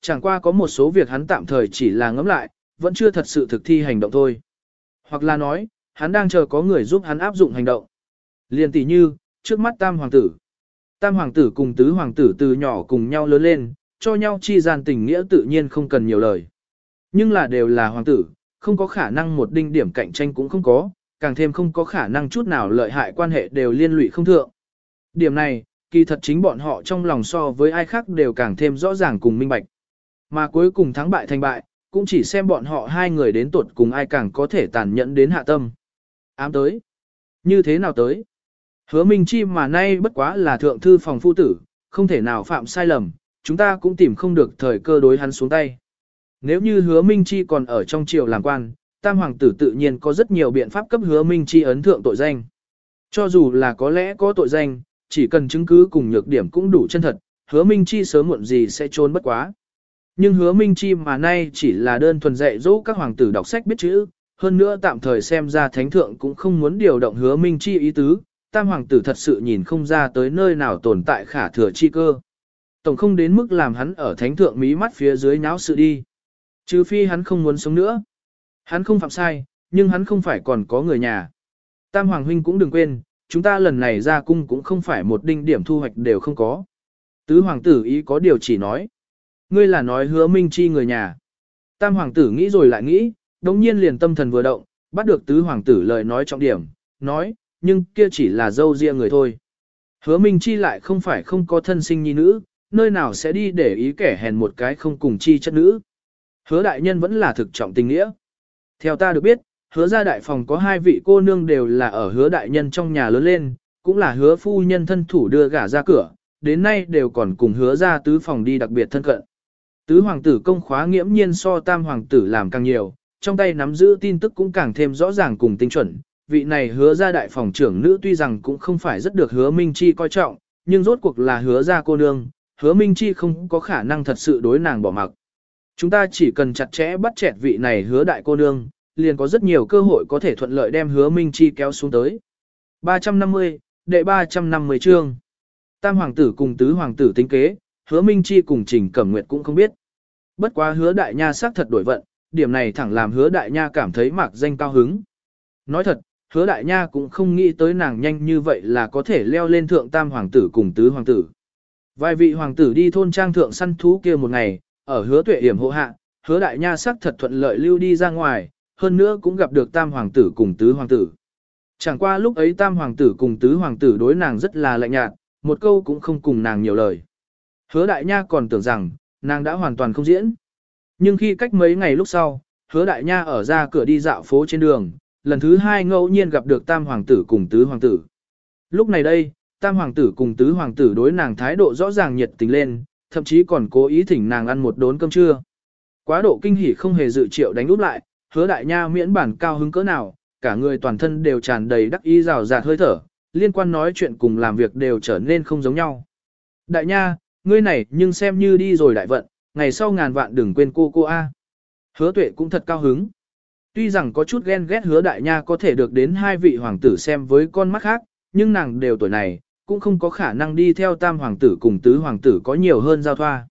Chẳng qua có một số việc hắn tạm thời chỉ là ngẫm lại, vẫn chưa thật sự thực thi hành động thôi. Hoặc là nói, hắn đang chờ có người giúp hắn áp dụng hành động. Liên tỷ như, trước mắt tam hoàng tử. Tam hoàng tử cùng tứ hoàng tử từ nhỏ cùng nhau lớn lên, cho nhau chi gian tình nghĩa tự nhiên không cần nhiều lời. Nhưng là đều là hoàng tử, không có khả năng một đinh điểm cạnh tranh cũng không có, càng thêm không có khả năng chút nào lợi hại quan hệ đều liên lụy không thượng. Điểm này, kỳ thật chính bọn họ trong lòng so với ai khác đều càng thêm rõ ràng cùng minh bạch. Mà cuối cùng thắng bại thành bại, cũng chỉ xem bọn họ hai người đến tuột cùng ai càng có thể tàn nhẫn đến hạ tâm. Ám tới. Như thế nào tới? Hứa Minh Chi mà nay bất quá là thượng thư phòng phu tử, không thể nào phạm sai lầm, chúng ta cũng tìm không được thời cơ đối hắn xuống tay. Nếu như hứa Minh Chi còn ở trong triều làm quan, tam hoàng tử tự nhiên có rất nhiều biện pháp cấp hứa Minh Chi ấn thượng tội danh. Cho dù là có lẽ có tội danh, chỉ cần chứng cứ cùng nhược điểm cũng đủ chân thật, hứa Minh Chi sớm muộn gì sẽ trốn bất quá. Nhưng hứa Minh Chi mà nay chỉ là đơn thuần dạy dỗ các hoàng tử đọc sách biết chữ, hơn nữa tạm thời xem ra thánh thượng cũng không muốn điều động hứa Minh Chi ý tứ, tam hoàng tử thật sự nhìn không ra tới nơi nào tồn tại khả thừa chi cơ. Tổng không đến mức làm hắn ở thánh thượng mí mắt phía dưới nháo sự đi. Trừ phi hắn không muốn sống nữa. Hắn không phạm sai, nhưng hắn không phải còn có người nhà. Tam hoàng huynh cũng đừng quên, chúng ta lần này ra cung cũng không phải một đinh điểm thu hoạch đều không có. Tứ hoàng tử ý có điều chỉ nói. Ngươi là nói hứa minh chi người nhà. Tam hoàng tử nghĩ rồi lại nghĩ, đống nhiên liền tâm thần vừa động, bắt được tứ hoàng tử lời nói trọng điểm, nói, nhưng kia chỉ là dâu riêng người thôi. Hứa minh chi lại không phải không có thân sinh nhi nữ, nơi nào sẽ đi để ý kẻ hèn một cái không cùng chi chất nữ. Hứa đại nhân vẫn là thực trọng tình nghĩa. Theo ta được biết, hứa gia đại phòng có hai vị cô nương đều là ở hứa đại nhân trong nhà lớn lên, cũng là hứa phu nhân thân thủ đưa gả ra cửa, đến nay đều còn cùng hứa gia tứ phòng đi đặc biệt thân cận. Tứ hoàng tử công khóa nghiễm nhiên so tam hoàng tử làm càng nhiều, trong tay nắm giữ tin tức cũng càng thêm rõ ràng cùng tinh chuẩn. Vị này hứa ra đại phòng trưởng nữ tuy rằng cũng không phải rất được hứa Minh Chi coi trọng, nhưng rốt cuộc là hứa ra cô nương, hứa Minh Chi không có khả năng thật sự đối nàng bỏ mặc. Chúng ta chỉ cần chặt chẽ bắt chẹt vị này hứa đại cô nương, liền có rất nhiều cơ hội có thể thuận lợi đem hứa Minh Chi kéo xuống tới. 350, đệ 350 chương. Tam hoàng tử cùng tứ hoàng tử tính kế, hứa Minh Chi cùng Trình Cẩm Nguyệt cũng không biết. Bất quá hứa đại nha xác thật đổi vận, điểm này thẳng làm hứa đại nha cảm thấy mạc danh cao hứng. Nói thật, hứa đại nha cũng không nghĩ tới nàng nhanh như vậy là có thể leo lên thượng tam hoàng tử cùng tứ hoàng tử. Vài vị hoàng tử đi thôn trang thượng săn thú kia một ngày, ở hứa tuệ hiểm hộ hạ, hứa đại nha xác thật thuận lợi lưu đi ra ngoài, hơn nữa cũng gặp được tam hoàng tử cùng tứ hoàng tử. Chẳng qua lúc ấy tam hoàng tử cùng tứ hoàng tử đối nàng rất là lạnh nhạt, một câu cũng không cùng nàng nhiều lời. Hứa đại nha còn tưởng rằng, nàng đã hoàn toàn không diễn. Nhưng khi cách mấy ngày lúc sau, hứa đại nha ở ra cửa đi dạo phố trên đường, lần thứ hai ngẫu nhiên gặp được tam hoàng tử cùng tứ hoàng tử. Lúc này đây, tam hoàng tử cùng tứ hoàng tử đối nàng thái độ rõ ràng nhiệt tình lên, thậm chí còn cố ý thỉnh nàng ăn một đốn cơm trưa. Quá độ kinh hỉ không hề dự triệu đánh úp lại, hứa đại nha miễn bản cao hứng cỡ nào, cả người toàn thân đều tràn đầy đắc ý rào rạt hơi thở, liên quan nói chuyện cùng làm việc đều trở nên không giống nhau. Đại nha, ngươi này nhưng xem như đi rồi đại vận, ngày sau ngàn vạn đừng quên cô cô A. Hứa tuệ cũng thật cao hứng. Tuy rằng có chút ghen ghét hứa đại nha có thể được đến hai vị hoàng tử xem với con mắt khác, nhưng nàng đều tuổi này, cũng không có khả năng đi theo tam hoàng tử cùng tứ hoàng tử có nhiều hơn giao thoa.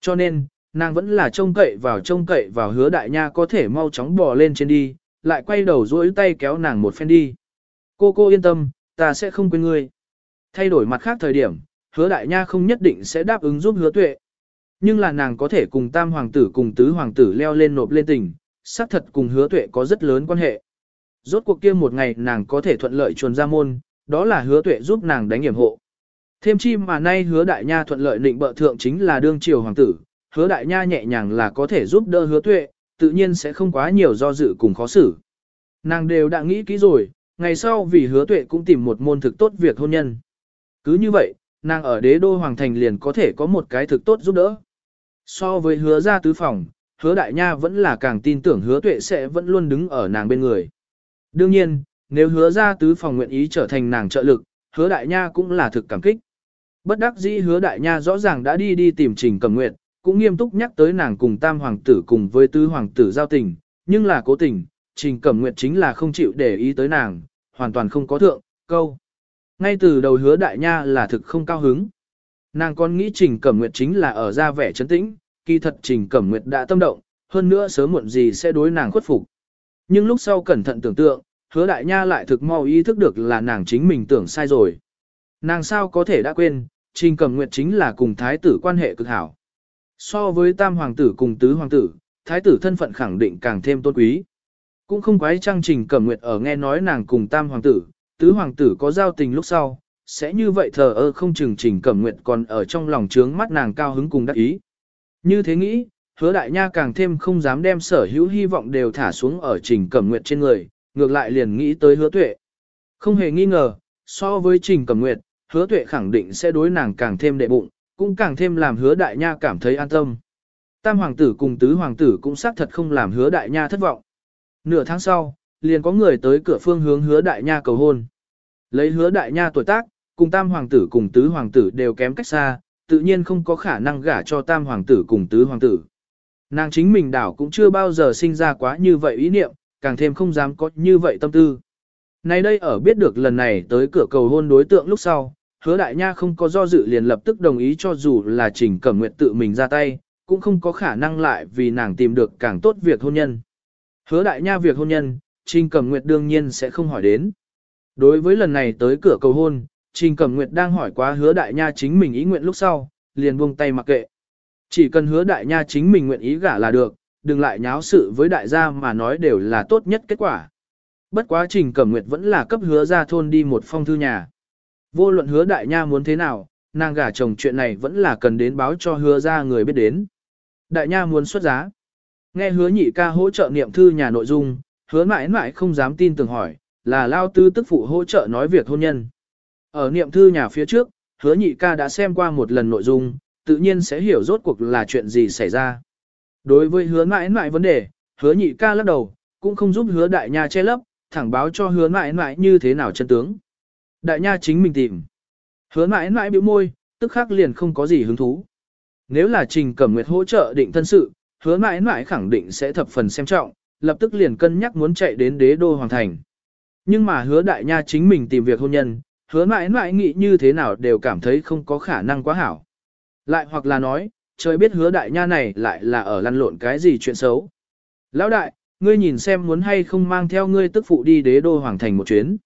Cho nên, nàng vẫn là trông cậy vào trông cậy vào hứa đại nha có thể mau chóng bò lên trên đi, lại quay đầu duỗi tay kéo nàng một phen đi. Cô cô yên tâm, ta sẽ không quên ngươi. Thay đổi mặt khác thời điểm, hứa đại nha không nhất định sẽ đáp ứng giúp hứa tuệ. Nhưng là nàng có thể cùng tam hoàng tử cùng tứ hoàng tử leo lên nộp lên tình, xác thật cùng hứa tuệ có rất lớn quan hệ. Rốt cuộc kia một ngày nàng có thể thuận lợi chuồn ra môn, đó là hứa tuệ giúp nàng đánh hiểm hộ. Thêm chi mà nay hứa đại nha thuận lợi định bợ thượng chính là đương triều hoàng tử, hứa đại nha nhẹ nhàng là có thể giúp đỡ hứa tuệ, tự nhiên sẽ không quá nhiều do dự cùng khó xử. Nàng đều đã nghĩ kỹ rồi, ngày sau vì hứa tuệ cũng tìm một môn thực tốt việc hôn nhân. Cứ như vậy, nàng ở đế đô hoàng thành liền có thể có một cái thực tốt giúp đỡ. So với hứa ra tứ phòng, hứa đại nha vẫn là càng tin tưởng hứa tuệ sẽ vẫn luôn đứng ở nàng bên người. Đương nhiên, nếu hứa ra tứ phòng nguyện ý trở thành nàng trợ lực, hứa đại nha cũng là thực cảm kích. Bất đắc dĩ hứa đại nha rõ ràng đã đi đi tìm trình cầm nguyện, cũng nghiêm túc nhắc tới nàng cùng tam hoàng tử cùng với tứ hoàng tử giao tình, nhưng là cố tình, trình cẩm nguyện chính là không chịu để ý tới nàng, hoàn toàn không có thượng, câu. Ngay từ đầu hứa đại nha là thực không cao hứng. Nàng còn nghĩ trình cẩm nguyệt chính là ở ra vẻ trấn tĩnh, kỳ thật Trình Cẩm Nguyệt đã tâm động, hơn nữa sớm muộn gì sẽ đối nàng khuất phục. Nhưng lúc sau cẩn thận tưởng tượng, hứa đại nha lại thực mau ý thức được là nàng chính mình tưởng sai rồi. Nàng sao có thể đã quên, Trình Cẩm Nguyệt chính là cùng thái tử quan hệ cực hảo. So với tam hoàng tử cùng tứ hoàng tử, thái tử thân phận khẳng định càng thêm tôn quý. Cũng không quái trang Trình Cẩm Nguyệt ở nghe nói nàng cùng tam hoàng tử, tứ hoàng tử có giao tình lúc sau, sẽ như vậy thờ ơ không chừng Trình Cẩm Nguyệt còn ở trong lòng trướng mắt nàng cao hứng cùng đắc ý. Như thế nghĩ, hứa đại nha càng thêm không dám đem sở hữu hy vọng đều thả xuống ở Trình Cẩm Nguyệt trên người, ngược lại liền nghĩ tới hứa tuệ. Không hề nghi ngờ, so với Trình Cẩm Nguyệt, hứa tuệ khẳng định sẽ đối nàng càng thêm đệ bụng, cũng càng thêm làm hứa đại nha cảm thấy an tâm. Tam hoàng tử cùng tứ hoàng tử cũng xác thật không làm hứa đại nha thất vọng. Nửa tháng sau, liền có người tới cửa phương hướng hứa đại nha cầu hôn. Lấy hứa đại nha tuổi tác, cùng tam hoàng tử cùng tứ hoàng tử đều kém cách xa, tự nhiên không có khả năng gả cho tam hoàng tử cùng tứ hoàng tử. Nàng chính mình đảo cũng chưa bao giờ sinh ra quá như vậy ý niệm, càng thêm không dám có như vậy tâm tư. Nay đây ở biết được lần này tới cửa cầu hôn đối tượng lúc sau, hứa đại nha không có do dự liền lập tức đồng ý cho dù là trình cẩm nguyện tự mình ra tay, cũng không có khả năng lại vì nàng tìm được càng tốt việc hôn nhân. Hứa đại nha việc hôn nhân, trình cẩm nguyệt đương nhiên sẽ không hỏi đến. Đối với lần này tới cửa cầu hôn, trình cẩm nguyệt đang hỏi quá hứa đại nha chính mình ý nguyện lúc sau, liền buông tay mặc kệ. Chỉ cần hứa đại nha chính mình nguyện ý gả là được, đừng lại nháo sự với đại gia mà nói đều là tốt nhất kết quả. Bất quá trình cẩm nguyệt vẫn là cấp hứa ra thôn đi một phong thư nhà. Vô luận hứa đại nha muốn thế nào, nàng gả chồng chuyện này vẫn là cần đến báo cho hứa ra người biết đến. Đại nha muốn xuất giá. Nghe hứa nhị ca hỗ trợ niệm thư nhà nội dung, hứa mãi mãi không dám tin tưởng hỏi, là lao tư tức phụ hỗ trợ nói việc hôn nhân. Ở niệm thư nhà phía trước, hứa nhị ca đã xem qua một lần nội dung, tự nhiên sẽ hiểu rốt cuộc là chuyện gì xảy ra. Đối với hứa mãi mãi vấn đề, hứa nhị ca lắc đầu, cũng không giúp hứa đại nha che lấp, thẳng báo cho hứa mãi mãi như thế nào chân tướng. Đại nha chính mình tìm. Hứa mãi mãi biểu môi, tức khắc liền không có gì hứng thú. Nếu là trình cẩm nguyệt hỗ trợ định thân sự, hứa mãi mãi khẳng định sẽ thập phần xem trọng, lập tức liền cân nhắc muốn chạy đến đế đô hoàng thành. Nhưng mà hứa đại nha chính mình tìm việc hôn nhân, hứa mãi mãi nghĩ như thế nào đều cảm thấy không có khả năng quá hảo. Lại hoặc là nói, trời biết hứa đại nha này lại là ở lăn lộn cái gì chuyện xấu. Lão đại, ngươi nhìn xem muốn hay không mang theo ngươi tức phụ đi đế đô hoàng thành một chuyến.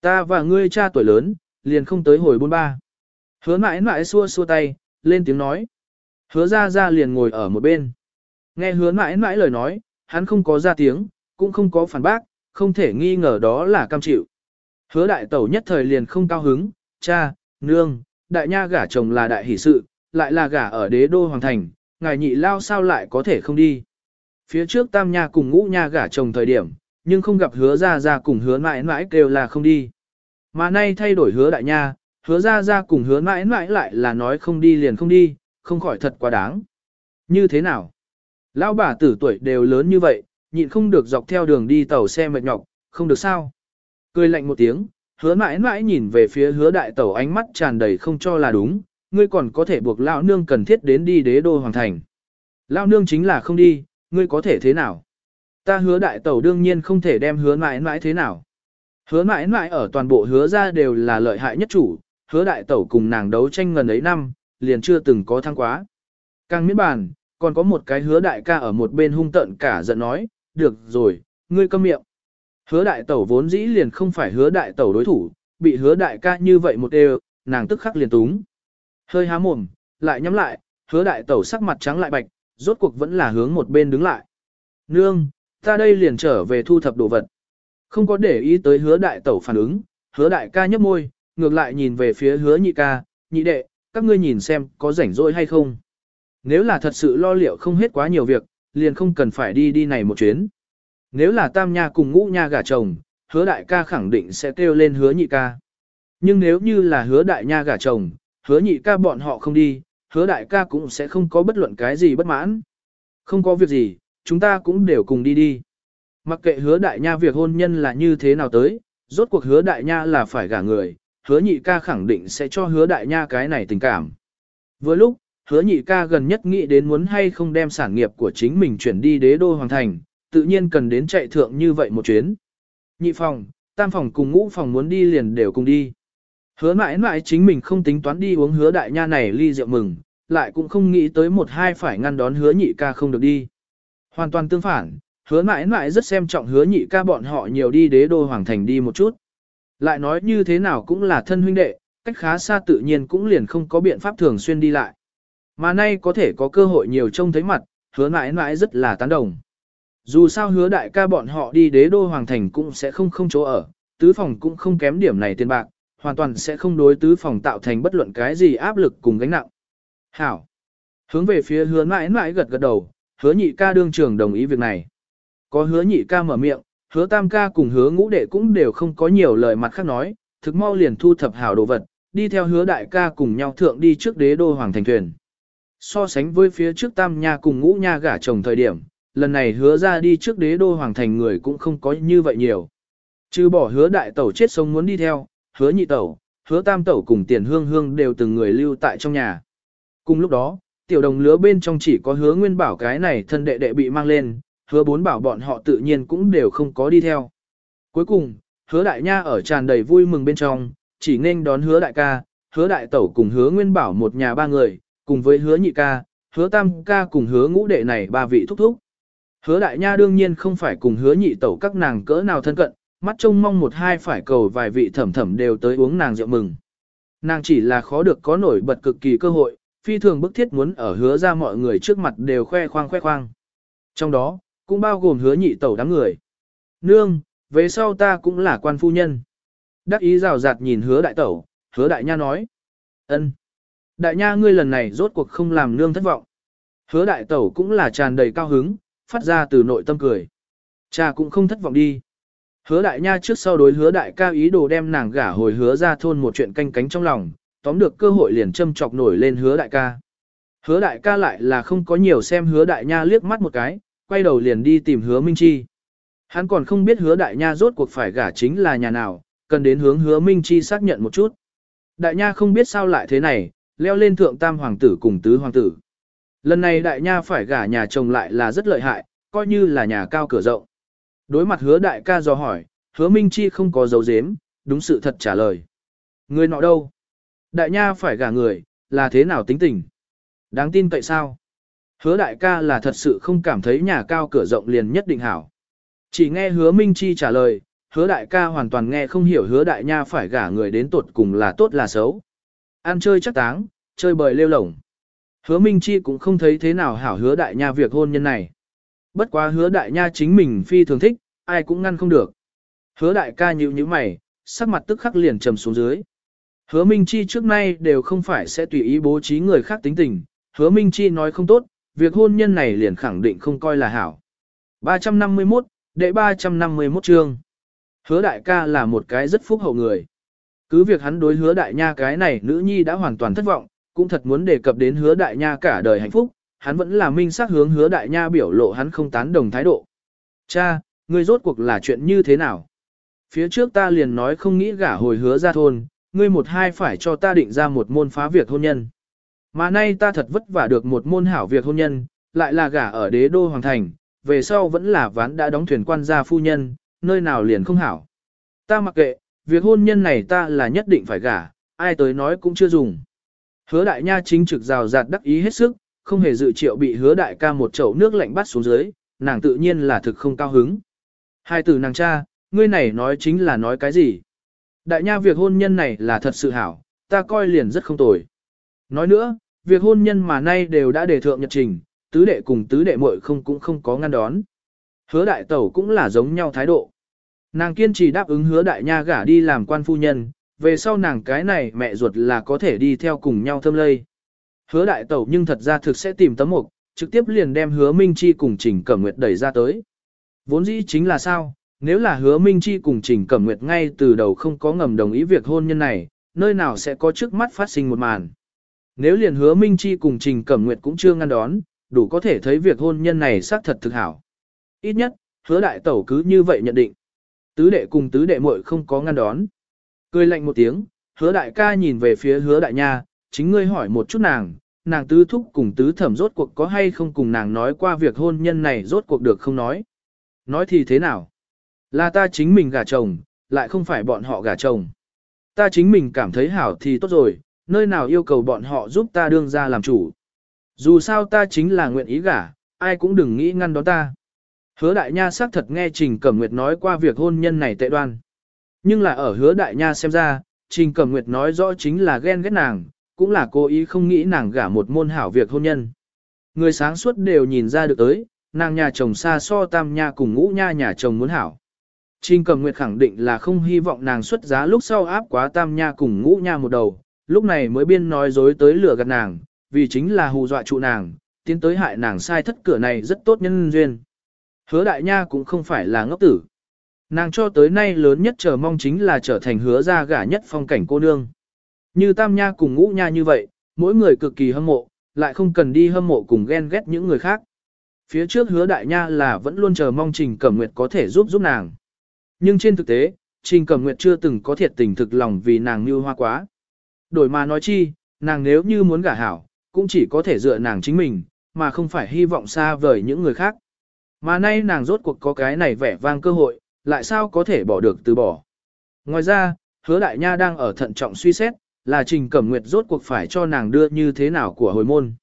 Ta và ngươi cha tuổi lớn, liền không tới hồi bôn ba. Hứa mãi mãi xua xua tay, lên tiếng nói. Hứa ra ra liền ngồi ở một bên. Nghe hứa mãi mãi lời nói, hắn không có ra tiếng, cũng không có phản bác, không thể nghi ngờ đó là cam chịu. Hứa đại tẩu nhất thời liền không cao hứng, cha, nương, đại nha gả chồng là đại hỷ sự, lại là gả ở đế đô hoàng thành, ngài nhị lao sao lại có thể không đi. Phía trước tam nha cùng ngũ nha gả chồng thời điểm, nhưng không gặp hứa ra ra cùng hứa mãi mãi kêu là không đi. Mà nay thay đổi hứa đại nha, hứa ra ra cùng hứa mãi mãi lại là nói không đi liền không đi, không khỏi thật quá đáng. Như thế nào? Lão bà tử tuổi đều lớn như vậy, nhịn không được dọc theo đường đi tàu xe mệt nhọc, không được sao. Cười lạnh một tiếng, hứa mãi mãi nhìn về phía hứa đại tàu ánh mắt tràn đầy không cho là đúng, ngươi còn có thể buộc lão nương cần thiết đến đi đế đô hoàng thành. Lão nương chính là không đi, ngươi có thể thế nào? Ta hứa đại tàu đương nhiên không thể đem hứa mãi mãi thế nào. Hứa mãi mãi ở toàn bộ hứa ra đều là lợi hại nhất chủ, hứa đại tẩu cùng nàng đấu tranh ngần ấy năm, liền chưa từng có thăng quá. Càng miễn bàn, còn có một cái hứa đại ca ở một bên hung tận cả giận nói, được rồi, ngươi câm miệng. Hứa đại tẩu vốn dĩ liền không phải hứa đại tẩu đối thủ, bị hứa đại ca như vậy một đều, nàng tức khắc liền túng. Hơi há mồm, lại nhắm lại, hứa đại tẩu sắc mặt trắng lại bạch, rốt cuộc vẫn là hướng một bên đứng lại. Nương, ta đây liền trở về thu thập đồ vật. Không có để ý tới hứa đại tẩu phản ứng, hứa đại ca nhấp môi, ngược lại nhìn về phía hứa nhị ca, nhị đệ, các ngươi nhìn xem có rảnh rỗi hay không. Nếu là thật sự lo liệu không hết quá nhiều việc, liền không cần phải đi đi này một chuyến. Nếu là tam nha cùng ngũ nha gả chồng, hứa đại ca khẳng định sẽ kêu lên hứa nhị ca. Nhưng nếu như là hứa đại nha gả chồng, hứa nhị ca bọn họ không đi, hứa đại ca cũng sẽ không có bất luận cái gì bất mãn. Không có việc gì, chúng ta cũng đều cùng đi đi. Mặc kệ hứa đại nha việc hôn nhân là như thế nào tới, rốt cuộc hứa đại nha là phải gả người, hứa nhị ca khẳng định sẽ cho hứa đại nha cái này tình cảm. Vừa lúc, hứa nhị ca gần nhất nghĩ đến muốn hay không đem sản nghiệp của chính mình chuyển đi đế đô hoàng thành, tự nhiên cần đến chạy thượng như vậy một chuyến. Nhị phòng, tam phòng cùng ngũ phòng muốn đi liền đều cùng đi. Hứa mãi mãi chính mình không tính toán đi uống hứa đại nha này ly rượu mừng, lại cũng không nghĩ tới một hai phải ngăn đón hứa nhị ca không được đi. Hoàn toàn tương phản, hứa mãi mãi rất xem trọng hứa nhị ca bọn họ nhiều đi đế đô hoàng thành đi một chút. Lại nói như thế nào cũng là thân huynh đệ, cách khá xa tự nhiên cũng liền không có biện pháp thường xuyên đi lại. Mà nay có thể có cơ hội nhiều trông thấy mặt, hứa mãi mãi rất là tán đồng. Dù sao hứa đại ca bọn họ đi đế đô hoàng thành cũng sẽ không không chỗ ở, tứ phòng cũng không kém điểm này tiền bạc, hoàn toàn sẽ không đối tứ phòng tạo thành bất luận cái gì áp lực cùng gánh nặng. Hảo. Hướng về phía hứa mãi mãi gật gật đầu, hứa nhị ca đương trưởng đồng ý việc này. Có hứa nhị ca mở miệng, hứa tam ca cùng hứa ngũ đệ cũng đều không có nhiều lời mặt khác nói, thực mau liền thu thập hảo đồ vật, đi theo hứa đại ca cùng nhau thượng đi trước đế đô hoàng thành thuyền. So sánh với phía trước tam nha cùng ngũ nha gả chồng thời điểm, lần này hứa ra đi trước đế đô hoàng thành người cũng không có như vậy nhiều. Trừ bỏ hứa đại tẩu chết sống muốn đi theo, hứa nhị tẩu, hứa tam tẩu cùng tiền hương hương đều từng người lưu tại trong nhà. Cùng lúc đó, tiểu đồng lứa bên trong chỉ có hứa nguyên bảo cái này thân đệ đệ bị mang lên, hứa bốn bảo bọn họ tự nhiên cũng đều không có đi theo. Cuối cùng, hứa đại nha ở tràn đầy vui mừng bên trong, chỉ nên đón hứa đại ca, hứa đại tẩu cùng hứa nguyên bảo một nhà ba người, cùng với hứa nhị ca, hứa tam ca cùng hứa ngũ đệ này ba vị thúc thúc. Hứa đại nha đương nhiên không phải cùng hứa nhị tẩu các nàng cỡ nào thân cận, mắt trông mong một hai phải cầu vài vị thẩm thẩm đều tới uống nàng rượu mừng. Nàng chỉ là khó được có nổi bật cực kỳ cơ hội, phi thường bức thiết muốn ở hứa ra mọi người trước mặt đều khoe khoang khoe khoang. Trong đó, cũng bao gồm hứa nhị tẩu đám người. Nương, về sau ta cũng là quan phu nhân. Đắc ý rào rạt nhìn hứa đại tẩu, hứa đại nha nói. ân, Đại nha ngươi lần này rốt cuộc không làm nương thất vọng. Hứa đại tẩu cũng là tràn đầy cao hứng, phát ra từ nội tâm cười. Cha cũng không thất vọng đi. Hứa đại nha trước sau đối hứa đại ca ý đồ đem nàng gả hồi hứa ra thôn một chuyện canh cánh trong lòng, tóm được cơ hội liền châm chọc nổi lên hứa đại ca. Hứa đại ca lại là không có nhiều xem hứa đại nha liếc mắt một cái, quay đầu liền đi tìm hứa Minh Chi. Hắn còn không biết hứa đại nha rốt cuộc phải gả chính là nhà nào, cần đến hướng hứa Minh Chi xác nhận một chút. Đại nha không biết sao lại thế này, leo lên thượng tam hoàng tử cùng tứ hoàng tử. Lần này đại nha phải gả nhà chồng lại là rất lợi hại, coi như là nhà cao cửa rộng. Đối mặt hứa đại ca do hỏi, hứa Minh Chi không có dấu dếm, đúng sự thật trả lời. Người nọ đâu? Đại nha phải gả người, là thế nào tính tình? Đáng tin tại sao? Hứa đại ca là thật sự không cảm thấy nhà cao cửa rộng liền nhất định hảo. Chỉ nghe hứa Minh Chi trả lời, hứa đại ca hoàn toàn nghe không hiểu hứa đại nha phải gả người đến tuột cùng là tốt là xấu. Ăn chơi chắc táng, chơi bời lêu lổng. Hứa Minh Chi cũng không thấy thế nào hảo hứa đại nha việc hôn nhân này. Bất quá hứa đại nha chính mình phi thường thích, ai cũng ngăn không được. Hứa đại ca nhíu nhíu mày, sắc mặt tức khắc liền trầm xuống dưới. Hứa Minh Chi trước nay đều không phải sẽ tùy ý bố trí người khác tính tình, hứa Minh Chi nói không tốt, việc hôn nhân này liền khẳng định không coi là hảo. 351, đệ 351 chương. Hứa đại ca là một cái rất phúc hậu người. Cứ việc hắn đối hứa đại nha cái này nữ nhi đã hoàn toàn thất vọng, cũng thật muốn đề cập đến hứa đại nha cả đời hạnh phúc, hắn vẫn là minh xác hướng hứa đại nha biểu lộ hắn không tán đồng thái độ. Cha, ngươi rốt cuộc là chuyện như thế nào? Phía trước ta liền nói không nghĩ gả hồi hứa ra thôn, ngươi một hai phải cho ta định ra một môn phá việc hôn nhân. Mà nay ta thật vất vả được một môn hảo việc hôn nhân, lại là gả ở đế đô hoàng thành, về sau vẫn là ván đã đóng thuyền quan gia phu nhân, nơi nào liền không hảo. Ta mặc kệ, việc hôn nhân này ta là nhất định phải gả, ai tới nói cũng chưa dùng. Hứa đại nha chính trực rào rạt đắc ý hết sức, không hề dự triệu bị hứa đại ca một chậu nước lạnh bắt xuống dưới, nàng tự nhiên là thực không cao hứng. Hai từ nàng cha, ngươi này nói chính là nói cái gì? Đại nha việc hôn nhân này là thật sự hảo, ta coi liền rất không tồi. Nói nữa, việc hôn nhân mà nay đều đã đề thượng nhật trình, tứ đệ cùng tứ đệ muội không cũng không có ngăn đón. Hứa đại tẩu cũng là giống nhau thái độ. Nàng kiên trì đáp ứng hứa đại nha gả đi làm quan phu nhân, về sau nàng cái này mẹ ruột là có thể đi theo cùng nhau thâm lây. Hứa đại tẩu nhưng thật ra thực sẽ tìm tấm mục, trực tiếp liền đem hứa Minh Chi cùng Trình Cẩm Nguyệt đẩy ra tới. Vốn dĩ chính là sao, nếu là hứa Minh Chi cùng Trình Cẩm Nguyệt ngay từ đầu không có ngầm đồng ý việc hôn nhân này, nơi nào sẽ có trước mắt phát sinh một màn. Nếu liền hứa Minh Chi cùng Trình Cẩm Nguyệt cũng chưa ngăn đón, đủ có thể thấy việc hôn nhân này xác thật thực hảo. Ít nhất, hứa đại tẩu cứ như vậy nhận định. Tứ đệ cùng tứ đệ muội không có ngăn đón. Cười lạnh một tiếng, hứa đại ca nhìn về phía hứa đại nha, chính ngươi hỏi một chút nàng, nàng tứ thúc cùng tứ thẩm rốt cuộc có hay không cùng nàng nói qua việc hôn nhân này rốt cuộc được không nói. Nói thì thế nào? Là ta chính mình gả chồng, lại không phải bọn họ gả chồng. Ta chính mình cảm thấy hảo thì tốt rồi, nơi nào yêu cầu bọn họ giúp ta đương ra làm chủ. Dù sao ta chính là nguyện ý gả, ai cũng đừng nghĩ ngăn đón ta. Hứa đại nha xác thật nghe Trình Cẩm Nguyệt nói qua việc hôn nhân này tệ đoan. Nhưng là ở hứa đại nha xem ra, Trình Cẩm Nguyệt nói rõ chính là ghen ghét nàng, cũng là cố ý không nghĩ nàng gả một môn hảo việc hôn nhân. Người sáng suốt đều nhìn ra được tới, nàng nhà chồng xa so tam nha cùng ngũ nha nhà chồng muốn hảo. Trình Cẩm Nguyệt khẳng định là không hy vọng nàng xuất giá lúc sau áp quá tam nha cùng ngũ nha một đầu, lúc này mới biên nói dối tới lửa gạt nàng, vì chính là hù dọa trụ nàng, tiến tới hại nàng sai thất cửa này rất tốt nhân duyên. Hứa đại nha cũng không phải là ngốc tử. Nàng cho tới nay lớn nhất chờ mong chính là trở thành hứa ra gả nhất phong cảnh cô nương. Như tam nha cùng ngũ nha như vậy, mỗi người cực kỳ hâm mộ, lại không cần đi hâm mộ cùng ghen ghét những người khác. Phía trước hứa đại nha là vẫn luôn chờ mong Trình Cẩm Nguyệt có thể giúp giúp nàng. Nhưng trên thực tế, Trình Cẩm Nguyệt chưa từng có thiệt tình thực lòng vì nàng như hoa quá. Đổi mà nói chi, nàng nếu như muốn gả hảo, cũng chỉ có thể dựa nàng chính mình, mà không phải hy vọng xa vời những người khác. Mà nay nàng rốt cuộc có cái này vẻ vang cơ hội, lại sao có thể bỏ được từ bỏ. Ngoài ra, hứa đại nha đang ở thận trọng suy xét, là trình cẩm nguyệt rốt cuộc phải cho nàng đưa như thế nào của hồi môn.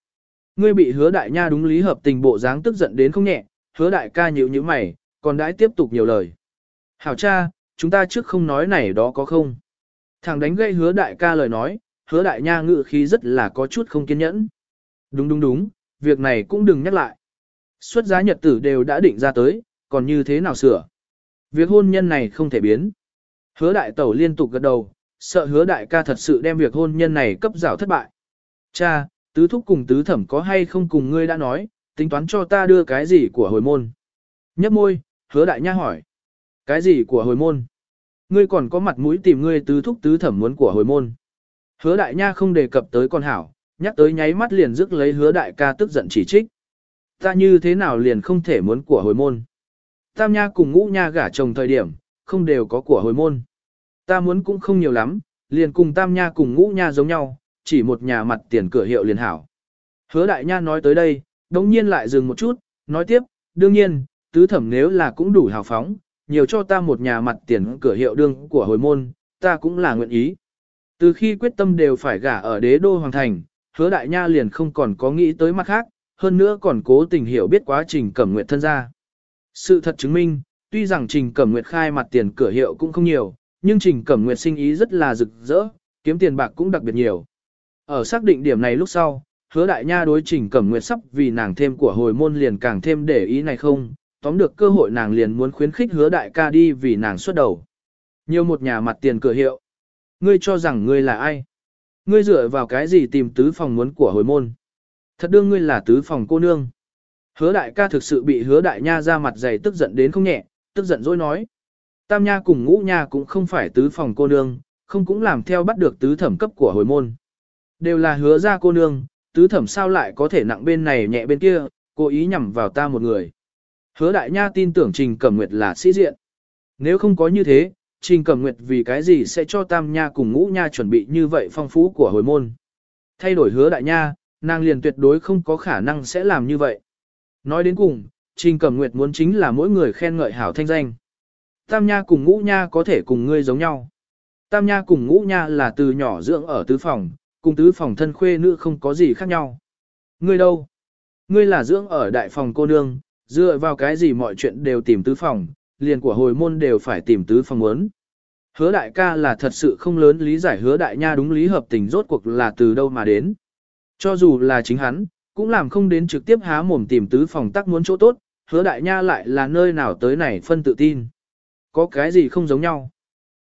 Ngươi bị hứa đại nha đúng lý hợp tình bộ dáng tức giận đến không nhẹ, hứa đại ca nhịu như mày, còn đãi tiếp tục nhiều lời. Hảo cha, chúng ta trước không nói này đó có không. Thằng đánh gây hứa đại ca lời nói, hứa đại nha ngự khí rất là có chút không kiên nhẫn. Đúng đúng đúng, việc này cũng đừng nhắc lại. Xuất giá nhật tử đều đã định ra tới, còn như thế nào sửa. Việc hôn nhân này không thể biến. Hứa đại tẩu liên tục gật đầu, sợ hứa đại ca thật sự đem việc hôn nhân này cấp rào thất bại. Cha, tứ thúc cùng tứ thẩm có hay không cùng ngươi đã nói, tính toán cho ta đưa cái gì của hồi môn. Nhấp môi, hứa đại nha hỏi. Cái gì của hồi môn? Ngươi còn có mặt mũi tìm ngươi tứ thúc tứ thẩm muốn của hồi môn. Hứa đại nha không đề cập tới con hảo, nhắc tới nháy mắt liền rước lấy hứa đại ca tức giận chỉ trích. Ta như thế nào liền không thể muốn của hồi môn. Tam nha cùng ngũ nha gả chồng thời điểm, không đều có của hồi môn. Ta muốn cũng không nhiều lắm, liền cùng tam nha cùng ngũ nha giống nhau, chỉ một nhà mặt tiền cửa hiệu liền hảo. Hứa đại nha nói tới đây, đống nhiên lại dừng một chút, nói tiếp, đương nhiên, tứ thẩm nếu là cũng đủ hào phóng, nhiều cho ta một nhà mặt tiền cửa hiệu đương của hồi môn, ta cũng là nguyện ý. Từ khi quyết tâm đều phải gả ở đế đô hoàng thành, hứa đại nha liền không còn có nghĩ tới mặt khác, hơn nữa còn cố tình hiểu biết quá trình cẩm nguyệt thân gia Sự thật chứng minh, tuy rằng trình cẩm nguyệt khai mặt tiền cửa hiệu cũng không nhiều, nhưng trình cẩm nguyệt sinh ý rất là rực rỡ, kiếm tiền bạc cũng đặc biệt nhiều. Ở xác định điểm này lúc sau, hứa đại nha đối trình cẩm nguyệt sắp vì nàng thêm của hồi môn liền càng thêm để ý này không, tóm được cơ hội nàng liền muốn khuyến khích hứa đại ca đi vì nàng xuất đầu. Nhiều một nhà mặt tiền cửa hiệu. Ngươi cho rằng ngươi là ai? Ngươi dựa vào cái gì tìm tứ phòng muốn của hồi môn? Thật đương ngươi là tứ phòng cô nương. Hứa đại ca thực sự bị hứa đại nha ra mặt dày tức giận đến không nhẹ, tức giận dối nói. Tam nha cùng ngũ nha cũng không phải tứ phòng cô nương, không cũng làm theo bắt được tứ thẩm cấp của hồi môn. Đều là hứa ra cô nương, tứ thẩm sao lại có thể nặng bên này nhẹ bên kia, cố ý nhằm vào ta một người. Hứa đại nha tin tưởng Trình Cẩm Nguyệt là sĩ diện. Nếu không có như thế, Trình Cẩm Nguyệt vì cái gì sẽ cho Tam Nha cùng Ngũ Nha chuẩn bị như vậy phong phú của hồi môn. Thay đổi hứa đại nha, nàng liền tuyệt đối không có khả năng sẽ làm như vậy. Nói đến cùng, Trình Cẩm Nguyệt muốn chính là mỗi người khen ngợi hảo thanh danh. Tam Nha cùng Ngũ Nha có thể cùng ngươi giống nhau. Tam Nha cùng Ngũ Nha là từ nhỏ dưỡng ở tứ phòng, cùng tứ phòng thân khuê nữ không có gì khác nhau. Ngươi đâu? Ngươi là dưỡng ở đại phòng cô nương, dựa vào cái gì mọi chuyện đều tìm tứ phòng, liền của hồi môn đều phải tìm tứ phòng muốn. Hứa đại ca là thật sự không lớn lý giải hứa đại nha đúng lý hợp tình rốt cuộc là từ đâu mà đến. Cho dù là chính hắn, cũng làm không đến trực tiếp há mồm tìm tứ phòng tắc muốn chỗ tốt, hứa đại nha lại là nơi nào tới này phân tự tin. Có cái gì không giống nhau.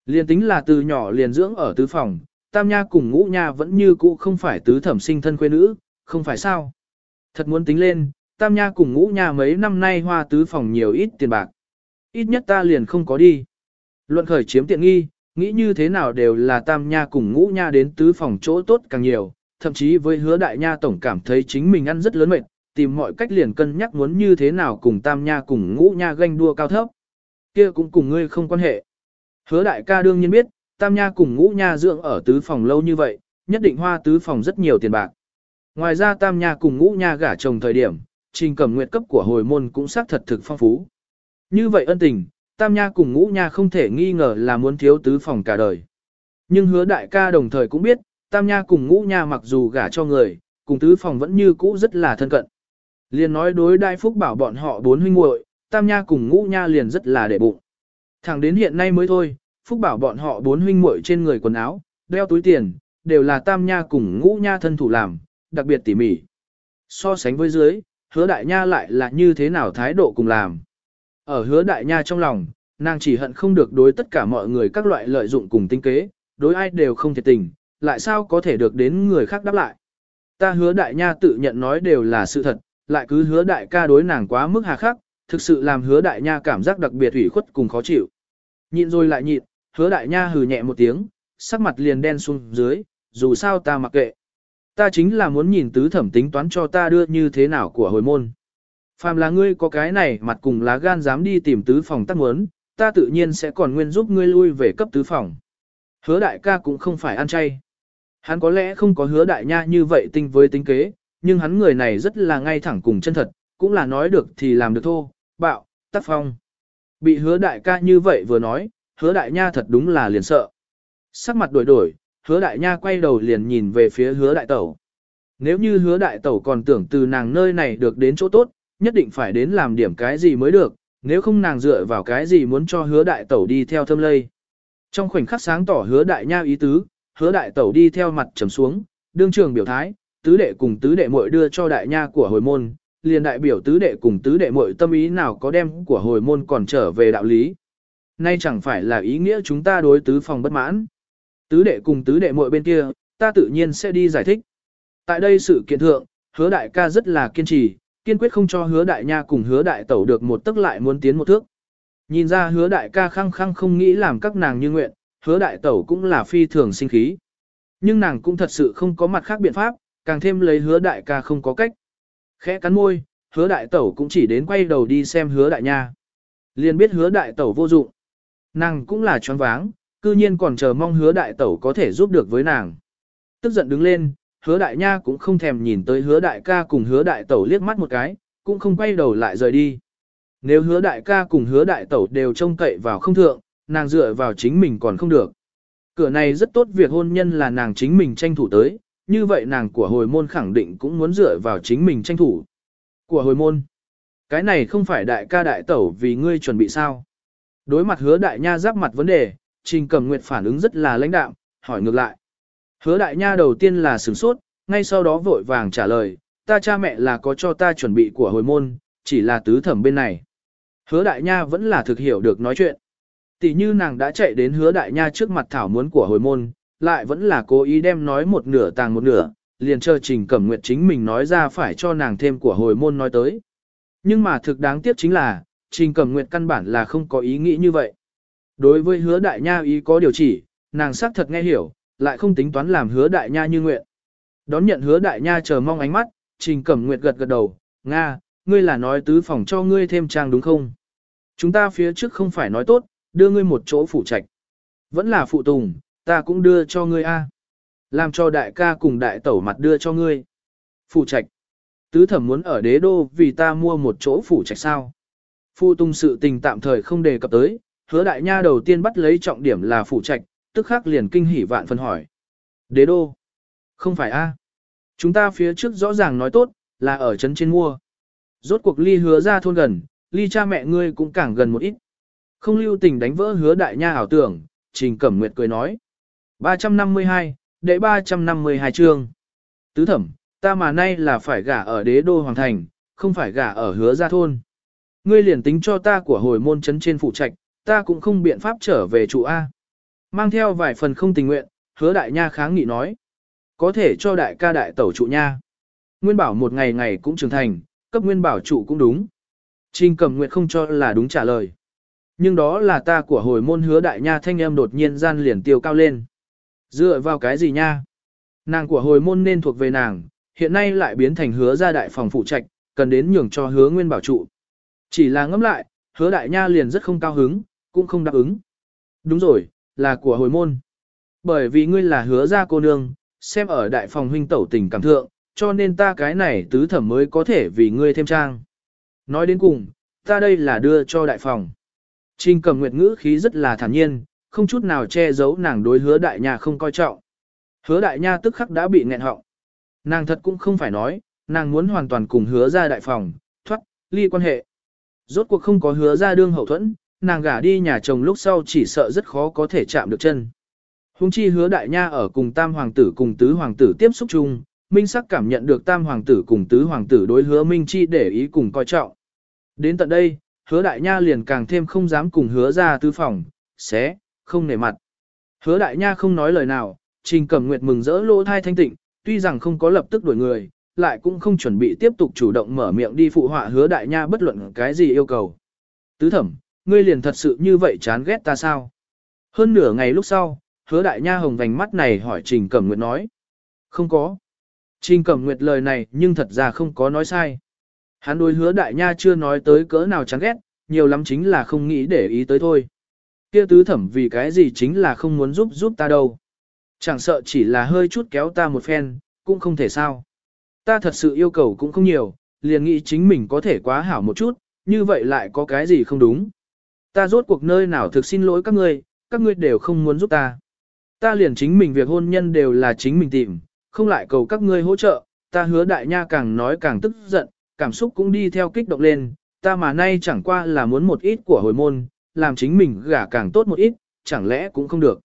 Liền tính là từ nhỏ liền dưỡng ở tứ phòng, tam nha cùng ngũ nha vẫn như cũ không phải tứ thẩm sinh thân quê nữ, không phải sao. Thật muốn tính lên, tam nha cùng ngũ nha mấy năm nay hoa tứ phòng nhiều ít tiền bạc. Ít nhất ta liền không có đi. Luận khởi chiếm tiện nghi, nghĩ như thế nào đều là tam nha cùng ngũ nha đến tứ phòng chỗ tốt càng nhiều, thậm chí với hứa đại nha tổng cảm thấy chính mình ăn rất lớn mệt, tìm mọi cách liền cân nhắc muốn như thế nào cùng tam nha cùng ngũ nha ganh đua cao thấp. kia cũng cùng ngươi không quan hệ. Hứa đại ca đương nhiên biết, tam nha cùng ngũ nha dưỡng ở tứ phòng lâu như vậy, nhất định hoa tứ phòng rất nhiều tiền bạc. Ngoài ra tam nha cùng ngũ nha gả chồng thời điểm, trình cầm nguyệt cấp của hồi môn cũng xác thật thực phong phú. Như vậy ân tình, tam nha cùng ngũ nha không thể nghi ngờ là muốn thiếu tứ phòng cả đời. Nhưng hứa đại ca đồng thời cũng biết, tam nha cùng ngũ nha mặc dù gả cho người, cùng tứ phòng vẫn như cũ rất là thân cận. Liền nói đối đại phúc bảo bọn họ bốn huynh muội, tam nha cùng ngũ nha liền rất là để bụng. Thẳng đến hiện nay mới thôi, phúc bảo bọn họ bốn huynh muội trên người quần áo, đeo túi tiền, đều là tam nha cùng ngũ nha thân thủ làm, đặc biệt tỉ mỉ. So sánh với dưới, hứa đại nha lại là như thế nào thái độ cùng làm. Ở hứa đại nha trong lòng, nàng chỉ hận không được đối tất cả mọi người các loại lợi dụng cùng tinh kế, đối ai đều không thiệt tình, lại sao có thể được đến người khác đáp lại. Ta hứa đại nha tự nhận nói đều là sự thật, lại cứ hứa đại ca đối nàng quá mức hà khắc, thực sự làm hứa đại nha cảm giác đặc biệt ủy khuất cùng khó chịu. Nhịn rồi lại nhịn, hứa đại nha hừ nhẹ một tiếng, sắc mặt liền đen xuống dưới, dù sao ta mặc kệ. Ta chính là muốn nhìn tứ thẩm tính toán cho ta đưa như thế nào của hồi môn. Phàm là ngươi có cái này mặt cùng lá gan dám đi tìm tứ phòng tác muốn, ta tự nhiên sẽ còn nguyên giúp ngươi lui về cấp tứ phòng. Hứa đại ca cũng không phải ăn chay. Hắn có lẽ không có hứa đại nha như vậy tinh với tính kế, nhưng hắn người này rất là ngay thẳng cùng chân thật, cũng là nói được thì làm được thô, bạo, tác phong. Bị hứa đại ca như vậy vừa nói, hứa đại nha thật đúng là liền sợ. Sắc mặt đổi đổi, hứa đại nha quay đầu liền nhìn về phía hứa đại tẩu. Nếu như hứa đại tẩu còn tưởng từ nàng nơi này được đến chỗ tốt, nhất định phải đến làm điểm cái gì mới được, nếu không nàng dựa vào cái gì muốn cho hứa đại tẩu đi theo thâm lây. Trong khoảnh khắc sáng tỏ hứa đại nha ý tứ, hứa đại tẩu đi theo mặt trầm xuống, đương trường biểu thái, tứ đệ cùng tứ đệ muội đưa cho đại nha của hồi môn, liền đại biểu tứ đệ cùng tứ đệ muội tâm ý nào có đem của hồi môn còn trở về đạo lý. Nay chẳng phải là ý nghĩa chúng ta đối tứ phòng bất mãn. Tứ đệ cùng tứ đệ muội bên kia, ta tự nhiên sẽ đi giải thích. Tại đây sự kiện thượng, hứa đại ca rất là kiên trì, kiên quyết không cho hứa đại nha cùng hứa đại tẩu được một tức lại muốn tiến một thước. Nhìn ra hứa đại ca khăng khăng không nghĩ làm các nàng như nguyện, hứa đại tẩu cũng là phi thường sinh khí. Nhưng nàng cũng thật sự không có mặt khác biện pháp, càng thêm lấy hứa đại ca không có cách. Khẽ cắn môi, hứa đại tẩu cũng chỉ đến quay đầu đi xem hứa đại nha. Liền biết hứa đại tẩu vô dụng. Nàng cũng là choáng váng, cư nhiên còn chờ mong hứa đại tẩu có thể giúp được với nàng. Tức giận đứng lên, hứa đại nha cũng không thèm nhìn tới hứa đại ca cùng hứa đại tẩu liếc mắt một cái, cũng không quay đầu lại rời đi. Nếu hứa đại ca cùng hứa đại tẩu đều trông cậy vào không thượng, nàng dựa vào chính mình còn không được. Cửa này rất tốt việc hôn nhân là nàng chính mình tranh thủ tới, như vậy nàng của hồi môn khẳng định cũng muốn dựa vào chính mình tranh thủ. Của hồi môn, cái này không phải đại ca đại tẩu vì ngươi chuẩn bị sao. Đối mặt hứa đại nha giáp mặt vấn đề, trình cầm nguyệt phản ứng rất là lãnh đạm, hỏi ngược lại. Hứa đại nha đầu tiên là sửng sốt, ngay sau đó vội vàng trả lời, ta cha mẹ là có cho ta chuẩn bị của hồi môn, chỉ là tứ thẩm bên này. Hứa đại nha vẫn là thực hiểu được nói chuyện. Tỷ như nàng đã chạy đến hứa đại nha trước mặt thảo muốn của hồi môn, lại vẫn là cố ý đem nói một nửa tàng một nửa, liền chờ trình cẩm nguyệt chính mình nói ra phải cho nàng thêm của hồi môn nói tới. Nhưng mà thực đáng tiếc chính là, trình cẩm nguyệt căn bản là không có ý nghĩ như vậy. Đối với hứa đại nha ý có điều chỉ, nàng xác thật nghe hiểu, lại không tính toán làm hứa đại nha như nguyện. Đón nhận hứa đại nha chờ mong ánh mắt, trình cẩm nguyệt gật gật đầu, Nga, ngươi là nói tứ phòng cho ngươi thêm trang đúng không? Chúng ta phía trước không phải nói tốt, đưa ngươi một chỗ phủ trạch. Vẫn là phụ tùng, ta cũng đưa cho ngươi a. Làm cho đại ca cùng đại tẩu mặt đưa cho ngươi. Phủ trạch. Tứ thẩm muốn ở đế đô vì ta mua một chỗ phủ trạch sao. Phụ tùng sự tình tạm thời không đề cập tới, hứa đại nha đầu tiên bắt lấy trọng điểm là phủ trạch, tức khắc liền kinh hỉ vạn phần hỏi. Đế đô. Không phải a. Chúng ta phía trước rõ ràng nói tốt, là ở trấn trên mua. Rốt cuộc ly hứa ra thôn gần, ly cha mẹ ngươi cũng càng gần một ít. Không lưu tình đánh vỡ hứa đại nha ảo tưởng, Trình Cẩm Nguyệt cười nói. 352, đệ 352 chương. Tứ thẩm, ta mà nay là phải gả ở đế đô hoàng thành, không phải gả ở hứa gia thôn. Ngươi liền tính cho ta của hồi môn chấn trên phụ trạch, ta cũng không biện pháp trở về trụ A. Mang theo vài phần không tình nguyện, hứa đại nha kháng nghị nói. Có thể cho đại ca đại tẩu trụ nha. Nguyên bảo một ngày ngày cũng trưởng thành, cấp nguyên bảo trụ cũng đúng. Trình cầm nguyện không cho là đúng trả lời. Nhưng đó là ta của hồi môn hứa đại nha thanh em đột nhiên gian liền tiêu cao lên. Dựa vào cái gì nha? Nàng của hồi môn nên thuộc về nàng, hiện nay lại biến thành hứa gia đại phòng phụ trạch, cần đến nhường cho hứa nguyên bảo trụ. Chỉ là ngẫm lại, hứa đại nha liền rất không cao hứng, cũng không đáp ứng. Đúng rồi, là của hồi môn. Bởi vì ngươi là hứa gia cô nương, xem ở đại phòng huynh tẩu tình cảm thượng, cho nên ta cái này tứ thẩm mới có thể vì ngươi thêm trang. Nói đến cùng, ta đây là đưa cho đại phòng. Trình cầm nguyệt ngữ khí rất là thản nhiên, không chút nào che giấu nàng đối hứa đại nha không coi trọng. Hứa đại nha tức khắc đã bị nghẹn họng. Nàng thật cũng không phải nói, nàng muốn hoàn toàn cùng hứa ra đại phòng, thoát, ly quan hệ. Rốt cuộc không có hứa ra đương hậu thuẫn, nàng gả đi nhà chồng lúc sau chỉ sợ rất khó có thể chạm được chân. Hùng chi hứa đại nha ở cùng tam hoàng tử cùng tứ hoàng tử tiếp xúc chung, minh sắc cảm nhận được tam hoàng tử cùng tứ hoàng tử đối hứa minh chi để ý cùng coi trọng. Đến tận đây, hứa đại nha liền càng thêm không dám cùng hứa ra tư phòng, xé, không nể mặt. Hứa đại nha không nói lời nào, trình cẩm nguyệt mừng rỡ lỗ thai thanh tịnh, tuy rằng không có lập tức đuổi người, lại cũng không chuẩn bị tiếp tục chủ động mở miệng đi phụ họa hứa đại nha bất luận cái gì yêu cầu. Tứ thẩm, ngươi liền thật sự như vậy chán ghét ta sao? Hơn nửa ngày lúc sau, hứa đại nha hồng vành mắt này hỏi Trình Cẩm Nguyệt nói. Không có. Trình Cẩm Nguyệt lời này nhưng thật ra không có nói sai. Hắn đối hứa đại nha chưa nói tới cỡ nào chán ghét, nhiều lắm chính là không nghĩ để ý tới thôi. Kia tứ thẩm vì cái gì chính là không muốn giúp giúp ta đâu. Chẳng sợ chỉ là hơi chút kéo ta một phen, cũng không thể sao. Ta thật sự yêu cầu cũng không nhiều, liền nghĩ chính mình có thể quá hảo một chút, như vậy lại có cái gì không đúng. Ta rốt cuộc nơi nào thực xin lỗi các ngươi, các ngươi đều không muốn giúp ta. Ta liền chính mình việc hôn nhân đều là chính mình tìm, không lại cầu các ngươi hỗ trợ, ta hứa đại nha càng nói càng tức giận, cảm xúc cũng đi theo kích động lên, ta mà nay chẳng qua là muốn một ít của hồi môn, làm chính mình gả càng tốt một ít, chẳng lẽ cũng không được.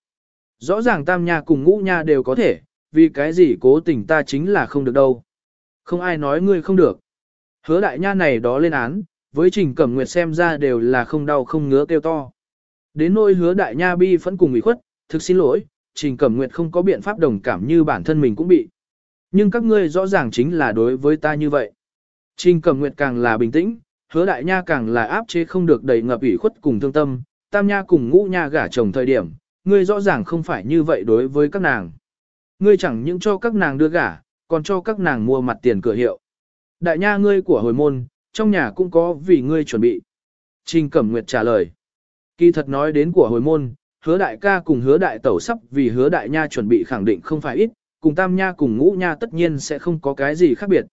Rõ ràng tam nha cùng ngũ nha đều có thể, vì cái gì cố tình ta chính là không được đâu. Không ai nói ngươi không được. Hứa đại nha này đó lên án, với trình cẩm nguyệt xem ra đều là không đau không ngứa kêu to. Đến nỗi hứa đại nha bi phẫn cùng ủy khuất, thực xin lỗi, trình cẩm nguyệt không có biện pháp đồng cảm như bản thân mình cũng bị. Nhưng các ngươi rõ ràng chính là đối với ta như vậy. Trình cẩm nguyệt càng là bình tĩnh, hứa đại nha càng là áp chế không được đầy ngập ủy khuất cùng thương tâm, tam nha cùng ngũ nha gả chồng thời điểm, ngươi rõ ràng không phải như vậy đối với các nàng. Ngươi chẳng những cho các nàng đưa gả, còn cho các nàng mua mặt tiền cửa hiệu. Đại nha ngươi của hồi môn, trong nhà cũng có vì ngươi chuẩn bị. Trình Cẩm Nguyệt trả lời. Kỳ thật nói đến của hồi môn, hứa đại ca cùng hứa đại tẩu sắp vì hứa đại nha chuẩn bị khẳng định không phải ít, cùng tam nha cùng ngũ nha tất nhiên sẽ không có cái gì khác biệt.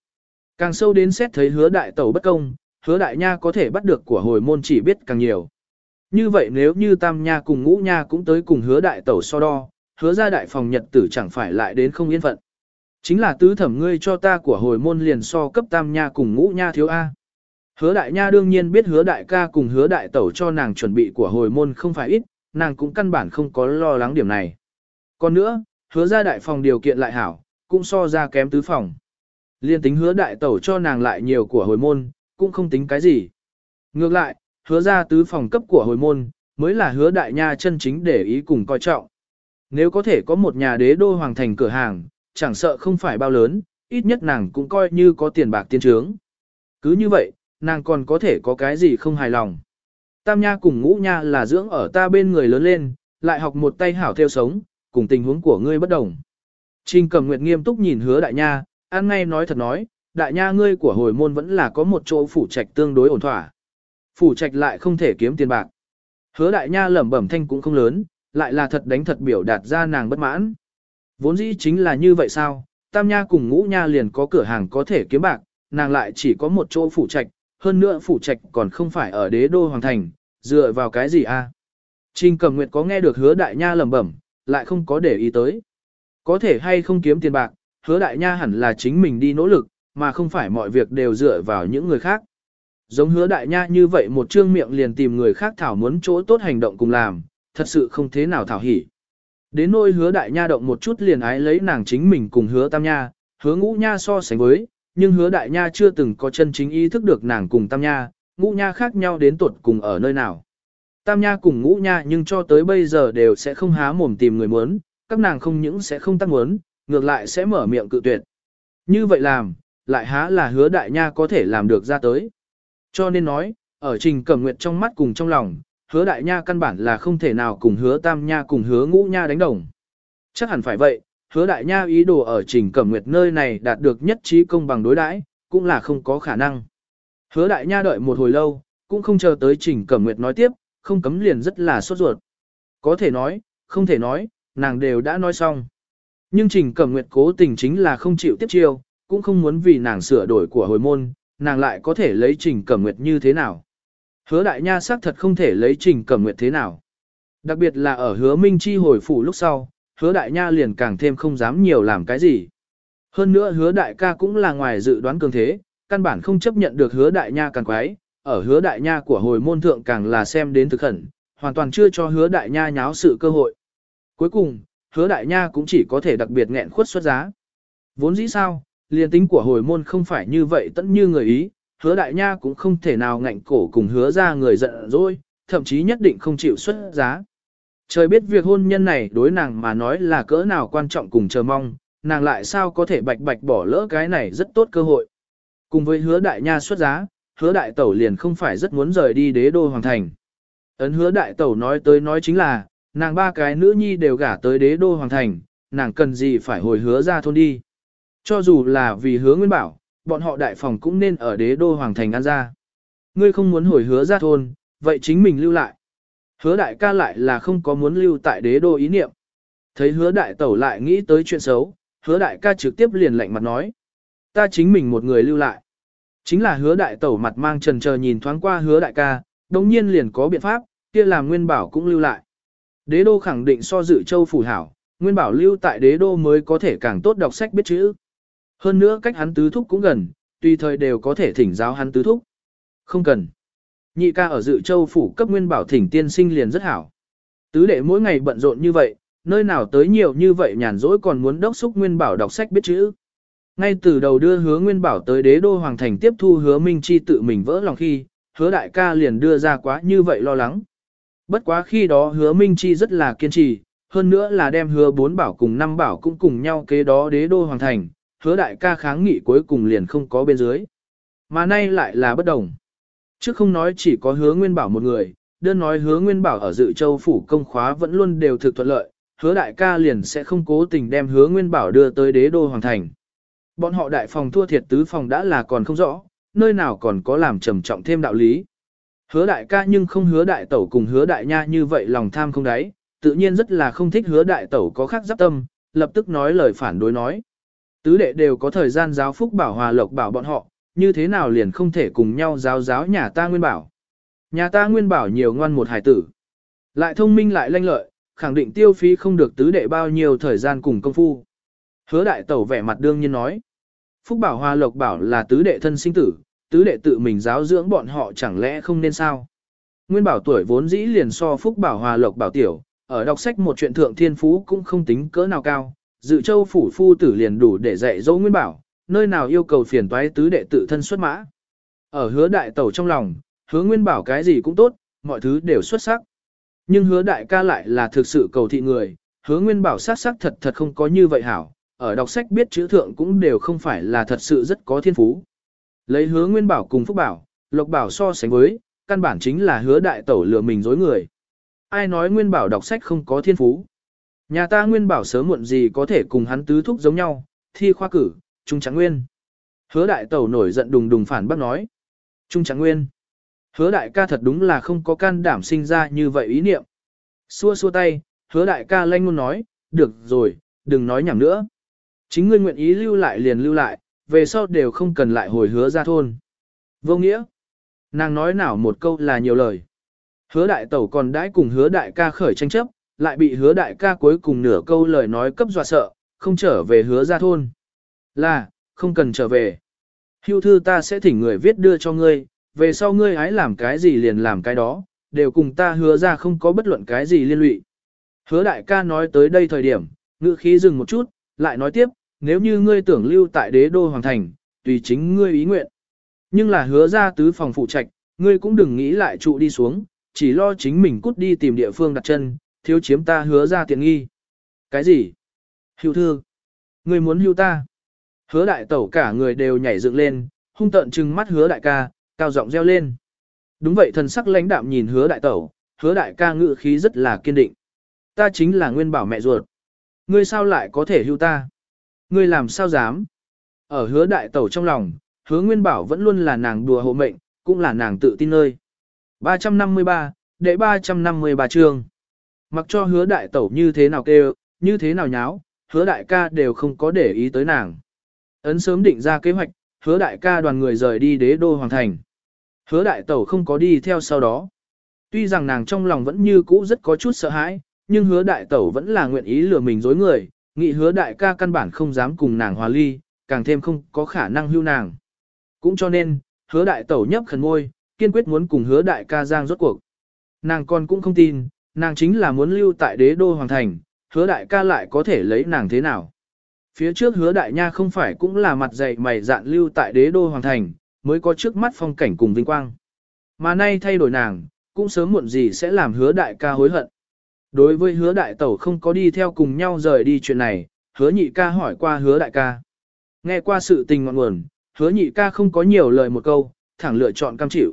Càng sâu đến xét thấy hứa đại tẩu bất công, hứa đại nha có thể bắt được của hồi môn chỉ biết càng nhiều. Như vậy nếu như tam nha cùng ngũ nha cũng tới cùng hứa đại tẩu so đo, hứa ra đại phòng nhật tử chẳng phải lại đến không yên phận. Chính là tứ thẩm ngươi cho ta của hồi môn liền so cấp tam nha cùng ngũ nha thiếu A. Hứa đại nha đương nhiên biết hứa đại ca cùng hứa đại tẩu cho nàng chuẩn bị của hồi môn không phải ít, nàng cũng căn bản không có lo lắng điểm này. Còn nữa, hứa ra đại phòng điều kiện lại hảo, cũng so ra kém tứ phòng. Liên tính hứa đại tẩu cho nàng lại nhiều của hồi môn, cũng không tính cái gì. Ngược lại, hứa ra tứ phòng cấp của hồi môn, mới là hứa đại nha chân chính để ý cùng coi trọng. Nếu có thể có một nhà đế đô hoàng thành cửa hàng, chẳng sợ không phải bao lớn, ít nhất nàng cũng coi như có tiền bạc tiên trướng. Cứ như vậy, nàng còn có thể có cái gì không hài lòng. Tam nha cùng ngũ nha là dưỡng ở ta bên người lớn lên, lại học một tay hảo theo sống, cùng tình huống của ngươi bất đồng. Trình cầm nguyệt nghiêm túc nhìn hứa đại nha, an ngay nói thật nói, đại nha ngươi của hồi môn vẫn là có một chỗ phủ trạch tương đối ổn thỏa. Phủ trạch lại không thể kiếm tiền bạc. Hứa đại nha lẩm bẩm thanh cũng không lớn, lại là thật đánh thật biểu đạt ra nàng bất mãn. Vốn dĩ chính là như vậy sao, tam nha cùng ngũ nha liền có cửa hàng có thể kiếm bạc, nàng lại chỉ có một chỗ phủ trạch, hơn nữa phủ trạch còn không phải ở đế đô hoàng thành, dựa vào cái gì a? À? Trình cầm nguyệt có nghe được hứa đại nha lẩm bẩm, lại không có để ý tới. Có thể hay không kiếm tiền bạc, hứa đại nha hẳn là chính mình đi nỗ lực, mà không phải mọi việc đều dựa vào những người khác. Giống hứa đại nha như vậy một trương miệng liền tìm người khác thảo muốn chỗ tốt hành động cùng làm, thật sự không thế nào thảo hỉ. Đến nỗi hứa đại nha động một chút liền ái lấy nàng chính mình cùng hứa tam nha, hứa ngũ nha so sánh với, nhưng hứa đại nha chưa từng có chân chính ý thức được nàng cùng tam nha, ngũ nha khác nhau đến tuột cùng ở nơi nào. Tam nha cùng ngũ nha nhưng cho tới bây giờ đều sẽ không há mồm tìm người muốn, các nàng không những sẽ không tăng muốn, ngược lại sẽ mở miệng cự tuyệt. Như vậy làm, lại há là hứa đại nha có thể làm được ra tới. Cho nên nói, ở trình cẩm nguyệt trong mắt cùng trong lòng, hứa đại nha căn bản là không thể nào cùng hứa tam nha cùng hứa ngũ nha đánh đồng. Chắc hẳn phải vậy, hứa đại nha ý đồ ở trình cẩm nguyệt nơi này đạt được nhất trí công bằng đối đãi, cũng là không có khả năng. Hứa đại nha đợi một hồi lâu, cũng không chờ tới trình cẩm nguyệt nói tiếp, không cấm liền rất là sốt ruột. Có thể nói, không thể nói, nàng đều đã nói xong. Nhưng trình cẩm nguyệt cố tình chính là không chịu tiếp chiêu, cũng không muốn vì nàng sửa đổi của hồi môn, nàng lại có thể lấy trình cẩm nguyệt như thế nào. Hứa đại nha xác thật không thể lấy trình cẩm nguyệt thế nào. Đặc biệt là ở hứa minh chi hồi phủ lúc sau, hứa đại nha liền càng thêm không dám nhiều làm cái gì. Hơn nữa hứa đại ca cũng là ngoài dự đoán cường thế, căn bản không chấp nhận được hứa đại nha càng quái, ở hứa đại nha của hồi môn thượng càng là xem đến thực khẩn, hoàn toàn chưa cho hứa đại nha nháo sự cơ hội. Cuối cùng, hứa đại nha cũng chỉ có thể đặc biệt nghẹn khuất xuất giá. Vốn dĩ sao, liền tính của hồi môn không phải như vậy tận như người ý, hứa đại nha cũng không thể nào ngạnh cổ cùng hứa ra người giận dỗi, thậm chí nhất định không chịu xuất giá. Trời biết việc hôn nhân này đối nàng mà nói là cỡ nào quan trọng cùng chờ mong, nàng lại sao có thể bạch bạch bỏ lỡ cái này rất tốt cơ hội. Cùng với hứa đại nha xuất giá, hứa đại tẩu liền không phải rất muốn rời đi đế đô hoàng thành. Ấn hứa đại tẩu nói tới nói chính là, nàng ba cái nữ nhi đều gả tới đế đô hoàng thành, nàng cần gì phải hồi hứa ra thôn đi. Cho dù là vì hứa nguyên bảo, bọn họ đại phòng cũng nên ở đế đô hoàng thành ăn ra. Ngươi không muốn hồi hứa ra thôn, vậy chính mình lưu lại. Hứa đại ca lại là không có muốn lưu tại đế đô ý niệm. Thấy hứa đại tẩu lại nghĩ tới chuyện xấu, hứa đại ca trực tiếp liền lạnh mặt nói. Ta chính mình một người lưu lại. Chính là hứa đại tẩu mặt mang trần chờ nhìn thoáng qua hứa đại ca, đồng nhiên liền có biện pháp, kia làm nguyên bảo cũng lưu lại. Đế đô khẳng định so dự châu phủ hảo, nguyên bảo lưu tại đế đô mới có thể càng tốt đọc sách biết chữ. Hơn nữa cách hắn tứ thúc cũng gần, tùy thời đều có thể thỉnh giáo hắn tứ thúc. Không cần. Nhị ca ở dự châu phủ cấp nguyên bảo thỉnh tiên sinh liền rất hảo. Tứ đệ mỗi ngày bận rộn như vậy, nơi nào tới nhiều như vậy nhàn rỗi còn muốn đốc xúc nguyên bảo đọc sách biết chữ. Ngay từ đầu đưa hứa nguyên bảo tới đế đô hoàng thành tiếp thu hứa minh chi tự mình vỡ lòng khi, hứa đại ca liền đưa ra quá như vậy lo lắng. Bất quá khi đó hứa minh chi rất là kiên trì, hơn nữa là đem hứa bốn bảo cùng năm bảo cũng cùng nhau kế đó đế đô hoàng thành, hứa đại ca kháng nghị cuối cùng liền không có bên dưới. Mà nay lại là bất đồng. Chứ không nói chỉ có hứa nguyên bảo một người, đơn nói hứa nguyên bảo ở dự châu phủ công khóa vẫn luôn đều thực thuận lợi, hứa đại ca liền sẽ không cố tình đem hứa nguyên bảo đưa tới đế đô hoàng thành. Bọn họ đại phòng thua thiệt tứ phòng đã là còn không rõ, nơi nào còn có làm trầm trọng thêm đạo lý. Hứa đại ca nhưng không hứa đại tẩu cùng hứa đại nha như vậy lòng tham không đáy, tự nhiên rất là không thích hứa đại tẩu có khác giáp tâm, lập tức nói lời phản đối nói. Tứ đệ đều có thời gian giáo phúc bảo hòa lộc bảo bọn họ, như thế nào liền không thể cùng nhau giáo giáo nhà ta nguyên bảo. Nhà ta nguyên bảo nhiều ngoan một hải tử. Lại thông minh lại lanh lợi, khẳng định tiêu phí không được tứ đệ bao nhiêu thời gian cùng công phu. Hứa đại tẩu vẻ mặt đương nhiên nói. Phúc bảo hòa lộc bảo là tứ đệ thân sinh tử, tứ đệ tự mình giáo dưỡng bọn họ chẳng lẽ không nên sao. Nguyên bảo tuổi vốn dĩ liền so phúc bảo hòa lộc bảo tiểu, ở đọc sách một chuyện thượng thiên phú cũng không tính cỡ nào cao, dự châu phủ phu tử liền đủ để dạy dỗ nguyên bảo, nơi nào yêu cầu phiền toái tứ đệ tự thân xuất mã. Ở hứa đại tẩu trong lòng, hứa nguyên bảo cái gì cũng tốt, mọi thứ đều xuất sắc. Nhưng hứa đại ca lại là thực sự cầu thị người, hứa nguyên bảo sát sắc thật thật không có như vậy hảo, ở đọc sách biết chữ thượng cũng đều không phải là thật sự rất có thiên phú. Lấy hứa nguyên bảo cùng phúc bảo, lộc bảo so sánh với, căn bản chính là hứa đại tẩu lừa mình dối người. Ai nói nguyên bảo đọc sách không có thiên phú. Nhà ta nguyên bảo sớm muộn gì có thể cùng hắn tứ thúc giống nhau, thi khoa cử, trung trắng nguyên. Hứa đại tẩu nổi giận đùng đùng phản bác nói. Trung trắng nguyên. Hứa đại ca thật đúng là không có can đảm sinh ra như vậy ý niệm. Xua xua tay, hứa đại ca lanh ngôn nói, được rồi, đừng nói nhảm nữa. Chính ngươi nguyện ý lưu lại liền lưu lại, về sau đều không cần lại hồi hứa ra thôn. Vô nghĩa. Nàng nói nào một câu là nhiều lời. Hứa đại tẩu còn đãi cùng hứa đại ca khởi tranh chấp, lại bị hứa đại ca cuối cùng nửa câu lời nói cấp dọa sợ, không trở về hứa ra thôn. Là, không cần trở về. Hưu thư ta sẽ thỉnh người viết đưa cho ngươi, về sau ngươi hãy làm cái gì liền làm cái đó, đều cùng ta hứa ra không có bất luận cái gì liên lụy. Hứa đại ca nói tới đây thời điểm, ngữ khí dừng một chút, lại nói tiếp, nếu như ngươi tưởng lưu tại đế đô hoàng thành, tùy chính ngươi ý nguyện. Nhưng là hứa ra tứ phòng phụ trạch, ngươi cũng đừng nghĩ lại trụ đi xuống, chỉ lo chính mình cút đi tìm địa phương đặt chân, thiếu chiếm ta hứa ra tiện nghi. Cái gì? Hưu thư. Ngươi muốn hưu ta? Hứa đại tẩu cả người đều nhảy dựng lên, hung tợn trừng mắt hứa đại ca, cao giọng reo lên. Đúng vậy thần sắc lãnh đạm nhìn hứa đại tẩu, hứa đại ca ngự khí rất là kiên định. Ta chính là nguyên bảo mẹ ruột. Ngươi sao lại có thể hưu ta? Ngươi làm sao dám? Ở hứa đại tẩu trong lòng, hứa nguyên bảo vẫn luôn là nàng đùa hộ mệnh, cũng là nàng tự tin nơi. 353, đệ 353 chương. Mặc cho hứa đại tẩu như thế nào kêu, như thế nào nháo, hứa đại ca đều không có để ý tới nàng. Ấn sớm định ra kế hoạch, hứa đại ca đoàn người rời đi đế đô hoàng thành. Hứa đại tẩu không có đi theo sau đó. Tuy rằng nàng trong lòng vẫn như cũ rất có chút sợ hãi, nhưng hứa đại tẩu vẫn là nguyện ý lừa mình dối người, nghị hứa đại ca căn bản không dám cùng nàng hòa ly, càng thêm không có khả năng hưu nàng. Cũng cho nên, hứa đại tẩu nhấp khẩn ngôi, kiên quyết muốn cùng hứa đại ca giang rốt cuộc. Nàng con cũng không tin, nàng chính là muốn lưu tại đế đô hoàng thành, hứa đại ca lại có thể lấy nàng thế nào. Phía trước hứa đại nha không phải cũng là mặt dày mày dạn lưu tại đế đô hoàng thành, mới có trước mắt phong cảnh cùng vinh quang. Mà nay thay đổi nàng, cũng sớm muộn gì sẽ làm hứa đại ca hối hận. Đối với hứa đại tẩu không có đi theo cùng nhau rời đi chuyện này, hứa nhị ca hỏi qua hứa đại ca. Nghe qua sự tình ngọn nguồn, hứa nhị ca không có nhiều lời một câu, thẳng lựa chọn cam chịu.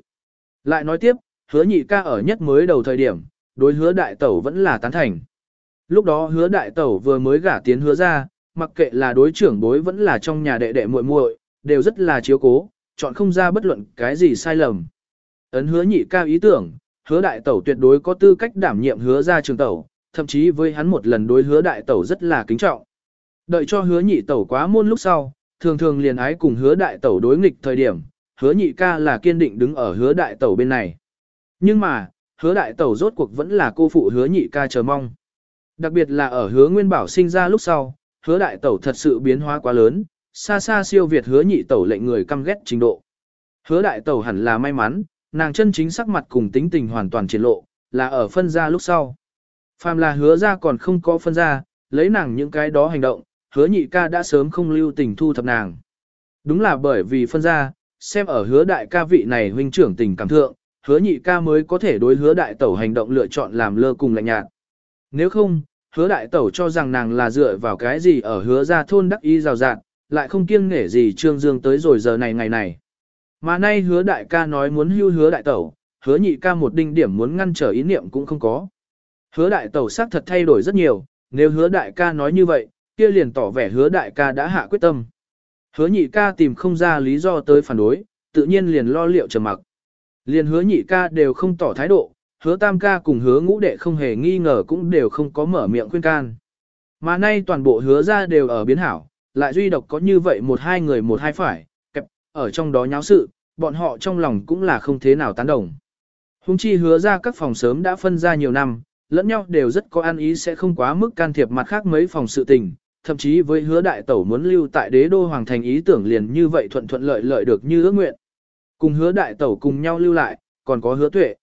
Lại nói tiếp, hứa nhị ca ở nhất mới đầu thời điểm, đối hứa đại tẩu vẫn là tán thành. Lúc đó hứa đại tẩu vừa mới gả tiến hứa ra, mặc kệ là đối trưởng bối vẫn là trong nhà đệ đệ muội muội, đều rất là chiếu cố, chọn không ra bất luận cái gì sai lầm. Ấn hứa nhị ca ý tưởng, hứa đại tẩu tuyệt đối có tư cách đảm nhiệm hứa ra trường tẩu, thậm chí với hắn một lần đối hứa đại tẩu rất là kính trọng. Đợi cho hứa nhị tẩu quá môn lúc sau, thường thường liền ái cùng hứa đại tẩu đối nghịch thời điểm, hứa nhị ca là kiên định đứng ở hứa đại tẩu bên này. Nhưng mà, hứa đại tẩu rốt cuộc vẫn là cô phụ hứa nhị ca chờ mong. Đặc biệt là ở hứa nguyên bảo sinh ra lúc sau, hứa đại tẩu thật sự biến hóa quá lớn, xa xa siêu việt hứa nhị tẩu lệnh người căm ghét trình độ. Hứa đại tẩu hẳn là may mắn, nàng chân chính sắc mặt cùng tính tình hoàn toàn triển lộ, là ở phân ra lúc sau. Phàm là hứa ra còn không có phân ra, lấy nàng những cái đó hành động, hứa nhị ca đã sớm không lưu tình thu thập nàng. Đúng là bởi vì phân ra, xem ở hứa đại ca vị này huynh trưởng tình cảm thượng, hứa nhị ca mới có thể đối hứa đại tẩu hành động lựa chọn làm lơ cùng lạnh nhạt. Nếu không, hứa đại tẩu cho rằng nàng là dựa vào cái gì ở hứa ra thôn đắc ý rào rạt, lại không kiêng nghể gì trương dương tới rồi giờ này ngày này. Mà nay hứa đại ca nói muốn hưu hứa đại tẩu, hứa nhị ca một đinh điểm muốn ngăn trở ý niệm cũng không có. Hứa đại tẩu xác thật thay đổi rất nhiều, nếu hứa đại ca nói như vậy, kia liền tỏ vẻ hứa đại ca đã hạ quyết tâm. Hứa nhị ca tìm không ra lý do tới phản đối, tự nhiên liền lo liệu trầm mặc. Liền hứa nhị ca đều không tỏ thái độ, hứa tam ca cùng hứa ngũ đệ không hề nghi ngờ cũng đều không có mở miệng khuyên can. Mà nay toàn bộ hứa ra đều ở biến hảo, lại duy độc có như vậy một hai người một hai phải, ở trong đó nháo sự, bọn họ trong lòng cũng là không thế nào tán đồng. Hùng chi hứa ra các phòng sớm đã phân ra nhiều năm, lẫn nhau đều rất có ăn ý sẽ không quá mức can thiệp mặt khác mấy phòng sự tình, thậm chí với hứa đại tẩu muốn lưu tại đế đô hoàng thành ý tưởng liền như vậy thuận thuận lợi lợi được như ước nguyện. Cùng hứa đại tẩu cùng nhau lưu lại, còn có hứa tuệ.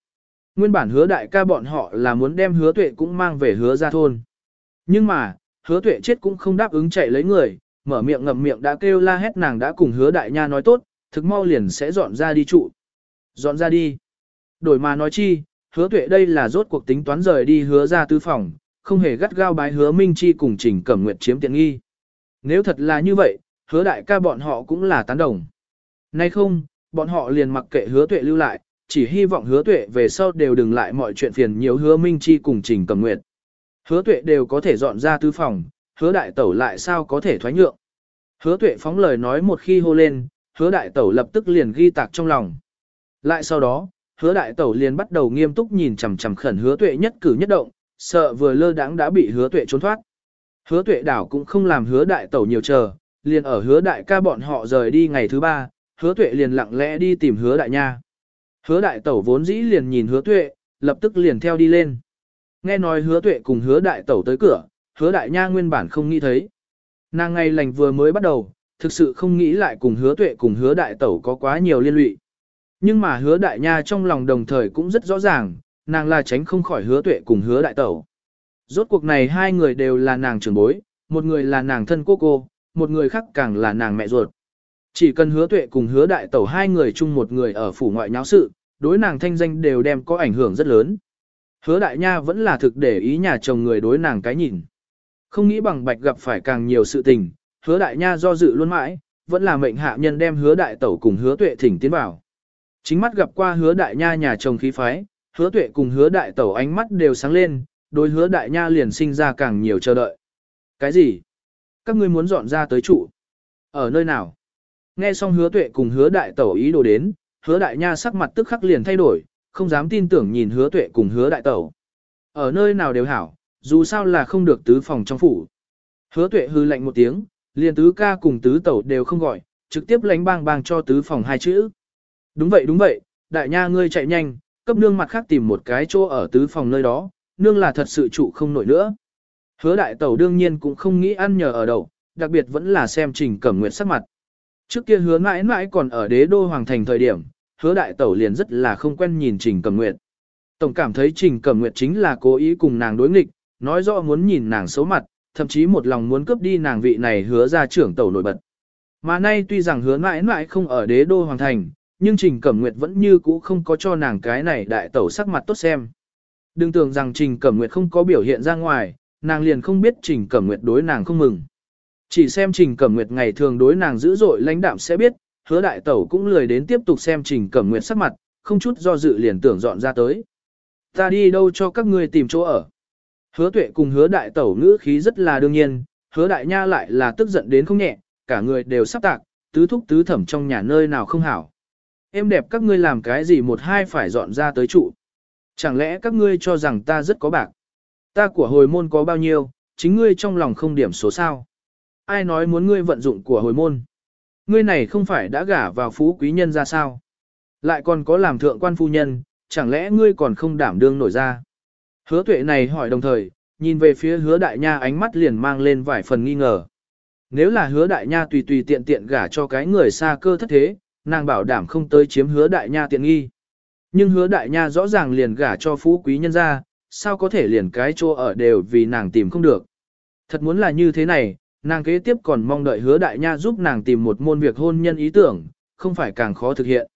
Nguyên bản hứa đại ca bọn họ là muốn đem hứa tuệ cũng mang về hứa ra thôn. Nhưng mà, hứa tuệ chết cũng không đáp ứng chạy lấy người, mở miệng ngậm miệng đã kêu la hét nàng đã cùng hứa đại nha nói tốt, thực mau liền sẽ dọn ra đi trụ. Dọn ra đi. Đổi mà nói chi, hứa tuệ đây là rốt cuộc tính toán rời đi hứa ra tư phòng, không hề gắt gao bái hứa Minh Chi cùng Trình Cẩm Nguyệt chiếm tiện nghi. Nếu thật là như vậy, hứa đại ca bọn họ cũng là tán đồng. Nay không, bọn họ liền mặc kệ hứa tuệ lưu lại, chỉ hy vọng hứa tuệ về sau đều đừng lại mọi chuyện phiền nhiều hứa Minh Chi cùng Trình Cẩm Nguyệt. Hứa tuệ đều có thể dọn ra tư phòng, hứa đại tẩu lại sao có thể thoái nhượng. Hứa tuệ phóng lời nói một khi hô lên, hứa đại tẩu lập tức liền ghi tạc trong lòng. Lại sau đó, hứa đại tẩu liền bắt đầu nghiêm túc nhìn chằm chằm khẩn hứa tuệ nhất cử nhất động, sợ vừa lơ đãng đã bị hứa tuệ trốn thoát. Hứa tuệ đảo cũng không làm hứa đại tẩu nhiều chờ, liền ở hứa đại ca bọn họ rời đi ngày thứ ba, hứa tuệ liền lặng lẽ đi tìm hứa đại nha. Hứa đại tẩu vốn dĩ liền nhìn hứa tuệ, lập tức liền theo đi lên. Nghe nói hứa tuệ cùng hứa đại tẩu tới cửa, hứa đại nha nguyên bản không nghĩ thấy. Nàng ngày lành vừa mới bắt đầu, thực sự không nghĩ lại cùng hứa tuệ cùng hứa đại tẩu có quá nhiều liên lụy. Nhưng mà hứa đại nha trong lòng đồng thời cũng rất rõ ràng, nàng là tránh không khỏi hứa tuệ cùng hứa đại tẩu. Rốt cuộc này hai người đều là nàng trưởng bối, một người là nàng thân cô cô, một người khác càng là nàng mẹ ruột. Chỉ cần hứa tuệ cùng hứa đại tẩu hai người chung một người ở phủ ngoại nháo sự, đối nàng thanh danh đều đem có ảnh hưởng rất lớn. Hứa đại nha vẫn là thực để ý nhà chồng người đối nàng cái nhìn. Không nghĩ bằng bạch gặp phải càng nhiều sự tình, hứa đại nha do dự luôn mãi, vẫn là mệnh hạ nhân đem hứa đại tẩu cùng hứa tuệ thỉnh tiến vào. Chính mắt gặp qua hứa đại nha nhà chồng khí phái, hứa tuệ cùng hứa đại tẩu ánh mắt đều sáng lên, đối hứa đại nha liền sinh ra càng nhiều chờ đợi. Cái gì? Các ngươi muốn dọn ra tới trụ? Ở nơi nào? Nghe xong hứa tuệ cùng hứa đại tẩu ý đồ đến, hứa đại nha sắc mặt tức khắc liền thay đổi, không dám tin tưởng nhìn hứa tuệ cùng hứa đại tẩu. Ở nơi nào đều hảo, dù sao là không được tứ phòng trong phủ. Hứa tuệ hư lạnh một tiếng, liền tứ ca cùng tứ tẩu đều không gọi, trực tiếp lánh bang bang cho tứ phòng hai chữ. Đúng vậy đúng vậy, đại nha ngươi chạy nhanh, cấp nương mặt khác tìm một cái chỗ ở tứ phòng nơi đó, nương là thật sự trụ không nổi nữa. Hứa đại tẩu đương nhiên cũng không nghĩ ăn nhờ ở đậu, đặc biệt vẫn là xem trình cẩm nguyện sắc mặt. Trước kia hứa mãi mãi còn ở đế đô hoàng thành thời điểm, hứa đại tẩu liền rất là không quen nhìn trình cẩm nguyện. Tổng cảm thấy trình cẩm nguyện chính là cố ý cùng nàng đối nghịch, nói rõ muốn nhìn nàng xấu mặt, thậm chí một lòng muốn cướp đi nàng vị này hứa ra trưởng tẩu nổi bật. Mà nay tuy rằng hứa mãi mãi không ở đế đô hoàng thành, nhưng Trình Cẩm Nguyệt vẫn như cũ không có cho nàng cái này đại tẩu sắc mặt tốt xem. Đừng tưởng rằng Trình Cẩm Nguyệt không có biểu hiện ra ngoài, nàng liền không biết Trình Cẩm Nguyệt đối nàng không mừng. Chỉ xem Trình Cẩm Nguyệt ngày thường đối nàng dữ dội lãnh đạm sẽ biết, hứa đại tẩu cũng lười đến tiếp tục xem Trình Cẩm Nguyệt sắc mặt, không chút do dự liền tưởng dọn ra tới. Ta đi đâu cho các ngươi tìm chỗ ở. Hứa tuệ cùng hứa đại tẩu ngữ khí rất là đương nhiên, hứa đại nha lại là tức giận đến không nhẹ, cả người đều sắp tạc, tứ thúc tứ thẩm trong nhà nơi nào không hảo. Em đẹp các ngươi làm cái gì một hai phải dọn ra tới trụ. Chẳng lẽ các ngươi cho rằng ta rất có bạc. Ta của hồi môn có bao nhiêu, chính ngươi trong lòng không điểm số sao. Ai nói muốn ngươi vận dụng của hồi môn. Ngươi này không phải đã gả vào phú quý nhân ra sao. Lại còn có làm thượng quan phu nhân, chẳng lẽ ngươi còn không đảm đương nổi ra. Hứa tuệ này hỏi đồng thời, nhìn về phía hứa đại nha ánh mắt liền mang lên vài phần nghi ngờ. Nếu là hứa đại nha tùy tùy tiện tiện gả cho cái người xa cơ thất thế, nàng bảo đảm không tới chiếm hứa đại nha tiện nghi. Nhưng hứa đại nha rõ ràng liền gả cho phú quý nhân ra, sao có thể liền cái chỗ ở đều vì nàng tìm không được. Thật muốn là như thế này, nàng kế tiếp còn mong đợi hứa đại nha giúp nàng tìm một môn việc hôn nhân ý tưởng, không phải càng khó thực hiện.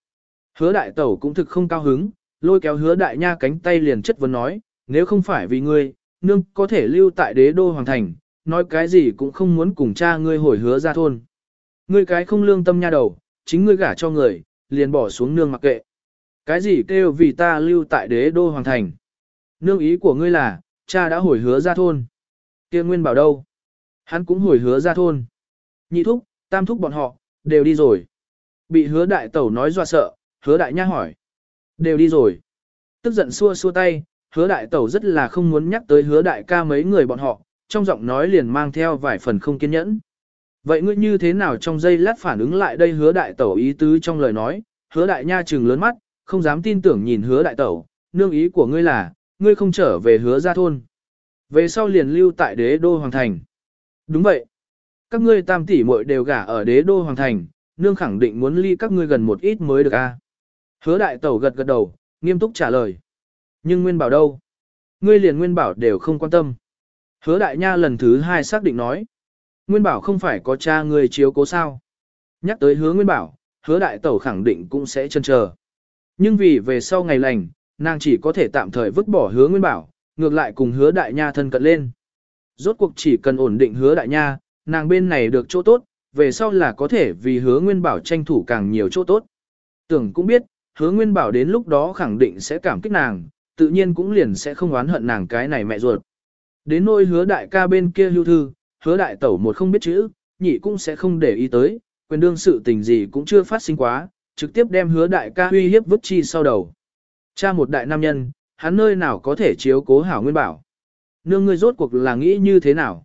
Hứa đại tẩu cũng thực không cao hứng, lôi kéo hứa đại nha cánh tay liền chất vấn nói, nếu không phải vì ngươi, nương có thể lưu tại đế đô hoàng thành, nói cái gì cũng không muốn cùng cha ngươi hồi hứa ra thôn. Ngươi cái không lương tâm nha đầu, chính ngươi gả cho người, liền bỏ xuống nương mặc kệ. Cái gì kêu vì ta lưu tại đế đô hoàng thành. Nương ý của ngươi là, cha đã hồi hứa ra thôn. kia nguyên bảo đâu? Hắn cũng hồi hứa ra thôn. Nhị thúc, tam thúc bọn họ, đều đi rồi. Bị hứa đại tẩu nói dọa sợ, hứa đại nha hỏi. Đều đi rồi. Tức giận xua xua tay, hứa đại tẩu rất là không muốn nhắc tới hứa đại ca mấy người bọn họ, trong giọng nói liền mang theo vài phần không kiên nhẫn. Vậy ngươi như thế nào trong giây lát phản ứng lại đây hứa đại tẩu ý tứ trong lời nói, hứa đại nha trừng lớn mắt, không dám tin tưởng nhìn hứa đại tẩu, nương ý của ngươi là, ngươi không trở về hứa ra thôn. Về sau liền lưu tại đế đô hoàng thành. Đúng vậy. Các ngươi tam tỷ muội đều gả ở đế đô hoàng thành, nương khẳng định muốn ly các ngươi gần một ít mới được a. Hứa đại tẩu gật gật đầu, nghiêm túc trả lời. Nhưng nguyên bảo đâu? Ngươi liền nguyên bảo đều không quan tâm. Hứa đại nha lần thứ hai xác định nói. Nguyên bảo không phải có cha người chiếu cố sao. Nhắc tới hứa nguyên bảo, hứa đại tẩu khẳng định cũng sẽ chân chờ. Nhưng vì về sau ngày lành, nàng chỉ có thể tạm thời vứt bỏ hứa nguyên bảo, ngược lại cùng hứa đại nha thân cận lên. Rốt cuộc chỉ cần ổn định hứa đại nha, nàng bên này được chỗ tốt, về sau là có thể vì hứa nguyên bảo tranh thủ càng nhiều chỗ tốt. Tưởng cũng biết, hứa nguyên bảo đến lúc đó khẳng định sẽ cảm kích nàng, tự nhiên cũng liền sẽ không oán hận nàng cái này mẹ ruột. Đến nôi hứa đại ca bên kia lưu thư, hứa đại tẩu một không biết chữ, nhị cũng sẽ không để ý tới, quyền đương sự tình gì cũng chưa phát sinh quá, trực tiếp đem hứa đại ca uy hiếp vứt chi sau đầu. Cha một đại nam nhân, hắn nơi nào có thể chiếu cố hảo nguyên bảo. Nương ngươi rốt cuộc là nghĩ như thế nào?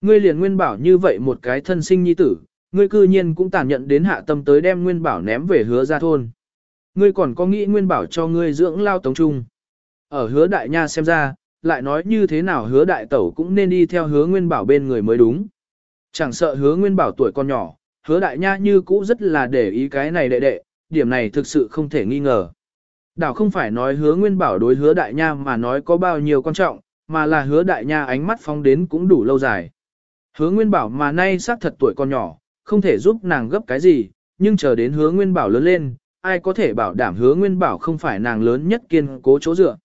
Ngươi liền nguyên bảo như vậy một cái thân sinh nhi tử, ngươi cư nhiên cũng tàn nhận đến hạ tâm tới đem nguyên bảo ném về hứa ra thôn. Ngươi còn có nghĩ nguyên bảo cho ngươi dưỡng lao tống trung. Ở hứa đại nha xem ra, lại nói như thế nào hứa đại tẩu cũng nên đi theo hứa nguyên bảo bên người mới đúng. Chẳng sợ hứa nguyên bảo tuổi con nhỏ, hứa đại nha như cũ rất là để ý cái này đệ đệ, điểm này thực sự không thể nghi ngờ. Đảo không phải nói hứa nguyên bảo đối hứa đại nha mà nói có bao nhiêu quan trọng, mà là hứa đại nha ánh mắt phóng đến cũng đủ lâu dài. Hứa nguyên bảo mà nay xác thật tuổi con nhỏ, không thể giúp nàng gấp cái gì, nhưng chờ đến hứa nguyên bảo lớn lên, ai có thể bảo đảm hứa nguyên bảo không phải nàng lớn nhất kiên cố chỗ dựa.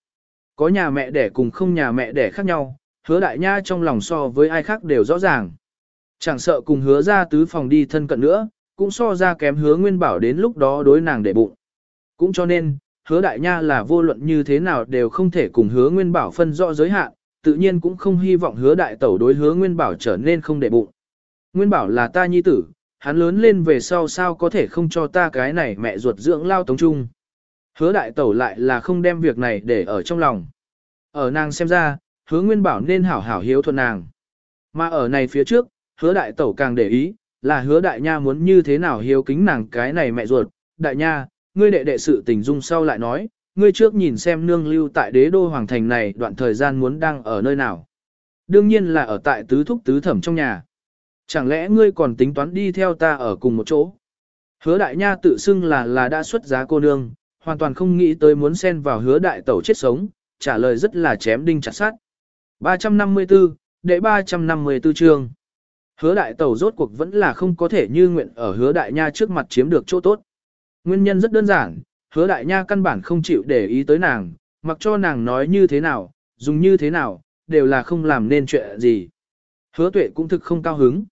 Có nhà mẹ đẻ cùng không nhà mẹ đẻ khác nhau, hứa đại nha trong lòng so với ai khác đều rõ ràng. Chẳng sợ cùng hứa ra tứ phòng đi thân cận nữa, cũng so ra kém hứa nguyên bảo đến lúc đó đối nàng để bụng. Cũng cho nên, hứa đại nha là vô luận như thế nào đều không thể cùng hứa nguyên bảo phân rõ giới hạn, tự nhiên cũng không hy vọng hứa đại tẩu đối hứa nguyên bảo trở nên không để bụng. Nguyên bảo là ta nhi tử, hắn lớn lên về sau sao có thể không cho ta cái này mẹ ruột dưỡng lao tống trung. Hứa đại tẩu lại là không đem việc này để ở trong lòng. Ở nàng xem ra, hứa nguyên bảo nên hảo hảo hiếu thuận nàng. Mà ở này phía trước, hứa đại tẩu càng để ý, là hứa đại nha muốn như thế nào hiếu kính nàng cái này mẹ ruột. Đại nha, ngươi đệ đệ sự tình dung sau lại nói, ngươi trước nhìn xem nương lưu tại đế đô hoàng thành này đoạn thời gian muốn đang ở nơi nào. Đương nhiên là ở tại tứ thúc tứ thẩm trong nhà. Chẳng lẽ ngươi còn tính toán đi theo ta ở cùng một chỗ? Hứa đại nha tự xưng là là đã xuất giá cô nương, hoàn toàn không nghĩ tới muốn xen vào hứa đại tẩu chết sống, trả lời rất là chém đinh chặt sát. 354, đệ 354 chương. Hứa đại tẩu rốt cuộc vẫn là không có thể như nguyện ở hứa đại nha trước mặt chiếm được chỗ tốt. Nguyên nhân rất đơn giản, hứa đại nha căn bản không chịu để ý tới nàng, mặc cho nàng nói như thế nào, dùng như thế nào, đều là không làm nên chuyện gì. Hứa tuệ cũng thực không cao hứng.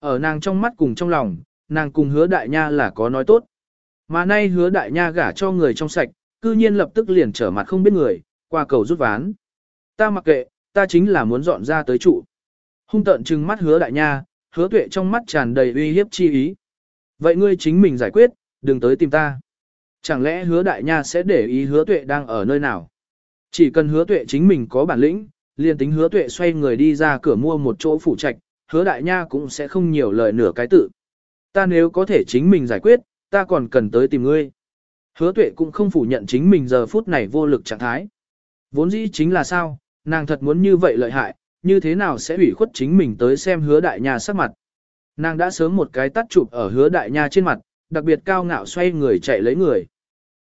Ở nàng trong mắt cùng trong lòng, nàng cùng hứa đại nha là có nói tốt. Mà nay hứa đại nha gả cho người trong sạch, cư nhiên lập tức liền trở mặt không biết người, qua cầu rút ván. Ta mặc kệ, ta chính là muốn dọn ra tới trụ. Hung tận trừng mắt hứa đại nha, hứa tuệ trong mắt tràn đầy uy hiếp chi ý. Vậy ngươi chính mình giải quyết, đừng tới tìm ta. Chẳng lẽ hứa đại nha sẽ để ý hứa tuệ đang ở nơi nào? Chỉ cần hứa tuệ chính mình có bản lĩnh, liền tính hứa tuệ xoay người đi ra cửa mua một chỗ phủ trạch, hứa đại nha cũng sẽ không nhiều lời nửa cái tự. Ta nếu có thể chính mình giải quyết, ta còn cần tới tìm ngươi. Hứa tuệ cũng không phủ nhận chính mình giờ phút này vô lực trạng thái. Vốn dĩ chính là sao, nàng thật muốn như vậy lợi hại, như thế nào sẽ ủy khuất chính mình tới xem hứa đại nha sắc mặt. Nàng đã sớm một cái tắt chụp ở hứa đại nha trên mặt, đặc biệt cao ngạo xoay người chạy lấy người.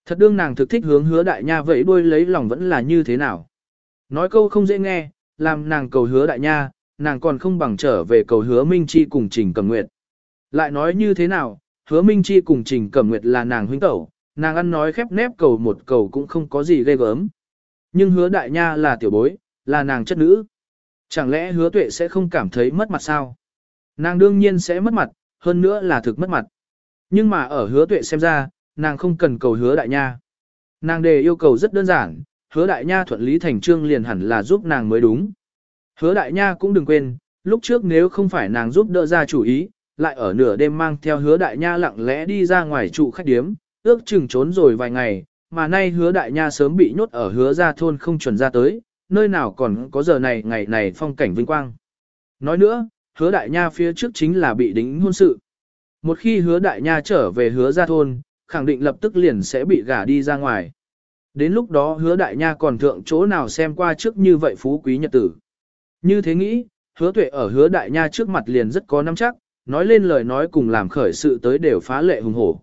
Thật đương nàng thực thích hướng hứa đại nha vậy đuôi lấy lòng vẫn là như thế nào. Nói câu không dễ nghe, làm nàng cầu hứa đại nha, nàng còn không bằng trở về cầu hứa Minh Chi cùng Trình Cầm Nguyệt. Lại nói như thế nào, hứa Minh Chi cùng Trình Cẩm Nguyệt là nàng huynh tẩu, nàng ăn nói khép nép cầu một cầu cũng không có gì ghê gớm. Nhưng hứa đại nha là tiểu bối, là nàng chất nữ. Chẳng lẽ hứa tuệ sẽ không cảm thấy mất mặt sao? Nàng đương nhiên sẽ mất mặt, hơn nữa là thực mất mặt. Nhưng mà ở hứa tuệ xem ra, nàng không cần cầu hứa đại nha. Nàng đề yêu cầu rất đơn giản, hứa đại nha thuận lý thành trương liền hẳn là giúp nàng mới đúng. Hứa đại nha cũng đừng quên, lúc trước nếu không phải nàng giúp đỡ ra chủ ý, lại ở nửa đêm mang theo hứa đại nha lặng lẽ đi ra ngoài trụ khách điếm, ước chừng trốn rồi vài ngày, mà nay hứa đại nha sớm bị nhốt ở hứa gia thôn không chuẩn ra tới, nơi nào còn có giờ này ngày này phong cảnh vinh quang. Nói nữa, hứa đại nha phía trước chính là bị đính hôn sự. Một khi hứa đại nha trở về hứa gia thôn, khẳng định lập tức liền sẽ bị gả đi ra ngoài. Đến lúc đó hứa đại nha còn thượng chỗ nào xem qua trước như vậy phú quý nhật tử. Như thế nghĩ, hứa tuệ ở hứa đại nha trước mặt liền rất có nắm chắc, nói lên lời nói cùng làm khởi sự tới đều phá lệ hùng hổ.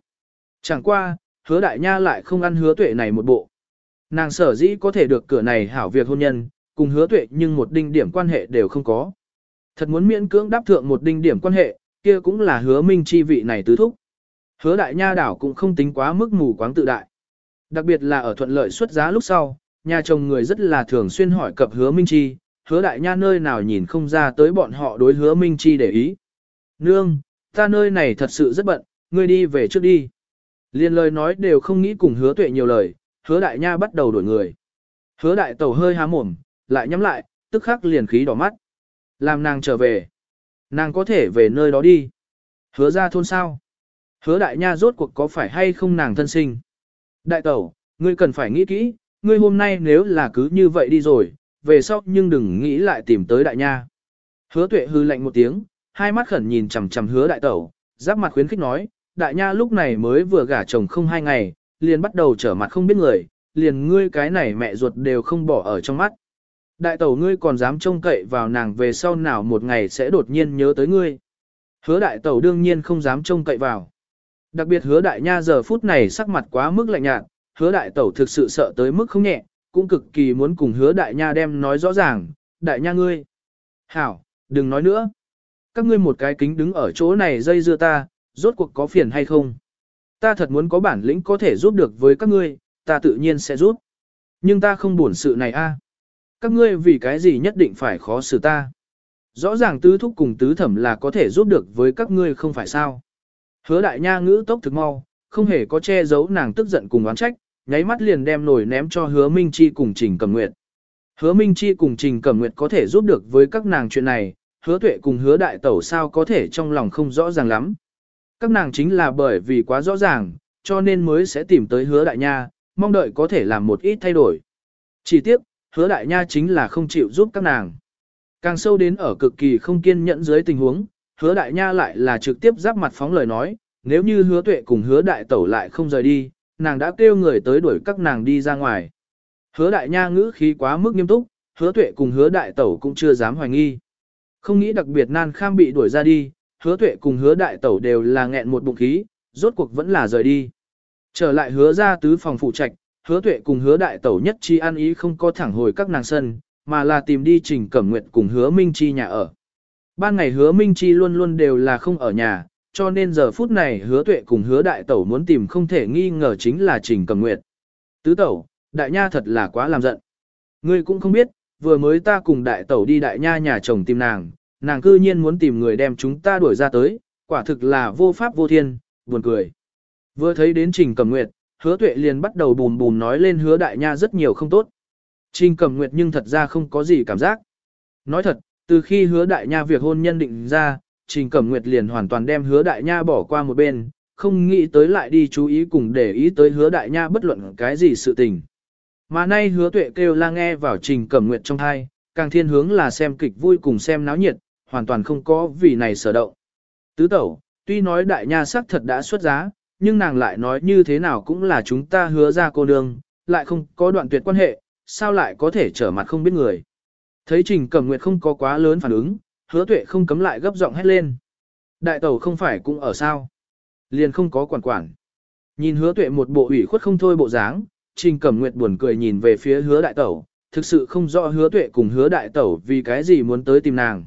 Chẳng qua, hứa đại nha lại không ăn hứa tuệ này một bộ. Nàng sở dĩ có thể được cửa này hảo việc hôn nhân, cùng hứa tuệ nhưng một đinh điểm quan hệ đều không có. Thật muốn miễn cưỡng đáp thượng một đinh điểm quan hệ, kia cũng là hứa minh chi vị này tứ thúc. Hứa đại nha đảo cũng không tính quá mức mù quáng tự đại. Đặc biệt là ở thuận lợi xuất giá lúc sau, nhà chồng người rất là thường xuyên hỏi cập hứa minh chi, hứa đại nha nơi nào nhìn không ra tới bọn họ đối hứa minh chi để ý. Nương, ta nơi này thật sự rất bận, ngươi đi về trước đi. Liên lời nói đều không nghĩ cùng hứa tuệ nhiều lời, hứa đại nha bắt đầu đổi người. Hứa đại tẩu hơi há mồm, lại nhắm lại, tức khắc liền khí đỏ mắt. Làm nàng trở về. Nàng có thể về nơi đó đi. Hứa ra thôn sao. Hứa đại nha rốt cuộc có phải hay không nàng thân sinh. Đại tẩu, ngươi cần phải nghĩ kỹ, ngươi hôm nay nếu là cứ như vậy đi rồi, về sau nhưng đừng nghĩ lại tìm tới đại nha. Hứa tuệ hư lạnh một tiếng, hai mắt khẩn nhìn chằm chằm hứa đại tẩu, giáp mặt khuyến khích nói, đại nha lúc này mới vừa gả chồng không hai ngày, liền bắt đầu trở mặt không biết người, liền ngươi cái này mẹ ruột đều không bỏ ở trong mắt. Đại tẩu ngươi còn dám trông cậy vào nàng về sau nào một ngày sẽ đột nhiên nhớ tới ngươi. Hứa đại tẩu đương nhiên không dám trông cậy vào. Đặc biệt hứa đại nha giờ phút này sắc mặt quá mức lạnh nhạt, hứa đại tẩu thực sự sợ tới mức không nhẹ, cũng cực kỳ muốn cùng hứa đại nha đem nói rõ ràng, đại nha ngươi. Hảo, đừng nói nữa. Các ngươi một cái kính đứng ở chỗ này dây dưa ta, rốt cuộc có phiền hay không? Ta thật muốn có bản lĩnh có thể giúp được với các ngươi, ta tự nhiên sẽ giúp. Nhưng ta không buồn sự này a. Các ngươi vì cái gì nhất định phải khó xử ta? Rõ ràng tứ thúc cùng tứ thẩm là có thể giúp được với các ngươi không phải sao? Hứa đại nha ngữ tốc thực mau, không hề có che giấu nàng tức giận cùng oán trách, nháy mắt liền đem nổi ném cho hứa Minh Chi cùng Trình Cẩm Nguyệt. Hứa Minh Chi cùng Trình Cẩm Nguyệt có thể giúp được với các nàng chuyện này, hứa tuệ cùng hứa đại tẩu sao có thể trong lòng không rõ ràng lắm. Các nàng chính là bởi vì quá rõ ràng, cho nên mới sẽ tìm tới hứa đại nha, mong đợi có thể làm một ít thay đổi. Chỉ tiếc, hứa đại nha chính là không chịu giúp các nàng. Càng sâu đến ở cực kỳ không kiên nhẫn dưới tình huống, hứa đại nha lại là trực tiếp giáp mặt phóng lời nói, nếu như hứa tuệ cùng hứa đại tẩu lại không rời đi, nàng đã kêu người tới đuổi các nàng đi ra ngoài. Hứa đại nha ngữ khí quá mức nghiêm túc, hứa tuệ cùng hứa đại tẩu cũng chưa dám hoài nghi. Không nghĩ đặc biệt nan kham bị đuổi ra đi, hứa tuệ cùng hứa đại tẩu đều là nghẹn một bụng khí, rốt cuộc vẫn là rời đi. Trở lại hứa ra tứ phòng phụ trạch, hứa tuệ cùng hứa đại tẩu nhất chi ăn ý không có thẳng hồi các nàng sân, mà là tìm đi trình cẩm nguyện cùng hứa Minh Chi nhà ở. Ban ngày hứa Minh Chi luôn luôn đều là không ở nhà, cho nên giờ phút này hứa tuệ cùng hứa đại tẩu muốn tìm không thể nghi ngờ chính là trình cẩm nguyện. Tứ tẩu, đại nha thật là quá làm giận. Ngươi cũng không biết, vừa mới ta cùng đại tẩu đi đại nha nhà chồng tìm nàng, nàng cư nhiên muốn tìm người đem chúng ta đuổi ra tới, quả thực là vô pháp vô thiên, buồn cười. Vừa thấy đến Trình Cẩm Nguyệt, hứa tuệ liền bắt đầu bùm bùm nói lên hứa đại nha rất nhiều không tốt. Trình Cẩm Nguyệt nhưng thật ra không có gì cảm giác. Nói thật, từ khi hứa đại nha việc hôn nhân định ra, Trình Cẩm Nguyệt liền hoàn toàn đem hứa đại nha bỏ qua một bên, không nghĩ tới lại đi chú ý cùng để ý tới hứa đại nha bất luận cái gì sự tình. Mà nay hứa tuệ kêu la nghe vào Trình Cẩm Nguyệt trong thai, càng thiên hướng là xem kịch vui cùng xem náo nhiệt, hoàn toàn không có vì này sở động. Tứ tẩu, tuy nói đại nha sắc thật đã xuất giá, nhưng nàng lại nói như thế nào cũng là chúng ta hứa ra cô nương, lại không có đoạn tuyệt quan hệ, sao lại có thể trở mặt không biết người. Thấy Trình Cẩm Nguyệt không có quá lớn phản ứng, hứa tuệ không cấm lại gấp giọng hét lên. Đại tẩu không phải cũng ở sao? Liền không có quản quản. Nhìn hứa tuệ một bộ ủy khuất không thôi bộ dáng, Trình Cẩm Nguyệt buồn cười nhìn về phía hứa đại tẩu, thực sự không rõ hứa tuệ cùng hứa đại tẩu vì cái gì muốn tới tìm nàng.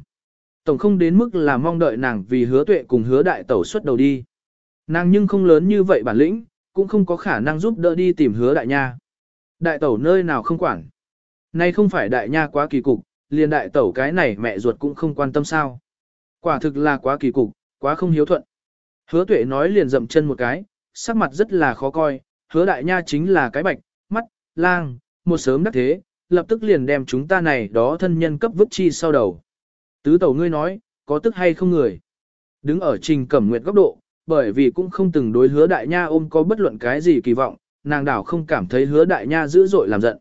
Tổng không đến mức là mong đợi nàng vì hứa tuệ cùng hứa đại tẩu xuất đầu đi. Nàng nhưng không lớn như vậy bản lĩnh, cũng không có khả năng giúp đỡ đi tìm hứa đại nha. Đại tẩu nơi nào không quản. Nay không phải đại nha quá kỳ cục, liền đại tẩu cái này mẹ ruột cũng không quan tâm sao. Quả thực là quá kỳ cục, quá không hiếu thuận. Hứa tuệ nói liền dậm chân một cái, sắc mặt rất là khó coi, hứa đại nha chính là cái bạch, mắt, lang, một sớm đắc thế, lập tức liền đem chúng ta này đó thân nhân cấp vứt chi sau đầu. Tứ tẩu ngươi nói, có tức hay không người. Đứng ở trình cẩm nguyệt góc độ, bởi vì cũng không từng đối hứa đại nha ôm có bất luận cái gì kỳ vọng, nàng đảo không cảm thấy hứa đại nha dữ dội làm giận.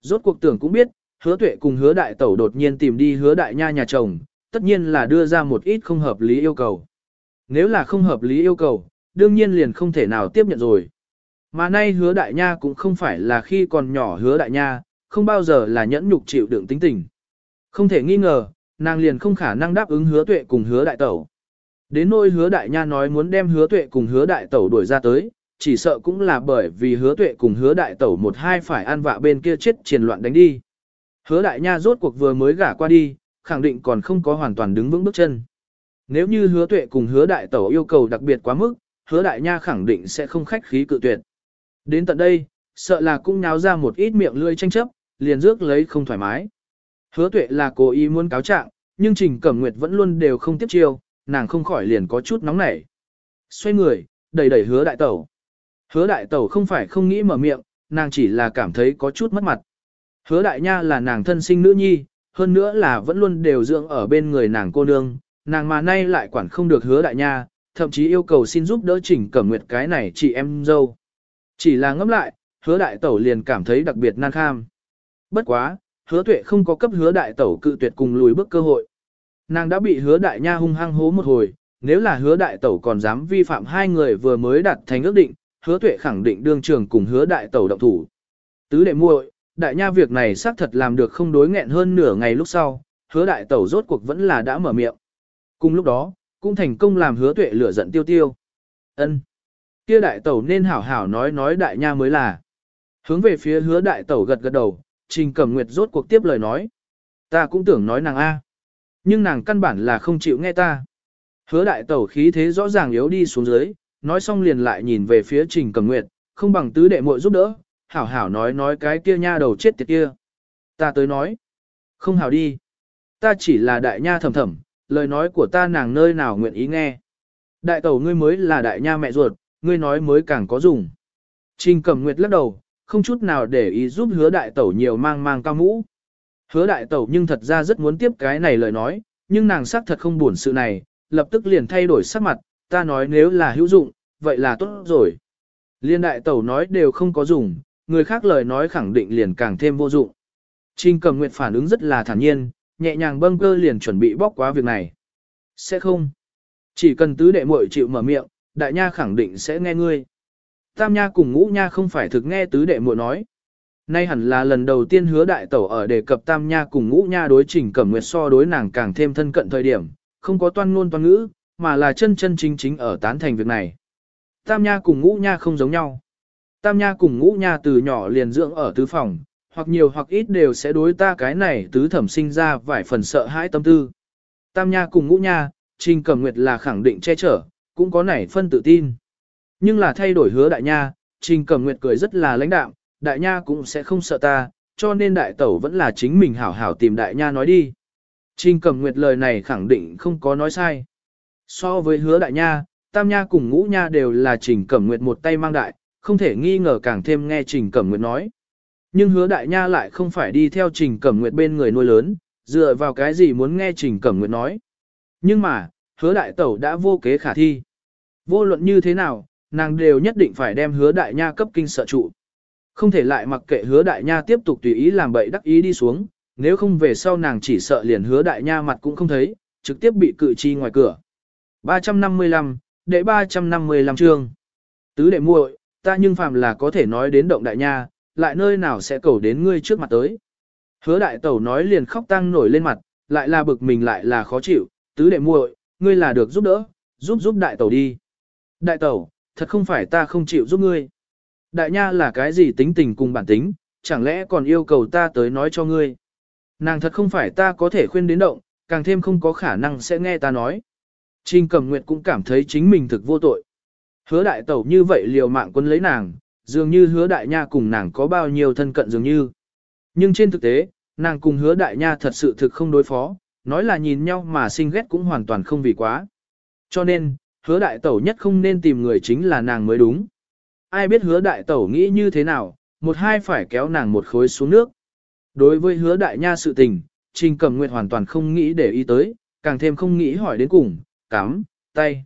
Rốt cuộc tưởng cũng biết, hứa tuệ cùng hứa đại tẩu đột nhiên tìm đi hứa đại nha nhà chồng, tất nhiên là đưa ra một ít không hợp lý yêu cầu. Nếu là không hợp lý yêu cầu, đương nhiên liền không thể nào tiếp nhận rồi. Mà nay hứa đại nha cũng không phải là khi còn nhỏ hứa đại nha, không bao giờ là nhẫn nhục chịu đựng tính tình. Không thể nghi ngờ, nàng liền không khả năng đáp ứng hứa tuệ cùng hứa đại tẩu. Đến nôi hứa đại nha nói muốn đem hứa tuệ cùng hứa đại tẩu đuổi ra tới, chỉ sợ cũng là bởi vì hứa tuệ cùng hứa đại tẩu một hai phải ăn vạ bên kia chết triền loạn đánh đi. Hứa đại nha rốt cuộc vừa mới gả qua đi, khẳng định còn không có hoàn toàn đứng vững bước chân. Nếu như hứa tuệ cùng hứa đại tẩu yêu cầu đặc biệt quá mức, hứa đại nha khẳng định sẽ không khách khí cự tuyệt. Đến tận đây, sợ là cũng nháo ra một ít miệng lươi tranh chấp, liền rước lấy không thoải mái. Hứa tuệ là cố ý muốn cáo trạng, nhưng Trình Cẩm Nguyệt vẫn luôn đều không tiếp chiêu, nàng không khỏi liền có chút nóng nảy. Xoay người, đẩy đẩy hứa đại tẩu. Hứa đại tẩu không phải không nghĩ mở miệng, nàng chỉ là cảm thấy có chút mất mặt. Hứa đại nha là nàng thân sinh nữ nhi, hơn nữa là vẫn luôn đều dưỡng ở bên người nàng cô nương, nàng mà nay lại quản không được hứa đại nha, thậm chí yêu cầu xin giúp đỡ Trình Cẩm Nguyệt cái này chị em dâu. Chỉ là ngẫm lại, hứa đại tẩu liền cảm thấy đặc biệt nan kham. Bất quá, hứa tuệ không có cấp hứa đại tẩu cự tuyệt cùng lùi bước cơ hội. Nàng đã bị hứa đại nha hung hăng hố một hồi, nếu là hứa đại tẩu còn dám vi phạm hai người vừa mới đặt thành ước định, hứa tuệ khẳng định đương trường cùng hứa đại tẩu động thủ. Tứ đệ muội, đại nha việc này xác thật làm được không đối nghẹn hơn nửa ngày lúc sau, hứa đại tẩu rốt cuộc vẫn là đã mở miệng. Cùng lúc đó, cũng thành công làm hứa tuệ lửa giận tiêu tiêu. ân Kia đại tẩu nên hảo hảo nói nói đại nha mới là. Hướng về phía hứa đại tẩu gật gật đầu, trình cẩm nguyệt rốt cuộc tiếp lời nói. Ta cũng tưởng nói nàng A. Nhưng nàng căn bản là không chịu nghe ta. Hứa đại tẩu khí thế rõ ràng yếu đi xuống dưới, nói xong liền lại nhìn về phía trình cẩm nguyệt, không bằng tứ đệ muội giúp đỡ, hảo hảo nói nói cái kia nha đầu chết tiệt kia. Ta tới nói. Không hảo đi. Ta chỉ là đại nha thầm thầm, lời nói của ta nàng nơi nào nguyện ý nghe. Đại tẩu ngươi mới là đại nha mẹ ruột, ngươi nói mới càng có dùng. Trình cẩm nguyệt lắc đầu, không chút nào để ý giúp hứa đại tẩu nhiều mang mang cao mũ. Hứa đại tẩu nhưng thật ra rất muốn tiếp cái này lời nói, nhưng nàng xác thật không buồn sự này, lập tức liền thay đổi sắc mặt, ta nói nếu là hữu dụng, vậy là tốt rồi. Liên đại tẩu nói đều không có dùng, người khác lời nói khẳng định liền càng thêm vô dụng. Trình cầm nguyệt phản ứng rất là thản nhiên, nhẹ nhàng bâng cơ liền chuẩn bị bóc quá việc này. Sẽ không. Chỉ cần tứ đệ muội chịu mở miệng, đại nha khẳng định sẽ nghe ngươi. Tam nha cùng ngũ nha không phải thực nghe tứ đệ muội nói. Nay hẳn là lần đầu tiên hứa đại tẩu ở đề cập tam nha cùng ngũ nha đối trình cẩm nguyệt so đối nàng càng thêm thân cận thời điểm, không có toan ngôn toan ngữ, mà là chân chân chính chính ở tán thành việc này. Tam nha cùng ngũ nha không giống nhau. Tam nha cùng ngũ nha từ nhỏ liền dưỡng ở tứ phòng, hoặc nhiều hoặc ít đều sẽ đối ta cái này tứ thẩm sinh ra vài phần sợ hãi tâm tư. Tam nha cùng ngũ nha, Trình Cẩm Nguyệt là khẳng định che chở, cũng có nảy phân tự tin. Nhưng là thay đổi hứa đại nha, Trình Cẩm Nguyệt cười rất là lãnh đạm, đại nha cũng sẽ không sợ ta, cho nên đại tẩu vẫn là chính mình hảo hảo tìm đại nha nói đi. Trình Cẩm Nguyệt lời này khẳng định không có nói sai. So với hứa đại nha, tam nha cùng ngũ nha đều là Trình Cẩm Nguyệt một tay mang đại, không thể nghi ngờ càng thêm nghe Trình Cẩm Nguyệt nói. Nhưng hứa đại nha lại không phải đi theo Trình Cẩm Nguyệt bên người nuôi lớn, dựa vào cái gì muốn nghe Trình Cẩm Nguyệt nói. Nhưng mà, hứa đại tẩu đã vô kế khả thi. Vô luận như thế nào, nàng đều nhất định phải đem hứa đại nha cấp kinh sợ trụ. Không thể lại mặc kệ hứa đại nha tiếp tục tùy ý làm bậy đắc ý đi xuống, nếu không về sau nàng chỉ sợ liền hứa đại nha mặt cũng không thấy, trực tiếp bị cự chi ngoài cửa. 355, đệ 355 chương. Tứ đệ muội, ta nhưng phàm là có thể nói đến động đại nha, lại nơi nào sẽ cầu đến ngươi trước mặt tới. Hứa đại tẩu nói liền khóc tăng nổi lên mặt, lại là bực mình lại là khó chịu, tứ đệ muội, ngươi là được giúp đỡ, giúp giúp đại tẩu đi. Đại tẩu, thật không phải ta không chịu giúp ngươi. Đại nha là cái gì tính tình cùng bản tính, chẳng lẽ còn yêu cầu ta tới nói cho ngươi. Nàng thật không phải ta có thể khuyên đến động, càng thêm không có khả năng sẽ nghe ta nói. Trình cầm nguyệt cũng cảm thấy chính mình thực vô tội. Hứa đại tẩu như vậy liều mạng quân lấy nàng, dường như hứa đại nha cùng nàng có bao nhiêu thân cận dường như. Nhưng trên thực tế, nàng cùng hứa đại nha thật sự thực không đối phó, nói là nhìn nhau mà sinh ghét cũng hoàn toàn không vì quá. Cho nên, hứa đại tẩu nhất không nên tìm người chính là nàng mới đúng. Ai biết hứa đại tẩu nghĩ như thế nào, một hai phải kéo nàng một khối xuống nước. Đối với hứa đại nha sự tình, Trình Cẩm Nguyệt hoàn toàn không nghĩ để ý tới, càng thêm không nghĩ hỏi đến cùng, cắm, tay.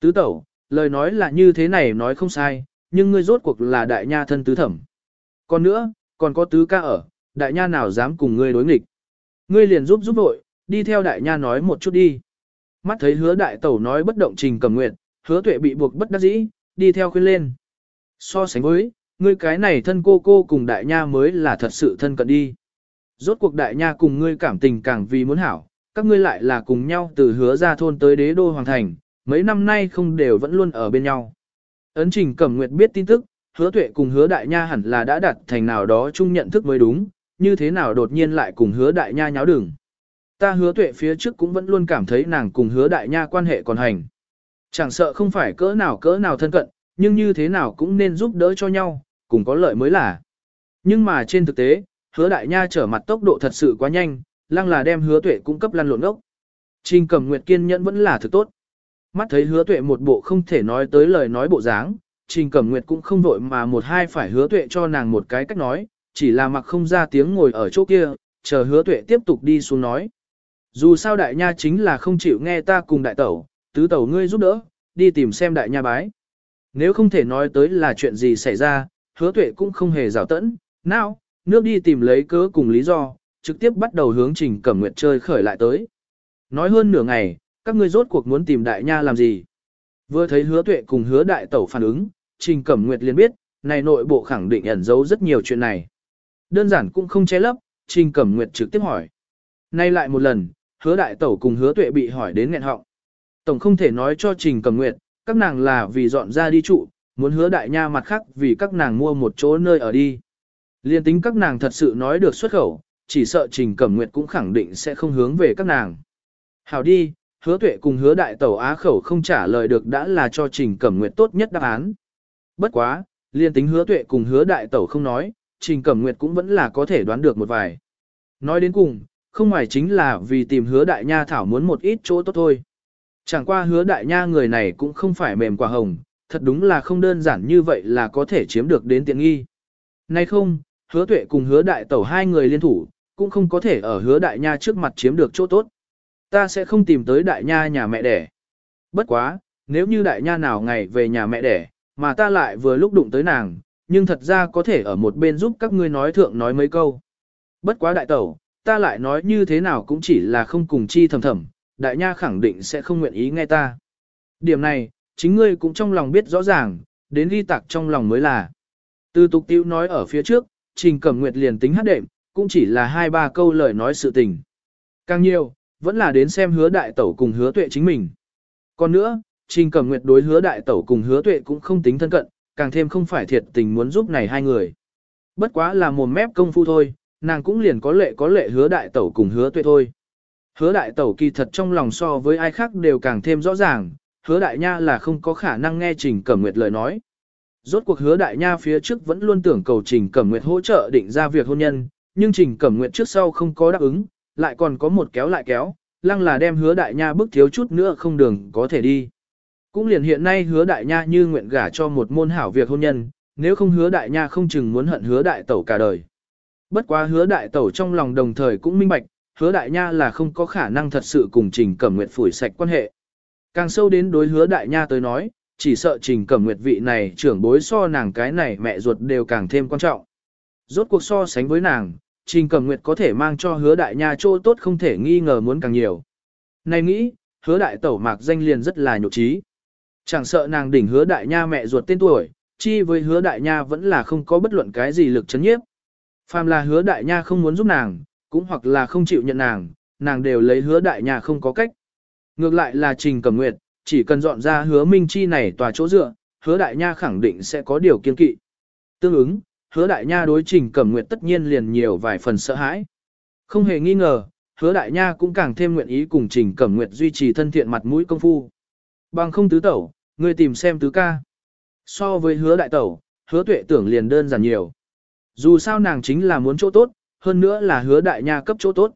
Tứ tẩu, lời nói là như thế này nói không sai, nhưng ngươi rốt cuộc là đại nha thân tứ thẩm. Còn nữa, còn có tứ ca ở, đại nha nào dám cùng ngươi đối nghịch. Ngươi liền giúp giúp vội, đi theo đại nha nói một chút đi. Mắt thấy hứa đại tẩu nói bất động trình cầm nguyện, hứa tuệ bị buộc bất đắc dĩ, đi theo khuyên lên. So sánh với, ngươi cái này thân cô cô cùng đại nha mới là thật sự thân cận đi. Rốt cuộc đại nha cùng ngươi cảm tình càng vì muốn hảo, các ngươi lại là cùng nhau từ hứa ra thôn tới đế đô hoàng thành, mấy năm nay không đều vẫn luôn ở bên nhau. Ấn trình cẩm nguyệt biết tin tức, hứa tuệ cùng hứa đại nha hẳn là đã đặt thành nào đó chung nhận thức mới đúng, như thế nào đột nhiên lại cùng hứa đại nha nháo đường. Ta hứa tuệ phía trước cũng vẫn luôn cảm thấy nàng cùng hứa đại nha quan hệ còn hành. Chẳng sợ không phải cỡ nào cỡ nào thân cận, nhưng như thế nào cũng nên giúp đỡ cho nhau, cùng có lợi mới là. Nhưng mà trên thực tế, hứa đại nha trở mặt tốc độ thật sự quá nhanh, lăng là đem hứa tuệ cung cấp lăn lộn ốc. Trình cầm nguyệt kiên nhẫn vẫn là thực tốt. Mắt thấy hứa tuệ một bộ không thể nói tới lời nói bộ dáng, trình cầm nguyệt cũng không vội mà một hai phải hứa tuệ cho nàng một cái cách nói, chỉ là mặc không ra tiếng ngồi ở chỗ kia, chờ hứa tuệ tiếp tục đi xuống nói. Dù sao đại nha chính là không chịu nghe ta cùng đại tẩu, tứ tẩu ngươi giúp đỡ, đi tìm xem đại nha bái. Nếu không thể nói tới là chuyện gì xảy ra, hứa tuệ cũng không hề rào tẫn, nào, nước đi tìm lấy cớ cùng lý do, trực tiếp bắt đầu hướng trình cẩm nguyệt chơi khởi lại tới. Nói hơn nửa ngày, các ngươi rốt cuộc muốn tìm đại nha làm gì? Vừa thấy hứa tuệ cùng hứa đại tẩu phản ứng, trình cẩm nguyệt liền biết, này nội bộ khẳng định ẩn giấu rất nhiều chuyện này. Đơn giản cũng không che lấp, trình cẩm nguyệt trực tiếp hỏi. Nay lại một lần, hứa đại tẩu cùng hứa tuệ bị hỏi đến nghẹn họng. Tổng không thể nói cho trình cẩm nguyệt, các nàng là vì dọn ra đi trụ, muốn hứa đại nha mặt khác vì các nàng mua một chỗ nơi ở đi. Liên tính các nàng thật sự nói được xuất khẩu, chỉ sợ Trình Cẩm Nguyệt cũng khẳng định sẽ không hướng về các nàng. Hảo đi, hứa tuệ cùng hứa đại tẩu á khẩu không trả lời được đã là cho Trình Cẩm Nguyệt tốt nhất đáp án. Bất quá, liên tính hứa tuệ cùng hứa đại tẩu không nói, Trình Cẩm Nguyệt cũng vẫn là có thể đoán được một vài. Nói đến cùng, không ngoài chính là vì tìm hứa đại nha thảo muốn một ít chỗ tốt thôi. Chẳng qua hứa đại nha người này cũng không phải mềm quả hồng, thật đúng là không đơn giản như vậy là có thể chiếm được đến tiện nghi. Nay không, hứa tuệ cùng hứa đại tẩu hai người liên thủ, cũng không có thể ở hứa đại nha trước mặt chiếm được chỗ tốt. Ta sẽ không tìm tới đại nha nhà mẹ đẻ. Bất quá, nếu như đại nha nào ngày về nhà mẹ đẻ, mà ta lại vừa lúc đụng tới nàng, nhưng thật ra có thể ở một bên giúp các ngươi nói thượng nói mấy câu. Bất quá đại tẩu, ta lại nói như thế nào cũng chỉ là không cùng chi thầm thầm, đại nha khẳng định sẽ không nguyện ý nghe ta. Điểm này, chính ngươi cũng trong lòng biết rõ ràng, đến ghi tạc trong lòng mới là. Từ tục tiêu nói ở phía trước, Trình Cẩm Nguyệt liền tính hát đệm, cũng chỉ là hai ba câu lời nói sự tình. Càng nhiều, vẫn là đến xem hứa đại tẩu cùng hứa tuệ chính mình. Còn nữa, Trình Cẩm Nguyệt đối hứa đại tẩu cùng hứa tuệ cũng không tính thân cận, càng thêm không phải thiệt tình muốn giúp này hai người. Bất quá là mồm mép công phu thôi, nàng cũng liền có lệ có lệ hứa đại tẩu cùng hứa tuệ thôi. Hứa đại tẩu kỳ thật trong lòng so với ai khác đều càng thêm rõ ràng, hứa đại nha là không có khả năng nghe Trình Cẩm Nguyệt lời nói. Rốt cuộc hứa đại nha phía trước vẫn luôn tưởng cầu Trình Cẩm Nguyệt hỗ trợ định ra việc hôn nhân, nhưng Trình Cẩm Nguyệt trước sau không có đáp ứng, lại còn có một kéo lại kéo, lăng là đem hứa đại nha bức thiếu chút nữa không đường có thể đi. Cũng liền hiện nay hứa đại nha như nguyện gả cho một môn hảo việc hôn nhân, nếu không hứa đại nha không chừng muốn hận hứa đại tẩu cả đời. Bất quá hứa đại tẩu trong lòng đồng thời cũng minh bạch, hứa đại nha là không có khả năng thật sự cùng Trình Cẩm Nguyệt phủi sạch quan hệ. Càng sâu đến đối hứa đại nha tới nói, chỉ sợ Trình Cẩm Nguyệt vị này trưởng bối so nàng cái này mẹ ruột đều càng thêm quan trọng. Rốt cuộc so sánh với nàng, Trình Cẩm Nguyệt có thể mang cho hứa đại nha chỗ tốt không thể nghi ngờ muốn càng nhiều. Này nghĩ, hứa đại tẩu mạc danh liền rất là nhục trí. Chẳng sợ nàng đỉnh hứa đại nha mẹ ruột tên tuổi, chi với hứa đại nha vẫn là không có bất luận cái gì lực chấn nhiếp. Phàm là hứa đại nha không muốn giúp nàng, cũng hoặc là không chịu nhận nàng, nàng đều lấy hứa đại nha không có cách. Ngược lại là Trình Cẩm Nguyệt, chỉ cần dọn ra hứa Minh Chi này tòa chỗ dựa, hứa đại nha khẳng định sẽ có điều kiên kỵ. Tương ứng, hứa đại nha đối Trình Cẩm Nguyệt tất nhiên liền nhiều vài phần sợ hãi. Không hề nghi ngờ, hứa đại nha cũng càng thêm nguyện ý cùng Trình Cẩm Nguyệt duy trì thân thiện mặt mũi công phu. Bằng không tứ tẩu, người tìm xem tứ ca. So với hứa đại tẩu, hứa tuệ tưởng liền đơn giản nhiều. Dù sao nàng chính là muốn chỗ tốt, hơn nữa là hứa đại nha cấp chỗ tốt.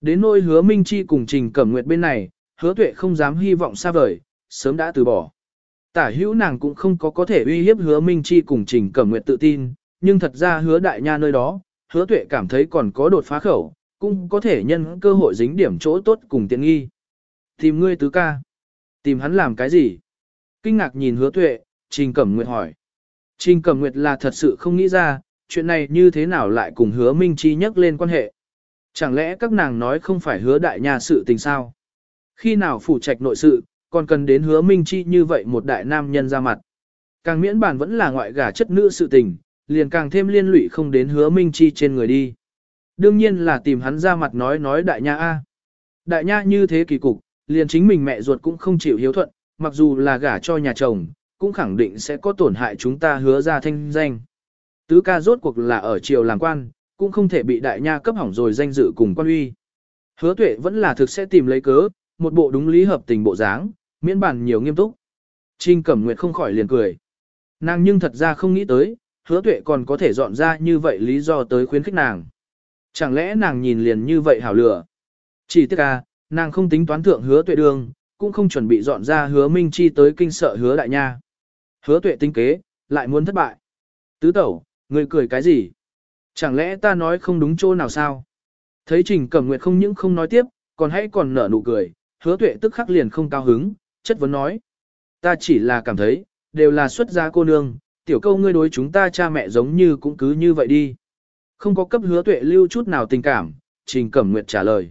Đến nôi hứa Minh Chi cùng Trình Cẩm Nguyệt bên này, hứa tuệ không dám hy vọng xa vời, sớm đã từ bỏ. Tả hữu nàng cũng không có có thể uy hiếp hứa Minh Chi cùng Trình Cẩm Nguyệt tự tin, nhưng thật ra hứa đại nha nơi đó, hứa tuệ cảm thấy còn có đột phá khẩu, cũng có thể nhân cơ hội dính điểm chỗ tốt cùng tiện nghi. Tìm ngươi tứ ca. Tìm hắn làm cái gì? Kinh ngạc nhìn hứa tuệ, Trình Cẩm Nguyệt hỏi. Trình Cẩm Nguyệt là thật sự không nghĩ ra, chuyện này như thế nào lại cùng hứa Minh Chi nhắc lên quan hệ. Chẳng lẽ các nàng nói không phải hứa đại nha sự tình sao? Khi nào phủ trạch nội sự, còn cần đến hứa Minh Chi như vậy một đại nam nhân ra mặt. Càng miễn bản vẫn là ngoại gả chất nữ sự tình, liền càng thêm liên lụy không đến hứa Minh Chi trên người đi. Đương nhiên là tìm hắn ra mặt nói nói đại nha A. Đại nha như thế kỳ cục, liền chính mình mẹ ruột cũng không chịu hiếu thuận, mặc dù là gả cho nhà chồng, cũng khẳng định sẽ có tổn hại chúng ta hứa ra thanh danh. Tứ ca rốt cuộc là ở triều làm quan, cũng không thể bị đại nha cấp hỏng rồi danh dự cùng quan uy. Hứa tuệ vẫn là thực sẽ tìm lấy cớ, một bộ đúng lý hợp tình bộ dáng, miễn bản nhiều nghiêm túc. Trinh Cẩm Nguyệt không khỏi liền cười. Nàng nhưng thật ra không nghĩ tới, hứa tuệ còn có thể dọn ra như vậy lý do tới khuyến khích nàng. Chẳng lẽ nàng nhìn liền như vậy hảo lửa? Chỉ tiếc à, nàng không tính toán thượng hứa tuệ đường, cũng không chuẩn bị dọn ra hứa minh chi tới kinh sợ hứa đại nha. Hứa tuệ tinh kế, lại muốn thất bại. Tứ tẩu, người cười cái gì? Chẳng lẽ ta nói không đúng chỗ nào sao? Thấy Trình Cẩm Nguyệt không những không nói tiếp, còn hãy còn nở nụ cười, hứa tuệ tức khắc liền không cao hứng, chất vấn nói. Ta chỉ là cảm thấy, đều là xuất gia cô nương, tiểu câu ngươi đối chúng ta cha mẹ giống như cũng cứ như vậy đi. Không có cấp hứa tuệ lưu chút nào tình cảm, Trình Cẩm Nguyệt trả lời.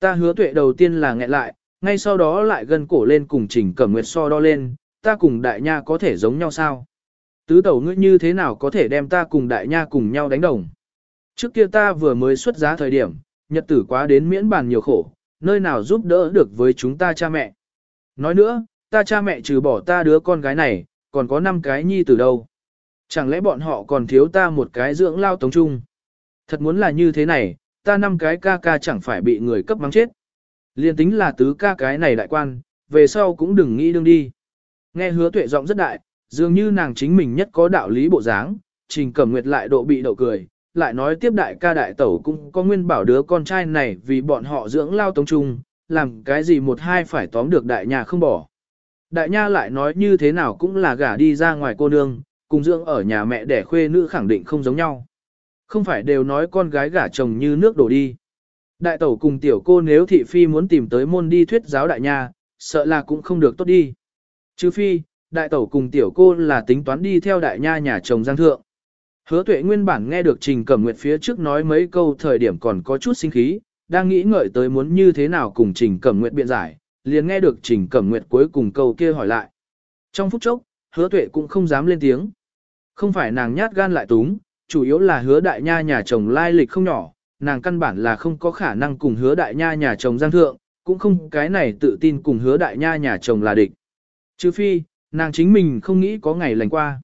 Ta hứa tuệ đầu tiên là nghẹn lại, ngay sau đó lại gần cổ lên cùng Trình Cẩm Nguyệt so đo lên, ta cùng đại nha có thể giống nhau sao? Tứ tẩu ngươi như thế nào có thể đem ta cùng đại nha cùng nhau đánh đồng? Trước kia ta vừa mới xuất giá thời điểm, nhật tử quá đến miễn bàn nhiều khổ, nơi nào giúp đỡ được với chúng ta cha mẹ. Nói nữa, ta cha mẹ trừ bỏ ta đứa con gái này, còn có 5 cái nhi từ đâu. Chẳng lẽ bọn họ còn thiếu ta một cái dưỡng lao tống trung? Thật muốn là như thế này, ta năm cái ca ca chẳng phải bị người cấp mắng chết. Liên tính là tứ ca cái này đại quan, về sau cũng đừng nghĩ đương đi. Nghe hứa tuệ giọng rất đại, dường như nàng chính mình nhất có đạo lý bộ dáng, trình cẩm nguyệt lại độ bị đậu cười, lại nói tiếp đại ca đại tẩu cũng có nguyên bảo đứa con trai này vì bọn họ dưỡng lao tống trung, làm cái gì một hai phải tóm được đại nhà không bỏ. Đại nha lại nói như thế nào cũng là gả đi ra ngoài cô nương, cùng dưỡng ở nhà mẹ đẻ khuê nữ khẳng định không giống nhau. Không phải đều nói con gái gả chồng như nước đổ đi. Đại tẩu cùng tiểu cô nếu thị phi muốn tìm tới môn đi thuyết giáo đại nha, sợ là cũng không được tốt đi. Chứ phi, đại tẩu cùng tiểu cô là tính toán đi theo đại nha nhà chồng giang thượng. Hứa tuệ nguyên bản nghe được Trình Cẩm Nguyệt phía trước nói mấy câu thời điểm còn có chút sinh khí, đang nghĩ ngợi tới muốn như thế nào cùng Trình Cẩm Nguyệt biện giải, liền nghe được Trình Cẩm Nguyệt cuối cùng câu kia hỏi lại. Trong phút chốc, hứa tuệ cũng không dám lên tiếng. Không phải nàng nhát gan lại túng, chủ yếu là hứa đại nha nhà chồng lai lịch không nhỏ, nàng căn bản là không có khả năng cùng hứa đại nha nhà chồng giang thượng, cũng không cái này tự tin cùng hứa đại nha nhà chồng là địch. Chứ phi, nàng chính mình không nghĩ có ngày lành qua.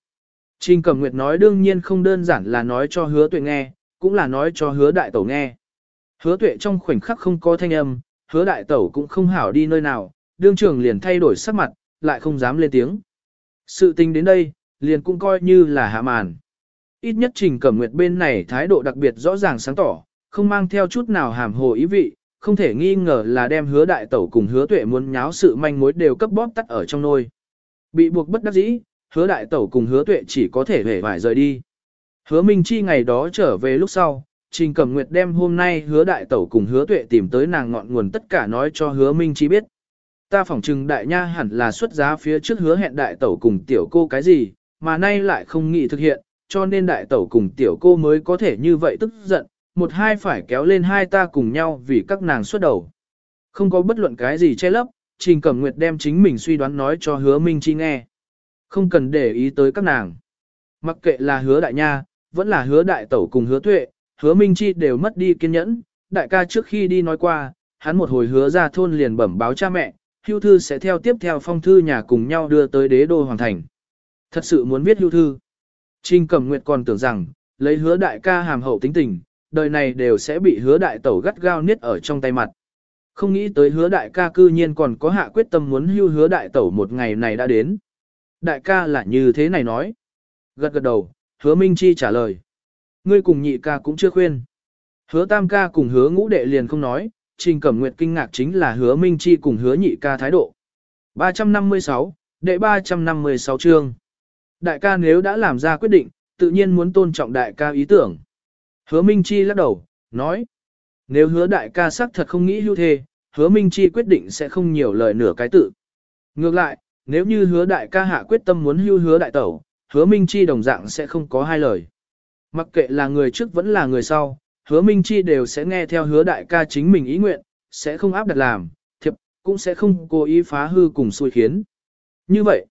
Trình Cẩm Nguyệt nói đương nhiên không đơn giản là nói cho hứa tuệ nghe, cũng là nói cho hứa đại tẩu nghe. Hứa tuệ trong khoảnh khắc không có thanh âm, hứa đại tẩu cũng không hảo đi nơi nào, đương trường liền thay đổi sắc mặt, lại không dám lên tiếng. Sự tình đến đây, liền cũng coi như là hạ màn. Ít nhất Trình Cẩm Nguyệt bên này thái độ đặc biệt rõ ràng sáng tỏ, không mang theo chút nào hàm hồ ý vị, không thể nghi ngờ là đem hứa đại tẩu cùng hứa tuệ muốn nháo sự manh mối đều cấp bóp tắt ở trong nôi. Bị buộc bất đắc dĩ, hứa đại tẩu cùng hứa tuệ chỉ có thể hề vải rời đi. Hứa Minh Chi ngày đó trở về lúc sau, Trình Cẩm Nguyệt đem hôm nay hứa đại tẩu cùng hứa tuệ tìm tới nàng ngọn nguồn tất cả nói cho hứa Minh Chi biết. Ta phỏng chừng đại nha hẳn là xuất giá phía trước hứa hẹn đại tẩu cùng tiểu cô cái gì, mà nay lại không nghĩ thực hiện, cho nên đại tẩu cùng tiểu cô mới có thể như vậy tức giận, một hai phải kéo lên hai ta cùng nhau vì các nàng xuất đầu. Không có bất luận cái gì che lấp, Trình Cẩm Nguyệt đem chính mình suy đoán nói cho hứa Minh Chi nghe. Không cần để ý tới các nàng. Mặc kệ là hứa đại nha, vẫn là hứa đại tẩu cùng hứa tuệ, hứa Minh Chi đều mất đi kiên nhẫn. Đại ca trước khi đi nói qua, hắn một hồi hứa ra thôn liền bẩm báo cha mẹ, hưu thư sẽ theo tiếp theo phong thư nhà cùng nhau đưa tới đế đô hoàng thành. Thật sự muốn viết hưu thư. Trình Cẩm Nguyệt còn tưởng rằng, lấy hứa đại ca hàm hậu tính tình, đời này đều sẽ bị hứa đại tẩu gắt gao niết ở trong tay mặt. Không nghĩ tới hứa đại ca cư nhiên còn có hạ quyết tâm muốn hưu hứa đại tẩu một ngày này đã đến. Đại ca là như thế này nói. Gật gật đầu, hứa Minh Chi trả lời. Ngươi cùng nhị ca cũng chưa khuyên. Hứa tam ca cùng hứa ngũ đệ liền không nói, trình cẩm nguyệt kinh ngạc chính là hứa Minh Chi cùng hứa nhị ca thái độ. 356, đệ 356 chương. Đại ca nếu đã làm ra quyết định, tự nhiên muốn tôn trọng đại ca ý tưởng. Hứa Minh Chi lắc đầu, nói. Nếu hứa đại ca sắc thật không nghĩ hưu thê, hứa Minh Chi quyết định sẽ không nhiều lời nửa cái tự. Ngược lại, nếu như hứa đại ca hạ quyết tâm muốn hưu hứa đại tẩu, hứa Minh Chi đồng dạng sẽ không có hai lời. Mặc kệ là người trước vẫn là người sau, hứa Minh Chi đều sẽ nghe theo hứa đại ca chính mình ý nguyện, sẽ không áp đặt làm, thiệp, cũng sẽ không cố ý phá hư cùng xui khiến. Như vậy,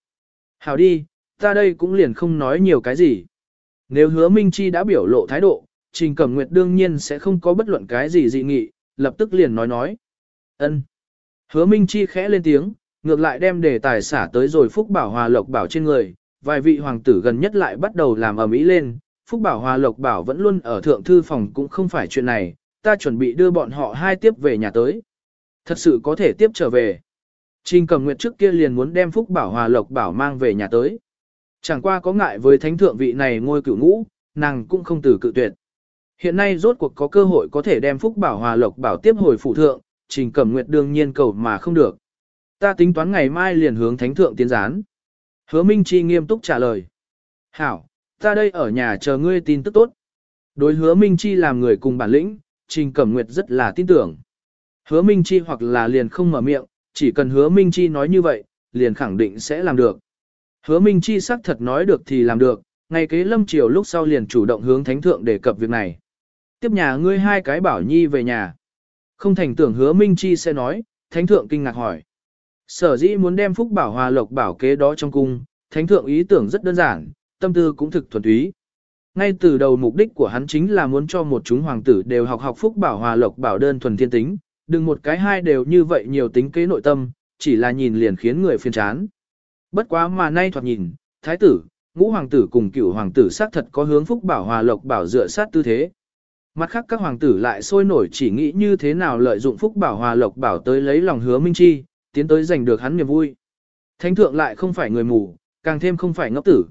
hảo đi, ta đây cũng liền không nói nhiều cái gì. Nếu hứa Minh Chi đã biểu lộ thái độ, Trình Cẩm Nguyệt đương nhiên sẽ không có bất luận cái gì dị nghị, lập tức liền nói nói. ân. Hứa Minh Chi khẽ lên tiếng, ngược lại đem đề tài xả tới rồi Phúc Bảo Hòa Lộc Bảo trên người, vài vị hoàng tử gần nhất lại bắt đầu làm ầm ĩ lên, Phúc Bảo Hòa Lộc Bảo vẫn luôn ở thượng thư phòng cũng không phải chuyện này, ta chuẩn bị đưa bọn họ hai tiếp về nhà tới. Thật sự có thể tiếp trở về. Trình Cẩm Nguyệt trước kia liền muốn đem Phúc Bảo Hòa Lộc Bảo mang về nhà tới. Chẳng qua có ngại với thánh thượng vị này ngôi cửu ngũ, nàng cũng không từ cự tuyệt. Hiện nay rốt cuộc có cơ hội có thể đem Phúc Bảo Hòa Lộc Bảo tiếp hồi phụ thượng, Trình Cẩm Nguyệt đương nhiên cầu mà không được. Ta tính toán ngày mai liền hướng thánh thượng tiến gián. Hứa Minh Chi nghiêm túc trả lời. Hảo, ta đây ở nhà chờ ngươi tin tức tốt. Đối hứa Minh Chi làm người cùng bản lĩnh, Trình Cẩm Nguyệt rất là tin tưởng. Hứa Minh Chi hoặc là liền không mở miệng, chỉ cần hứa Minh Chi nói như vậy, liền khẳng định sẽ làm được. Hứa Minh Chi xác thật nói được thì làm được, ngày kế lâm chiều lúc sau liền chủ động hướng thánh thượng đề cập việc này. Tiếp nhà ngươi hai cái bảo nhi về nhà. Không thành tưởng hứa Minh Chi sẽ nói, thánh thượng kinh ngạc hỏi. Sở dĩ muốn đem phúc bảo hòa lộc bảo kế đó trong cung, thánh thượng ý tưởng rất đơn giản, tâm tư cũng thực thuần túy. Ngay từ đầu mục đích của hắn chính là muốn cho một chúng hoàng tử đều học học phúc bảo hòa lộc bảo đơn thuần thiên tính, đừng một cái hai đều như vậy nhiều tính kế nội tâm, chỉ là nhìn liền khiến người phiền chán. Bất quá mà nay thoạt nhìn, thái tử, ngũ hoàng tử cùng cửu hoàng tử xác thật có hướng phúc bảo hòa lộc bảo dựa sát tư thế. Mặt khác các hoàng tử lại sôi nổi chỉ nghĩ như thế nào lợi dụng phúc bảo hòa lộc bảo tới lấy lòng hứa minh chi, tiến tới giành được hắn niềm vui. Thánh thượng lại không phải người mù, càng thêm không phải ngốc tử.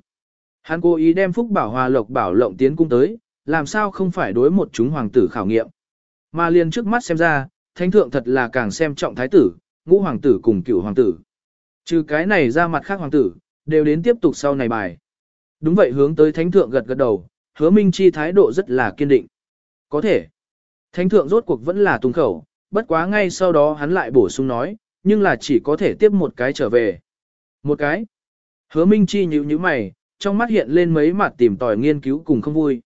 Hắn cố ý đem phúc bảo hòa lộc bảo lộng tiến cung tới, làm sao không phải đối một chúng hoàng tử khảo nghiệm. Mà liền trước mắt xem ra, thánh thượng thật là càng xem trọng thái tử, ngũ hoàng tử cùng cựu hoàng tử. Trừ cái này ra mặt khác hoàng tử, đều đến tiếp tục sau này bài. Đúng vậy hướng tới thánh thượng gật gật đầu, hứa minh chi thái độ rất là kiên định. Có thể. Thánh thượng rốt cuộc vẫn là tung khẩu, bất quá ngay sau đó hắn lại bổ sung nói, nhưng là chỉ có thể tiếp một cái trở về. Một cái. Hứa minh chi nhíu nhíu mày, trong mắt hiện lên mấy mặt tìm tòi nghiên cứu cùng không vui.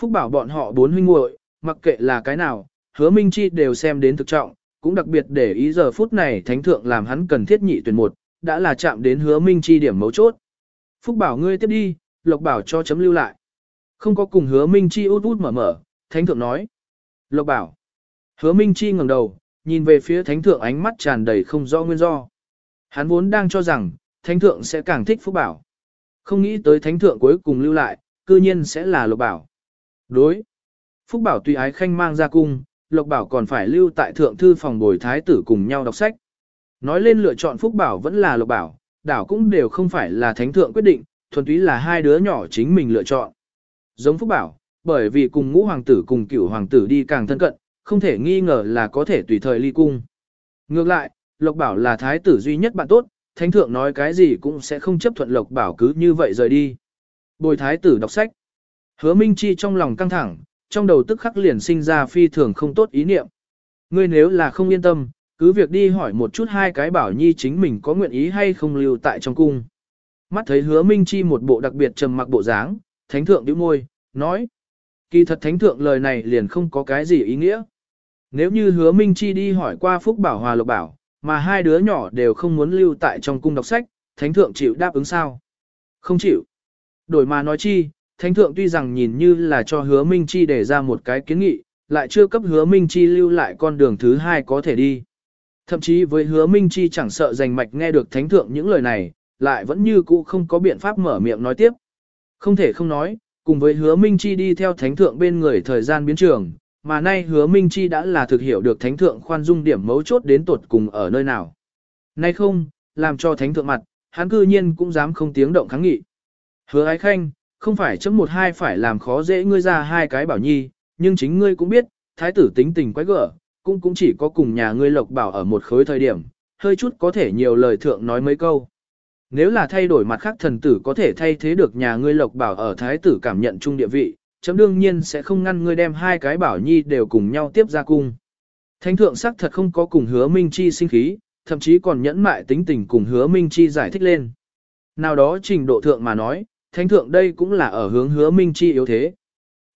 Phúc bảo bọn họ bốn huynh muội, mặc kệ là cái nào, hứa minh chi đều xem đến thực trọng, cũng đặc biệt để ý giờ phút này thánh thượng làm hắn cần thiết nhị tuyển một, đã là chạm đến hứa minh chi điểm mấu chốt. Phúc bảo ngươi tiếp đi, lộc bảo cho chấm lưu lại. Không có cùng hứa minh chi út út mở mở, thánh thượng nói. Lộc bảo. Hứa minh chi ngẩng đầu, nhìn về phía thánh thượng ánh mắt tràn đầy không rõ nguyên do. Hắn vốn đang cho rằng, thánh thượng sẽ càng thích Phúc Bảo. Không nghĩ tới thánh thượng cuối cùng lưu lại, cư nhiên sẽ là Lộc Bảo. Đối. Phúc Bảo tùy ái khanh mang ra cung, Lộc Bảo còn phải lưu tại thượng thư phòng bồi thái tử cùng nhau đọc sách. Nói lên lựa chọn Phúc Bảo vẫn là Lộc Bảo, đảo cũng đều không phải là thánh thượng quyết định, thuần túy là hai đứa nhỏ chính mình lựa chọn. Giống Phúc Bảo, bởi vì cùng ngũ hoàng tử cùng cửu hoàng tử đi càng thân cận, không thể nghi ngờ là có thể tùy thời ly cung. Ngược lại, Lộc Bảo là thái tử duy nhất bạn tốt, thánh thượng nói cái gì cũng sẽ không chấp thuận Lộc Bảo cứ như vậy rời đi. Bồi thái tử đọc sách. Hứa Minh Chi trong lòng căng thẳng, trong đầu tức khắc liền sinh ra phi thường không tốt ý niệm. Ngươi nếu là không yên tâm, cứ việc đi hỏi một chút hai cái bảo nhi chính mình có nguyện ý hay không lưu tại trong cung. Mắt thấy hứa Minh Chi một bộ đặc biệt trầm mặc bộ dáng, thánh thượng nhíu môi, nói. Kỳ thật thánh thượng lời này liền không có cái gì ý nghĩa. Nếu như hứa Minh Chi đi hỏi qua Phúc Bảo Hòa Lộc Bảo, mà hai đứa nhỏ đều không muốn lưu tại trong cung đọc sách, thánh thượng chịu đáp ứng sao? Không chịu. Đổi mà nói chi, thánh thượng tuy rằng nhìn như là cho hứa Minh Chi để ra một cái kiến nghị, lại chưa cấp hứa Minh Chi lưu lại con đường thứ hai có thể đi. Thậm chí với hứa Minh Chi chẳng sợ giành mạch nghe được thánh thượng những lời này, lại vẫn như cũ không có biện pháp mở miệng nói tiếp. Không thể không nói, cùng với hứa Minh Chi đi theo thánh thượng bên người thời gian biến trường, mà nay hứa Minh Chi đã là thực hiểu được thánh thượng khoan dung điểm mấu chốt đến tột cùng ở nơi nào. Nay không, làm cho thánh thượng mặt, hắn cư nhiên cũng dám không tiếng động kháng nghị. Hứa ái khanh, không phải chấm một hai phải làm khó dễ ngươi ra hai cái bảo nhi, nhưng chính ngươi cũng biết, thái tử tính tình quái gở, cũng cũng chỉ có cùng nhà ngươi lộc bảo ở một khối thời điểm, hơi chút có thể nhiều lời thượng nói mấy câu. Nếu là thay đổi mặt khác thần tử có thể thay thế được nhà ngươi lộc bảo ở thái tử cảm nhận chung địa vị, chấm đương nhiên sẽ không ngăn ngươi đem hai cái bảo nhi đều cùng nhau tiếp ra cung. Thánh thượng sắc thật không có cùng hứa Minh Chi sinh khí, thậm chí còn nhẫn mại tính tình cùng hứa Minh Chi giải thích lên. Nào đó trình độ thượng mà nói, thánh thượng đây cũng là ở hướng hứa Minh Chi yếu thế.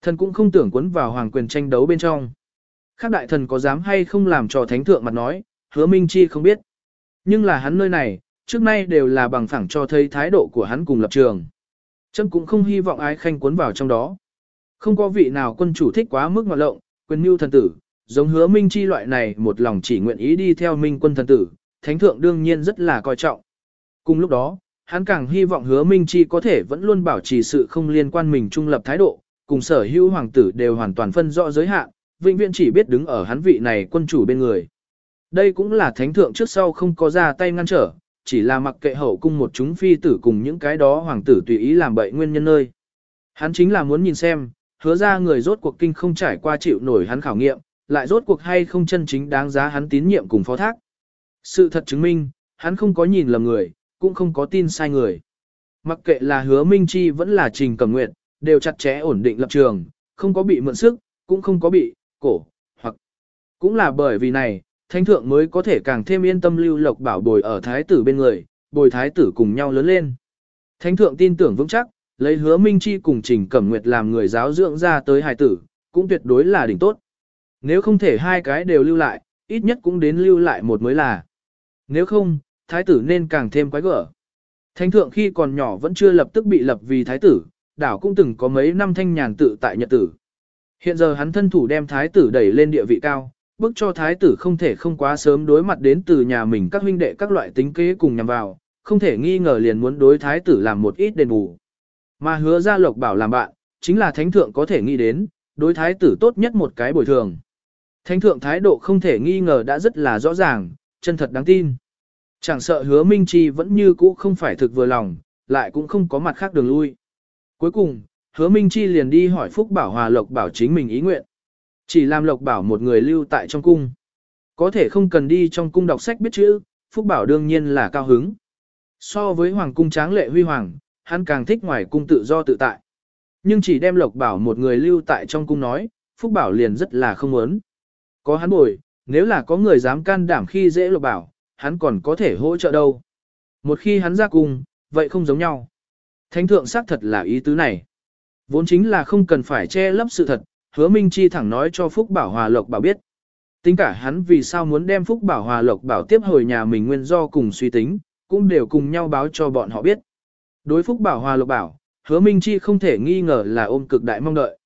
Thần cũng không tưởng quấn vào hoàng quyền tranh đấu bên trong. Khác đại thần có dám hay không làm cho thánh thượng mặt nói, hứa Minh Chi không biết. Nhưng là hắn nơi này, trước nay đều là bằng phẳng cho thấy thái độ của hắn cùng lập trường. Trâm cũng không hy vọng ái khanh cuốn vào trong đó. Không có vị nào quân chủ thích quá mức ngoạn lộng, quyền mưu thần tử, giống hứa Minh Chi loại này một lòng chỉ nguyện ý đi theo Minh quân thần tử, thánh thượng đương nhiên rất là coi trọng. Cùng lúc đó, hắn càng hy vọng hứa Minh Chi có thể vẫn luôn bảo trì sự không liên quan mình trung lập thái độ, cùng sở hữu hoàng tử đều hoàn toàn phân rõ giới hạn, vĩnh viễn chỉ biết đứng ở hắn vị này quân chủ bên người. Đây cũng là thánh thượng trước sau không có ra tay ngăn trở, chỉ là mặc kệ hậu cung một chúng phi tử cùng những cái đó hoàng tử tùy ý làm bậy nguyên nhân nơi. Hắn chính là muốn nhìn xem, hứa ra người rốt cuộc kinh không trải qua chịu nổi hắn khảo nghiệm, lại rốt cuộc hay không chân chính đáng giá hắn tín nhiệm cùng phó thác. Sự thật chứng minh, hắn không có nhìn lầm người, cũng không có tin sai người. Mặc kệ là hứa Minh Chi vẫn là trình cầm nguyện, đều chặt chẽ ổn định lập trường, không có bị mượn sức, cũng không có bị, cổ, hoặc. Cũng là bởi vì này, thánh thượng mới có thể càng thêm yên tâm lưu lộc bảo bồi ở thái tử bên người, bồi thái tử cùng nhau lớn lên. Thánh thượng tin tưởng vững chắc, lấy hứa Minh Chi cùng Trình Cẩm Nguyệt làm người giáo dưỡng ra tới hài tử, cũng tuyệt đối là đỉnh tốt. Nếu không thể hai cái đều lưu lại, ít nhất cũng đến lưu lại một mới là. Nếu không, thái tử nên càng thêm quái gở. Thánh thượng khi còn nhỏ vẫn chưa lập tức bị lập vì thái tử, đảo cũng từng có mấy năm thanh nhàn tự tại nhật tử. Hiện giờ hắn thân thủ đem thái tử đẩy lên địa vị cao, bức cho thái tử không thể không quá sớm đối mặt đến từ nhà mình các huynh đệ các loại tính kế cùng nhằm vào, không thể nghi ngờ liền muốn đối thái tử làm một ít đền bù. Mà hứa ra lộc bảo làm bạn, chính là thánh thượng có thể nghĩ đến, đối thái tử tốt nhất một cái bồi thường. Thánh thượng thái độ không thể nghi ngờ đã rất là rõ ràng, chân thật đáng tin. Chẳng sợ hứa Minh Chi vẫn như cũ không phải thực vừa lòng, lại cũng không có mặt khác đường lui. Cuối cùng, hứa Minh Chi liền đi hỏi Phúc Bảo Hòa Lộc Bảo chính mình ý nguyện. Chỉ làm Lộc Bảo một người lưu tại trong cung. Có thể không cần đi trong cung đọc sách biết chữ, Phúc Bảo đương nhiên là cao hứng. So với Hoàng cung tráng lệ huy hoàng, hắn càng thích ngoài cung tự do tự tại. Nhưng chỉ đem Lộc Bảo một người lưu tại trong cung nói, Phúc Bảo liền rất là không muốn. Có hắn bồi, nếu là có người dám can đảm khi dễ Lộc Bảo, hắn còn có thể hỗ trợ đâu. Một khi hắn ra cung, vậy không giống nhau. Thánh thượng xác thật là ý tứ này. Vốn chính là không cần phải che lấp sự thật, hứa Minh Chi thẳng nói cho Phúc Bảo Hòa Lộc Bảo biết. Tính cả hắn vì sao muốn đem Phúc Bảo Hòa Lộc Bảo tiếp hồi nhà mình nguyên do cùng suy tính, cũng đều cùng nhau báo cho bọn họ biết. Đối Phúc Bảo Hòa Lộc Bảo, hứa Minh Chi không thể nghi ngờ là ôm cực đại mong đợi.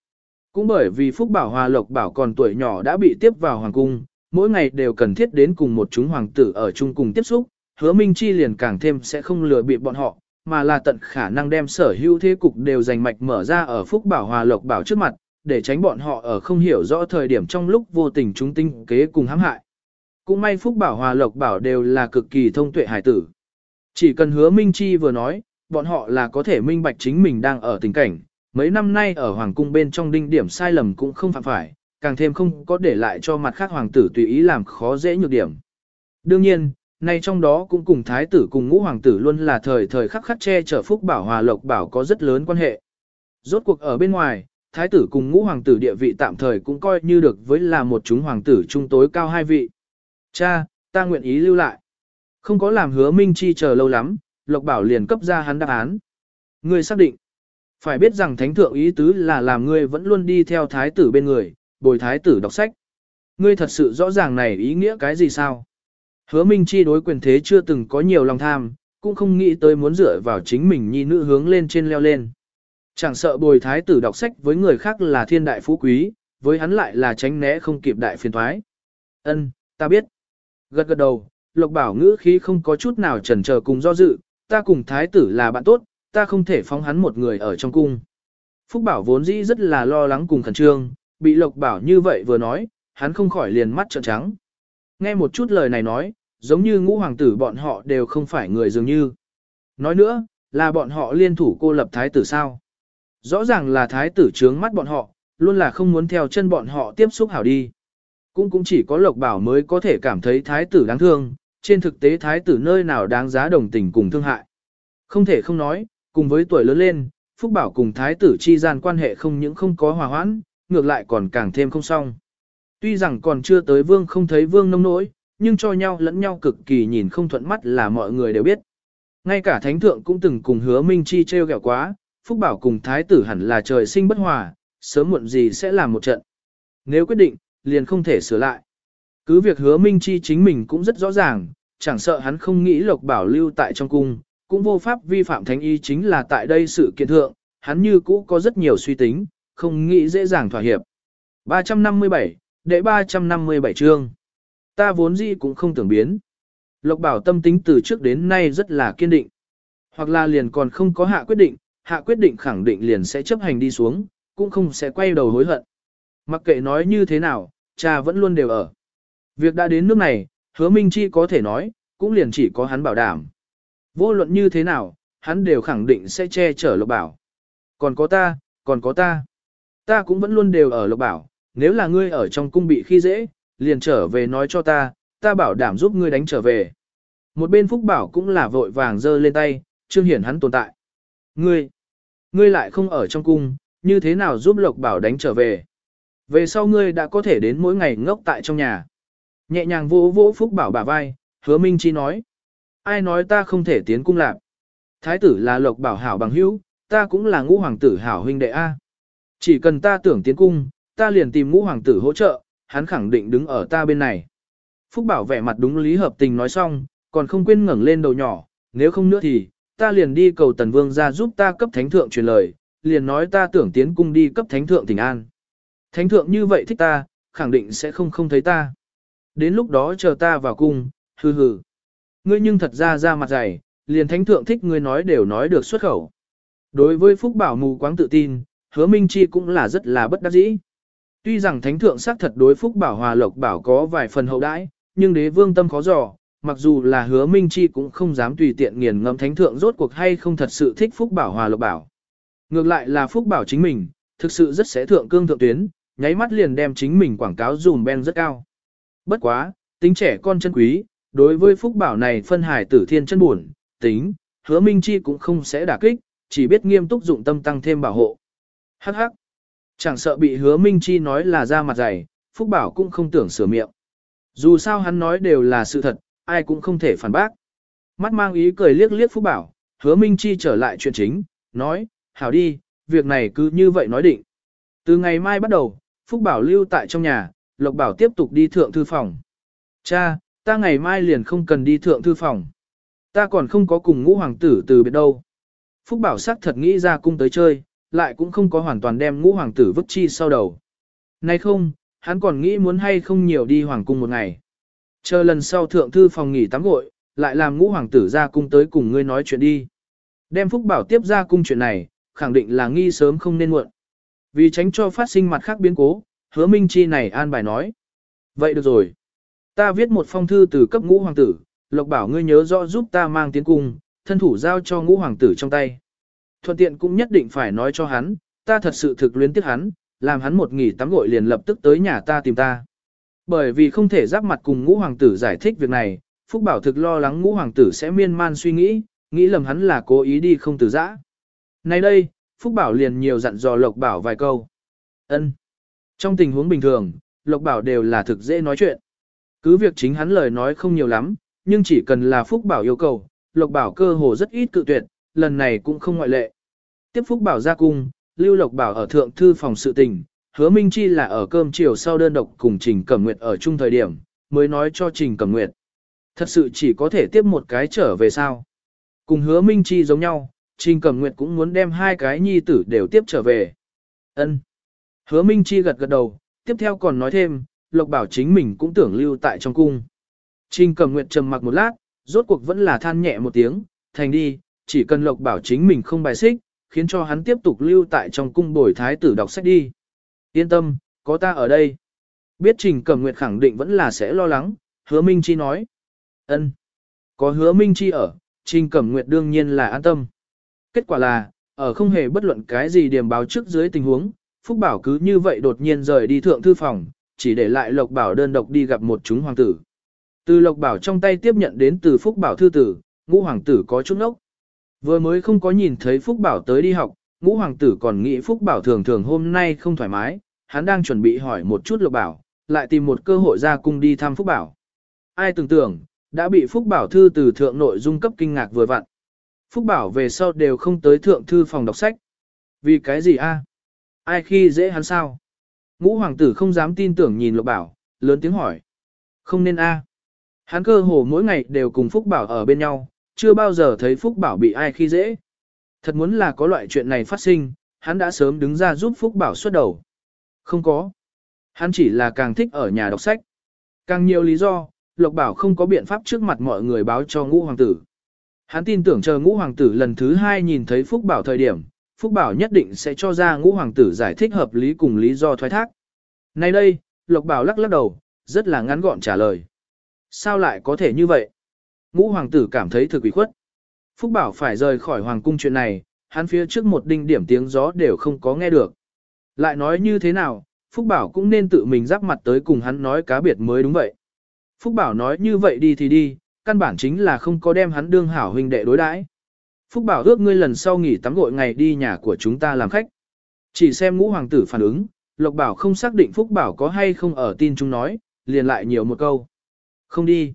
Cũng bởi vì Phúc Bảo Hòa Lộc Bảo còn tuổi nhỏ đã bị tiếp vào Hoàng Cung, mỗi ngày đều cần thiết đến cùng một chúng hoàng tử ở chung cùng tiếp xúc, hứa Minh Chi liền càng thêm sẽ không lừa bịp bọn họ, mà là tận khả năng đem sở hữu thế cục đều giành mạch mở ra ở Phúc Bảo Hòa Lộc Bảo trước mặt, để tránh bọn họ ở không hiểu rõ thời điểm trong lúc vô tình chúng tinh kế cùng hãm hại. Cũng may Phúc Bảo Hòa Lộc Bảo đều là cực kỳ thông tuệ hải tử. Chỉ cần hứa Minh Chi vừa nói, bọn họ là có thể minh bạch chính mình đang ở tình cảnh, mấy năm nay ở Hoàng cung bên trong đinh điểm sai lầm cũng không phạm phải, càng thêm không có để lại cho mặt khác hoàng tử tùy ý làm khó dễ nhược điểm. Đương nhiên, nay trong đó cũng cùng thái tử cùng ngũ hoàng tử luôn là thời thời khắc khắc che chở phúc bảo hòa lộc bảo có rất lớn quan hệ. Rốt cuộc ở bên ngoài, thái tử cùng ngũ hoàng tử địa vị tạm thời cũng coi như được với là một chúng hoàng tử trung tối cao hai vị. Cha, ta nguyện ý lưu lại. Không có làm hứa minh chi chờ lâu lắm, lộc bảo liền cấp ra hắn đáp án. Ngươi xác định. Phải biết rằng thánh thượng ý tứ là làm ngươi vẫn luôn đi theo thái tử bên người, bồi thái tử đọc sách. Ngươi thật sự rõ ràng này ý nghĩa cái gì sao? Hứa Minh Chi đối quyền thế chưa từng có nhiều lòng tham, cũng không nghĩ tới muốn dựa vào chính mình nhi nữ hướng lên trên leo lên. Chẳng sợ bồi thái tử đọc sách với người khác là thiên đại phú quý, với hắn lại là tránh né không kịp đại phiền thoái. Ân, ta biết. Gật gật đầu, Lộc Bảo ngữ khí không có chút nào chần chờ cùng do dự, ta cùng thái tử là bạn tốt, ta không thể phóng hắn một người ở trong cung. Phúc Bảo vốn dĩ rất là lo lắng cùng khẩn trương, bị Lộc Bảo như vậy vừa nói, hắn không khỏi liền mắt trợn trắng. Nghe một chút lời này nói, giống như ngũ hoàng tử bọn họ đều không phải người dường như. Nói nữa, là bọn họ liên thủ cô lập thái tử sao. Rõ ràng là thái tử trướng mắt bọn họ, luôn là không muốn theo chân bọn họ tiếp xúc hảo đi. Cũng cũng chỉ có Lộc Bảo mới có thể cảm thấy thái tử đáng thương, trên thực tế thái tử nơi nào đáng giá đồng tình cùng thương hại. Không thể không nói, cùng với tuổi lớn lên, Phúc Bảo cùng thái tử chi gian quan hệ không những không có hòa hoãn, ngược lại còn càng thêm không xong. Tuy rằng còn chưa tới vương không thấy vương nông nỗi, nhưng cho nhau lẫn nhau cực kỳ nhìn không thuận mắt là mọi người đều biết. Ngay cả thánh thượng cũng từng cùng hứa Minh Chi treo gẹo quá, Phúc Bảo cùng thái tử hẳn là trời sinh bất hòa, sớm muộn gì sẽ làm một trận. Nếu quyết định, liền không thể sửa lại. Cứ việc hứa Minh Chi chính mình cũng rất rõ ràng, chẳng sợ hắn không nghĩ Lộc Bảo lưu tại trong cung, cũng vô pháp vi phạm thánh y chính là tại đây sự kiện thượng, hắn như cũ có rất nhiều suy tính, không nghĩ dễ dàng thỏa hiệp. 357, đệ 357 chương. Ta vốn gì cũng không tưởng biến. Lộc bảo tâm tính từ trước đến nay rất là kiên định. Hoặc là liền còn không có hạ quyết định, hạ quyết định khẳng định liền sẽ chấp hành đi xuống, cũng không sẽ quay đầu hối hận. Mặc kệ nói như thế nào, cha vẫn luôn đều ở. Việc đã đến nước này, hứa Minh Chi có thể nói, cũng liền chỉ có hắn bảo đảm. Vô luận như thế nào, hắn đều khẳng định sẽ che chở lộc bảo. Còn có ta, còn có ta. Ta cũng vẫn luôn đều ở lộc bảo, nếu là ngươi ở trong cung bị khi dễ, liền trở về nói cho ta, ta bảo đảm giúp ngươi đánh trở về. Một bên Phúc Bảo cũng là vội vàng giơ lên tay, trương hiển hắn tồn tại. Ngươi, ngươi lại không ở trong cung, như thế nào giúp Lộc Bảo đánh trở về? Về sau ngươi đã có thể đến mỗi ngày ngốc tại trong nhà. Nhẹ nhàng vỗ vỗ Phúc Bảo bả vai, hứa Minh Chi nói. Ai nói ta không thể tiến cung lạc? Thái tử là Lộc Bảo hảo bằng hữu, ta cũng là ngũ hoàng tử hảo huynh đệ A. Chỉ cần ta tưởng tiến cung, ta liền tìm ngũ hoàng tử hỗ trợ, hắn khẳng định đứng ở ta bên này. Phúc Bảo vẻ mặt đúng lý hợp tình nói xong, còn không quên ngẩng lên đầu nhỏ, nếu không nữa thì, ta liền đi cầu Tần Vương ra giúp ta cấp thánh thượng truyền lời, liền nói ta tưởng tiến cung đi cấp thánh thượng tình an. Thánh thượng như vậy thích ta, khẳng định sẽ không không thấy ta. Đến lúc đó chờ ta vào cung, hừ hừ. Ngươi nhưng thật ra ra mặt dày, liền thánh thượng thích ngươi nói đều nói được xuất khẩu. Đối với Phúc Bảo mù quáng tự tin, hứa Minh Chi cũng là rất là bất đắc dĩ. Tuy rằng thánh thượng xác thật đối Phúc Bảo Hòa Lộc Bảo có vài phần hậu đãi, nhưng đế vương tâm khó dò, mặc dù là hứa Minh Chi cũng không dám tùy tiện nghiền ngẫm thánh thượng rốt cuộc hay không thật sự thích Phúc Bảo Hòa Lộc Bảo. Ngược lại là Phúc Bảo chính mình, thực sự rất sẽ thượng cương thượng tuyến, nháy mắt liền đem chính mình quảng cáo dùm ben rất cao. Bất quá, tính trẻ con chân quý, đối với Phúc Bảo này phân hải tử thiên chân buồn, tính, hứa Minh Chi cũng không sẽ đả kích, chỉ biết nghiêm túc dụng tâm tăng thêm bảo hộ. Hắc hắc. Chẳng sợ bị hứa Minh Chi nói là ra mặt dày, Phúc Bảo cũng không tưởng sửa miệng. Dù sao hắn nói đều là sự thật, ai cũng không thể phản bác. Mắt mang ý cười liếc liếc Phúc Bảo, hứa Minh Chi trở lại chuyện chính, nói, hảo đi, việc này cứ như vậy nói định. Từ ngày mai bắt đầu, Phúc Bảo lưu tại trong nhà, Lộc Bảo tiếp tục đi thượng thư phòng. Cha, ta ngày mai liền không cần đi thượng thư phòng. Ta còn không có cùng ngũ hoàng tử từ biệt đâu. Phúc Bảo sắc thật nghĩ ra cung tới chơi, lại cũng không có hoàn toàn đem ngũ hoàng tử vứt chi sau đầu. Nay không, hắn còn nghĩ muốn hay không nhiều đi hoàng cung một ngày. Chờ lần sau thượng thư phòng nghỉ tắm gội, lại làm ngũ hoàng tử ra cung tới cùng ngươi nói chuyện đi. Đem Phúc Bảo tiếp ra cung chuyện này, khẳng định là nghi sớm không nên muộn. Vì tránh cho phát sinh mặt khác biến cố, hứa Minh Chi này an bài nói. Vậy được rồi. Ta viết một phong thư từ cấp ngũ hoàng tử, Lộc bảo ngươi nhớ rõ giúp ta mang tiến cung, thân thủ giao cho ngũ hoàng tử trong tay. Thuận tiện cũng nhất định phải nói cho hắn, ta thật sự thực luyến tiếc hắn, làm hắn một nghỉ tắm gội liền lập tức tới nhà ta tìm ta. Bởi vì không thể giáp mặt cùng ngũ hoàng tử giải thích việc này, Phúc Bảo thực lo lắng ngũ hoàng tử sẽ miên man suy nghĩ, nghĩ lầm hắn là cố ý đi không từ giã. Nay đây, Phúc Bảo liền nhiều dặn dò Lộc Bảo vài câu. ân Trong tình huống bình thường, Lộc Bảo đều là thực dễ nói chuyện. Cứ việc chính hắn lời nói không nhiều lắm, nhưng chỉ cần là Phúc Bảo yêu cầu, Lộc Bảo cơ hồ rất ít cự tuyệt, lần này cũng không ngoại lệ. Tiếp Phúc Bảo ra cung, Lưu Lộc Bảo ở thượng thư phòng sự tình, hứa Minh Chi là ở cơm chiều sau đơn độc cùng Trình Cẩm Nguyệt ở chung thời điểm, mới nói cho Trình Cẩm Nguyệt. Thật sự chỉ có thể tiếp một cái trở về sao. Cùng hứa Minh Chi giống nhau, Trình Cẩm Nguyệt cũng muốn đem hai cái nhi tử đều tiếp trở về. Ân. Hứa Minh Chi gật gật đầu, tiếp theo còn nói thêm, Lộc Bảo chính mình cũng tưởng lưu tại trong cung. Trình Cẩm Nguyệt trầm mặc một lát, rốt cuộc vẫn là than nhẹ một tiếng, thành đi, chỉ cần Lộc Bảo chính mình không bài xích, khiến cho hắn tiếp tục lưu tại trong cung bồi thái tử đọc sách đi. Yên tâm, có ta ở đây. Biết Trình Cẩm Nguyệt khẳng định vẫn là sẽ lo lắng, hứa Minh Chi nói. ân, Có hứa Minh Chi ở, Trình Cẩm Nguyệt đương nhiên là an tâm. Kết quả là, ở không hề bất luận cái gì điểm báo trước dưới tình huống, Phúc Bảo cứ như vậy đột nhiên rời đi thượng thư phòng, chỉ để lại Lộc Bảo đơn độc đi gặp một chúng hoàng tử. Từ Lộc Bảo trong tay tiếp nhận đến từ Phúc Bảo thư tử, ngũ hoàng tử có chút nốc. Vừa mới không có nhìn thấy Phúc Bảo tới đi học, ngũ hoàng tử còn nghĩ Phúc Bảo thường thường hôm nay không thoải mái, hắn đang chuẩn bị hỏi một chút Lộc Bảo, lại tìm một cơ hội ra cung đi thăm Phúc Bảo. Ai tưởng tưởng, đã bị Phúc Bảo thư từ thượng nội dung cấp kinh ngạc vừa vặn. Phúc Bảo về sau đều không tới thượng thư phòng đọc sách. Vì cái gì a? Ai khi dễ hắn sao? Ngũ hoàng tử không dám tin tưởng nhìn Lộc Bảo, lớn tiếng hỏi. Không nên a. Hắn cơ hồ mỗi ngày đều cùng Phúc Bảo ở bên nhau, chưa bao giờ thấy Phúc Bảo bị ai khi dễ. Thật muốn là có loại chuyện này phát sinh, hắn đã sớm đứng ra giúp Phúc Bảo xuất đầu. Không có. Hắn chỉ là càng thích ở nhà đọc sách. Càng nhiều lý do, Lộc Bảo không có biện pháp trước mặt mọi người báo cho ngũ hoàng tử. Hắn tin tưởng chờ ngũ hoàng tử lần thứ hai nhìn thấy Phúc Bảo thời điểm, Phúc Bảo nhất định sẽ cho ra ngũ hoàng tử giải thích hợp lý cùng lý do thoái thác. Nay đây, Lộc Bảo lắc lắc đầu, rất là ngắn gọn trả lời. Sao lại có thể như vậy? Ngũ hoàng tử cảm thấy thực ủy khuất. Phúc Bảo phải rời khỏi hoàng cung chuyện này, hắn phía trước một đinh điểm tiếng gió đều không có nghe được. Lại nói như thế nào, Phúc Bảo cũng nên tự mình giáp mặt tới cùng hắn nói cá biệt mới đúng vậy. Phúc Bảo nói như vậy đi thì đi, căn bản chính là không có đem hắn đương hảo huynh đệ đối đãi. Phúc Bảo ước ngươi lần sau nghỉ tắm gội ngày đi nhà của chúng ta làm khách. Chỉ xem ngũ hoàng tử phản ứng, Lộc Bảo không xác định Phúc Bảo có hay không ở tin chúng nói, liền lại nhiều một câu. Không đi.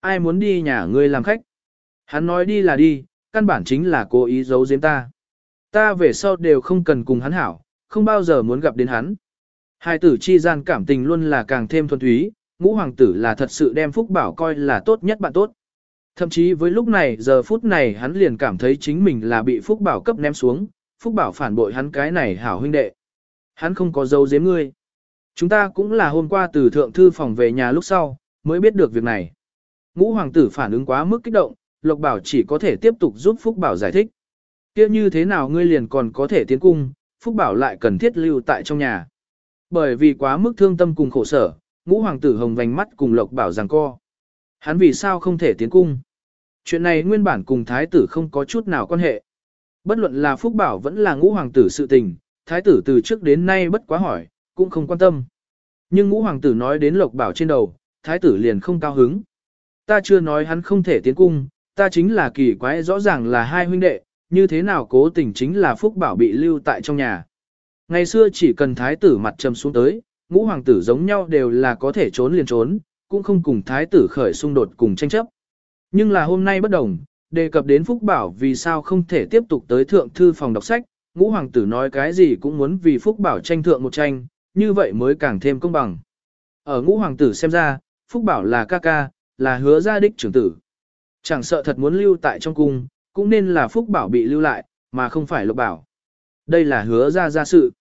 Ai muốn đi nhà ngươi làm khách? Hắn nói đi là đi, căn bản chính là cố ý giấu giếm ta. Ta về sau đều không cần cùng hắn hảo, không bao giờ muốn gặp đến hắn. Hai tử chi gian cảm tình luôn là càng thêm thuần túy, ngũ hoàng tử là thật sự đem Phúc Bảo coi là tốt nhất bạn tốt. Thậm chí với lúc này giờ phút này hắn liền cảm thấy chính mình là bị Phúc Bảo cấp ném xuống, Phúc Bảo phản bội hắn cái này hảo huynh đệ. Hắn không có dấu giếm ngươi. Chúng ta cũng là hôm qua từ thượng thư phòng về nhà lúc sau, mới biết được việc này. Ngũ hoàng tử phản ứng quá mức kích động, Lộc Bảo chỉ có thể tiếp tục giúp Phúc Bảo giải thích. Kia như thế nào ngươi liền còn có thể tiến cung, Phúc Bảo lại cần thiết lưu tại trong nhà. Bởi vì quá mức thương tâm cùng khổ sở, ngũ hoàng tử hồng vành mắt cùng Lộc Bảo rằng co. Hắn vì sao không thể tiến cung? Chuyện này nguyên bản cùng thái tử không có chút nào quan hệ. Bất luận là Phúc Bảo vẫn là ngũ hoàng tử sự tình, thái tử từ trước đến nay bất quá hỏi, cũng không quan tâm. Nhưng ngũ hoàng tử nói đến Lộc Bảo trên đầu, thái tử liền không cao hứng. Ta chưa nói hắn không thể tiến cung, ta chính là kỳ quái rõ ràng là hai huynh đệ, như thế nào cố tình chính là Phúc Bảo bị lưu tại trong nhà. Ngày xưa chỉ cần thái tử mặt trầm xuống tới, ngũ hoàng tử giống nhau đều là có thể trốn liền trốn, cũng không cùng thái tử khởi xung đột cùng tranh chấp. Nhưng là hôm nay bất đồng, đề cập đến Phúc Bảo vì sao không thể tiếp tục tới thượng thư phòng đọc sách, ngũ hoàng tử nói cái gì cũng muốn vì Phúc Bảo tranh thượng một tranh, như vậy mới càng thêm công bằng. Ở ngũ hoàng tử xem ra, Phúc Bảo là ca ca, là hứa gia đích trưởng tử. Chẳng sợ thật muốn lưu tại trong cung, cũng nên là Phúc Bảo bị lưu lại, mà không phải Lộc Bảo. Đây là hứa ra ra sự.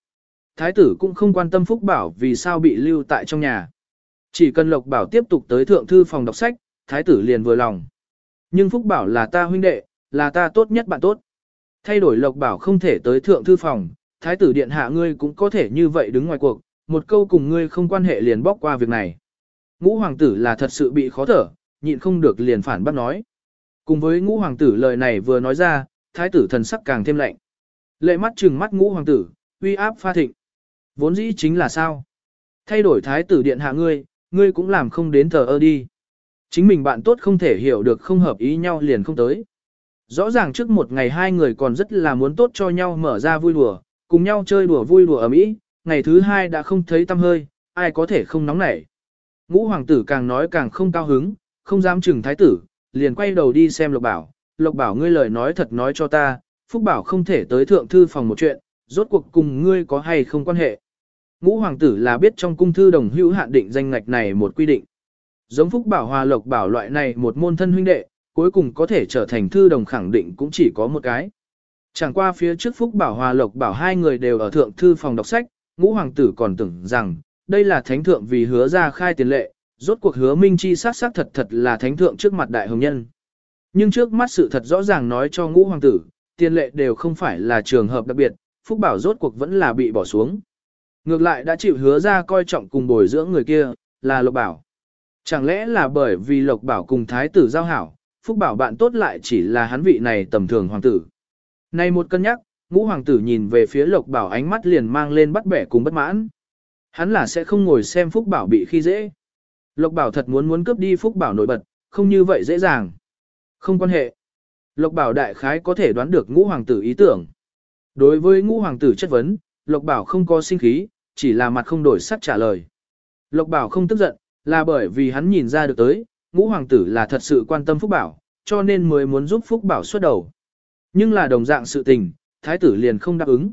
thái tử cũng không quan tâm Phúc Bảo vì sao bị lưu tại trong nhà. Chỉ cần Lộc Bảo tiếp tục tới thượng thư phòng đọc sách, thái tử liền vừa lòng. Nhưng Phúc Bảo là ta huynh đệ, là ta tốt nhất bạn tốt. Thay đổi Lộc Bảo không thể tới thượng thư phòng, thái tử điện hạ ngươi cũng có thể như vậy đứng ngoài cuộc, một câu cùng ngươi không quan hệ liền bóc qua việc này. Ngũ hoàng tử là thật sự bị khó thở, nhịn không được liền phản bác nói. Cùng với ngũ hoàng tử lời này vừa nói ra, thái tử thần sắc càng thêm lạnh. Lệ mắt trừng mắt ngũ hoàng tử, uy áp pha thịnh. Vốn dĩ chính là sao? Thay đổi thái tử điện hạ ngươi, ngươi cũng làm không đến thờ ơ đi. Chính mình bạn tốt không thể hiểu được không hợp ý nhau liền không tới. Rõ ràng trước một ngày hai người còn rất là muốn tốt cho nhau mở ra vui đùa, cùng nhau chơi đùa vui đùa ở mỹ, ngày thứ hai đã không thấy tâm hơi, ai có thể không nóng nảy. Ngũ hoàng tử càng nói càng không cao hứng, không dám chừng thái tử, liền quay đầu đi xem Lộc Bảo. Lộc Bảo ngươi lời nói thật nói cho ta, Phúc Bảo không thể tới thượng thư phòng một chuyện, rốt cuộc cùng ngươi có hay không quan hệ. Ngũ hoàng tử là biết trong cung thư đồng hữu hạn định danh ngạch này một quy định. Giống Phúc Bảo Hòa Lộc Bảo loại này một môn thân huynh đệ, cuối cùng có thể trở thành thư đồng khẳng định cũng chỉ có một cái. Chẳng qua phía trước Phúc Bảo Hòa Lộc Bảo hai người đều ở thượng thư phòng đọc sách, ngũ hoàng tử còn tưởng rằng, đây là thánh thượng vì hứa ra khai tiền lệ, rốt cuộc hứa minh chi sát sát thật thật là thánh thượng trước mặt đại hồng nhân. Nhưng trước mắt sự thật rõ ràng nói cho ngũ hoàng tử, tiền lệ đều không phải là trường hợp đặc biệt, Phúc Bảo rốt cuộc vẫn là bị bỏ xuống. Ngược lại đã chịu hứa ra coi trọng cùng bồi dưỡng người kia, là Lộc Bảo. Chẳng lẽ là bởi vì Lộc Bảo cùng Thái tử giao hảo, Phúc Bảo bạn tốt lại chỉ là hắn vị này tầm thường hoàng tử. Này một cân nhắc, ngũ hoàng tử nhìn về phía Lộc Bảo ánh mắt liền mang lên bắt bẻ cùng bất mãn. Hắn là sẽ không ngồi xem Phúc Bảo bị khi dễ. Lộc Bảo thật muốn muốn cướp đi Phúc Bảo nổi bật, không như vậy dễ dàng. Không quan hệ. Lộc Bảo đại khái có thể đoán được ngũ hoàng tử ý tưởng. Đối với ngũ hoàng tử chất vấn, Lộc Bảo không có sinh khí, chỉ là mặt không đổi sắc trả lời. Lộc Bảo không tức giận, là bởi vì hắn nhìn ra được tới, ngũ hoàng tử là thật sự quan tâm Phúc Bảo, cho nên mới muốn giúp Phúc Bảo xuất đầu. Nhưng là đồng dạng sự tình, thái tử liền không đáp ứng.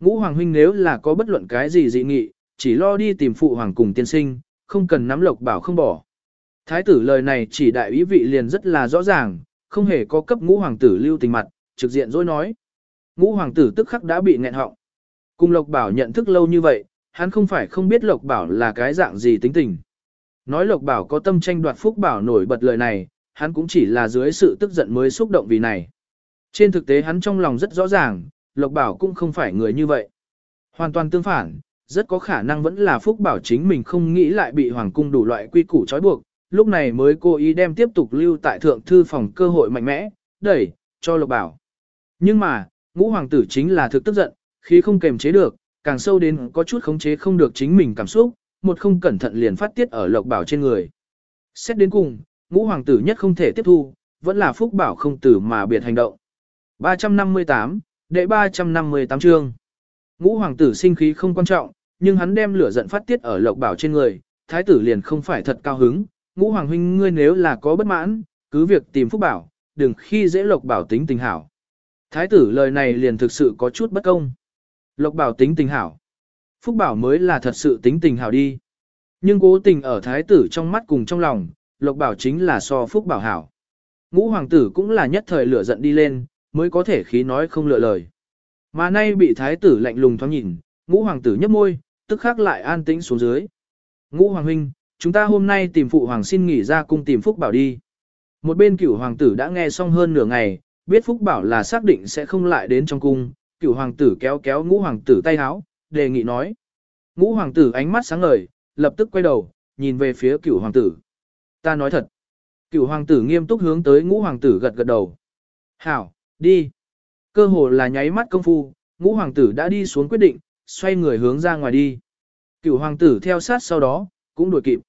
Ngũ hoàng huynh nếu là có bất luận cái gì dị nghị, chỉ lo đi tìm phụ hoàng cùng tiên sinh, không cần nắm Lộc Bảo không bỏ. Thái tử lời này chỉ đại ý vị liền rất là rõ ràng, không hề có cấp ngũ hoàng tử lưu tình mặt, trực diện dối nói. Ngũ hoàng tử tức khắc đã bị nghẹn họng. Cùng Lộc Bảo nhận thức lâu như vậy, hắn không phải không biết Lộc Bảo là cái dạng gì tính tình. Nói Lộc Bảo có tâm tranh đoạt Phúc Bảo nổi bật lời này, hắn cũng chỉ là dưới sự tức giận mới xúc động vì này. Trên thực tế hắn trong lòng rất rõ ràng, Lộc Bảo cũng không phải người như vậy. Hoàn toàn tương phản, rất có khả năng vẫn là Phúc Bảo chính mình không nghĩ lại bị Hoàng cung đủ loại quy củ trói buộc, lúc này mới cố ý đem tiếp tục lưu tại thượng thư phòng cơ hội mạnh mẽ, đẩy, cho Lộc Bảo. Nhưng mà, ngũ hoàng tử chính là thực tức giận, khi không kềm chế được, càng sâu đến có chút khống chế không được chính mình cảm xúc, một không cẩn thận liền phát tiết ở Lộc Bảo trên người. Xét đến cùng, ngũ hoàng tử nhất không thể tiếp thu, vẫn là Phúc Bảo không tử mà biệt hành động. 358, đệ 358 chương. Ngũ hoàng tử sinh khí không quan trọng, nhưng hắn đem lửa giận phát tiết ở Lộc Bảo trên người, thái tử liền không phải thật cao hứng, ngũ hoàng huynh ngươi nếu là có bất mãn, cứ việc tìm Phúc Bảo, đừng khi dễ Lộc Bảo tính tình hảo. Thái tử lời này liền thực sự có chút bất công. Lộc Bảo tính tình hảo. Phúc Bảo mới là thật sự tính tình hảo đi. Nhưng cố tình ở thái tử trong mắt cùng trong lòng, Lộc Bảo chính là so Phúc Bảo hảo. Ngũ hoàng tử cũng là nhất thời lửa giận đi lên, mới có thể khí nói không lựa lời. Mà nay bị thái tử lạnh lùng thoáng nhìn, ngũ hoàng tử nhấp môi, tức khắc lại an tĩnh xuống dưới. Ngũ hoàng huynh, chúng ta hôm nay tìm phụ hoàng xin nghỉ ra cung tìm Phúc Bảo đi. Một bên cửu hoàng tử đã nghe xong hơn nửa ngày, biết Phúc Bảo là xác định sẽ không lại đến trong cung, cửu hoàng tử kéo kéo ngũ hoàng tử tay háo, đề nghị nói. Ngũ hoàng tử ánh mắt sáng ngời, lập tức quay đầu, nhìn về phía cửu hoàng tử. Ta nói thật. Cửu hoàng tử nghiêm túc hướng tới ngũ hoàng tử gật gật đầu. Hảo, đi. Cơ hồ là nháy mắt công phu, ngũ hoàng tử đã đi xuống quyết định, xoay người hướng ra ngoài đi. Cửu hoàng tử theo sát sau đó, cũng đuổi kịp.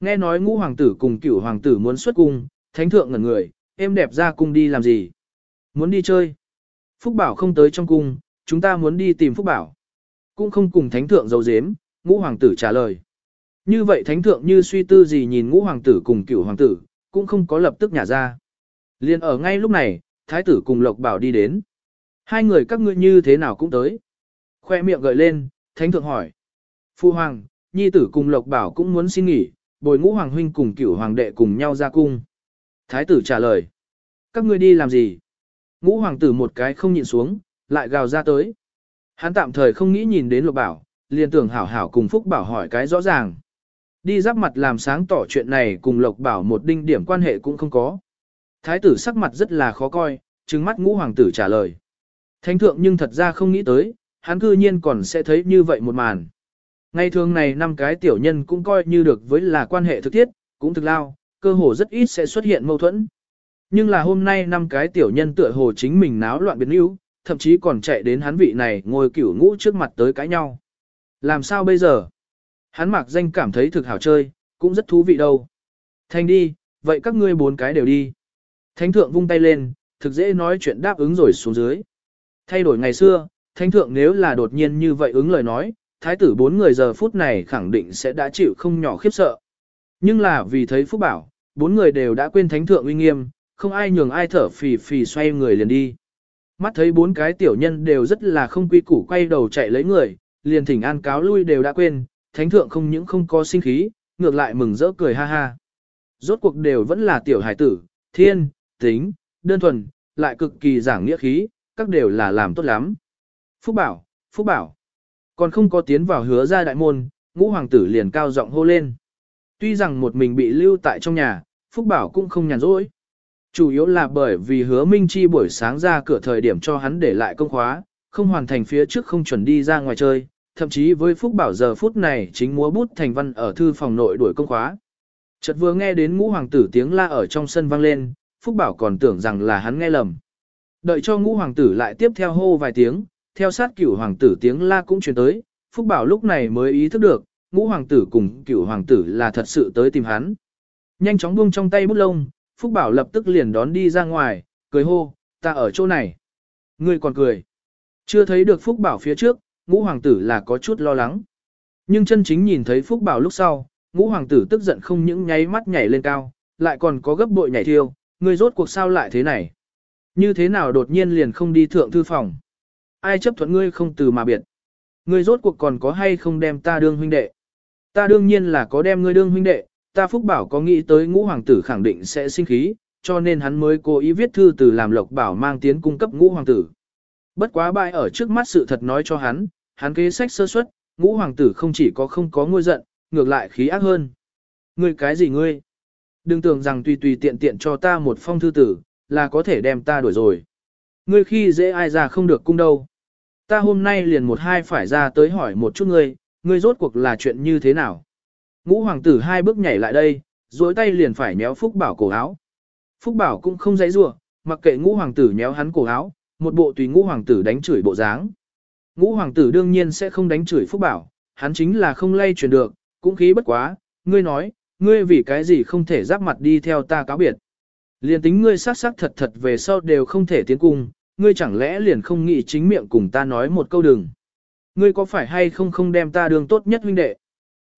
Nghe nói ngũ hoàng tử cùng cửu hoàng tử muốn xuất cung, thánh thượng ngẩn người, em đẹp ra cung đi làm gì? Muốn đi chơi. Phúc Bảo không tới trong cung, chúng ta muốn đi tìm Phúc Bảo. Cũng không cùng thánh thượng dấu dếm, ngũ hoàng tử trả lời. Như vậy thánh thượng như suy tư gì nhìn ngũ hoàng tử cùng cửu hoàng tử, cũng không có lập tức nhả ra. Liên ở ngay lúc này, thái tử cùng Lộc Bảo đi đến. Hai người các ngươi như thế nào cũng tới. Khoe miệng gợi lên, thánh thượng hỏi. Phu hoàng, nhi tử cùng Lộc Bảo cũng muốn xin nghỉ, bồi ngũ hoàng huynh cùng cửu hoàng đệ cùng nhau ra cung. Thái tử trả lời. Các ngươi đi làm gì? Ngũ hoàng tử một cái không nhìn xuống, lại gào ra tới. Hắn tạm thời không nghĩ nhìn đến Lộc Bảo, liền tưởng hảo hảo cùng Phúc Bảo hỏi cái rõ ràng. Đi giáp mặt làm sáng tỏ chuyện này cùng Lộc Bảo một đinh điểm quan hệ cũng không có. Thái tử sắc mặt rất là khó coi, trừng mắt ngũ hoàng tử trả lời. Thánh thượng nhưng thật ra không nghĩ tới, hắn cư nhiên còn sẽ thấy như vậy một màn. Ngày thường này năm cái tiểu nhân cũng coi như được với là quan hệ thực thiết, cũng thực lao, cơ hồ rất ít sẽ xuất hiện mâu thuẫn. Nhưng là hôm nay năm cái tiểu nhân tựa hồ chính mình náo loạn biến yếu, thậm chí còn chạy đến hắn vị này ngồi cửu ngũ trước mặt tới cãi nhau. Làm sao bây giờ? Hắn mặc danh cảm thấy thực hảo chơi, cũng rất thú vị đâu. Thành đi, vậy các ngươi bốn cái đều đi. Thánh thượng vung tay lên, thực dễ nói chuyện đáp ứng rồi xuống dưới. Thay đổi ngày xưa, thánh thượng nếu là đột nhiên như vậy ứng lời nói, thái tử bốn người giờ phút này khẳng định sẽ đã chịu không nhỏ khiếp sợ. Nhưng là vì thấy Phúc Bảo, bốn người đều đã quên thánh thượng uy nghiêm, không ai nhường ai thở phì phì xoay người liền đi. Mắt thấy bốn cái tiểu nhân đều rất là không quy củ quay đầu chạy lấy người, liền thỉnh an cáo lui đều đã quên, thánh thượng không những không có sinh khí, ngược lại mừng rỡ cười ha ha. Rốt cuộc đều vẫn là tiểu hải tử, thiên, tính, đơn thuần, lại cực kỳ giảng nghĩa khí, các đều là làm tốt lắm. Phúc bảo, Phúc bảo, còn không có tiến vào hứa ra đại môn, ngũ hoàng tử liền cao giọng hô lên. Tuy rằng một mình bị lưu tại trong nhà, Phúc bảo cũng không nhàn rỗi. Chủ yếu là bởi vì hứa Minh Chi buổi sáng ra cửa thời điểm cho hắn để lại công khóa, không hoàn thành phía trước không chuẩn đi ra ngoài chơi, thậm chí với Phúc Bảo giờ phút này chính múa bút thành văn ở thư phòng nội đuổi công khóa. Chợt vừa nghe đến ngũ hoàng tử tiếng la ở trong sân vang lên, Phúc Bảo còn tưởng rằng là hắn nghe lầm. Đợi cho ngũ hoàng tử lại tiếp theo hô vài tiếng, theo sát cửu hoàng tử tiếng la cũng truyền tới, Phúc Bảo lúc này mới ý thức được, ngũ hoàng tử cùng cửu hoàng tử là thật sự tới tìm hắn. Nhanh chóng buông trong tay bút lông, Phúc Bảo lập tức liền đón đi ra ngoài, cười hô, ta ở chỗ này. Ngươi còn cười. Chưa thấy được Phúc Bảo phía trước, ngũ hoàng tử là có chút lo lắng. Nhưng chân chính nhìn thấy Phúc Bảo lúc sau, ngũ hoàng tử tức giận không những nháy mắt nhảy lên cao, lại còn có gấp bội nhảy thiêu, ngươi rốt cuộc sao lại thế này. Như thế nào đột nhiên liền không đi thượng thư phòng. Ai chấp thuận ngươi không từ mà biệt. Ngươi rốt cuộc còn có hay không đem ta đương huynh đệ. Ta đương nhiên là có đem ngươi đương huynh đệ, ta Phúc Bảo có nghĩ tới ngũ hoàng tử khẳng định sẽ sinh khí, cho nên hắn mới cố ý viết thư từ làm Lộc Bảo mang tiến cung cấp ngũ hoàng tử. Bất quá bại ở trước mắt sự thật nói cho hắn, hắn kế sách sơ suất, ngũ hoàng tử không chỉ có không có ngôi giận, ngược lại khí ác hơn. Ngươi cái gì ngươi? Đừng tưởng rằng tùy tùy tiện tiện cho ta một phong thư tử, là có thể đem ta đuổi rồi. Ngươi khi dễ ai ra không được cung đâu. Ta hôm nay liền một hai phải ra tới hỏi một chút ngươi, ngươi rốt cuộc là chuyện như thế nào? Ngũ hoàng tử hai bước nhảy lại đây, dối tay liền phải nhéo Phúc Bảo cổ áo. Phúc Bảo cũng không dãy rủa, mặc kệ ngũ hoàng tử nhéo hắn cổ áo, một bộ tùy ngũ hoàng tử đánh chửi bộ dáng. Ngũ hoàng tử đương nhiên sẽ không đánh chửi Phúc Bảo, hắn chính là không lay chuyển được, cũng khí bất quá, ngươi nói, ngươi vì cái gì không thể giáp mặt đi theo ta cáo biệt. Liền tính ngươi sát sắc thật thật về sau đều không thể tiến cung, ngươi chẳng lẽ liền không nghĩ chính miệng cùng ta nói một câu đừng. Ngươi có phải hay không không đem ta đường tốt nhất huynh đệ.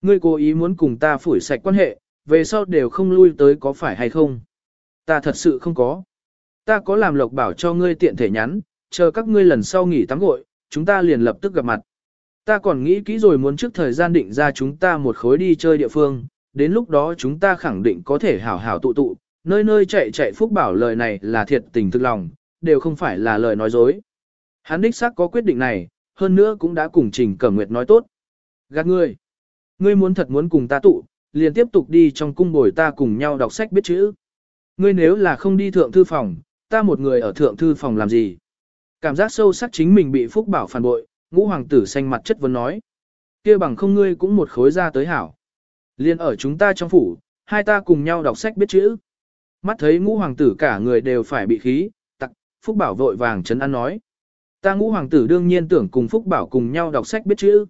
Ngươi cố ý muốn cùng ta phủi sạch quan hệ, về sau đều không lui tới có phải hay không. Ta thật sự không có. Ta có làm lộc bảo cho ngươi tiện thể nhắn, chờ các ngươi lần sau nghỉ tắm gội, chúng ta liền lập tức gặp mặt. Ta còn nghĩ kỹ rồi muốn trước thời gian định ra chúng ta một khối đi chơi địa phương, đến lúc đó chúng ta khẳng định có thể hảo hảo tụ tụ, nơi nơi chạy chạy phúc bảo lời này là thiệt tình thực lòng, đều không phải là lời nói dối. Hắn đích xác có quyết định này, hơn nữa cũng đã cùng Trình Cẩm Nguyệt nói tốt. Gạt ngươi, ngươi muốn thật muốn cùng ta tụ, liền tiếp tục đi trong cung bồi ta cùng nhau đọc sách biết chữ. Ngươi nếu là không đi thượng thư phòng, ta một người ở thượng thư phòng làm gì? Cảm giác sâu sắc chính mình bị Phúc Bảo phản bội, ngũ hoàng tử xanh mặt chất vấn nói. kia bằng không ngươi cũng một khối ra tới hảo. Liên ở chúng ta trong phủ, hai ta cùng nhau đọc sách biết chữ. Mắt thấy ngũ hoàng tử cả người đều phải bị khí, Phúc Bảo vội vàng chấn an nói. Ta ngũ hoàng tử đương nhiên tưởng cùng Phúc Bảo cùng nhau đọc sách biết chữ.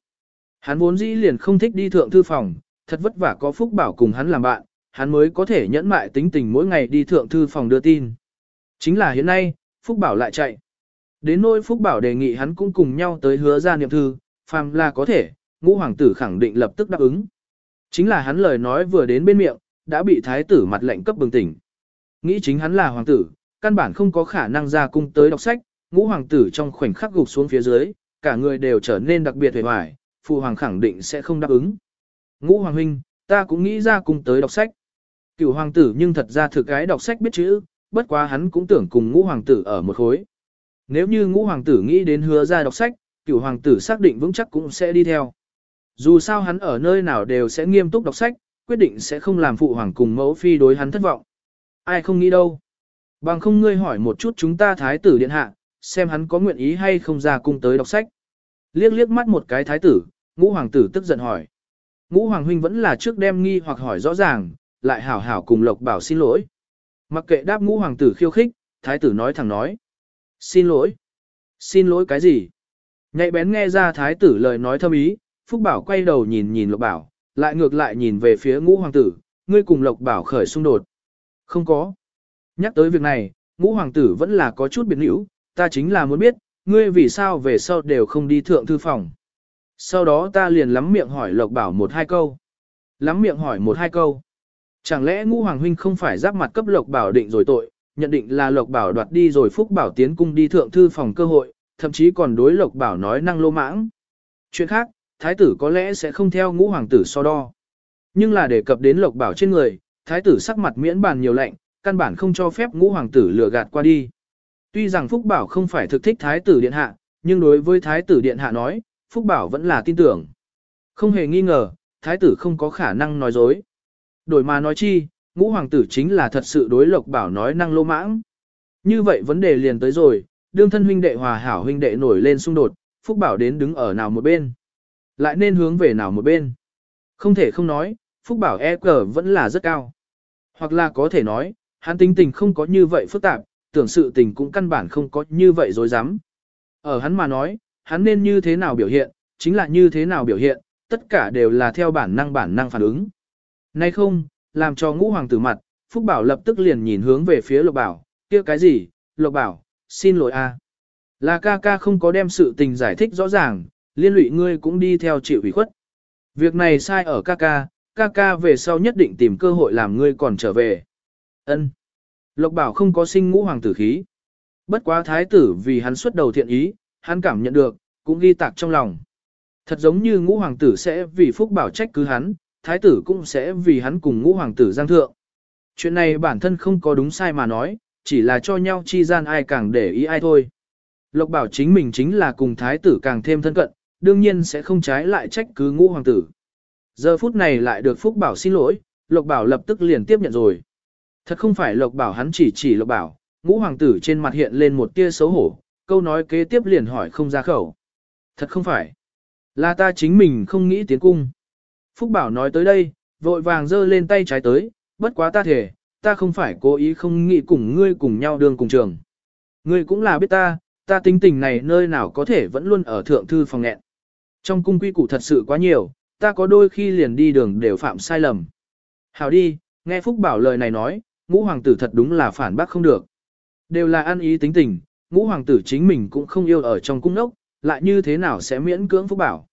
Hắn vốn dĩ liền không thích đi thượng thư phòng, thật vất vả có Phúc Bảo cùng hắn làm bạn, hắn mới có thể nhẫn mại tính tình mỗi ngày đi thượng thư phòng đưa tin. Chính là hiện nay, Phúc Bảo lại chạy. Đến nỗi Phúc Bảo đề nghị hắn cũng cùng nhau tới hứa ra niệm thư, phàm là có thể, ngũ hoàng tử khẳng định lập tức đáp ứng. Chính là hắn lời nói vừa đến bên miệng, đã bị thái tử mặt lệnh cấp bừng tỉnh. Nghĩ chính hắn là hoàng tử, căn bản không có khả năng ra cung tới đọc sách, ngũ hoàng tử trong khoảnh khắc gục xuống phía dưới, cả người đều trở nên đặc biệt hề hoài, phụ hoàng khẳng định sẽ không đáp ứng. Ngũ hoàng huynh, ta cũng nghĩ ra cung tới đọc sách. Cựu hoàng tử nhưng thật ra thực cái đọc sách biết chữ, bất quá hắn cũng tưởng cùng ngũ hoàng tử ở một khối. Nếu như ngũ hoàng tử nghĩ đến hứa ra đọc sách, cửu hoàng tử xác định vững chắc cũng sẽ đi theo. Dù sao hắn ở nơi nào đều sẽ nghiêm túc đọc sách, quyết định sẽ không làm phụ hoàng cùng mẫu phi đối hắn thất vọng. Ai không nghĩ đâu. Bằng không ngươi hỏi một chút chúng ta thái tử điện hạ, xem hắn có nguyện ý hay không ra cung tới đọc sách. Liếc liếc mắt một cái thái tử, ngũ hoàng tử tức giận hỏi. Ngũ hoàng huynh vẫn là trước đem nghi hoặc hỏi rõ ràng, lại hảo hảo cùng lộc bảo xin lỗi. Mặc kệ đáp ngũ hoàng tử khiêu khích, thái tử nói thẳng nói. Xin lỗi. Xin lỗi cái gì? Nhạy bén nghe ra thái tử lời nói thâm ý, Phúc Bảo quay đầu nhìn nhìn Lộc Bảo, lại ngược lại nhìn về phía ngũ hoàng tử, ngươi cùng Lộc Bảo khởi xung đột. Không có. Nhắc tới việc này, ngũ hoàng tử vẫn là có chút biệt hữu, ta chính là muốn biết, ngươi vì sao về sau đều không đi thượng thư phòng. Sau đó ta liền lắm miệng hỏi Lộc Bảo một hai câu. Lắm miệng hỏi một hai câu. Chẳng lẽ ngũ hoàng huynh không phải giáp mặt cấp Lộc Bảo định rồi tội, nhận định là Lộc Bảo đoạt đi rồi Phúc Bảo tiến cung đi thượng thư phòng cơ hội, thậm chí còn đối Lộc Bảo nói năng lô mãng. Chuyện khác, thái tử có lẽ sẽ không theo ngũ hoàng tử so đo. Nhưng là đề cập đến Lộc Bảo trên người, thái tử sắc mặt miễn bàn nhiều lạnh, căn bản không cho phép ngũ hoàng tử lừa gạt qua đi. Tuy rằng Phúc Bảo không phải thực thích thái tử điện hạ, nhưng đối với thái tử điện hạ nói, Phúc Bảo vẫn là tin tưởng. Không hề nghi ngờ, thái tử không có khả năng nói dối. Đổi mà nói chi, ngũ hoàng tử chính là thật sự đối Lộc Bảo nói năng lô mãng. Như vậy vấn đề liền tới rồi, đương thân huynh đệ hòa hảo huynh đệ nổi lên xung đột, Phúc Bảo đến đứng ở nào một bên. Lại nên hướng về nào một bên. Không thể không nói, Phúc Bảo e cờ vẫn là rất cao. Hoặc là có thể nói, hắn tính tình không có như vậy phức tạp, tưởng sự tình cũng căn bản không có như vậy dối rắm Ở hắn mà nói, hắn nên như thế nào biểu hiện, chính là như thế nào biểu hiện, tất cả đều là theo bản năng bản năng phản ứng. Nay không, làm cho ngũ hoàng tử mặt, Phúc Bảo lập tức liền nhìn hướng về phía Lộc Bảo, kia cái gì, Lộc Bảo, xin lỗi a, Là ca ca không có đem sự tình giải thích rõ ràng, liên lụy ngươi cũng đi theo chịu ủy khuất. Việc này sai ở ca ca, ca ca về sau nhất định tìm cơ hội làm ngươi còn trở về. Ân. Lộc Bảo không có sinh ngũ hoàng tử khí. Bất quá thái tử vì hắn xuất đầu thiện ý, hắn cảm nhận được, cũng ghi tạc trong lòng. Thật giống như ngũ hoàng tử sẽ vì phúc bảo trách cứ hắn, thái tử cũng sẽ vì hắn cùng ngũ hoàng tử giang thượng. Chuyện này bản thân không có đúng sai mà nói, chỉ là cho nhau chi gian ai càng để ý ai thôi. Lộc bảo chính mình chính là cùng thái tử càng thêm thân cận, đương nhiên sẽ không trái lại trách cứ ngũ hoàng tử. Giờ phút này lại được Phúc Bảo xin lỗi, Lộc Bảo lập tức liền tiếp nhận rồi. Thật không phải Lộc Bảo hắn chỉ chỉ Lộc Bảo, ngũ hoàng tử trên mặt hiện lên một tia xấu hổ, câu nói kế tiếp liền hỏi không ra khẩu. Thật không phải. Là ta chính mình không nghĩ tiến cung. Phúc Bảo nói tới đây, vội vàng giơ lên tay trái tới, bất quá ta thể, ta không phải cố ý không nghĩ cùng ngươi cùng nhau đường cùng trường. Ngươi cũng là biết ta, ta tính tình này nơi nào có thể vẫn luôn ở thượng thư phòng nghẹn. Trong cung quy củ thật sự quá nhiều, ta có đôi khi liền đi đường đều phạm sai lầm. Hào đi, nghe Phúc Bảo lời này nói, ngũ hoàng tử thật đúng là phản bác không được. Đều là ăn ý tính tình, ngũ hoàng tử chính mình cũng không yêu ở trong cung nốc, lại như thế nào sẽ miễn cưỡng Phúc Bảo.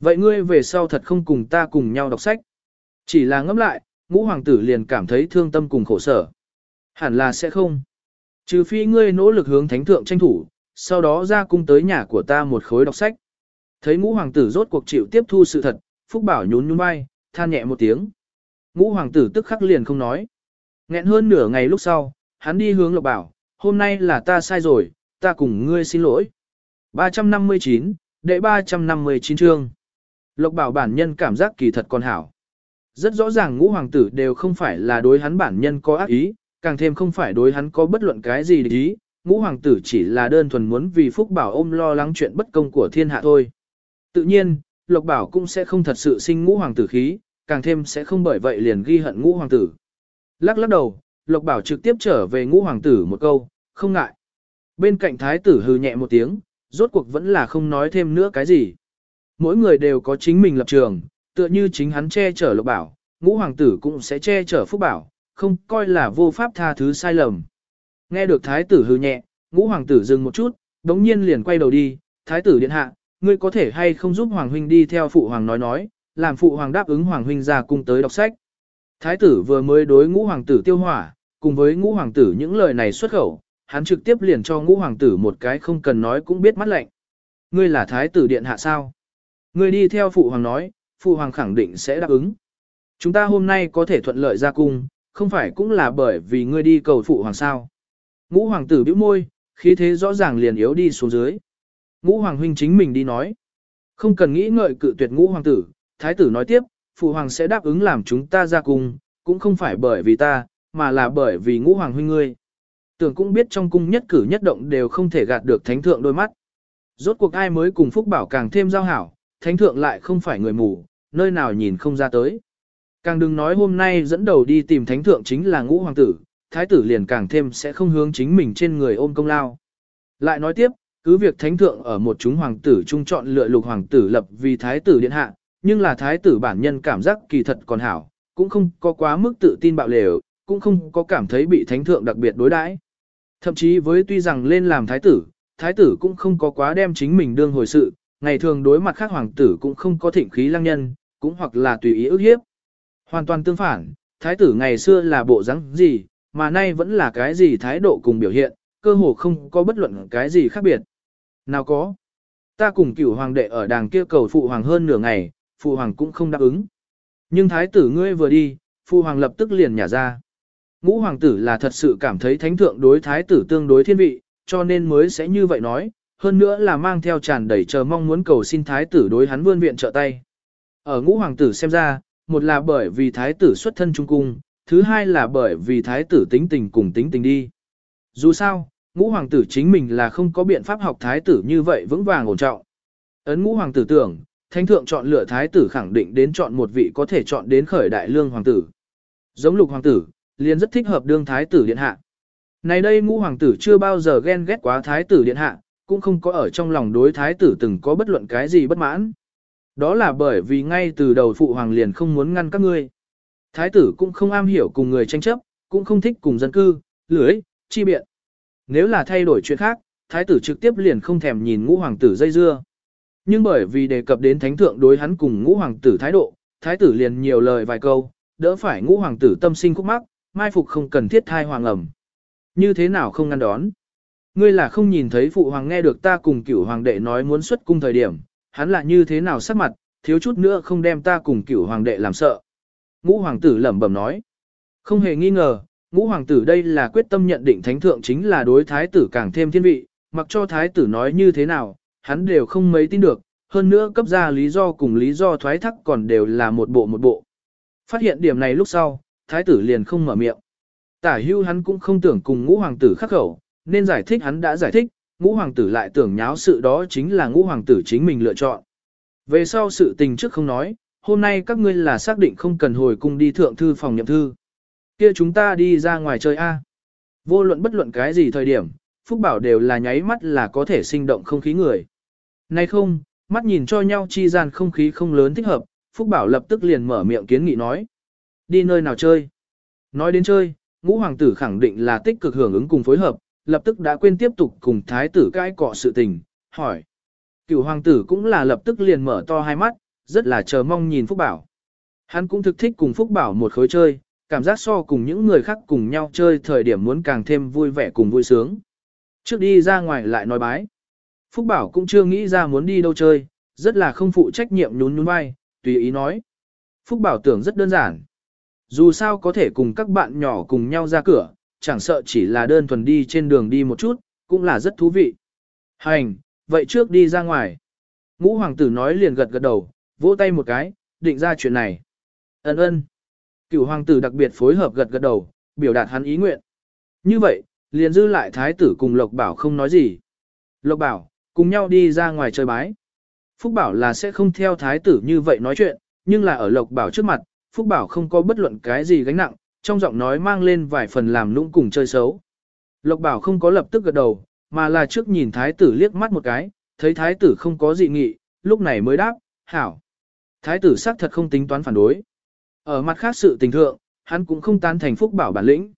Vậy ngươi về sau thật không cùng ta cùng nhau đọc sách. Chỉ là ngẫm lại, ngũ hoàng tử liền cảm thấy thương tâm cùng khổ sở. Hẳn là sẽ không. Trừ phi ngươi nỗ lực hướng thánh thượng tranh thủ, sau đó ra cung tới nhà của ta một khối đọc sách. Thấy ngũ hoàng tử rốt cuộc chịu tiếp thu sự thật, Phúc Bảo nhún nhún vai, than nhẹ một tiếng. Ngũ hoàng tử tức khắc liền không nói. Nghẹn hơn nửa ngày lúc sau, hắn đi hướng Lộc Bảo, hôm nay là ta sai rồi, ta cùng ngươi xin lỗi. 359, đệ 359 chương. Lộc Bảo bản nhân cảm giác kỳ thật còn hảo. Rất rõ ràng ngũ hoàng tử đều không phải là đối hắn bản nhân có ác ý, càng thêm không phải đối hắn có bất luận cái gì để ý, ngũ hoàng tử chỉ là đơn thuần muốn vì Phúc Bảo ôm lo lắng chuyện bất công của thiên hạ thôi. Tự nhiên, Lộc Bảo cũng sẽ không thật sự sinh ngũ hoàng tử khí, càng thêm sẽ không bởi vậy liền ghi hận ngũ hoàng tử. Lắc lắc đầu, Lộc Bảo trực tiếp trở về ngũ hoàng tử một câu, không ngại. Bên cạnh thái tử hừ nhẹ một tiếng, rốt cuộc vẫn là không nói thêm nữa cái gì. Mỗi người đều có chính mình lập trường, tựa như chính hắn che chở Lộc Bảo, ngũ hoàng tử cũng sẽ che chở Phúc Bảo, không coi là vô pháp tha thứ sai lầm. Nghe được thái tử hừ nhẹ, ngũ hoàng tử dừng một chút, đống nhiên liền quay đầu đi, thái tử điện hạ, ngươi có thể hay không giúp hoàng huynh đi theo phụ hoàng nói nói, làm phụ hoàng đáp ứng hoàng huynh ra cung tới đọc sách. Thái tử vừa mới đối ngũ hoàng tử tiêu hỏa, cùng với ngũ hoàng tử những lời này xuất khẩu, hắn trực tiếp liền cho ngũ hoàng tử một cái không cần nói cũng biết mắt lạnh. Ngươi là thái tử điện hạ sao? Ngươi đi theo phụ hoàng nói, phụ hoàng khẳng định sẽ đáp ứng. Chúng ta hôm nay có thể thuận lợi ra cung, không phải cũng là bởi vì ngươi đi cầu phụ hoàng sao. Ngũ hoàng tử bĩu môi, khí thế rõ ràng liền yếu đi xuống dưới. Ngũ hoàng huynh chính mình đi nói. Không cần nghĩ ngợi cự tuyệt ngũ hoàng tử, thái tử nói tiếp, phụ hoàng sẽ đáp ứng làm chúng ta ra cung, cũng không phải bởi vì ta, mà là bởi vì ngũ hoàng huynh ngươi. Tưởng cũng biết trong cung nhất cử nhất động đều không thể gạt được thánh thượng đôi mắt. Rốt cuộc ai mới cùng Phúc Bảo càng thêm giao hảo, thánh thượng lại không phải người mù, nơi nào nhìn không ra tới. Càng đừng nói hôm nay dẫn đầu đi tìm thánh thượng chính là ngũ hoàng tử, thái tử liền càng thêm sẽ không hướng chính mình trên người ôm công lao. Lại nói tiếp, cứ việc thánh thượng ở một chúng hoàng tử trung chọn lựa lục hoàng tử lập vì thái tử điện hạ, nhưng là thái tử bản nhân cảm giác kỳ thật còn hảo, cũng không có quá mức tự tin bạo lều, cũng không có cảm thấy bị thánh thượng đặc biệt đối đãi. Thậm chí với tuy rằng lên làm thái tử, thái tử cũng không có quá đem chính mình đương hồi sự, ngày thường đối mặt khác hoàng tử cũng không có thịnh khí lăng nhân, cũng hoặc là tùy ý ức hiếp. Hoàn toàn tương phản, thái tử ngày xưa là bộ dáng gì, mà nay vẫn là cái gì thái độ cùng biểu hiện, cơ hồ không có bất luận cái gì khác biệt. Nào có. Ta cùng cửu hoàng đệ ở đàng kia cầu phụ hoàng hơn nửa ngày, phụ hoàng cũng không đáp ứng. Nhưng thái tử ngươi vừa đi, phụ hoàng lập tức liền nhả ra. Ngũ hoàng tử là thật sự cảm thấy thánh thượng đối thái tử tương đối thiên vị, cho nên mới sẽ như vậy nói, hơn nữa là mang theo tràn đầy chờ mong muốn cầu xin thái tử đối hắn vươn viện trợ tay. Ở ngũ hoàng tử xem ra, một là bởi vì thái tử xuất thân trung cung, thứ hai là bởi vì thái tử tính tình cùng tính tình đi. Dù sao, ngũ hoàng tử chính mình là không có biện pháp học thái tử như vậy vững vàng ổn trọng. Ấn ngũ hoàng tử tưởng, thánh thượng chọn lựa thái tử khẳng định đến chọn một vị có thể chọn đến khởi đại lương hoàng tử. Giống lục hoàng tử, liền rất thích hợp đương thái tử điện hạ. Này đây ngũ hoàng tử chưa bao giờ ghen ghét quá thái tử điện hạ, cũng không có ở trong lòng đối thái tử từng có bất luận cái gì bất mãn. Đó là bởi vì ngay từ đầu phụ hoàng liền không muốn ngăn các ngươi. Thái tử cũng không am hiểu cùng người tranh chấp, cũng không thích cùng dân cư, lưới, chi biện. Nếu là thay đổi chuyện khác, thái tử trực tiếp liền không thèm nhìn ngũ hoàng tử dây dưa. Nhưng bởi vì đề cập đến thánh thượng đối hắn cùng ngũ hoàng tử thái độ, thái tử liền nhiều lời vài câu, đỡ phải ngũ hoàng tử tâm sinh khúc mắc, mai phục không cần thiết thai hoàng ẩm. Như thế nào không ngăn đón? Ngươi là không nhìn thấy phụ hoàng nghe được ta cùng cửu hoàng đệ nói muốn xuất cung thời điểm, hắn là như thế nào sắc mặt, thiếu chút nữa không đem ta cùng cửu hoàng đệ làm sợ. Ngũ hoàng tử lẩm bẩm nói. Không hề nghi ngờ, ngũ hoàng tử đây là quyết tâm nhận định thánh thượng chính là đối thái tử càng thêm thiên vị, mặc cho thái tử nói như thế nào, hắn đều không mấy tin được, hơn nữa cấp ra lý do cùng lý do thoái thác còn đều là một bộ một bộ. Phát hiện điểm này lúc sau, thái tử liền không mở miệng. Tả hưu hắn cũng không tưởng cùng ngũ hoàng tử khắc khẩu, nên giải thích hắn đã giải thích, ngũ hoàng tử lại tưởng nháo sự đó chính là ngũ hoàng tử chính mình lựa chọn. Về sau sự tình trước không nói, hôm nay các ngươi là xác định không cần hồi cung đi thượng thư phòng nhậm thư. Kia chúng ta đi ra ngoài chơi A. Vô luận bất luận cái gì thời điểm, Phúc Bảo đều là nháy mắt là có thể sinh động không khí người. Nay không, mắt nhìn cho nhau chi gian không khí không lớn thích hợp, Phúc Bảo lập tức liền mở miệng kiến nghị nói. Đi nơi nào chơi? Nói đến chơi, ngũ hoàng tử khẳng định là tích cực hưởng ứng cùng phối hợp, lập tức đã quên tiếp tục cùng thái tử cãi cọ sự tình, hỏi. Cựu hoàng tử cũng là lập tức liền mở to hai mắt, rất là chờ mong nhìn Phúc Bảo. Hắn cũng thực thích cùng Phúc Bảo một khối chơi, cảm giác so cùng những người khác cùng nhau chơi thời điểm muốn càng thêm vui vẻ cùng vui sướng. Trước đi ra ngoài lại nói bái. Phúc Bảo cũng chưa nghĩ ra muốn đi đâu chơi, rất là không phụ trách nhiệm nhún nhún vai, tùy ý nói. Phúc Bảo tưởng rất đơn giản. Dù sao có thể cùng các bạn nhỏ cùng nhau ra cửa, chẳng sợ chỉ là đơn thuần đi trên đường đi một chút, cũng là rất thú vị. Hành, vậy trước đi ra ngoài. Ngũ hoàng tử nói liền gật gật đầu, vỗ tay một cái, định ra chuyện này. Ấn ơn. Cửu hoàng tử đặc biệt phối hợp gật gật đầu, biểu đạt hắn ý nguyện. Như vậy, liền dư lại thái tử cùng Lộc Bảo không nói gì. Lộc Bảo, cùng nhau đi ra ngoài chơi bái. Phúc Bảo là sẽ không theo thái tử như vậy nói chuyện, nhưng là ở Lộc Bảo trước mặt, Phúc Bảo không có bất luận cái gì gánh nặng, trong giọng nói mang lên vài phần làm nũng cùng chơi xấu. Lộc Bảo không có lập tức gật đầu, mà là trước nhìn thái tử liếc mắt một cái, thấy thái tử không có dị nghị, lúc này mới đáp, hảo. Thái tử xác thật không tính toán phản đối. Ở mặt khác sự tình thượng, hắn cũng không tán thành Phúc Bảo bản lĩnh.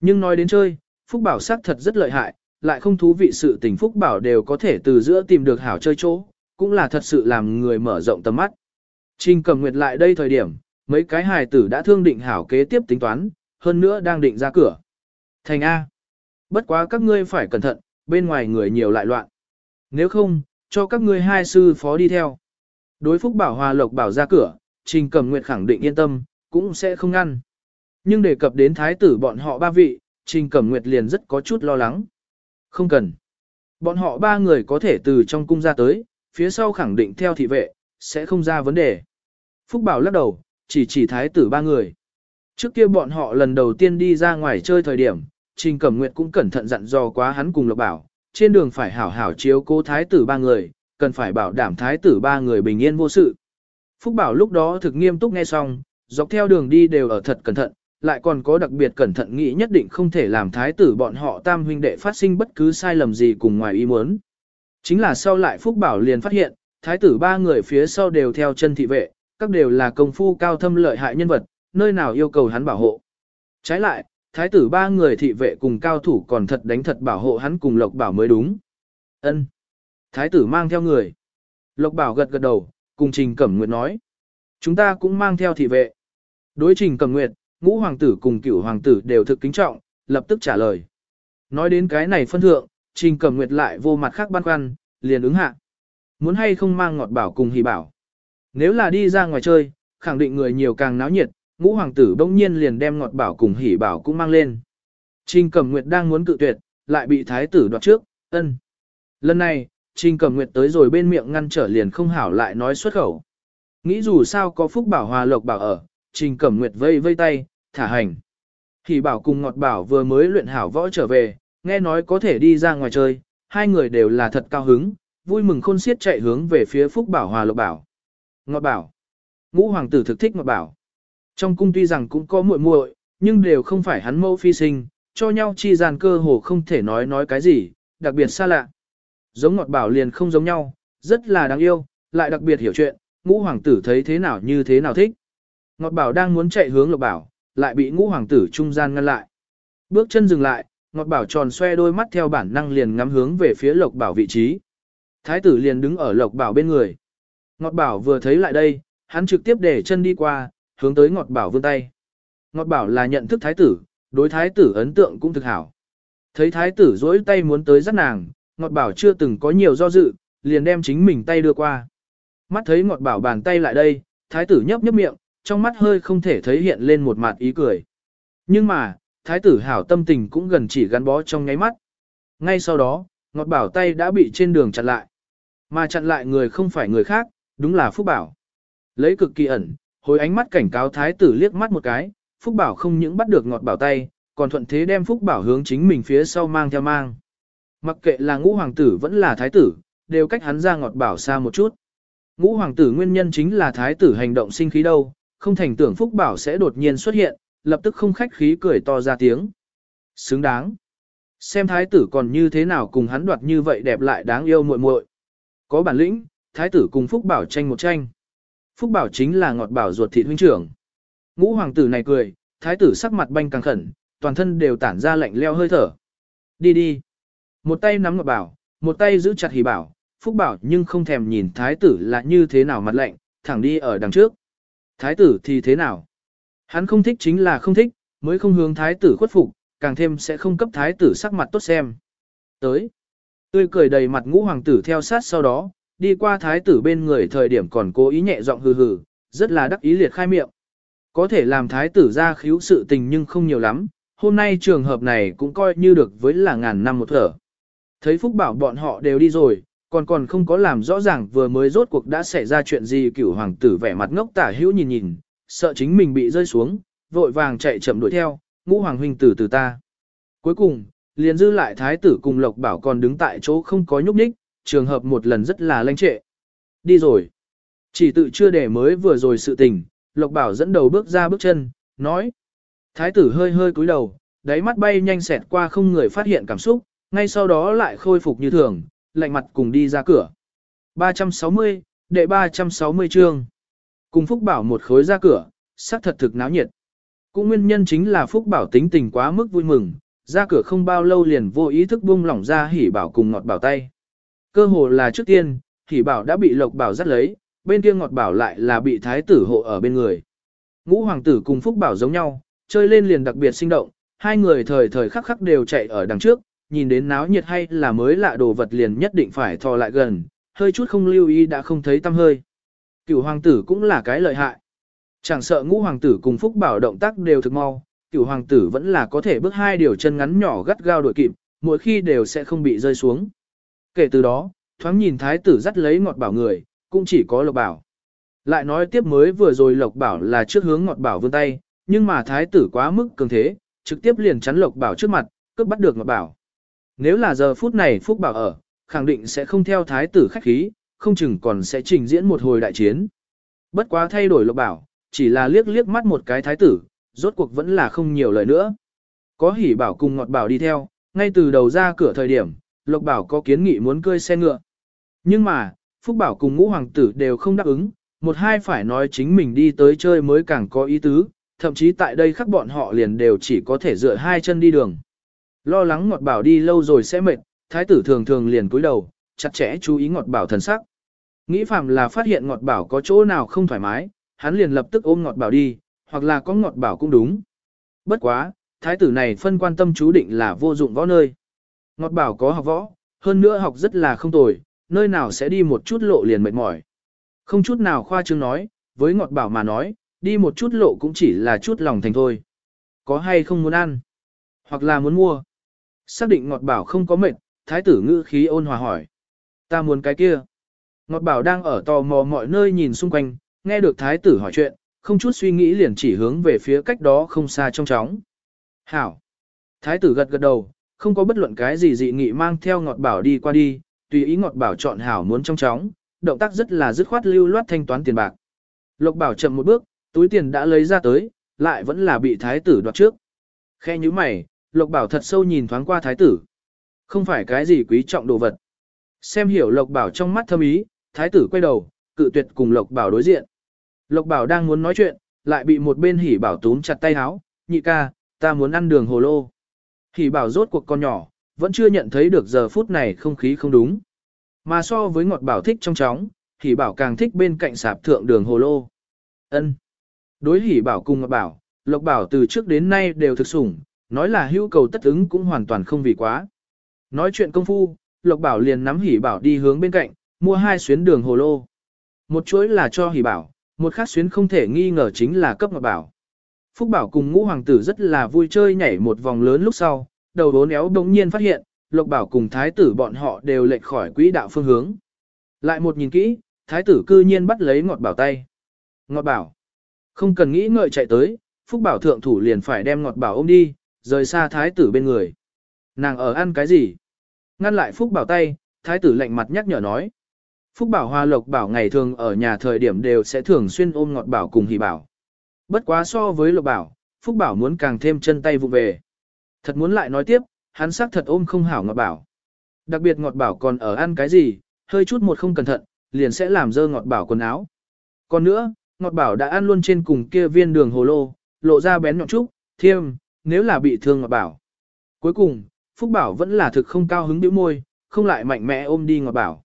Nhưng nói đến chơi, Phúc Bảo xác thật rất lợi hại, lại không thú vị sự tình Phúc Bảo đều có thể từ giữa tìm được hảo chơi chỗ, cũng là thật sự làm người mở rộng tầm mắt. Trình cầm nguyệt lại đây thời điểm, mấy cái hài tử đã thương định hảo kế tiếp tính toán, hơn nữa đang định ra cửa. Thành A. Bất quá các ngươi phải cẩn thận, bên ngoài người nhiều lại loạn. Nếu không, cho các ngươi hai sư phó đi theo. Đối phúc bảo hòa lộc bảo ra cửa, trình cầm nguyệt khẳng định yên tâm, cũng sẽ không ngăn. Nhưng đề cập đến thái tử bọn họ ba vị, trình Cẩm nguyệt liền rất có chút lo lắng. Không cần. Bọn họ ba người có thể từ trong cung ra tới, phía sau khẳng định theo thị vệ, sẽ không ra vấn đề. Phúc Bảo lắc đầu, chỉ chỉ thái tử ba người. Trước kia bọn họ lần đầu tiên đi ra ngoài chơi thời điểm, Trình Cẩm Nguyệt cũng cẩn thận dặn dò quá hắn cùng Lộc Bảo, trên đường phải hảo hảo chiếu cố thái tử ba người, cần phải bảo đảm thái tử ba người bình yên vô sự. Phúc Bảo lúc đó thực nghiêm túc nghe xong, dọc theo đường đi đều ở thật cẩn thận, lại còn có đặc biệt cẩn thận nghĩ nhất định không thể làm thái tử bọn họ tam huynh đệ phát sinh bất cứ sai lầm gì cùng ngoài ý muốn. Chính là sau lại Phúc Bảo liền phát hiện, thái tử ba người phía sau đều theo chân thị vệ, các đều là công phu cao thâm lợi hại nhân vật, nơi nào yêu cầu hắn bảo hộ. Trái lại, thái tử ba người thị vệ cùng cao thủ còn thật đánh thật bảo hộ hắn cùng Lộc Bảo mới đúng. Ân. Thái tử mang theo người. Lộc Bảo gật gật đầu, cùng Trình Cẩm Nguyệt nói. Chúng ta cũng mang theo thị vệ. Đối Trình Cẩm Nguyệt, ngũ hoàng tử cùng cửu hoàng tử đều thực kính trọng, lập tức trả lời. Nói đến cái này phân thượng, Trình Cẩm Nguyệt lại vô mặt khác băn khoăn, liền ứng hạ. Muốn hay không mang ngọt bảo cùng hỉ bảo. Nếu là đi ra ngoài chơi, khẳng định người nhiều càng náo nhiệt, ngũ hoàng tử bỗng nhiên liền đem ngọt bảo cùng hỉ bảo cũng mang lên. Trình Cẩm Nguyệt đang muốn cự tuyệt, lại bị thái tử đoạt trước, ân. Lần này, Trình Cẩm Nguyệt tới rồi bên miệng ngăn trở liền không hảo lại nói xuất khẩu. Nghĩ dù sao có phúc bảo hòa lộc bảo ở, Trình Cẩm Nguyệt vây vây tay, thả hành. Thì bảo cùng ngọt bảo vừa mới luyện hảo võ trở về, nghe nói có thể đi ra ngoài chơi, hai người đều là thật cao hứng, vui mừng khôn xiết chạy hướng về phía phúc bảo hòa lộc bảo. Ngọt bảo. Ngũ hoàng tử thực thích ngọt bảo. Trong cung tuy rằng cũng có muội muội, nhưng đều không phải hắn mẫu phi sinh, cho nhau chi gian cơ hồ không thể nói nói cái gì, đặc biệt xa lạ. Giống ngọt bảo liền không giống nhau, rất là đáng yêu, lại đặc biệt hiểu chuyện, ngũ hoàng tử thấy thế nào như thế nào thích. Ngọt bảo đang muốn chạy hướng lộc bảo, lại bị ngũ hoàng tử trung gian ngăn lại. Bước chân dừng lại, ngọt bảo tròn xoe đôi mắt theo bản năng liền ngắm hướng về phía lộc bảo vị trí. Thái tử liền đứng ở lộc bảo bên người. Ngọt bảo vừa thấy lại đây, hắn trực tiếp để chân đi qua, hướng tới ngọt bảo vươn tay. Ngọt bảo là nhận thức thái tử, đối thái tử ấn tượng cũng thực hảo. Thấy thái tử dỗi tay muốn tới dắt nàng, ngọt bảo chưa từng có nhiều do dự, liền đem chính mình tay đưa qua. Mắt thấy ngọt bảo bàn tay lại đây, thái tử nhấp nhấp miệng, trong mắt hơi không thể thấy hiện lên một mặt ý cười. Nhưng mà, thái tử hảo tâm tình cũng gần chỉ gắn bó trong nháy mắt. Ngay sau đó, ngọt bảo tay đã bị trên đường chặn lại. Mà chặn lại người không phải người khác, đúng là Phúc Bảo. Lấy cực kỳ ẩn, hồi ánh mắt cảnh cáo thái tử liếc mắt một cái, Phúc Bảo không những bắt được ngọt bảo tay, còn thuận thế đem Phúc Bảo hướng chính mình phía sau mang theo mang. Mặc kệ là ngũ hoàng tử vẫn là thái tử, đều cách hắn ra ngọt bảo xa một chút. Ngũ hoàng tử nguyên nhân chính là thái tử hành động sinh khí đâu, không thành tưởng Phúc Bảo sẽ đột nhiên xuất hiện, lập tức không khách khí cười to ra tiếng. Xứng đáng. Xem thái tử còn như thế nào cùng hắn đoạt như vậy đẹp lại đáng yêu muội muội. Có bản lĩnh, thái tử cùng Phúc Bảo tranh một tranh. Phúc Bảo chính là ngọt bảo ruột thịt huynh trưởng. Ngũ hoàng tử này cười, thái tử sắc mặt banh càng khẩn, toàn thân đều tản ra lạnh leo hơi thở. Đi đi. Một tay nắm ngọt bảo, một tay giữ chặt hỉ bảo, Phúc Bảo nhưng không thèm nhìn thái tử là như thế nào mặt lạnh, thẳng đi ở đằng trước. Thái tử thì thế nào? Hắn không thích chính là không thích, mới không hướng thái tử khuất phục, càng thêm sẽ không cấp thái tử sắc mặt tốt xem. Tới. Tươi cười đầy mặt ngũ hoàng tử theo sát sau đó, đi qua thái tử bên người thời điểm còn cố ý nhẹ giọng hừ hừ, rất là đắc ý liệt khai miệng. Có thể làm thái tử ra khiếu sự tình nhưng không nhiều lắm, hôm nay trường hợp này cũng coi như được với là ngàn năm một thở. Thấy Phúc Bảo bọn họ đều đi rồi, còn còn không có làm rõ ràng vừa mới rốt cuộc đã xảy ra chuyện gì cửu hoàng tử vẻ mặt ngốc tả hữu nhìn nhìn, sợ chính mình bị rơi xuống, vội vàng chạy chậm đuổi theo, ngũ hoàng huynh tử từ ta. Cuối cùng, liền dư lại thái tử cùng Lộc Bảo còn đứng tại chỗ không có nhúc nhích, trường hợp một lần rất là lanh trệ. Đi rồi. Chỉ tự chưa để mới vừa rồi sự tình, Lộc Bảo dẫn đầu bước ra bước chân, nói. Thái tử hơi hơi cúi đầu, đáy mắt bay nhanh xẹt qua không người phát hiện cảm xúc, ngay sau đó lại khôi phục như thường, lạnh mặt cùng đi ra cửa. 360, đệ 360 chương. Cùng Phúc Bảo một khối ra cửa, sắc thật thực náo nhiệt. Cũng nguyên nhân chính là Phúc Bảo tính tình quá mức vui mừng, ra cửa không bao lâu liền vô ý thức buông lỏng ra hỉ bảo cùng ngọt bảo tay. Cơ hồ là trước tiên, hỉ bảo đã bị lộc bảo dắt lấy, bên kia ngọt bảo lại là bị thái tử hộ ở bên người. Ngũ hoàng tử cùng Phúc Bảo giống nhau, chơi lên liền đặc biệt sinh động, hai người thời thời khắc khắc đều chạy ở đằng trước, nhìn đến náo nhiệt hay là mới lạ đồ vật liền nhất định phải thò lại gần, hơi chút không lưu ý đã không thấy tâm hơi. Cửu hoàng tử cũng là cái lợi hại. Chẳng sợ ngũ hoàng tử cùng Phúc Bảo động tác đều thực mau, cửu hoàng tử vẫn là có thể bước hai điều chân ngắn nhỏ gắt gao đuổi kịp, mỗi khi đều sẽ không bị rơi xuống. Kể từ đó, thoáng nhìn thái tử dắt lấy ngọt bảo người, cũng chỉ có lộc bảo. Lại nói tiếp mới vừa rồi Lộc Bảo là trước hướng ngọt bảo vươn tay, nhưng mà thái tử quá mức cường thế, trực tiếp liền chắn Lộc Bảo trước mặt, cướp bắt được ngọt bảo. Nếu là giờ phút này Phúc Bảo ở, khẳng định sẽ không theo thái tử khách khí, không chừng còn sẽ trình diễn một hồi đại chiến. Bất quá thay đổi Lộc Bảo, chỉ là liếc liếc mắt một cái thái tử, rốt cuộc vẫn là không nhiều lời nữa. Có hỉ bảo cùng ngọt bảo đi theo, ngay từ đầu ra cửa thời điểm, Lộc Bảo có kiến nghị muốn cơi xe ngựa. Nhưng mà, Phúc Bảo cùng ngũ hoàng tử đều không đáp ứng, một hai phải nói chính mình đi tới chơi mới càng có ý tứ, thậm chí tại đây khắc bọn họ liền đều chỉ có thể dựa hai chân đi đường. Lo lắng ngọt bảo đi lâu rồi sẽ mệt, thái tử thường thường liền cúi đầu, chặt chẽ chú ý ngọt bảo thần sắc. Nghĩ phạm là phát hiện ngọt bảo có chỗ nào không thoải mái, hắn liền lập tức ôm ngọt bảo đi, hoặc là có ngọt bảo cũng đúng. Bất quá, thái tử này phân quan tâm chú định là vô dụng võ nơi. Ngọt bảo có học võ, hơn nữa học rất là không tồi, nơi nào sẽ đi một chút lộ liền mệt mỏi. Không chút nào khoa trương nói, với ngọt bảo mà nói, đi một chút lộ cũng chỉ là chút lòng thành thôi. Có hay không muốn ăn? Hoặc là muốn mua? Xác định ngọt bảo không có mệt, thái tử ngữ khí ôn hòa hỏi. Ta muốn cái kia. Ngọt bảo đang ở tò mò mọi nơi nhìn xung quanh, nghe được thái tử hỏi chuyện, không chút suy nghĩ liền chỉ hướng về phía cách đó không xa trong chóng. Hảo. Thái tử gật gật đầu, không có bất luận cái gì dị nghị mang theo ngọt bảo đi qua đi, tùy ý ngọt bảo chọn hảo muốn trong chóng, động tác rất là dứt khoát lưu loát thanh toán tiền bạc. Lộc bảo chậm một bước, túi tiền đã lấy ra tới, lại vẫn là bị thái tử đoạt trước. Khe như mày, Lộc bảo thật sâu nhìn thoáng qua thái tử. Không phải cái gì quý trọng đồ vật. Xem hiểu Lộc bảo trong mắt thâm ý, thái tử quay đầu, cự tuyệt cùng Lộc bảo đối diện. Lộc bảo đang muốn nói chuyện, lại bị một bên hỉ bảo túm chặt tay háo, nhị ca, ta muốn ăn đường hồ lô. Hỉ bảo rốt cuộc con nhỏ, vẫn chưa nhận thấy được giờ phút này không khí không đúng. Mà so với ngọt bảo thích trong chóng, hỉ bảo càng thích bên cạnh sạp thượng đường hồ lô. ân Đối hỉ bảo cùng ngọt bảo, lộc bảo từ trước đến nay đều thực sủng, nói là hữu cầu tất ứng cũng hoàn toàn không vì quá. Nói chuyện công phu, lộc bảo liền nắm hỉ bảo đi hướng bên cạnh, mua hai xuyến đường hồ lô. Một chuỗi là cho hỉ bảo, một khác xuyến không thể nghi ngờ chính là cấp ngọc bảo. Phúc bảo cùng ngũ hoàng tử rất là vui chơi nhảy một vòng lớn lúc sau, đầu đốn éo đống nhiên phát hiện, Lộc Bảo cùng thái tử bọn họ đều lệch khỏi quỹ đạo phương hướng. Lại một nhìn kỹ, thái tử cư nhiên bắt lấy ngọt bảo tay. Ngọt bảo. Không cần nghĩ ngợi chạy tới, Phúc Bảo thượng thủ liền phải đem ngọt bảo ôm đi, rời xa thái tử bên người. Nàng ở ăn cái gì? Ngăn lại Phúc Bảo tay, thái tử lạnh mặt nhắc nhở nói. Phúc Bảo Hoa Lộc Bảo ngày thường ở nhà thời điểm đều sẽ thường xuyên ôm ngọt bảo cùng hỉ bảo. Bất quá so với Lộc Bảo, Phúc Bảo muốn càng thêm chân tay vụ về. Thật muốn lại nói tiếp, hắn xác thật ôm không hảo ngọt bảo. Đặc biệt ngọt bảo còn ở ăn cái gì, hơi chút một không cẩn thận, liền sẽ làm dơ ngọt bảo quần áo. Còn nữa, ngọt bảo đã ăn luôn trên cùng kia viên đường hồ lô, lộ ra bén nhọn trúc, thiêm, nếu là bị thương ngọt bảo. Cuối cùng, Phúc Bảo vẫn là thực không cao hứng biểu môi, không lại mạnh mẽ ôm đi ngọt bảo.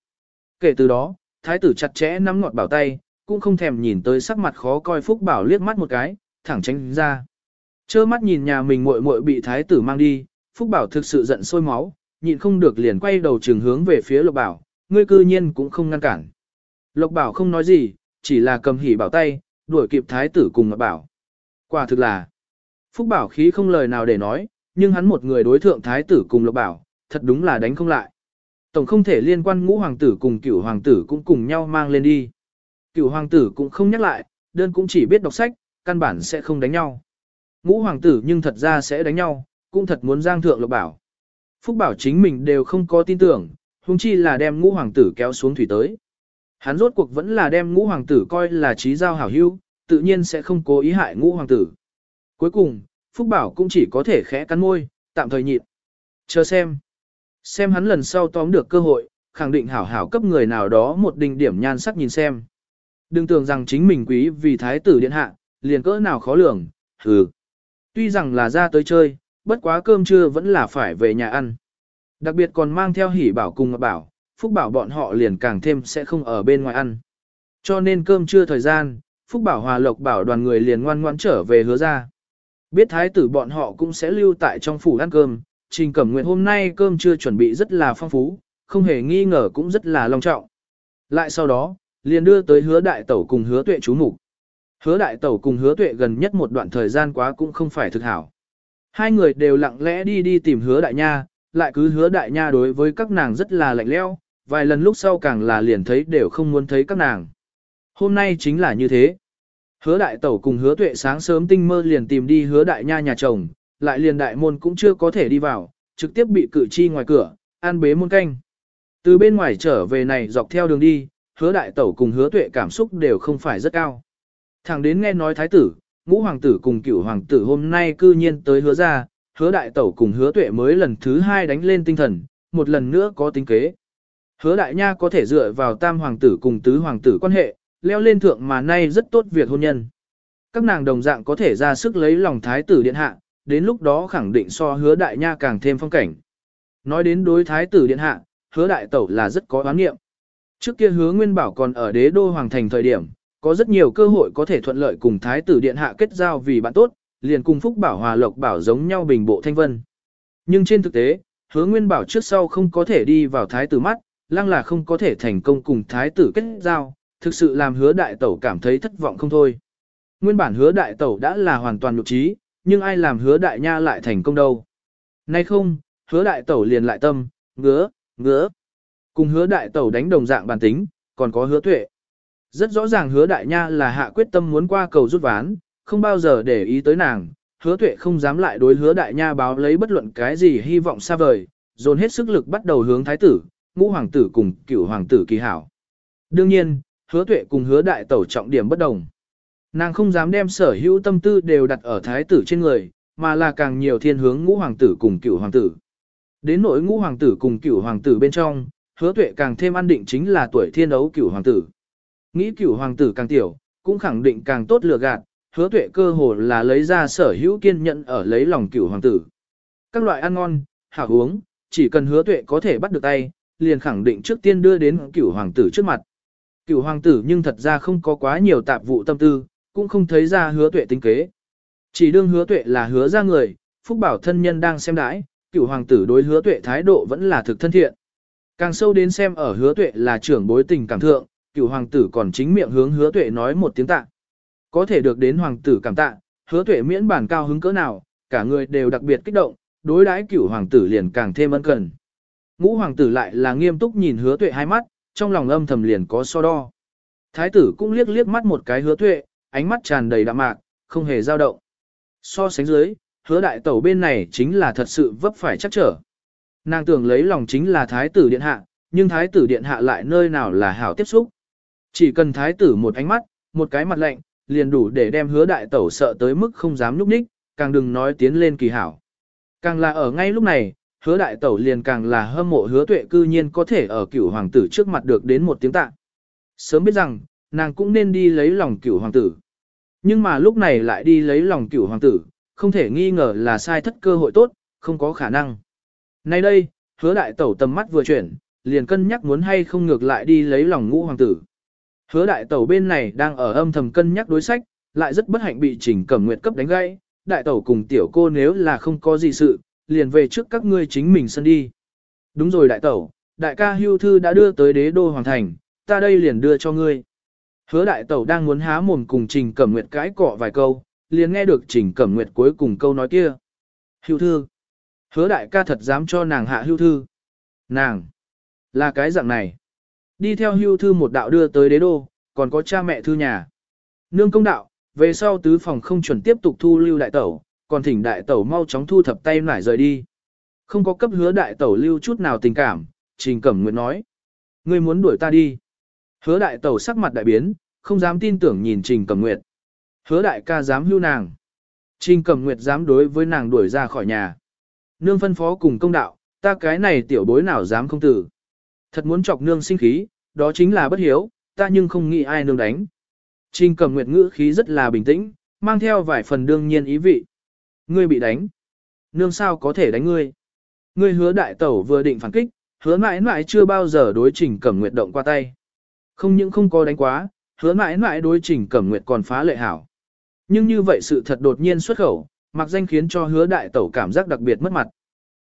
Kể từ đó, thái tử chặt chẽ nắm ngọt bảo tay, cũng không thèm nhìn tới sắc mặt khó coi Phúc Bảo liếc mắt một cái, thẳng tránh ra. Chơ mắt nhìn nhà mình muội muội bị thái tử mang đi, Phúc Bảo thực sự giận sôi máu, nhịn không được liền quay đầu trường hướng về phía Lộc Bảo, ngươi cư nhiên cũng không ngăn cản. Lộc Bảo không nói gì, chỉ là cầm hỉ bảo tay, đuổi kịp thái tử cùng Ngọc Bảo. Quả thực là, Phúc Bảo khí không lời nào để nói, nhưng hắn một người đối thượng thái tử cùng Lộc Bảo, thật đúng là đánh không lại. Tổng không thể liên quan ngũ hoàng tử cùng cửu hoàng tử cũng cùng nhau mang lên đi. Cửu hoàng tử cũng không nhắc lại, đơn cũng chỉ biết đọc sách, căn bản sẽ không đánh nhau. Ngũ hoàng tử nhưng thật ra sẽ đánh nhau, cũng thật muốn giang thượng lộc bảo. Phúc bảo chính mình đều không có tin tưởng, huống chi là đem ngũ hoàng tử kéo xuống thủy tới. Hắn rốt cuộc vẫn là đem ngũ hoàng tử coi là trí giao hảo hữu, tự nhiên sẽ không cố ý hại ngũ hoàng tử. Cuối cùng, Phúc bảo cũng chỉ có thể khẽ cắn môi, tạm thời nhịn. Chờ xem. Xem hắn lần sau tóm được cơ hội, khẳng định hảo hảo cấp người nào đó một đỉnh điểm nhan sắc nhìn xem. Đừng tưởng rằng chính mình quý vì thái tử điện hạ, liền cỡ nào khó lường, hừ. Tuy rằng là ra tới chơi, bất quá cơm trưa vẫn là phải về nhà ăn. Đặc biệt còn mang theo hỉ bảo cùng ngọc bảo, phúc bảo bọn họ liền càng thêm sẽ không ở bên ngoài ăn. Cho nên cơm trưa thời gian, phúc bảo hòa lộc bảo đoàn người liền ngoan ngoãn trở về hứa ra. Biết thái tử bọn họ cũng sẽ lưu tại trong phủ ăn cơm, trình cẩm nguyện hôm nay cơm chưa chuẩn bị rất là phong phú, không hề nghi ngờ cũng rất là long trọng. Lại sau đó, liền đưa tới hứa đại tẩu cùng hứa tuệ chú mục Hứa đại tẩu cùng hứa tuệ gần nhất một đoạn thời gian quá cũng không phải thực hảo. Hai người đều lặng lẽ đi đi tìm hứa đại nha, lại cứ hứa đại nha đối với các nàng rất là lạnh leo, vài lần lúc sau càng là liền thấy đều không muốn thấy các nàng. Hôm nay chính là như thế. Hứa đại tẩu cùng hứa tuệ sáng sớm tinh mơ liền tìm đi hứa đại nha nhà chồng, lại liền đại môn cũng chưa có thể đi vào, trực tiếp bị cử chi ngoài cửa, ăn bế môn canh. Từ bên ngoài trở về này dọc theo đường đi, hứa đại tẩu cùng hứa tuệ cảm xúc đều không phải rất cao. Thẳng đến nghe nói thái tử, ngũ hoàng tử cùng cửu hoàng tử hôm nay cư nhiên tới hứa ra, hứa đại tẩu cùng hứa tuệ mới lần thứ hai đánh lên tinh thần, một lần nữa có tính kế. Hứa đại nha có thể dựa vào tam hoàng tử cùng tứ hoàng tử quan hệ, leo lên thượng mà nay rất tốt việc hôn nhân. Các nàng đồng dạng có thể ra sức lấy lòng thái tử điện hạ, đến lúc đó khẳng định so hứa đại nha càng thêm phong cảnh. Nói đến đối thái tử điện hạ, hứa đại tẩu là rất có oán nghiệm. Trước kia hứa nguyên bảo còn ở đế đô hoàng thành thời điểm, có rất nhiều cơ hội có thể thuận lợi cùng thái tử điện hạ kết giao vì bạn tốt, liền cùng phúc bảo hòa lộc bảo giống nhau bình bộ thanh vân. Nhưng trên thực tế, hứa nguyên bảo trước sau không có thể đi vào thái tử mắt, lăng là không có thể thành công cùng thái tử kết giao, thực sự làm hứa đại tẩu cảm thấy thất vọng không thôi. Nguyên bản hứa đại tẩu đã là hoàn toàn nhục trí, nhưng ai làm hứa đại nha lại thành công đâu. Nay không, hứa đại tẩu liền lại tâm, ngứa, ngứa. Cùng hứa đại tẩu đánh đồng dạng bản tính, còn có hứa tuệ. Rất rõ ràng hứa đại nha là hạ quyết tâm muốn qua cầu rút ván, không bao giờ để ý tới nàng. Hứa tuệ không dám lại đối hứa đại nha báo lấy bất luận cái gì hy vọng xa vời, dồn hết sức lực bắt đầu hướng thái tử, ngũ hoàng tử cùng cửu hoàng tử kỳ hảo. Đương nhiên, hứa tuệ cùng hứa đại tẩu trọng điểm bất đồng. Nàng không dám đem sở hữu tâm tư đều đặt ở thái tử trên người, mà là càng nhiều thiên hướng ngũ hoàng tử cùng cửu hoàng tử. Đến nỗi ngũ hoàng tử cùng cửu hoàng tử bên trong, hứa tuệ càng thêm an định chính là tuổi thiên đấu cửu hoàng tử. Nghĩ cửu hoàng tử càng tiểu, cũng khẳng định càng tốt lừa gạt, hứa tuệ cơ hồ là lấy ra sở hữu kiên nhẫn ở lấy lòng cửu hoàng tử. Các loại ăn ngon, hảo uống, chỉ cần hứa tuệ có thể bắt được tay, liền khẳng định trước tiên đưa đến cửu hoàng tử trước mặt cựu hoàng tử nhưng thật ra không có quá nhiều tạp vụ tâm tư, cũng không thấy ra hứa tuệ tính kế. Chỉ đương hứa tuệ là hứa ra người, phúc bảo thân nhân đang xem đãi, cựu hoàng tử đối hứa tuệ thái độ vẫn là thực thân thiện. Càng sâu đến xem ở hứa tuệ là trưởng bối tình cảm thượng, cựu hoàng tử còn chính miệng hướng hứa tuệ nói một tiếng tạ. Có thể được đến hoàng tử cảm tạ, hứa tuệ miễn bản cao hứng cỡ nào, cả người đều đặc biệt kích động, đối đãi cựu hoàng tử liền càng thêm ân cần. Ngũ hoàng tử lại là nghiêm túc nhìn hứa tuệ hai mắt, trong lòng âm thầm liền có so đo. Thái tử cũng liếc liếc mắt một cái hứa tuệ, ánh mắt tràn đầy đạm mạc, không hề dao động. So sánh dưới, hứa đại tẩu bên này chính là thật sự vấp phải chắc trở. Nàng tưởng lấy lòng chính là thái tử điện hạ, nhưng thái tử điện hạ lại nơi nào là hảo tiếp xúc. Chỉ cần thái tử một ánh mắt, một cái mặt lạnh, liền đủ để đem hứa đại tẩu sợ tới mức không dám nhúc nhích, càng đừng nói tiến lên kỳ hảo. Càng là ở ngay lúc này, hứa đại tẩu liền càng là hâm mộ hứa tuệ cư nhiên có thể ở cửu hoàng tử trước mặt được đến một tiếng tạ. Sớm biết rằng, nàng cũng nên đi lấy lòng cửu hoàng tử. Nhưng mà lúc này lại đi lấy lòng cửu hoàng tử, không thể nghi ngờ là sai thất cơ hội tốt, không có khả năng. Nay đây, hứa đại tẩu tầm mắt vừa chuyển, liền cân nhắc muốn hay không ngược lại đi lấy lòng ngũ hoàng tử. Hứa đại tẩu bên này đang ở âm thầm cân nhắc đối sách, lại rất bất hạnh bị trình cẩm nguyệt cấp đánh gãy. Đại tẩu cùng tiểu cô nếu là không có gì sự, liền về trước các ngươi chính mình sân đi. Đúng rồi đại tẩu, đại ca hưu thư đã đưa tới đế đô hoàng thành, ta đây liền đưa cho ngươi. Hứa đại tẩu đang muốn há mồm cùng Trình Cẩm Nguyệt cãi cọ vài câu, liền nghe được Trình Cẩm Nguyệt cuối cùng câu nói kia. Hưu thư. Hứa đại ca thật dám cho nàng hạ hưu thư. Nàng. Là cái dạng này. Đi theo hưu thư một đạo đưa tới đế đô, còn có cha mẹ thư nhà. Nương công đạo, về sau tứ phòng không chuẩn tiếp tục thu lưu đại tẩu, còn thỉnh đại tẩu mau chóng thu thập tay nải rời đi. Không có cấp hứa đại tẩu lưu chút nào tình cảm, Trình Cẩm Nguyệt nói. Ngươi muốn đuổi ta đi. Hứa đại tẩu sắc mặt đại biến, không dám tin tưởng nhìn Trình Cẩm Nguyệt. Hứa đại ca dám hưu nàng. Trình Cẩm Nguyệt dám đối với nàng đuổi ra khỏi nhà. Nương phân phó cùng công đạo, ta cái này tiểu bối nào dám không tử. Thật muốn chọc nương sinh khí, đó chính là bất hiếu, ta nhưng không nghĩ ai nương đánh. Trình Cẩm Nguyệt ngữ khí rất là bình tĩnh, mang theo vài phần đương nhiên ý vị. Ngươi bị đánh. Nương sao có thể đánh ngươi? Ngươi hứa đại tẩu vừa định phản kích, hứa mãi mãi chưa bao giờ đối trình cẩm nguyệt động qua tay. Không những không có đánh quá, hứa mãi mãi đối trình cẩm nguyệt còn phá lệ hảo. Nhưng như vậy sự thật đột nhiên xuất khẩu, mặc danh khiến cho hứa đại tẩu cảm giác đặc biệt mất mặt.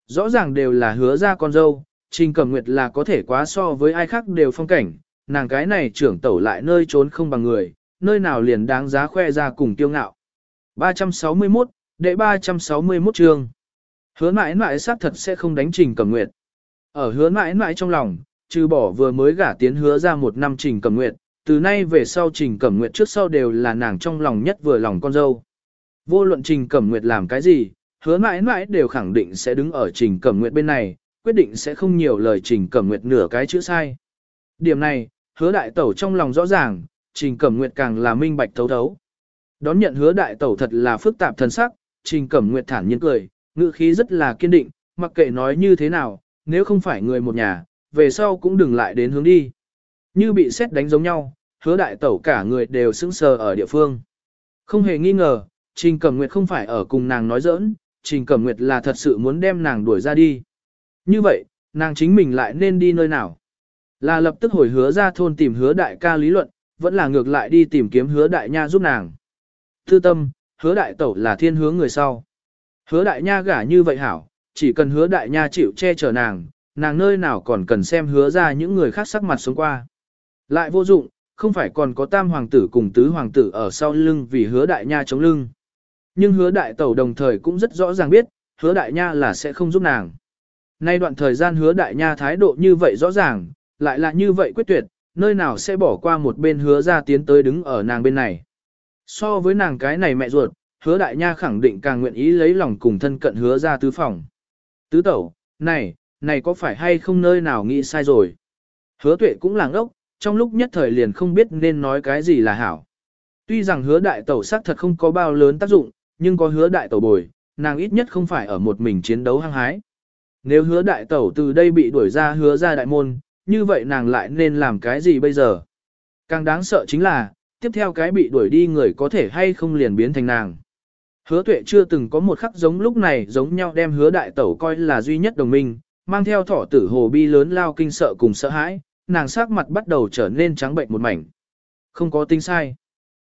Rõ ràng đều là hứa ra con dâu, trình cẩm nguyệt là có thể quá so với ai khác đều phong cảnh, nàng cái này trưởng tẩu lại nơi trốn không bằng người, nơi nào liền đáng giá khoe ra cùng tiêu ngạo. 361, đệ 361 chương. Hứa mãi mãi xác thật sẽ không đánh trình cẩm nguyệt. Ở hứa mãi mãi trong lòng, trừ bỏ vừa mới gả tiến hứa ra một năm trình cẩm nguyệt, từ nay về sau Trình Cẩm Nguyệt trước sau đều là nàng trong lòng nhất vừa lòng con dâu. Vô luận Trình Cẩm Nguyệt làm cái gì, hứa mãi mãi đều khẳng định sẽ đứng ở Trình Cẩm Nguyệt bên này, quyết định sẽ không nhiều lời Trình Cẩm Nguyệt nửa cái chữ sai. Điểm này, hứa đại tẩu trong lòng rõ ràng, Trình Cẩm Nguyệt càng là minh bạch thấu thấu. Đón nhận hứa đại tẩu thật là phức tạp thần sắc, Trình Cẩm Nguyệt thản nhiên cười, ngữ khí rất là kiên định, mặc kệ nói như thế nào, nếu không phải người một nhà, về sau cũng đừng lại đến hướng đi. Như bị xét đánh giống nhau, hứa đại tẩu cả người đều sững sờ ở địa phương. Không hề nghi ngờ, Trình Cẩm Nguyệt không phải ở cùng nàng nói giỡn, Trình Cẩm Nguyệt là thật sự muốn đem nàng đuổi ra đi. Như vậy, nàng chính mình lại nên đi nơi nào? Là lập tức hồi hứa ra thôn tìm hứa đại ca lý luận, vẫn là ngược lại đi tìm kiếm hứa đại nha giúp nàng. Thư tâm, hứa đại tẩu là thiên hướng người sau. Hứa đại nha gả như vậy hảo, chỉ cần hứa đại nha chịu che chở nàng, nàng nơi nào còn cần xem hứa ra những người khác sắc mặt xuống qua. Lại vô dụng, không phải còn có tam hoàng tử cùng tứ hoàng tử ở sau lưng vì hứa đại nha chống lưng. Nhưng hứa đại tẩu đồng thời cũng rất rõ ràng biết, hứa đại nha là sẽ không giúp nàng. Nay đoạn thời gian hứa đại nha thái độ như vậy rõ ràng, lại là như vậy quyết tuyệt, nơi nào sẽ bỏ qua một bên hứa ra tiến tới đứng ở nàng bên này. So với nàng cái này mẹ ruột, hứa đại nha khẳng định càng nguyện ý lấy lòng cùng thân cận hứa ra tứ phòng. Tứ tẩu, này, này có phải hay không nơi nào nghĩ sai rồi? Hứa tuệ cũng làng ốc, trong lúc nhất thời liền không biết nên nói cái gì là hảo. Tuy rằng hứa đại tẩu xác thật không có bao lớn tác dụng, nhưng có hứa đại tẩu bồi, nàng ít nhất không phải ở một mình chiến đấu hăng hái. Nếu hứa đại tẩu từ đây bị đuổi ra hứa ra đại môn, như vậy nàng lại nên làm cái gì bây giờ? Càng đáng sợ chính là, tiếp theo cái bị đuổi đi người có thể hay không liền biến thành nàng. Hứa tuệ chưa từng có một khắc giống lúc này giống nhau đem hứa đại tẩu coi là duy nhất đồng minh, mang theo thỏ tử hồ bi lớn lao kinh sợ cùng sợ hãi, nàng sắc mặt bắt đầu trở nên trắng bệnh một mảnh. Không có tính sai.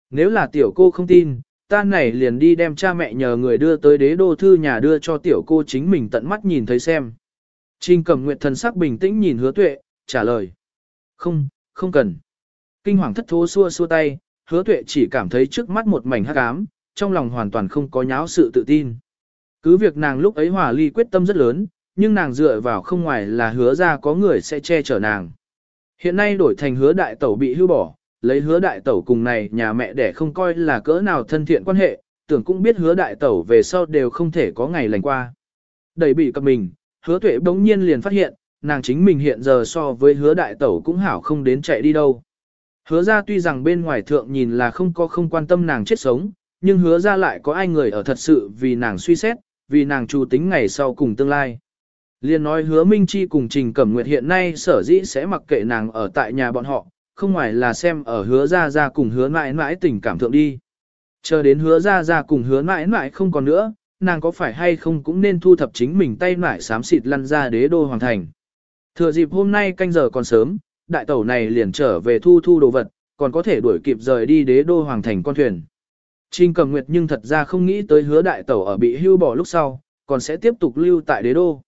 Nếu là tiểu cô không tin, ta này liền đi đem cha mẹ nhờ người đưa tới đế đô thư nhà đưa cho tiểu cô chính mình tận mắt nhìn thấy xem. Trình cầm nguyệt thần sắc bình tĩnh nhìn hứa tuệ, trả lời. Không, không cần. Kinh hoàng thất thố xua xua tay, hứa tuệ chỉ cảm thấy trước mắt một mảnh hắc ám, trong lòng hoàn toàn không có nháo sự tự tin. Cứ việc nàng lúc ấy hòa ly quyết tâm rất lớn, nhưng nàng dựa vào không ngoài là hứa ra có người sẽ che chở nàng. Hiện nay đổi thành hứa đại tẩu bị hưu bỏ, lấy hứa đại tẩu cùng này nhà mẹ để không coi là cỡ nào thân thiện quan hệ, tưởng cũng biết hứa đại tẩu về sau đều không thể có ngày lành qua. Đẩy bị cập mình, hứa tuệ bỗng nhiên liền phát hiện, nàng chính mình hiện giờ so với hứa đại tẩu cũng hảo không đến chạy đi đâu. Hứa ra tuy rằng bên ngoài thượng nhìn là không có không quan tâm nàng chết sống, nhưng hứa ra lại có ai người ở thật sự vì nàng suy xét, vì nàng chủ tính ngày sau cùng tương lai. Liên nói hứa Minh Chi cùng Trình Cẩm Nguyệt hiện nay sở dĩ sẽ mặc kệ nàng ở tại nhà bọn họ, không ngoài là xem ở hứa ra ra cùng hứa mãi mãi tình cảm thượng đi. Chờ đến hứa ra ra cùng hứa mãi mãi không còn nữa, nàng có phải hay không cũng nên thu thập chính mình tay mãi xám xịt lăn ra đế đô hoàng thành. Thừa dịp hôm nay canh giờ còn sớm, đại tẩu này liền trở về thu thu đồ vật, còn có thể đuổi kịp rời đi đế đô hoàng thành con thuyền. Trình cầm nguyệt nhưng thật ra không nghĩ tới hứa đại tẩu ở bị hưu bỏ lúc sau, còn sẽ tiếp tục lưu tại đế đô.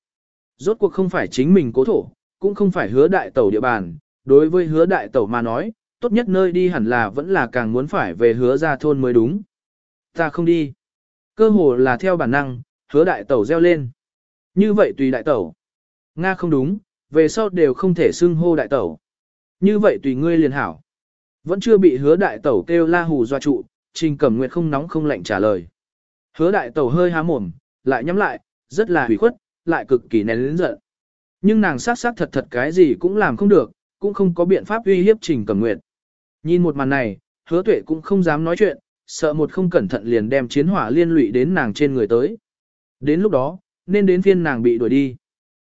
Rốt cuộc không phải chính mình cố thổ, cũng không phải hứa đại tẩu địa bàn, đối với hứa đại tẩu mà nói, tốt nhất nơi đi hẳn là vẫn là càng muốn phải về hứa ra thôn mới đúng. Ta không đi. Cơ hồ là theo bản năng, hứa đại tẩu reo lên. Như vậy tùy đại tẩu. Nga không đúng, về sau đều không thể xưng hô đại tẩu. Như vậy tùy ngươi liền hảo. Vẫn chưa bị hứa đại tẩu kêu la hù doa trụ, trình cẩm nguyệt không nóng không lạnh trả lời. Hứa đại tẩu hơi há mồm, lại nhắm lại, rất là hủy khuất, lại cực kỳ nén lĩnh giận. Nhưng nàng sát sát thật thật cái gì cũng làm không được, cũng không có biện pháp uy hiếp trình cẩm nguyệt. Nhìn một màn này, hứa tuệ cũng không dám nói chuyện, sợ một không cẩn thận liền đem chiến hỏa liên lụy đến nàng trên người tới. Đến lúc đó, nên đến phiên nàng bị đuổi đi.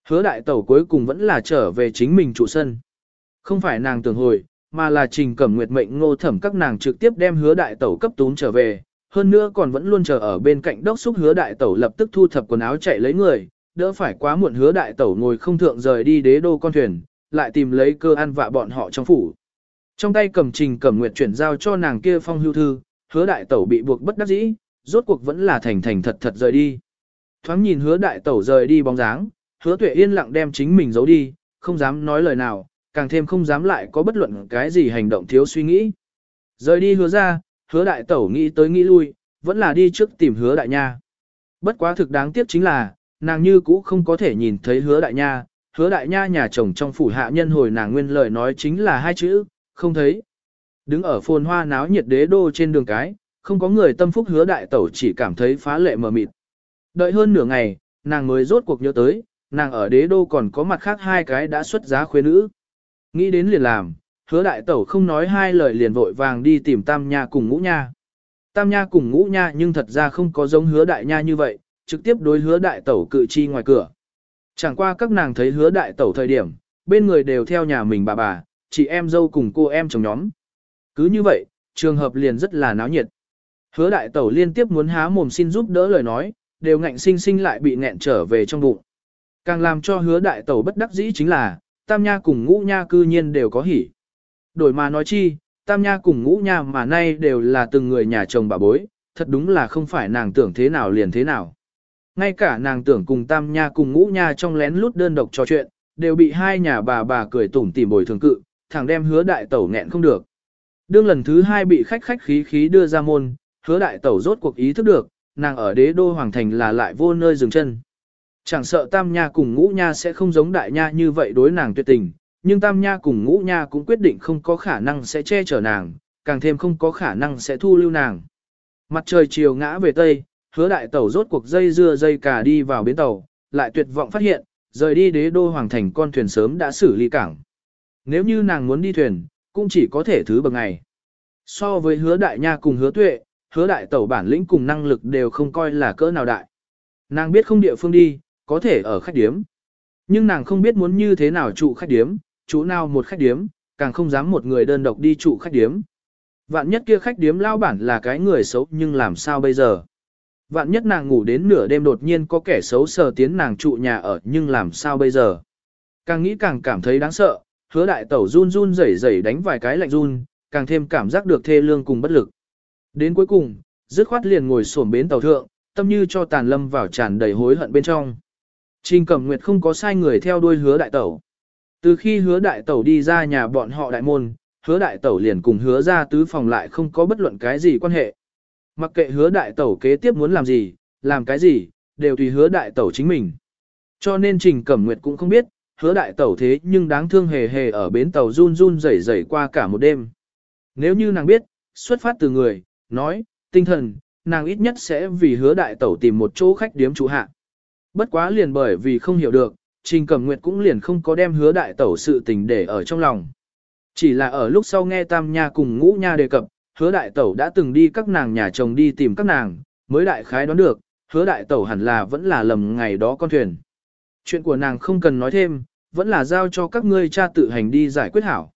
Hứa đại tẩu cuối cùng vẫn là trở về chính mình trụ sân. Không phải nàng tưởng hồi, mà là trình cẩm nguyệt mệnh ngô thẩm các nàng trực tiếp đem hứa đại tẩu cấp tún trở về. Hơn nữa còn vẫn luôn chờ ở bên cạnh đốc xúc hứa đại tẩu lập tức thu thập quần áo chạy lấy người, đỡ phải quá muộn hứa đại tẩu ngồi không thượng rời đi đế đô con thuyền, lại tìm lấy cơ ăn vạ bọn họ trong phủ. Trong tay cầm trình cẩm nguyệt chuyển giao cho nàng kia phong hưu thư, hứa đại tẩu bị buộc bất đắc dĩ, rốt cuộc vẫn là thành thành thật thật rời đi. Thoáng nhìn hứa đại tẩu rời đi bóng dáng, hứa tuệ yên lặng đem chính mình giấu đi, không dám nói lời nào, càng thêm không dám lại có bất luận cái gì hành động thiếu suy nghĩ. Rời đi hứa ra, hứa đại tẩu nghĩ tới nghĩ lui, vẫn là đi trước tìm hứa đại nha. Bất quá thực đáng tiếc chính là, nàng như cũ không có thể nhìn thấy hứa đại nha, hứa đại nha nhà chồng trong phủ hạ nhân hồi nàng nguyên lời nói chính là hai chữ, không thấy. Đứng ở phồn hoa náo nhiệt đế đô trên đường cái, không có người tâm phúc hứa đại tẩu chỉ cảm thấy phá lệ mờ mịt. Đợi hơn nửa ngày, nàng mới rốt cuộc nhớ tới, nàng ở đế đô còn có mặt khác hai cái đã xuất giá khuê nữ. Nghĩ đến liền làm, hứa đại tẩu không nói hai lời liền vội vàng đi tìm tam nha cùng ngũ nha. Tam nha cùng ngũ nha nhưng thật ra không có giống hứa đại nha như vậy, trực tiếp đối hứa đại tẩu cự chi ngoài cửa. Chẳng qua các nàng thấy hứa đại tẩu thời điểm, bên người đều theo nhà mình bà bà, chị em dâu cùng cô em chồng nhóm. Cứ như vậy, trường hợp liền rất là náo nhiệt. Hứa đại tẩu liên tiếp muốn há mồm xin giúp đỡ lời nói, đều ngạnh sinh sinh lại bị nghẹn trở về trong bụng. Càng làm cho hứa đại tẩu bất đắc dĩ chính là, tam nha cùng ngũ nha cư nhiên đều có hỉ. Đổi mà nói chi, tam nha cùng ngũ nha mà nay đều là từng người nhà chồng bà bối, thật đúng là không phải nàng tưởng thế nào liền thế nào. Ngay cả nàng tưởng cùng tam nha cùng ngũ nha trong lén lút đơn độc trò chuyện, đều bị hai nhà bà bà cười tủm tỉm bồi thường cự, thẳng đem hứa đại tẩu nghẹn không được. Đương lần thứ hai bị khách khách khí khí đưa ra môn, hứa đại tẩu rốt cuộc ý thức được, nàng ở đế đô hoàng thành là lại vô nơi dừng chân. Chẳng sợ tam nha cùng ngũ nha sẽ không giống đại nha như vậy đối nàng tuyệt tình, nhưng tam nha cùng ngũ nha cũng quyết định không có khả năng sẽ che chở nàng, càng thêm không có khả năng sẽ thu lưu nàng. Mặt trời chiều ngã về tây, hứa đại tẩu rốt cuộc dây dưa dây cả đi vào bến tàu, lại tuyệt vọng phát hiện, rời đi đế đô hoàng thành con thuyền sớm đã xử lý cảng. Nếu như nàng muốn đi thuyền, cũng chỉ có thể thứ bậc ngày. So với hứa đại nha cùng hứa tuệ, hứa đại tẩu bản lĩnh cùng năng lực đều không coi là cỡ nào đại. Nàng biết không địa phương đi, có thể ở khách điếm. Nhưng nàng không biết muốn như thế nào trụ khách điếm, chủ nào một khách điếm, càng không dám một người đơn độc đi trụ khách điếm. Vạn nhất kia khách điếm lao bản là cái người xấu nhưng làm sao bây giờ? Vạn nhất nàng ngủ đến nửa đêm đột nhiên có kẻ xấu sờ tiến nàng trụ nhà ở nhưng làm sao bây giờ? Càng nghĩ càng cảm thấy đáng sợ, hứa đại tẩu run run rẩy rẩy đánh vài cái lạnh run, càng thêm cảm giác được thê lương cùng bất lực. Đến cuối cùng, dứt khoát liền ngồi xổm bến tàu thượng, tâm như cho tàn lâm vào tràn đầy hối hận bên trong. Trình Cẩm Nguyệt không có sai người theo đuôi hứa đại tẩu. Từ khi hứa đại tẩu đi ra nhà bọn họ đại môn, hứa đại tẩu liền cùng hứa ra tứ phòng lại không có bất luận cái gì quan hệ. Mặc kệ hứa đại tẩu kế tiếp muốn làm gì, làm cái gì, đều tùy hứa đại tẩu chính mình. Cho nên Trình Cẩm Nguyệt cũng không biết, hứa đại tẩu thế nhưng đáng thương hề hề ở bến tàu run run rẩy rẩy qua cả một đêm. Nếu như nàng biết, xuất phát từ người, nói, tinh thần, nàng ít nhất sẽ vì hứa đại tẩu tìm một chỗ khách điếm chủ hạ. Bất quá liền bởi vì không hiểu được, Trình Cẩm Nguyệt cũng liền không có đem hứa đại tẩu sự tình để ở trong lòng. Chỉ là ở lúc sau nghe Tam Nha cùng Ngũ Nha đề cập, hứa đại tẩu đã từng đi các nàng nhà chồng đi tìm các nàng, mới đại khái đoán được, hứa đại tẩu hẳn là vẫn là lầm ngày đó con thuyền. Chuyện của nàng không cần nói thêm, vẫn là giao cho các ngươi cha tự hành đi giải quyết hảo.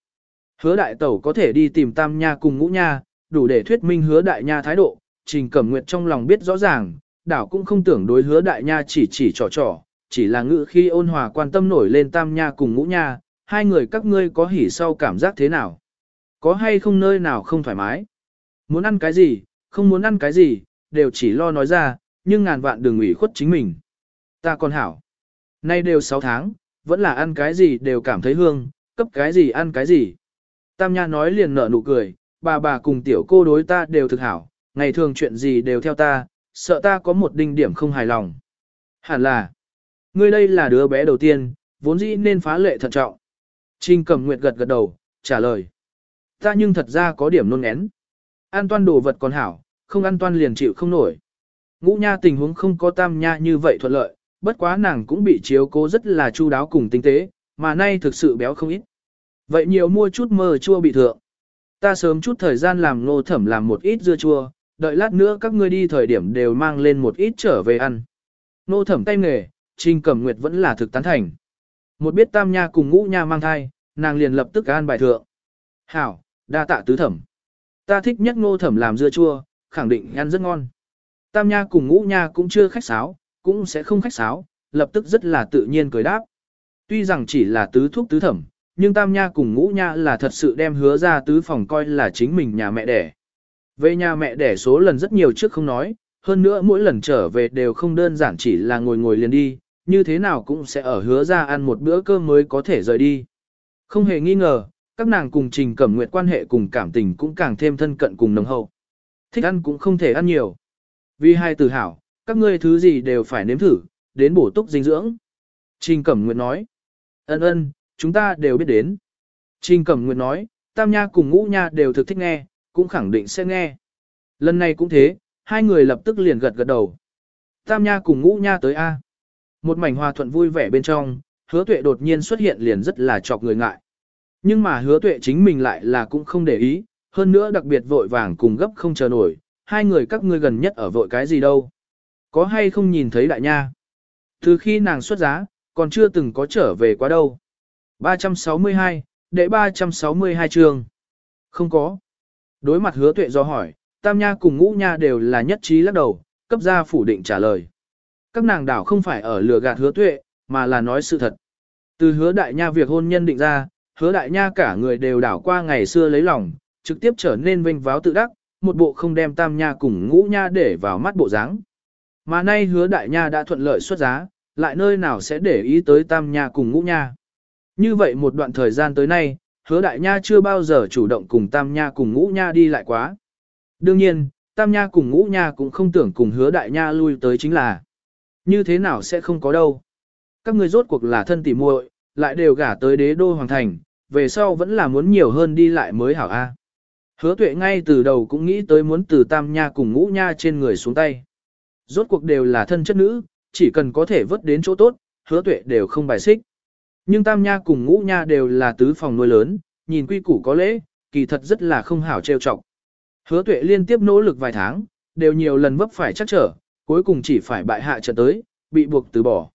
Hứa đại tẩu có thể đi tìm Tam Nha cùng Ngũ Nha, đủ để thuyết minh hứa đại nha thái độ, Trình Cẩm Nguyệt trong lòng biết rõ ràng, đảo cũng không tưởng đối hứa đại nha chỉ chỉ trò trò, chỉ là ngữ khi ôn hòa quan tâm nổi lên tam nha cùng ngũ nha, hai người các ngươi có hỉ sau cảm giác thế nào? Có hay không nơi nào không thoải mái? Muốn ăn cái gì, không muốn ăn cái gì, đều chỉ lo nói ra, nhưng ngàn vạn đừng ủy khuất chính mình. Ta còn hảo. Nay đều 6 tháng, vẫn là ăn cái gì đều cảm thấy hương, cấp cái gì ăn cái gì. Tam Nha nói liền nở nụ cười, bà bà cùng tiểu cô đối ta đều thực hảo, ngày thường chuyện gì đều theo ta, sợ ta có một đinh điểm không hài lòng. Hẳn là, ngươi đây là đứa bé đầu tiên, vốn dĩ nên phá lệ thận trọng. Trình cầm nguyệt gật gật đầu, trả lời. Ta nhưng thật ra có điểm nôn én. An toan đồ vật còn hảo, không an toan liền chịu không nổi. Ngũ nha tình huống không có tam nha như vậy thuận lợi, bất quá nàng cũng bị chiếu cố rất là chu đáo cùng tinh tế, mà nay thực sự béo không ít. Vậy nhiều mua chút mơ chua bị thượng. Ta sớm chút thời gian làm ngô thẩm làm một ít dưa chua, đợi lát nữa các ngươi đi thời điểm đều mang lên một ít trở về ăn. Nô thẩm tay nghề, Trình Cẩm Nguyệt vẫn là thực tán thành. Một biết tam nha cùng ngũ nha mang thai, nàng liền lập tức an bài thượng. Hảo, đa tạ tứ thẩm. Ta thích nhất ngô thẩm làm dưa chua, khẳng định ăn rất ngon. Tam nha cùng ngũ nha cũng chưa khách sáo, cũng sẽ không khách sáo, lập tức rất là tự nhiên cười đáp. Tuy rằng chỉ là tứ thuốc tứ thẩm, nhưng tam nha cùng ngũ nha là thật sự đem hứa ra tứ phòng coi là chính mình nhà mẹ đẻ. Về nhà mẹ đẻ số lần rất nhiều trước không nói, hơn nữa mỗi lần trở về đều không đơn giản chỉ là ngồi ngồi liền đi, như thế nào cũng sẽ ở hứa ra ăn một bữa cơm mới có thể rời đi. Không hề nghi ngờ, các nàng cùng trình cẩm nguyện quan hệ cùng cảm tình cũng càng thêm thân cận cùng nồng hậu. Thích ăn cũng không thể ăn nhiều. Vì hai từ hảo, các ngươi thứ gì đều phải nếm thử, đến bổ túc dinh dưỡng. Trình cẩm nguyện nói. Ân ân, chúng ta đều biết đến. Trình cẩm nguyện nói, tam nha cùng ngũ nha đều thực thích nghe, cũng khẳng định sẽ nghe. Lần này cũng thế, hai người lập tức liền gật gật đầu. Tam nha cùng ngũ nha tới A. Một mảnh hòa thuận vui vẻ bên trong, hứa tuệ đột nhiên xuất hiện liền rất là chọc người ngại. Nhưng mà hứa tuệ chính mình lại là cũng không để ý, hơn nữa đặc biệt vội vàng cùng gấp không chờ nổi, hai người các ngươi gần nhất ở vội cái gì đâu. Có hay không nhìn thấy đại nha? Từ khi nàng xuất giá, còn chưa từng có trở về quá đâu. 362, đệ 362 trường. Không có. Đối mặt hứa tuệ do hỏi, tam nha cùng ngũ nha đều là nhất trí lắc đầu, cấp ra phủ định trả lời. Các nàng đảo không phải ở lừa gạt hứa tuệ, mà là nói sự thật. Từ hứa đại nha việc hôn nhân định ra, hứa đại nha cả người đều đảo qua ngày xưa lấy lòng, trực tiếp trở nên vinh váo tự đắc, một bộ không đem tam nha cùng ngũ nha để vào mắt bộ dáng. Mà nay hứa đại nha đã thuận lợi xuất giá, lại nơi nào sẽ để ý tới tam nha cùng ngũ nha. Như vậy một đoạn thời gian tới nay, hứa đại nha chưa bao giờ chủ động cùng tam nha cùng ngũ nha đi lại quá. Đương nhiên, tam nha cùng ngũ nha cũng không tưởng cùng hứa đại nha lui tới chính là như thế nào sẽ không có đâu. Các người rốt cuộc là thân tỉ muội, lại đều gả tới đế đô hoàng thành, về sau vẫn là muốn nhiều hơn đi lại mới hảo a. Hứa tuệ ngay từ đầu cũng nghĩ tới muốn từ tam nha cùng ngũ nha trên người xuống tay. Rốt cuộc đều là thân chất nữ, chỉ cần có thể vớt đến chỗ tốt, hứa tuệ đều không bài xích. Nhưng tam nha cùng ngũ nha đều là tứ phòng nuôi lớn, nhìn quy củ có lễ, kỳ thật rất là không hảo trêu chọc. Hứa tuệ liên tiếp nỗ lực vài tháng, đều nhiều lần vấp phải chắc trở, cuối cùng chỉ phải bại hạ trận tới, bị buộc từ bỏ.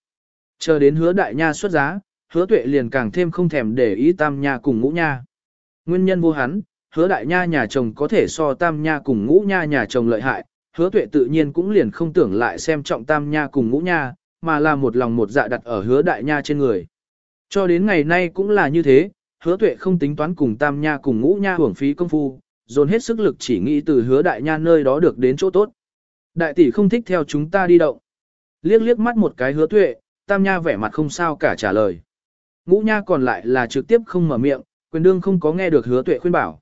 Chờ đến hứa đại nha xuất giá, hứa tuệ liền càng thêm không thèm để ý tam nha cùng ngũ nha. Nguyên nhân vô hắn, hứa đại nha nhà chồng có thể so tam nha cùng ngũ nha nhà chồng lợi hại, hứa tuệ tự nhiên cũng liền không tưởng lại xem trọng tam nha cùng ngũ nha, mà là một lòng một dạ đặt ở hứa đại nha trên người. Cho đến ngày nay cũng là như thế, hứa tuệ không tính toán cùng tam nha cùng ngũ nha hưởng phí công phu, dồn hết sức lực chỉ nghĩ từ hứa đại nha nơi đó được đến chỗ tốt. Đại tỷ không thích theo chúng ta đi động. Liếc liếc mắt một cái hứa tuệ, tam nha vẻ mặt không sao cả trả lời. Ngũ nha còn lại là trực tiếp không mở miệng, quyền đương không có nghe được hứa tuệ khuyên bảo.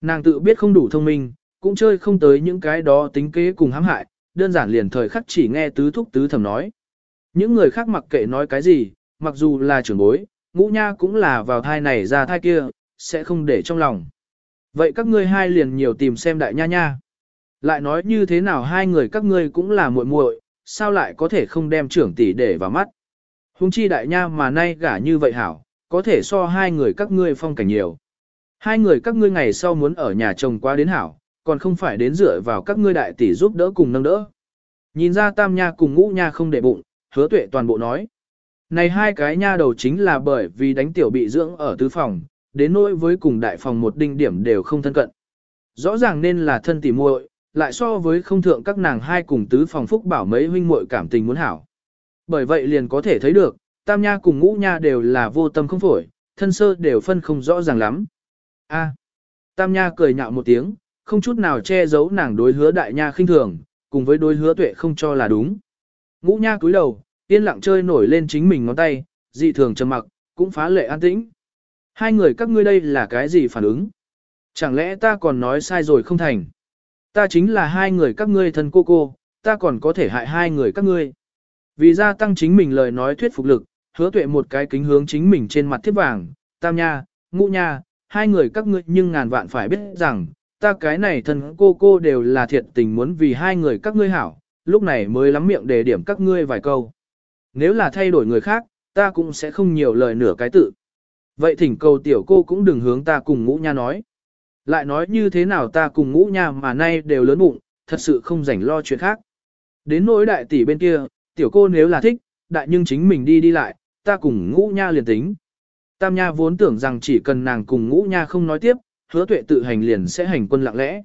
Nàng tự biết không đủ thông minh, cũng chơi không tới những cái đó tính kế cùng hãm hại, đơn giản liền thời khắc chỉ nghe tứ thúc tứ thầm nói. Những người khác mặc kệ nói cái gì, mặc dù là trưởng bối, ngũ nha cũng là vào thai này ra thai kia, sẽ không để trong lòng. Vậy các ngươi hai liền nhiều tìm xem đại nha nha. Lại nói như thế nào hai người các ngươi cũng là muội muội, sao lại có thể không đem trưởng tỷ để vào mắt. Hùng chi đại nha mà nay gả như vậy hảo, có thể so hai người các ngươi phong cảnh nhiều. Hai người các ngươi ngày sau muốn ở nhà chồng qua đến hảo, còn không phải đến dựa vào các ngươi đại tỷ giúp đỡ cùng nâng đỡ. Nhìn ra tam nha cùng ngũ nha không để bụng, hứa tuệ toàn bộ nói. Này hai cái nha đầu chính là bởi vì đánh tiểu bị dưỡng ở tứ phòng, đến nỗi với cùng đại phòng một đinh điểm đều không thân cận. Rõ ràng nên là thân tỉ muội, lại so với không thượng các nàng hai cùng tứ phòng phúc bảo mấy huynh muội cảm tình muốn hảo. Bởi vậy liền có thể thấy được, tam nha cùng ngũ nha đều là vô tâm không phổi, thân sơ đều phân không rõ ràng lắm. A. À, tam nha cười nhạo một tiếng, không chút nào che giấu nàng đối hứa đại nha khinh thường, cùng với đối hứa tuệ không cho là đúng. Ngũ nha cúi đầu, yên lặng chơi nổi lên chính mình ngón tay, dị thường trầm mặc, cũng phá lệ an tĩnh. Hai người các ngươi đây là cái gì phản ứng? Chẳng lẽ ta còn nói sai rồi không thành? Ta chính là hai người các ngươi thân cô cô, ta còn có thể hại hai người các ngươi. Vì gia tăng chính mình lời nói thuyết phục lực, hứa tuệ một cái kính hướng chính mình trên mặt thiết vàng, tam nha, ngũ nha, hai người các ngươi nhưng ngàn vạn phải biết rằng, ta cái này thân cô cô đều là thiệt tình muốn vì hai người các ngươi hảo, lúc này mới lắm miệng để điểm các ngươi vài câu. Nếu là thay đổi người khác, ta cũng sẽ không nhiều lời nửa cái tự. Vậy thỉnh cầu tiểu cô cũng đừng hướng ta cùng ngũ nha nói. Lại nói như thế nào ta cùng ngũ nha mà nay đều lớn bụng, thật sự không rảnh lo chuyện khác. Đến nỗi đại tỷ bên kia, tiểu cô nếu là thích, đại nhưng chính mình đi đi lại, ta cùng ngũ nha liền tính. Tam nha vốn tưởng rằng chỉ cần nàng cùng ngũ nha không nói tiếp, hứa tuệ tự hành liền sẽ hành quân lặng lẽ.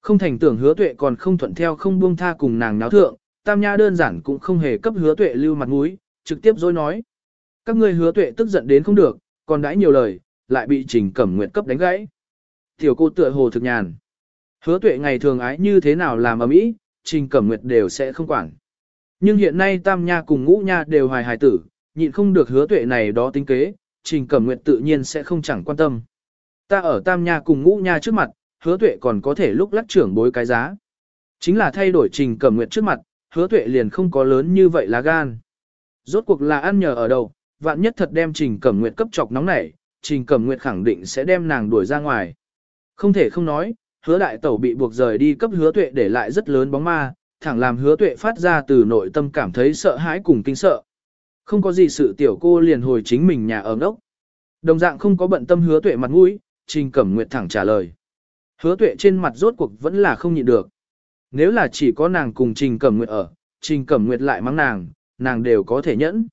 Không thành tưởng hứa tuệ còn không thuận theo không buông tha cùng nàng náo thượng, tam nha đơn giản cũng không hề cấp hứa tuệ lưu mặt mũi, trực tiếp dối nói. Các ngươi hứa tuệ tức giận đến không được, còn đãi nhiều lời, lại bị trình cẩm nguyệt cấp đánh gãy. Tiểu cô tựa hồ thực nhàn. Hứa tuệ ngày thường ái như thế nào làm ở mỹ, trình cẩm nguyệt đều sẽ không quản. Nhưng hiện nay tam nha cùng ngũ nha đều hài hài tử, nhịn không được hứa tuệ này đó tính kế, trình cẩm nguyệt tự nhiên sẽ không chẳng quan tâm. Ta ở tam nha cùng ngũ nha trước mặt, hứa tuệ còn có thể lúc lắc trưởng bối cái giá. Chính là thay đổi trình cẩm nguyệt trước mặt, hứa tuệ liền không có lớn như vậy lá gan. Rốt cuộc là ăn nhờ ở đâu, vạn nhất thật đem trình cẩm nguyệt cấp chọc nóng nảy, Trình Cẩm Nguyệt khẳng định sẽ đem nàng đuổi ra ngoài. Không thể không nói, hứa đại tẩu bị buộc rời đi cấp hứa tuệ để lại rất lớn bóng ma, thẳng làm hứa tuệ phát ra từ nội tâm cảm thấy sợ hãi cùng kinh sợ. Không có gì sự tiểu cô liền hồi chính mình nhà ở đốc. Đồng dạng không có bận tâm hứa tuệ mặt mũi, Trình Cẩm Nguyệt thẳng trả lời. Hứa tuệ trên mặt rốt cuộc vẫn là không nhịn được. Nếu là chỉ có nàng cùng Trình Cẩm Nguyệt ở, Trình Cẩm Nguyệt lại mắng nàng, nàng đều có thể nhẫn.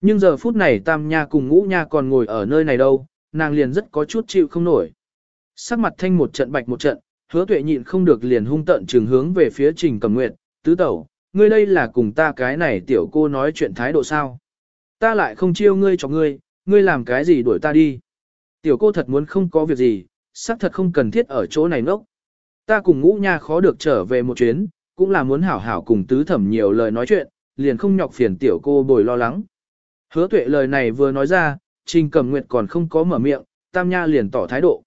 Nhưng giờ phút này Tam Nha cùng Ngũ Nha còn ngồi ở nơi này đâu, nàng liền rất có chút chịu không nổi. Sắc mặt thanh một trận bạch một trận, hứa tuệ nhịn không được liền hung tận trường hướng về phía Trình Cẩm Nguyệt, tứ tẩu, ngươi đây là cùng ta cái này tiểu cô nói chuyện thái độ sao. Ta lại không chiêu ngươi cho ngươi, ngươi làm cái gì đuổi ta đi. Tiểu cô thật muốn không có việc gì, xác thật không cần thiết ở chỗ này nốc. Ta cùng ngũ nha khó được trở về một chuyến, cũng là muốn hảo hảo cùng tứ thẩm nhiều lời nói chuyện, liền không nhọc phiền tiểu cô bồi lo lắng. Hứa tuệ lời này vừa nói ra, Trình Cẩm Nguyệt còn không có mở miệng, Tam Nha liền tỏ thái độ.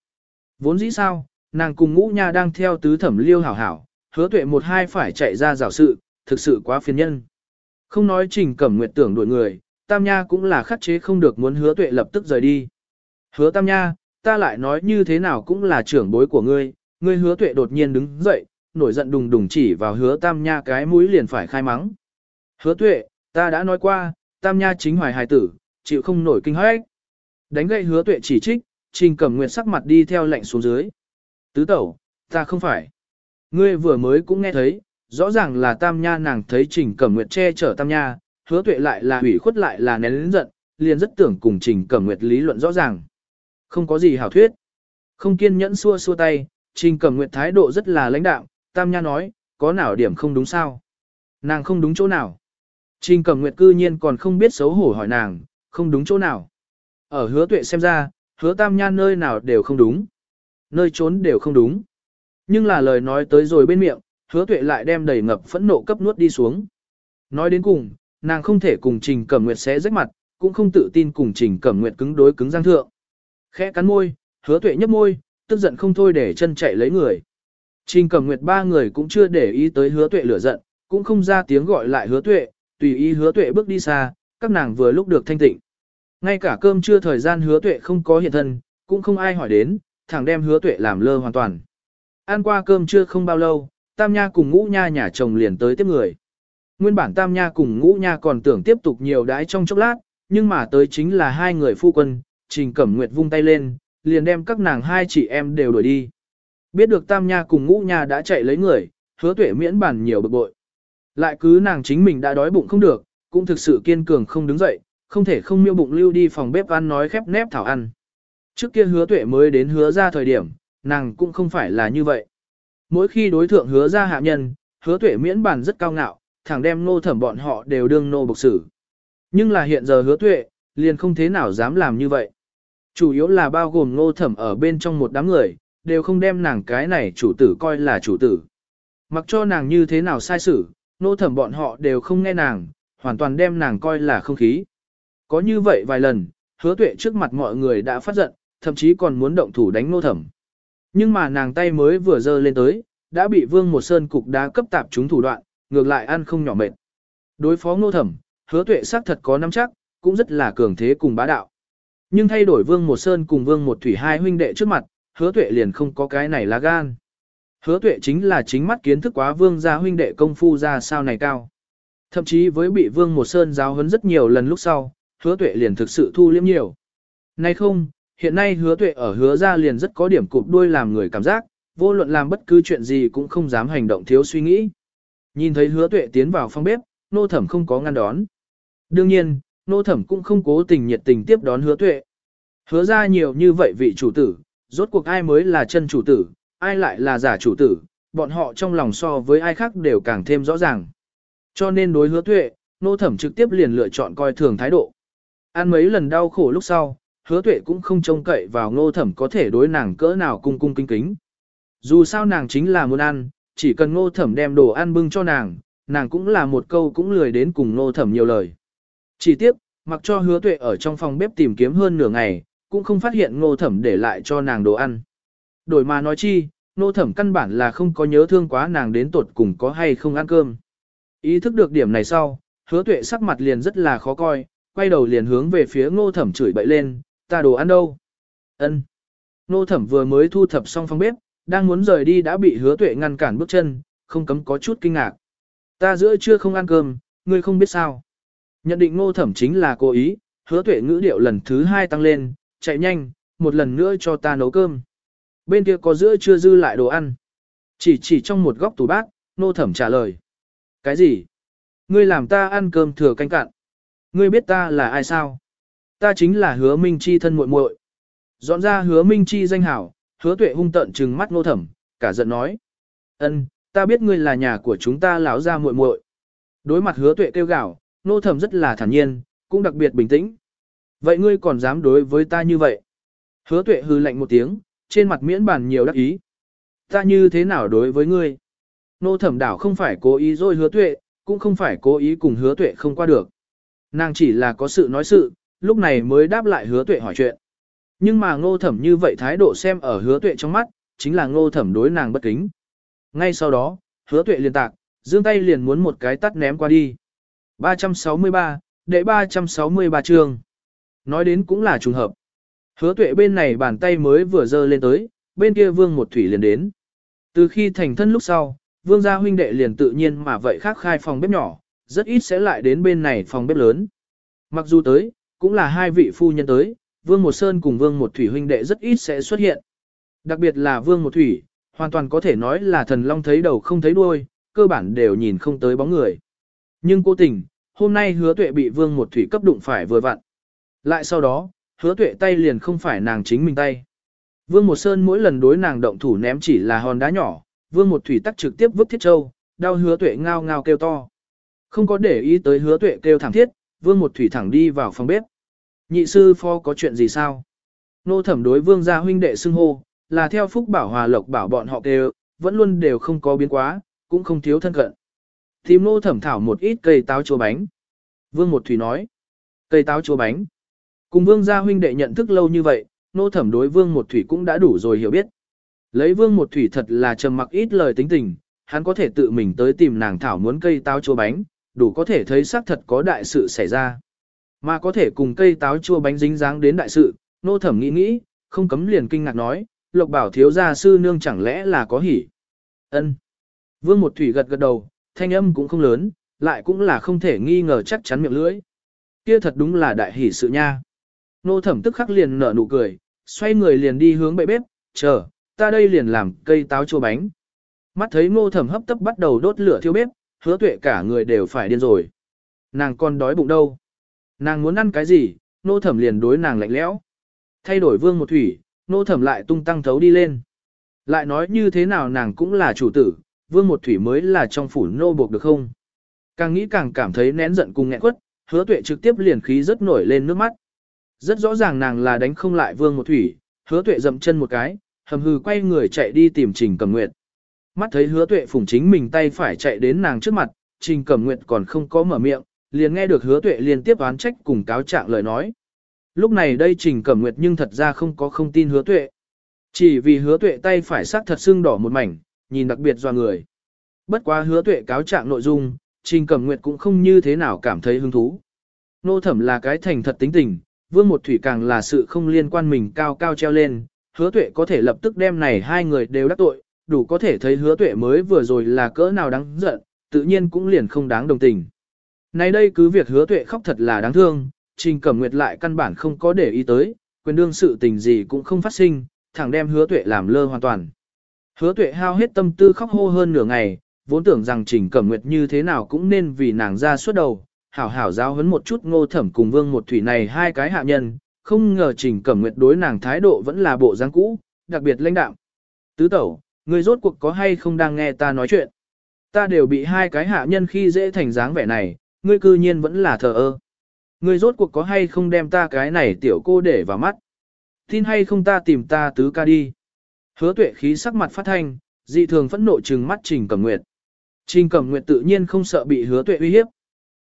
Vốn dĩ sao, nàng cùng ngũ nha đang theo tứ thẩm liêu hảo hảo, hứa tuệ một hai phải chạy ra rào sự, thực sự quá phiền nhân. Không nói Trình Cẩm Nguyệt tưởng đuổi người, Tam Nha cũng là khắc chế không được muốn hứa tuệ lập tức rời đi. Hứa Tam Nha, ta lại nói như thế nào cũng là trưởng bối của ngươi, ngươi hứa tuệ đột nhiên đứng dậy, nổi giận đùng đùng chỉ vào hứa Tam Nha cái mũi liền phải khai mắng. Hứa tuệ, ta đã nói qua, Tam Nha chính hoài hài tử, chịu không nổi kinh hoách. Đánh gậy hứa tuệ chỉ trích, Trình Cẩm Nguyệt sắc mặt đi theo lệnh xuống dưới. Tứ tẩu, ta không phải. Ngươi vừa mới cũng nghe thấy, rõ ràng là Tam Nha nàng thấy Trình Cẩm Nguyệt che chở Tam Nha, hứa tuệ lại là hủy khuất lại là nén lĩnh giận, liền rất tưởng cùng Trình Cẩm Nguyệt lý luận rõ ràng. Không có gì hảo thuyết. Không kiên nhẫn xua xua tay, Trình Cẩm Nguyệt thái độ rất là lãnh đạo, Tam Nha nói, có nào điểm không đúng sao? Nàng không đúng chỗ nào? Trình Cẩm Nguyệt cư nhiên còn không biết xấu hổ hỏi nàng, không đúng chỗ nào? Ở hứa tuệ xem ra, hứa Tam Nha nơi nào đều không đúng. Nơi trốn đều không đúng. Nhưng là lời nói tới rồi bên miệng, hứa tuệ lại đem đầy ngập phẫn nộ cấp nuốt đi xuống. Nói đến cùng, nàng không thể cùng Trình Cẩm Nguyệt xé rách mặt, cũng không tự tin cùng Trình Cẩm Nguyệt cứng đối cứng giang thượng. Khẽ cắn môi, hứa tuệ nhấp môi, tức giận không thôi để chân chạy lấy người. Trình Cẩm Nguyệt ba người cũng chưa để ý tới hứa tuệ lửa giận, cũng không ra tiếng gọi lại hứa tuệ, tùy ý hứa tuệ bước đi xa, các nàng vừa lúc được thanh tịnh. Ngay cả cơm trưa thời gian hứa tuệ không có hiện thân, cũng không ai hỏi đến, thẳng đem hứa tuệ làm lơ hoàn toàn. Ăn qua cơm trưa không bao lâu, Tam Nha cùng Ngũ Nha nhà chồng liền tới tiếp người. Nguyên bản Tam Nha cùng Ngũ Nha còn tưởng tiếp tục nhiều đái trong chốc lát, nhưng mà tới chính là hai người phu quân, Trình Cẩm Nguyệt vung tay lên, liền đem các nàng hai chị em đều đuổi đi. Biết được Tam Nha cùng Ngũ Nha đã chạy lấy người, hứa tuệ miễn bản nhiều bực bội. Lại cứ nàng chính mình đã đói bụng không được, cũng thực sự kiên cường không đứng dậy, không thể không miêu bụng lưu đi phòng bếp ăn nói khép nép thảo ăn. Trước kia hứa tuệ mới đến hứa ra thời điểm, nàng cũng không phải là như vậy. Mỗi khi đối thượng hứa ra hạ nhân, hứa tuệ miễn bản rất cao ngạo, thẳng đem nô thẩm bọn họ đều đương nô bộc xử. Nhưng là hiện giờ hứa tuệ, liền không thế nào dám làm như vậy. Chủ yếu là bao gồm nô thẩm ở bên trong một đám người, đều không đem nàng cái này chủ tử coi là chủ tử. Mặc cho nàng như thế nào sai xử, nô thẩm bọn họ đều không nghe nàng, hoàn toàn đem nàng coi là không khí. Có như vậy vài lần, hứa tuệ trước mặt mọi người đã phát giận, thậm chí còn muốn động thủ đánh nô thẩm. Nhưng mà nàng tay mới vừa dơ lên tới, đã bị vương một sơn cục đá cấp tạp chúng thủ đoạn, ngược lại ăn không nhỏ mệt. Đối phó nô thẩm, hứa tuệ xác thật có nắm chắc, cũng rất là cường thế cùng bá đạo. Nhưng thay đổi vương một sơn cùng vương một thủy hai huynh đệ trước mặt, hứa tuệ liền không có cái này là gan. Hứa tuệ chính là chính mắt kiến thức quá vương gia huynh đệ công phu ra sao này cao. Thậm chí với bị vương một sơn giáo huấn rất nhiều lần lúc sau, hứa tuệ liền thực sự thu liếm nhiều. Nay không, hiện nay hứa tuệ ở hứa ra liền rất có điểm cụp đuôi làm người cảm giác, vô luận làm bất cứ chuyện gì cũng không dám hành động thiếu suy nghĩ. Nhìn thấy hứa tuệ tiến vào phòng bếp, nô thẩm không có ngăn đón. Đương nhiên, nô thẩm cũng không cố tình nhiệt tình tiếp đón hứa tuệ. Hứa ra nhiều như vậy vị chủ tử, rốt cuộc ai mới là chân chủ tử, ai lại là giả chủ tử, bọn họ trong lòng so với ai khác đều càng thêm rõ ràng. Cho nên đối hứa tuệ, nô thẩm trực tiếp liền lựa chọn coi thường thái độ. Ăn mấy lần đau khổ lúc sau, hứa tuệ cũng không trông cậy vào Nô thẩm có thể đối nàng cỡ nào cung cung kính kính. Dù sao nàng chính là muốn ăn, chỉ cần Nô thẩm đem đồ ăn bưng cho nàng, nàng cũng là một câu cũng lười đến cùng Nô thẩm nhiều lời. Chỉ tiếc, mặc cho hứa tuệ ở trong phòng bếp tìm kiếm hơn nửa ngày, cũng không phát hiện ngô thẩm để lại cho nàng đồ ăn. Đổi mà nói chi, ngô thẩm căn bản là không có nhớ thương quá nàng đến tột cùng có hay không ăn cơm. Ý thức được điểm này sau, hứa tuệ sắc mặt liền rất là khó coi, quay đầu liền hướng về phía ngô thẩm chửi bậy lên, ta đồ ăn đâu? Ân. Ngô thẩm vừa mới thu thập xong phòng bếp, đang muốn rời đi đã bị hứa tuệ ngăn cản bước chân, không cấm có chút kinh ngạc. Ta giữa trưa không ăn cơm, ngươi không biết sao. Nhận định ngô thẩm chính là cố ý, hứa tuệ ngữ điệu lần thứ hai tăng lên, chạy nhanh, một lần nữa cho ta nấu cơm. Bên kia có giữa chưa dư lại đồ ăn. Chỉ chỉ trong một góc tủ bát, nô thẩm trả lời. Cái gì? Ngươi làm ta ăn cơm thừa canh cạn. Ngươi biết ta là ai sao? Ta chính là hứa minh chi thân muội muội. Dọn ra hứa minh chi danh hảo, hứa tuệ hung tận trừng mắt nô thẩm, cả giận nói. ân, ta biết ngươi là nhà của chúng ta lão ra muội muội. Đối mặt hứa tuệ kêu gào, nô thẩm rất là thản nhiên, cũng đặc biệt bình tĩnh. Vậy ngươi còn dám đối với ta như vậy? Hứa tuệ hư lạnh một tiếng, trên mặt miễn bàn nhiều đắc ý. Ta như thế nào đối với ngươi? Nô thẩm đảo không phải cố ý rồi hứa tuệ, cũng không phải cố ý cùng hứa tuệ không qua được. Nàng chỉ là có sự nói sự, lúc này mới đáp lại hứa tuệ hỏi chuyện. Nhưng mà ngô thẩm như vậy thái độ xem ở hứa tuệ trong mắt, chính là ngô thẩm đối nàng bất kính. Ngay sau đó, hứa tuệ liền tạc, dương tay liền muốn một cái tắt ném qua đi. 363, đệ 363 chương. Nói đến cũng là trùng hợp. Hứa tuệ bên này bàn tay mới vừa dơ lên tới, bên kia vương một thủy liền đến. Từ khi thành thân lúc sau, vương gia huynh đệ liền tự nhiên mà vậy khác khai phòng bếp nhỏ, rất ít sẽ lại đến bên này phòng bếp lớn. Mặc dù tới, cũng là hai vị phu nhân tới, vương một sơn cùng vương một thủy huynh đệ rất ít sẽ xuất hiện. Đặc biệt là vương một thủy, hoàn toàn có thể nói là thần long thấy đầu không thấy đuôi, cơ bản đều nhìn không tới bóng người. Nhưng cố tình, hôm nay hứa tuệ bị vương một thủy cấp đụng phải vừa vặn. Lại sau đó, hứa tuệ tay liền không phải nàng chính mình tay. Vương một sơn mỗi lần đối nàng động thủ ném chỉ là hòn đá nhỏ, vương một thủy tắc trực tiếp vứt thiết châu, đau hứa tuệ ngao ngao kêu to. Không có để ý tới hứa tuệ kêu thẳng thiết, vương một thủy thẳng đi vào phòng bếp. Nhị sư pho có chuyện gì sao? Nô thẩm đối vương gia huynh đệ xưng hô, là theo phúc bảo hòa lộc bảo bọn họ kêu, vẫn luôn đều không có biến quá, cũng không thiếu thân cận. Tìm nô thẩm thảo một ít cây táo chua bánh. Vương một thủy nói, cây táo chua bánh. Cùng vương gia huynh đệ nhận thức lâu như vậy, nô thẩm đối vương một thủy cũng đã đủ rồi hiểu biết. Lấy vương một thủy thật là trầm mặc ít lời tính tình, hắn có thể tự mình tới tìm nàng thảo muốn cây táo chua bánh, đủ có thể thấy xác thật có đại sự xảy ra. Mà có thể cùng cây táo chua bánh dính dáng đến đại sự, nô thẩm nghĩ nghĩ, không cấm liền kinh ngạc nói, lộc bảo thiếu gia sư nương chẳng lẽ là có hỉ. ân Vương một thủy gật gật đầu, thanh âm cũng không lớn, lại cũng là không thể nghi ngờ chắc chắn miệng lưỡi. Kia thật đúng là đại hỉ sự nha. Nô thẩm tức khắc liền nở nụ cười, xoay người liền đi hướng bệ bếp, chờ, ta đây liền làm cây táo chua bánh. Mắt thấy ngô thẩm hấp tấp bắt đầu đốt lửa thiêu bếp, hứa tuệ cả người đều phải điên rồi. Nàng còn đói bụng đâu. Nàng muốn ăn cái gì, nô thẩm liền đối nàng lạnh lẽo. Thay đổi vương một thủy, nô thẩm lại tung tăng thấu đi lên. Lại nói như thế nào nàng cũng là chủ tử, vương một thủy mới là trong phủ nô buộc được không? Càng nghĩ càng cảm thấy nén giận cùng nghẹn quất, hứa tuệ trực tiếp liền khí rất nổi lên nước mắt. Rất rõ ràng nàng là đánh không lại vương một thủy, hứa tuệ dậm chân một cái, hầm hừ quay người chạy đi tìm trình cầm nguyệt. Mắt thấy hứa tuệ phủng chính mình tay phải chạy đến nàng trước mặt, trình cầm nguyệt còn không có mở miệng, liền nghe được hứa tuệ liên tiếp oán trách cùng cáo trạng lời nói. Lúc này đây trình cầm nguyệt nhưng thật ra không có không tin hứa tuệ. Chỉ vì hứa tuệ tay phải sắc thật sưng đỏ một mảnh, nhìn đặc biệt do người. Bất quá hứa tuệ cáo trạng nội dung, trình Cẩm nguyệt cũng không như thế nào cảm thấy hứng thú. Nô thẩm là cái thành thật tính tình, vương một thủy càng là sự không liên quan mình cao cao treo lên, hứa tuệ có thể lập tức đem này hai người đều đắc tội, đủ có thể thấy hứa tuệ mới vừa rồi là cỡ nào đáng giận, tự nhiên cũng liền không đáng đồng tình. Nay đây cứ việc hứa tuệ khóc thật là đáng thương, trình cẩm nguyệt lại căn bản không có để ý tới, quyền đương sự tình gì cũng không phát sinh, thẳng đem hứa tuệ làm lơ hoàn toàn. Hứa tuệ hao hết tâm tư khóc hô hơn nửa ngày, vốn tưởng rằng trình cẩm nguyệt như thế nào cũng nên vì nàng ra suốt đầu, hảo hảo giáo huấn một chút ngô thẩm cùng vương một thủy này hai cái hạ nhân, không ngờ trình cẩm nguyệt đối nàng thái độ vẫn là bộ dáng cũ, đặc biệt lãnh đạm. Tứ tẩu, người rốt cuộc có hay không đang nghe ta nói chuyện? Ta đều bị hai cái hạ nhân khi dễ thành dáng vẻ này, ngươi cư nhiên vẫn là thờ ơ. Ngươi rốt cuộc có hay không đem ta cái này tiểu cô để vào mắt? Tin hay không ta tìm ta tứ ca đi? Hứa tuệ khí sắc mặt phát thanh, dị thường phẫn nộ trừng mắt Trình Cẩm Nguyệt. Trình Cẩm Nguyệt tự nhiên không sợ bị hứa tuệ uy hiếp.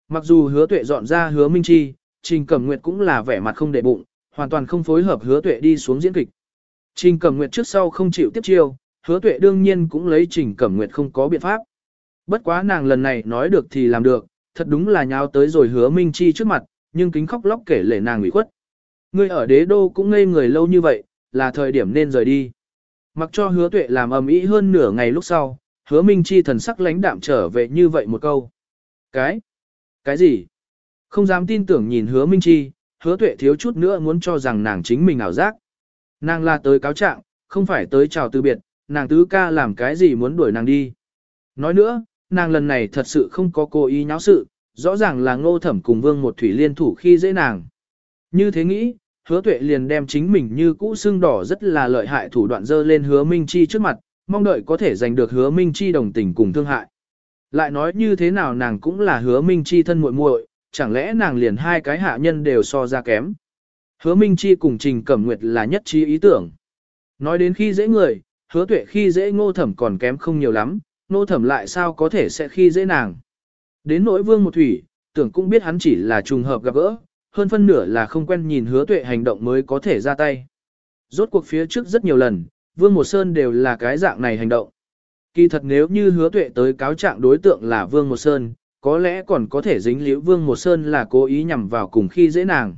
Mặc dù hứa tuệ dọn ra hứa Minh Chi, Trình Cẩm Nguyệt cũng là vẻ mặt không để bụng, hoàn toàn không phối hợp hứa tuệ đi xuống diễn kịch. Trình Cẩm Nguyệt trước sau không chịu tiếp chiêu, hứa tuệ đương nhiên cũng lấy Trình Cẩm Nguyệt không có biện pháp. Bất quá nàng lần này nói được thì làm được, thật đúng là nháo tới rồi hứa Minh Chi trước mặt, nhưng kính khóc lóc kể lể nàng ủy khuất. Ngươi ở đế đô cũng ngây người lâu như vậy, là thời điểm nên rời đi. Mặc cho hứa tuệ làm ầm ĩ hơn nửa ngày lúc sau, hứa minh chi thần sắc lãnh đạm trở về như vậy một câu. Cái? Cái gì? Không dám tin tưởng nhìn hứa minh chi, hứa tuệ thiếu chút nữa muốn cho rằng nàng chính mình ảo giác. Nàng là tới cáo trạng, không phải tới chào từ biệt, nàng tứ ca làm cái gì muốn đuổi nàng đi. Nói nữa, nàng lần này thật sự không có cố ý nháo sự, rõ ràng là ngô thẩm cùng vương một thủy liên thủ khi dễ nàng. Như thế nghĩ, hứa tuệ liền đem chính mình như cũ xương đỏ rất là lợi hại thủ đoạn dơ lên hứa Minh Chi trước mặt, mong đợi có thể giành được hứa Minh Chi đồng tình cùng thương hại. Lại nói như thế nào nàng cũng là hứa Minh Chi thân muội muội, chẳng lẽ nàng liền hai cái hạ nhân đều so ra kém. Hứa Minh Chi cùng Trình Cẩm Nguyệt là nhất trí ý tưởng. Nói đến khi dễ người, hứa tuệ khi dễ ngô thẩm còn kém không nhiều lắm, ngô thẩm lại sao có thể sẽ khi dễ nàng. Đến nỗi vương một thủy, tưởng cũng biết hắn chỉ là trùng hợp gặp gỡ, hơn phân nửa là không quen nhìn hứa tuệ hành động mới có thể ra tay. Rốt cuộc phía trước rất nhiều lần, Vương Một Sơn đều là cái dạng này hành động. Kỳ thật nếu như hứa tuệ tới cáo trạng đối tượng là Vương Một Sơn, có lẽ còn có thể dính liễu Vương Một Sơn là cố ý nhằm vào cùng khi dễ nàng.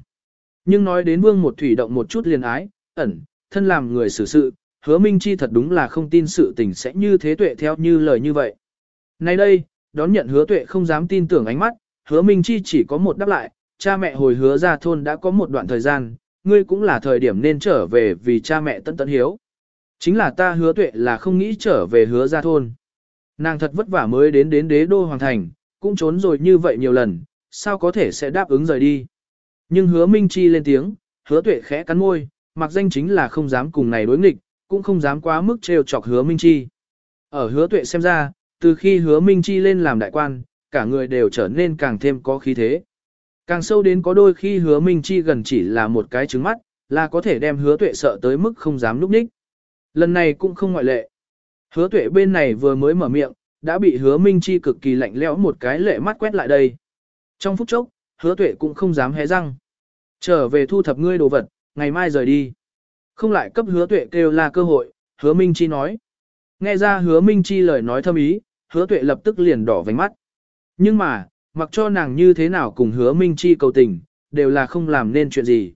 Nhưng nói đến Vương Một Thủy động một chút liền ái, ẩn, thân làm người xử sự, hứa Minh Chi thật đúng là không tin sự tình sẽ như thế tuệ theo như lời như vậy. Nay đây, đón nhận hứa tuệ không dám tin tưởng ánh mắt, hứa Minh Chi chỉ có một đáp lại, cha mẹ hồi hứa ra thôn đã có một đoạn thời gian, ngươi cũng là thời điểm nên trở về vì cha mẹ tân tân hiếu. Chính là ta hứa tuệ là không nghĩ trở về hứa ra thôn. Nàng thật vất vả mới đến đến đế đô hoàng thành, cũng trốn rồi như vậy nhiều lần, sao có thể sẽ đáp ứng rời đi. Nhưng hứa Minh Chi lên tiếng, hứa tuệ khẽ cắn môi, mặc danh chính là không dám cùng này đối nghịch, cũng không dám quá mức trêu chọc hứa Minh Chi. Ở hứa tuệ xem ra, từ khi hứa Minh Chi lên làm đại quan, cả người đều trở nên càng thêm có khí thế. Càng sâu đến có đôi khi hứa Minh Chi gần chỉ là một cái trứng mắt, là có thể đem hứa tuệ sợ tới mức không dám núp ních. Lần này cũng không ngoại lệ. Hứa tuệ bên này vừa mới mở miệng, đã bị hứa Minh Chi cực kỳ lạnh lẽo một cái lệ mắt quét lại đây. Trong phút chốc, hứa tuệ cũng không dám hé răng. Trở về thu thập ngươi đồ vật, ngày mai rời đi. Không lại cấp hứa tuệ kêu là cơ hội, hứa Minh Chi nói. Nghe ra hứa Minh Chi lời nói thâm ý, hứa tuệ lập tức liền đỏ vành mắt. Nhưng mà, mặc cho nàng như thế nào cùng hứa Minh Chi cầu tình, đều là không làm nên chuyện gì.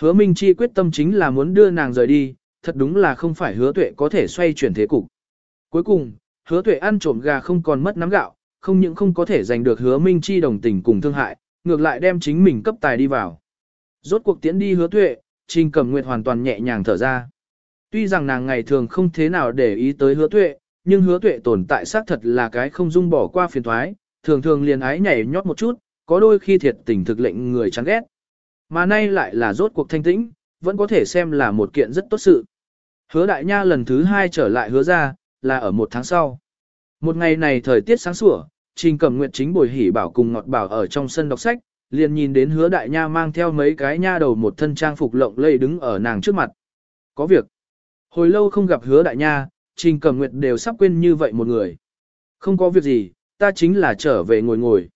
Hứa Minh Chi quyết tâm chính là muốn đưa nàng rời đi, thật đúng là không phải hứa tuệ có thể xoay chuyển thế cục. Cuối cùng, hứa tuệ ăn trộm gà không còn mất nắm gạo, không những không có thể giành được hứa Minh Chi đồng tình cùng thương hại, ngược lại đem chính mình cấp tài đi vào. Rốt cuộc tiễn đi hứa tuệ, Trình Cẩm Nguyệt hoàn toàn nhẹ nhàng thở ra. Tuy rằng nàng ngày thường không thế nào để ý tới hứa tuệ, nhưng hứa tuệ tồn tại xác thật là cái không dung bỏ qua phiền thoái, thường thường liền ái nhảy nhót một chút, có đôi khi thiệt tình thực lệnh người chán ghét. Mà nay lại là rốt cuộc thanh tĩnh, vẫn có thể xem là một kiện rất tốt sự. Hứa đại nha lần thứ hai trở lại hứa ra, là ở một tháng sau. Một ngày này thời tiết sáng sủa, Trình Cẩm Nguyệt chính bồi hỉ bảo cùng ngọt bảo ở trong sân đọc sách, liền nhìn đến hứa đại nha mang theo mấy cái nha đầu một thân trang phục lộng lây đứng ở nàng trước mặt. Có việc. Hồi lâu không gặp hứa đại nha, Trình Cẩm Nguyệt đều sắp quên như vậy một người. Không có việc gì, ta chính là trở về ngồi ngồi.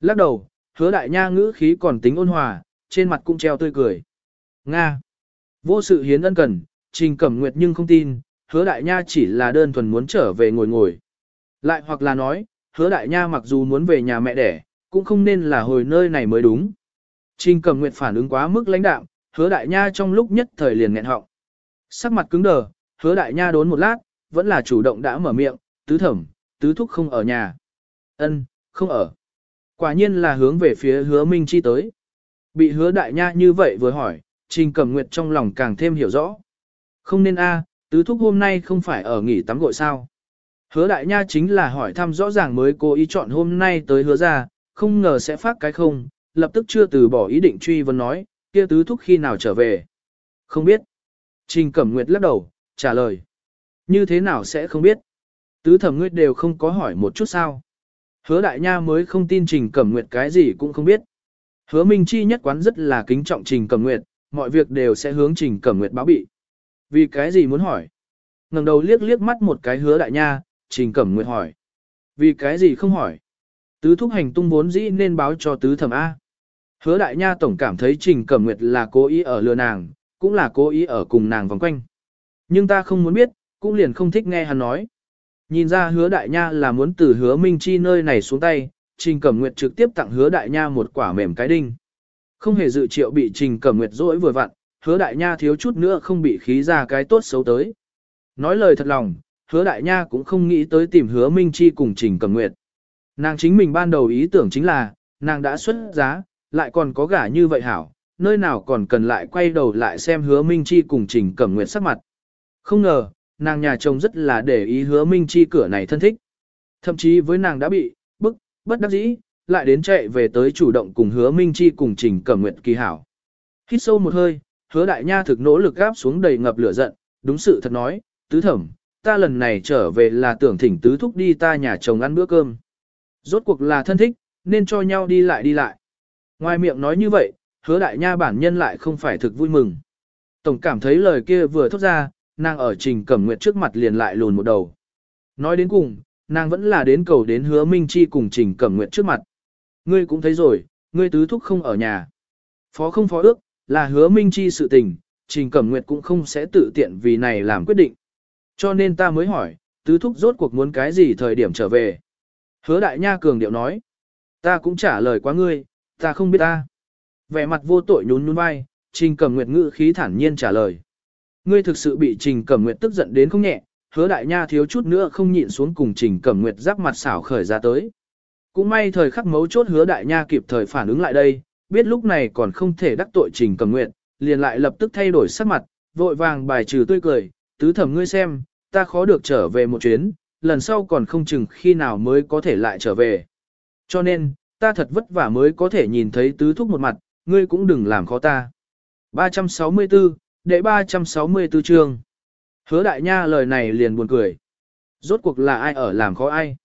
Lắc đầu, hứa đại nha ngữ khí còn tính ôn hòa, trên mặt cũng treo tươi cười. Nga. Vô sự hiến ân cần, trình cẩm nguyệt nhưng không tin, hứa đại nha chỉ là đơn thuần muốn trở về ngồi ngồi. Lại hoặc là nói, hứa đại nha mặc dù muốn về nhà mẹ đẻ, cũng không nên là hồi nơi này mới đúng. Trình cẩm nguyệt phản ứng quá mức lãnh đạm, hứa đại nha trong lúc nhất thời liền nghẹn họng. Sắc mặt cứng đờ, hứa đại nha đốn một lát, vẫn là chủ động đã mở miệng, tứ thẩm, tứ thúc không ở nhà. Ân, không ở. Quả nhiên là hướng về phía hứa Minh Chi tới. Bị hứa đại nha như vậy vừa hỏi, Trình Cẩm Nguyệt trong lòng càng thêm hiểu rõ. Không nên a, tứ thúc hôm nay không phải ở nghỉ tắm gội sao. Hứa đại nha chính là hỏi thăm rõ ràng mới cố ý chọn hôm nay tới hứa ra, không ngờ sẽ phát cái không, lập tức chưa từ bỏ ý định truy vấn nói, kia tứ thúc khi nào trở về. Không biết. Trình Cẩm Nguyệt lắc đầu, trả lời. Như thế nào sẽ không biết. Tứ thẩm ngươi đều không có hỏi một chút sao. Hứa đại nha mới không tin Trình Cẩm Nguyệt cái gì cũng không biết. Hứa Minh Chi nhất quán rất là kính trọng Trình Cẩm Nguyệt, mọi việc đều sẽ hướng Trình Cẩm Nguyệt báo bị. Vì cái gì muốn hỏi? ngẩng đầu liếc liếc mắt một cái hứa đại nha, Trình Cẩm Nguyệt hỏi. Vì cái gì không hỏi? Tứ thúc hành tung vốn dĩ nên báo cho tứ thẩm A. Hứa đại nha tổng cảm thấy Trình Cẩm Nguyệt là cố ý ở lừa nàng, cũng là cố ý ở cùng nàng vòng quanh. Nhưng ta không muốn biết, cũng liền không thích nghe hắn nói. Nhìn ra hứa đại nha là muốn từ hứa Minh Chi nơi này xuống tay, Trình Cẩm Nguyệt trực tiếp tặng hứa đại nha một quả mềm cái đinh. Không hề dự triệu bị Trình Cẩm Nguyệt dỗi vừa vặn, hứa đại nha thiếu chút nữa không bị khí ra cái tốt xấu tới. Nói lời thật lòng, hứa đại nha cũng không nghĩ tới tìm hứa Minh Chi cùng Trình Cẩm Nguyệt. Nàng chính mình ban đầu ý tưởng chính là, nàng đã xuất giá, lại còn có gả như vậy hảo, nơi nào còn cần lại quay đầu lại xem hứa Minh Chi cùng Trình Cẩm Nguyệt sắc mặt. Không ngờ, nàng nhà chồng rất là để ý hứa Minh Chi cửa này thân thích. Thậm chí với nàng đã bị, bức, bất đắc dĩ, lại đến chạy về tới chủ động cùng hứa Minh Chi cùng Trình Cẩm nguyện kỳ hảo. Hít sâu một hơi, hứa đại nha thực nỗ lực gáp xuống đầy ngập lửa giận, đúng sự thật nói, tứ thẩm, ta lần này trở về là tưởng thỉnh tứ thúc đi ta nhà chồng ăn bữa cơm. Rốt cuộc là thân thích, nên cho nhau đi lại đi lại. Ngoài miệng nói như vậy, hứa đại nha bản nhân lại không phải thực vui mừng. Tổng cảm thấy lời kia vừa thốt ra, nàng ở trình cẩm nguyệt trước mặt liền lại lùn một đầu. Nói đến cùng, nàng vẫn là đến cầu đến hứa Minh Chi cùng trình cẩm nguyệt trước mặt. Ngươi cũng thấy rồi, ngươi tứ thúc không ở nhà. Phó không phó ước, là hứa Minh Chi sự tình, trình cẩm nguyệt cũng không sẽ tự tiện vì này làm quyết định. Cho nên ta mới hỏi, tứ thúc rốt cuộc muốn cái gì thời điểm trở về. Hứa đại nha cường điệu nói. Ta cũng trả lời quá ngươi, ta không biết ta. Vẻ mặt vô tội nhún nhún vai, Trình Cẩm Nguyệt ngữ khí thản nhiên trả lời. Ngươi thực sự bị Trình Cẩm Nguyệt tức giận đến không nhẹ, hứa đại nha thiếu chút nữa không nhịn xuống cùng Trình Cẩm Nguyệt giáp mặt xảo khởi ra tới. Cũng may thời khắc mấu chốt hứa đại nha kịp thời phản ứng lại đây, biết lúc này còn không thể đắc tội Trình Cẩm Nguyệt, liền lại lập tức thay đổi sắc mặt, vội vàng bài trừ tươi cười, tứ thẩm ngươi xem, ta khó được trở về một chuyến, lần sau còn không chừng khi nào mới có thể lại trở về. Cho nên, ta thật vất vả mới có thể nhìn thấy tứ thúc một mặt, ngươi cũng đừng làm khó ta. 364, đệ 364 chương. Hứa đại nha lời này liền buồn cười. Rốt cuộc là ai ở làm khó ai?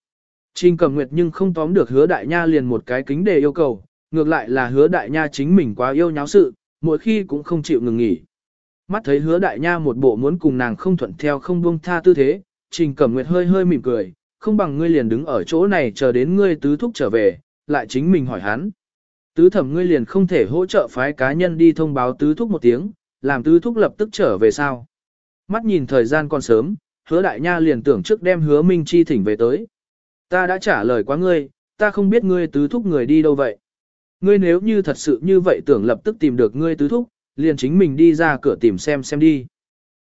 Trình cầm nguyệt nhưng không tóm được hứa đại nha liền một cái kính đề yêu cầu, ngược lại là hứa đại nha chính mình quá yêu nháo sự, mỗi khi cũng không chịu ngừng nghỉ. Mắt thấy hứa đại nha một bộ muốn cùng nàng không thuận theo không buông tha tư thế, trình cẩm nguyệt hơi hơi mỉm cười, không bằng ngươi liền đứng ở chỗ này chờ đến ngươi tứ thúc trở về, lại chính mình hỏi hắn. Tứ thẩm ngươi liền không thể hỗ trợ phái cá nhân đi thông báo tứ thúc một tiếng, làm tứ thúc lập tức trở về sao. Mắt nhìn thời gian còn sớm, hứa đại nha liền tưởng trước đem hứa minh chi thỉnh về tới. Ta đã trả lời quá ngươi, ta không biết ngươi tứ thúc người đi đâu vậy. Ngươi nếu như thật sự như vậy tưởng lập tức tìm được ngươi tứ thúc, liền chính mình đi ra cửa tìm xem xem đi.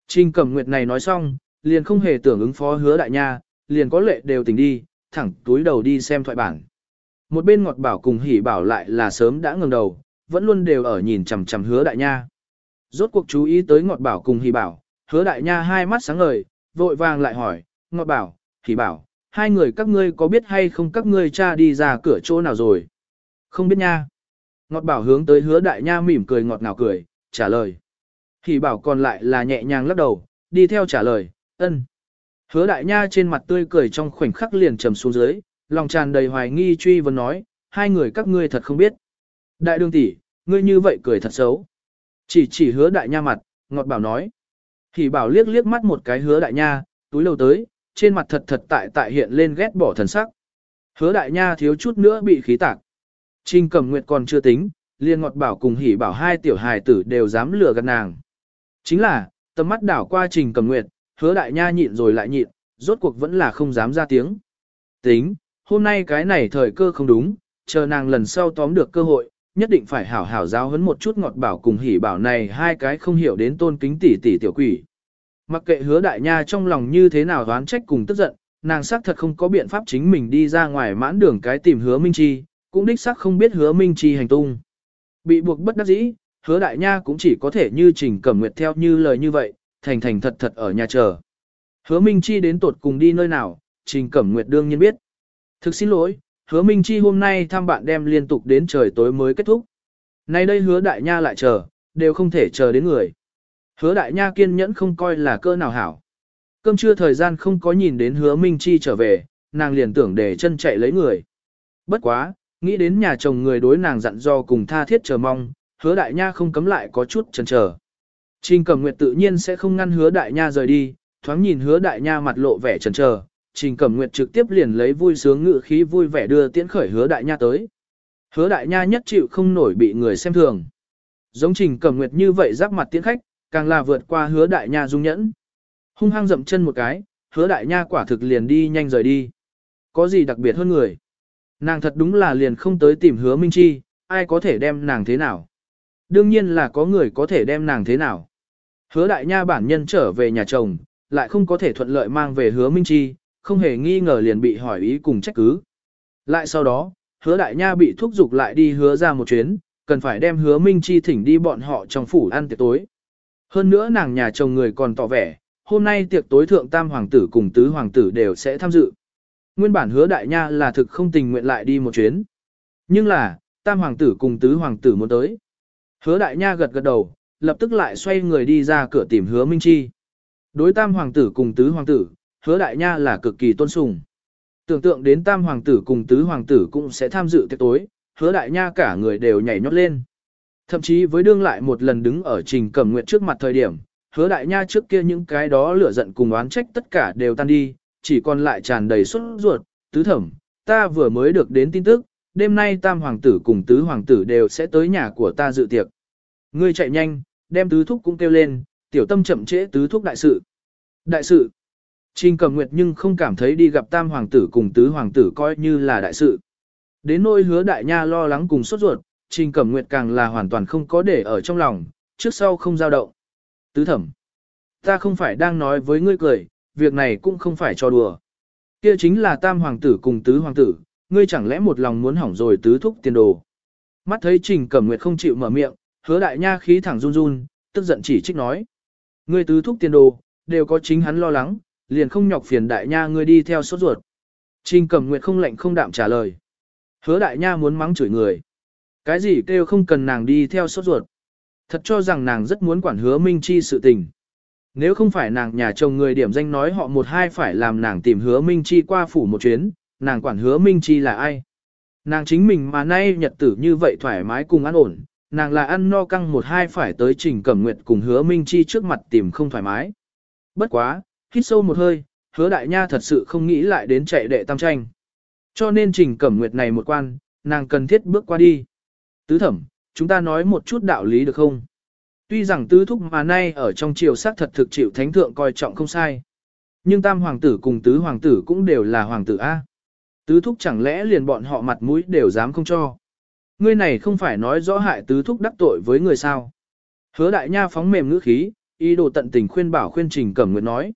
Trình cẩm nguyệt này nói xong, liền không hề tưởng ứng phó hứa đại nha, liền có lệ đều tỉnh đi, thẳng túi đầu đi xem thoại bản. Một bên ngọt bảo cùng hỉ bảo lại là sớm đã ngừng đầu, vẫn luôn đều ở nhìn chằm chằm hứa đại nha. Rốt cuộc chú ý tới ngọt bảo cùng hỉ bảo, hứa đại nha hai mắt sáng ngời, vội vàng lại hỏi, ngọt bảo, hỉ bảo, hai người các ngươi có biết hay không các ngươi cha đi ra cửa chỗ nào rồi? Không biết nha. Ngọt bảo hướng tới hứa đại nha mỉm cười ngọt ngào cười, trả lời. Hỉ bảo còn lại là nhẹ nhàng lắc đầu, đi theo trả lời, ân. Hứa đại nha trên mặt tươi cười trong khoảnh khắc liền trầm xuống dưới, lòng tràn đầy hoài nghi truy vấn nói, hai người các ngươi thật không biết. Đại đương tỷ, ngươi như vậy cười thật xấu. Chỉ chỉ hứa đại nha mặt, ngọt bảo nói. Thì bảo liếc liếc mắt một cái hứa đại nha, túi lâu tới, trên mặt thật thật tại tại hiện lên ghét bỏ thần sắc. Hứa đại nha thiếu chút nữa bị khí tạc. Trình cầm nguyệt còn chưa tính, liền ngọt bảo cùng hỉ bảo hai tiểu hài tử đều dám lừa gạt nàng. Chính là, tầm mắt đảo qua trình cầm nguyệt, hứa đại nha nhịn rồi lại nhịn, rốt cuộc vẫn là không dám ra tiếng. Tính, hôm nay cái này thời cơ không đúng, chờ nàng lần sau tóm được cơ hội, nhất định phải hảo hảo giáo huấn một chút ngọt bảo cùng hỉ bảo này hai cái không hiểu đến tôn kính tỷ tỷ tiểu quỷ. Mặc kệ hứa đại nha trong lòng như thế nào đoán trách cùng tức giận, nàng xác thật không có biện pháp chính mình đi ra ngoài mãn đường cái tìm hứa Minh Chi, cũng đích xác không biết hứa Minh Chi hành tung. Bị buộc bất đắc dĩ, hứa đại nha cũng chỉ có thể như trình cẩm nguyệt theo như lời như vậy, thành thành thật thật ở nhà chờ. Hứa Minh Chi đến tột cùng đi nơi nào, trình cẩm nguyệt đương nhiên biết. Thực xin lỗi, hứa Minh Chi hôm nay thăm bạn đem liên tục đến trời tối mới kết thúc. Nay đây hứa đại nha lại chờ, đều không thể chờ đến người. Hứa đại nha kiên nhẫn không coi là cơ nào hảo. Cơm trưa thời gian không có nhìn đến hứa Minh Chi trở về, nàng liền tưởng để chân chạy lấy người. Bất quá, nghĩ đến nhà chồng người đối nàng dặn do cùng tha thiết chờ mong, hứa đại nha không cấm lại có chút chần chờ. Trình Cẩm Nguyệt tự nhiên sẽ không ngăn hứa đại nha rời đi, thoáng nhìn hứa đại nha mặt lộ vẻ chần chờ, Trình Cẩm Nguyệt trực tiếp liền lấy vui sướng ngự khí vui vẻ đưa tiễn khởi hứa đại nha tới. Hứa đại nha nhất chịu không nổi bị người xem thường. Giống Trình Cẩm Nguyệt như vậy giáp mặt tiễn khách, càng là vượt qua hứa đại nha dung nhẫn. Hung hăng dậm chân một cái, hứa đại nha quả thực liền đi nhanh rời đi. Có gì đặc biệt hơn người? Nàng thật đúng là liền không tới tìm hứa Minh Chi, ai có thể đem nàng thế nào? Đương nhiên là có người có thể đem nàng thế nào. Hứa đại nha bản nhân trở về nhà chồng, lại không có thể thuận lợi mang về hứa Minh Chi, không hề nghi ngờ liền bị hỏi ý cùng trách cứ. Lại sau đó, hứa đại nha bị thúc giục lại đi hứa ra một chuyến, cần phải đem hứa Minh Chi thỉnh đi bọn họ trong phủ ăn tiệc tối. Hơn nữa nàng nhà chồng người còn tỏ vẻ, hôm nay tiệc tối thượng tam hoàng tử cùng tứ hoàng tử đều sẽ tham dự. Nguyên bản hứa đại nha là thực không tình nguyện lại đi một chuyến. Nhưng là, tam hoàng tử cùng tứ hoàng tử muốn tới. Hứa đại nha gật gật đầu, lập tức lại xoay người đi ra cửa tìm hứa Minh Chi. Đối tam hoàng tử cùng tứ hoàng tử, hứa đại nha là cực kỳ tôn sùng. Tưởng tượng đến tam hoàng tử cùng tứ hoàng tử cũng sẽ tham dự tiệc tối, hứa đại nha cả người đều nhảy nhót lên. Thậm chí với đương lại một lần đứng ở trình cẩm nguyện trước mặt thời điểm, hứa đại nha trước kia những cái đó lửa giận cùng oán trách tất cả đều tan đi, chỉ còn lại tràn đầy xuất ruột, tứ thẩm, ta vừa mới được đến tin tức, đêm nay tam hoàng tử cùng tứ hoàng tử đều sẽ tới nhà của ta dự tiệc. Ngươi chạy nhanh, đem tứ thúc cũng kêu lên, tiểu tâm chậm trễ tứ thúc đại sự. Đại sự. Trình cầm nguyệt nhưng không cảm thấy đi gặp tam hoàng tử cùng tứ hoàng tử coi như là đại sự. Đến nỗi hứa đại nha lo lắng cùng sốt ruột, trình cẩm nguyệt càng là hoàn toàn không có để ở trong lòng, trước sau không dao động. Tứ thẩm. Ta không phải đang nói với ngươi cười, việc này cũng không phải cho đùa. Kia chính là tam hoàng tử cùng tứ hoàng tử, ngươi chẳng lẽ một lòng muốn hỏng rồi tứ thúc tiền đồ. Mắt thấy trình cẩm nguyệt không chịu mở miệng, hứa đại nha khí thẳng run run, tức giận chỉ trích nói. Ngươi tứ thúc tiền đồ, đều có chính hắn lo lắng, liền không nhọc phiền đại nha ngươi đi theo sốt ruột. Trình cẩm nguyệt không lạnh không đạm trả lời. Hứa đại nha muốn mắng chửi người. Cái gì kêu không cần nàng đi theo sốt ruột. Thật cho rằng nàng rất muốn quản hứa Minh Chi sự tình. Nếu không phải nàng nhà chồng người điểm danh nói họ một hai phải làm nàng tìm hứa Minh Chi qua phủ một chuyến, nàng quản hứa Minh Chi là ai. Nàng chính mình mà nay nhật tử như vậy thoải mái cùng an ổn, nàng là ăn no căng một hai phải tới trình cẩm nguyệt cùng hứa Minh Chi trước mặt tìm không thoải mái. Bất quá, hít sâu một hơi, hứa đại nha thật sự không nghĩ lại đến chạy đệ tam tranh. Cho nên trình cẩm nguyệt này một quan, nàng cần thiết bước qua đi. Tứ thẩm, chúng ta nói một chút đạo lý được không? Tuy rằng tứ thúc mà nay ở trong triều sắc thật thực chịu thánh thượng coi trọng không sai. Nhưng tam hoàng tử cùng tứ hoàng tử cũng đều là hoàng tử A. Tứ thúc chẳng lẽ liền bọn họ mặt mũi đều dám không cho. Ngươi này không phải nói rõ hại tứ thúc đắc tội với người sao. Hứa đại nha phóng mềm ngữ khí, ý đồ tận tình khuyên bảo khuyên trình cẩm nguyện nói.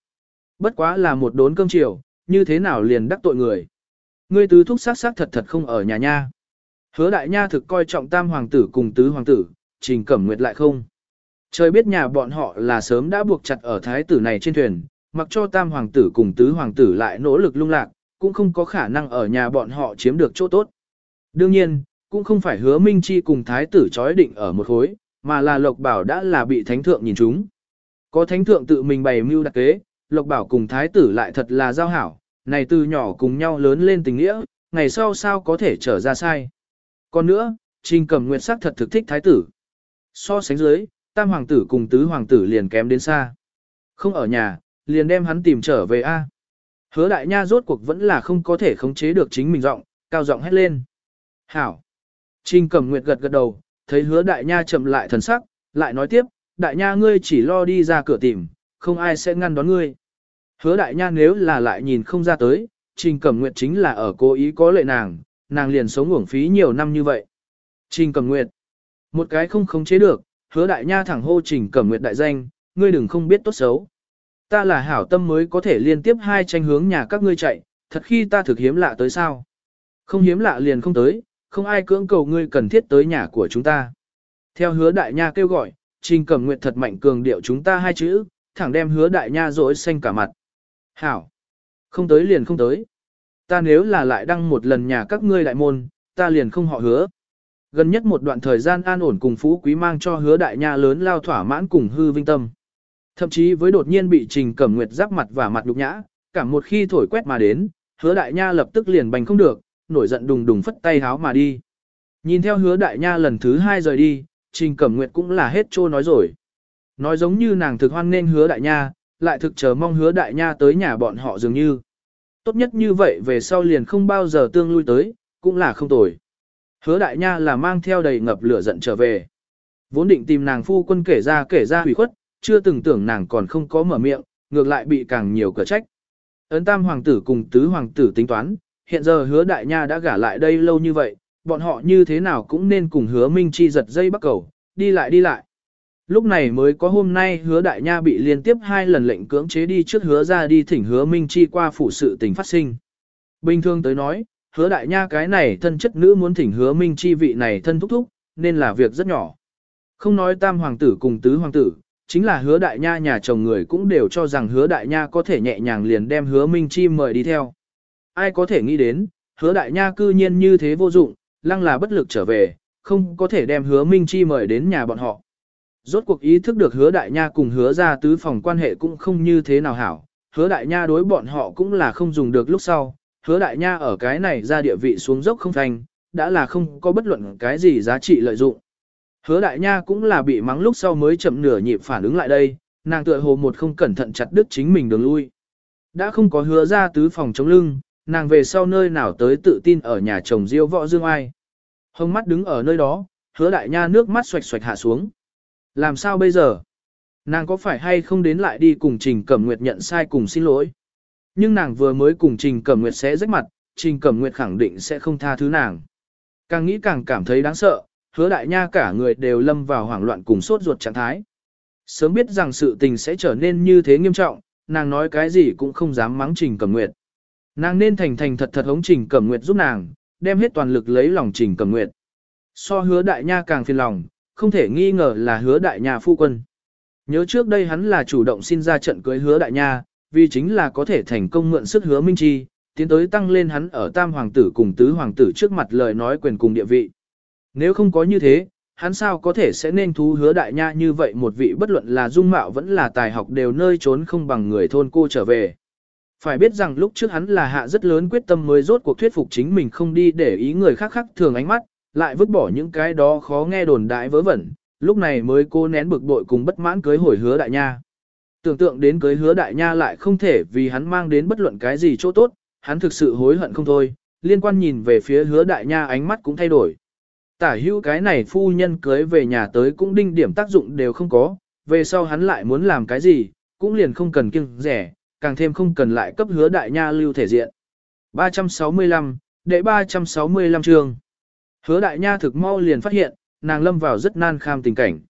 Bất quá là một đốn cơm chiều, như thế nào liền đắc tội người. Ngươi tứ thúc sát sát thật thật không ở nhà nha. Hứa đại nha thực coi trọng tam hoàng tử cùng tứ hoàng tử, trình cẩm nguyệt lại không. Trời biết nhà bọn họ là sớm đã buộc chặt ở thái tử này trên thuyền, mặc cho tam hoàng tử cùng tứ hoàng tử lại nỗ lực lung lạc, cũng không có khả năng ở nhà bọn họ chiếm được chỗ tốt. Đương nhiên, cũng không phải hứa Minh Chi cùng thái tử chói định ở một khối, mà là Lộc Bảo đã là bị thánh thượng nhìn chúng. Có thánh thượng tự mình bày mưu đặc kế, Lộc Bảo cùng thái tử lại thật là giao hảo, này từ nhỏ cùng nhau lớn lên tình nghĩa, ngày sau sao có thể trở ra sai. Còn nữa, Trình Cẩm Nguyệt sắc thật thực thích thái tử. So sánh dưới, tam hoàng tử cùng tứ hoàng tử liền kém đến xa. Không ở nhà, liền đem hắn tìm trở về A. Hứa đại nha rốt cuộc vẫn là không có thể khống chế được chính mình giọng, cao giọng hét lên. Hảo. Trình Cẩm Nguyệt gật gật đầu, thấy hứa đại nha chậm lại thần sắc, lại nói tiếp, đại nha ngươi chỉ lo đi ra cửa tìm, không ai sẽ ngăn đón ngươi. Hứa đại nha nếu là lại nhìn không ra tới, Trình Cẩm Nguyệt chính là ở cố ý có lệ nàng, nàng liền sống uổng phí nhiều năm như vậy. Trình Cẩm Nguyệt. Một cái không khống chế được, hứa đại nha thẳng hô Trình Cẩm Nguyệt đại danh, ngươi đừng không biết tốt xấu. Ta là hảo tâm mới có thể liên tiếp hai tranh hướng nhà các ngươi chạy, thật khi ta thực hiếm lạ tới sao. Không hiếm lạ liền không tới, không ai cưỡng cầu ngươi cần thiết tới nhà của chúng ta. Theo hứa đại nha kêu gọi, Trình Cẩm Nguyệt thật mạnh cường điệu chúng ta hai chữ, thẳng đem hứa đại nha rỗi xanh cả mặt. Hảo. Không tới liền không tới ta nếu là lại đăng một lần nhà các ngươi đại môn, ta liền không họ hứa. Gần nhất một đoạn thời gian an ổn cùng phú quý mang cho hứa đại nha lớn lao thỏa mãn cùng hư vinh tâm. Thậm chí với đột nhiên bị trình cẩm nguyệt giáp mặt và mặt nhục nhã, cả một khi thổi quét mà đến, hứa đại nha lập tức liền bành không được, nổi giận đùng đùng phất tay háo mà đi. Nhìn theo hứa đại nha lần thứ hai rời đi, trình cẩm nguyệt cũng là hết trô nói rồi. Nói giống như nàng thực hoan nên hứa đại nha, lại thực chờ mong hứa đại nha tới nhà bọn họ dường như. Tốt nhất như vậy về sau liền không bao giờ tương lui tới, cũng là không tồi. Hứa đại nha là mang theo đầy ngập lửa giận trở về. Vốn định tìm nàng phu quân kể ra kể ra hủy khuất, chưa từng tưởng nàng còn không có mở miệng, ngược lại bị càng nhiều cửa trách. Ấn tam hoàng tử cùng tứ hoàng tử tính toán, hiện giờ hứa đại nha đã gả lại đây lâu như vậy, bọn họ như thế nào cũng nên cùng hứa minh chi giật dây bắt cầu, đi lại đi lại. Lúc này mới có hôm nay hứa đại nha bị liên tiếp hai lần lệnh cưỡng chế đi trước hứa ra đi thỉnh hứa minh chi qua phủ sự tình phát sinh. Bình thường tới nói, hứa đại nha cái này thân chất nữ muốn thỉnh hứa minh chi vị này thân thúc thúc, nên là việc rất nhỏ. Không nói tam hoàng tử cùng tứ hoàng tử, chính là hứa đại nha nhà chồng người cũng đều cho rằng hứa đại nha có thể nhẹ nhàng liền đem hứa minh chi mời đi theo. Ai có thể nghĩ đến, hứa đại nha cư nhiên như thế vô dụng, lăng là bất lực trở về, không có thể đem hứa minh chi mời đến nhà bọn họ. Rốt cuộc ý thức được hứa đại nha cùng hứa ra tứ phòng quan hệ cũng không như thế nào hảo, hứa đại nha đối bọn họ cũng là không dùng được lúc sau, hứa đại nha ở cái này ra địa vị xuống dốc không thành, đã là không có bất luận cái gì giá trị lợi dụng. Hứa đại nha cũng là bị mắng lúc sau mới chậm nửa nhịp phản ứng lại đây, nàng tựa hồ một không cẩn thận chặt đứt chính mình đường lui. Đã không có hứa ra tứ phòng chống lưng, nàng về sau nơi nào tới tự tin ở nhà chồng diêu võ dương ai. Hồng mắt đứng ở nơi đó, hứa đại nha nước mắt xoạch xoạch hạ xuống. Làm sao bây giờ? Nàng có phải hay không đến lại đi cùng Trình Cẩm Nguyệt nhận sai cùng xin lỗi? Nhưng nàng vừa mới cùng Trình Cẩm Nguyệt sẽ rách mặt, Trình Cẩm Nguyệt khẳng định sẽ không tha thứ nàng. Càng nghĩ càng cảm thấy đáng sợ, hứa đại nha cả người đều lâm vào hoảng loạn cùng sốt ruột trạng thái. Sớm biết rằng sự tình sẽ trở nên như thế nghiêm trọng, nàng nói cái gì cũng không dám mắng Trình Cẩm Nguyệt. Nàng nên thành thành thật thật hống Trình Cẩm Nguyệt giúp nàng, đem hết toàn lực lấy lòng Trình Cẩm Nguyệt. So hứa đại nha càng phiền lòng, không thể nghi ngờ là hứa đại nhà phu quân. Nhớ trước đây hắn là chủ động xin ra trận cưới hứa đại nha, vì chính là có thể thành công mượn sức hứa minh chi, tiến tới tăng lên hắn ở tam hoàng tử cùng tứ hoàng tử trước mặt lời nói quyền cùng địa vị. Nếu không có như thế, hắn sao có thể sẽ nên thú hứa đại nha như vậy một vị bất luận là dung mạo vẫn là tài học đều nơi trốn không bằng người thôn cô trở về. Phải biết rằng lúc trước hắn là hạ rất lớn quyết tâm mới rốt cuộc thuyết phục chính mình không đi để ý người khác khác thường ánh mắt, lại vứt bỏ những cái đó khó nghe đồn đại vớ vẩn, lúc này mới cô nén bực bội cùng bất mãn cưới hồi hứa đại nha. Tưởng tượng đến cưới hứa đại nha lại không thể vì hắn mang đến bất luận cái gì chỗ tốt, hắn thực sự hối hận không thôi, liên quan nhìn về phía hứa đại nha ánh mắt cũng thay đổi. Tả hữu cái này phu nhân cưới về nhà tới cũng đinh điểm tác dụng đều không có, về sau hắn lại muốn làm cái gì, cũng liền không cần kiêng rẻ, càng thêm không cần lại cấp hứa đại nha lưu thể diện. 365, đệ 365 chương. Hứa đại nha thực mau liền phát hiện, nàng lâm vào rất nan kham tình cảnh.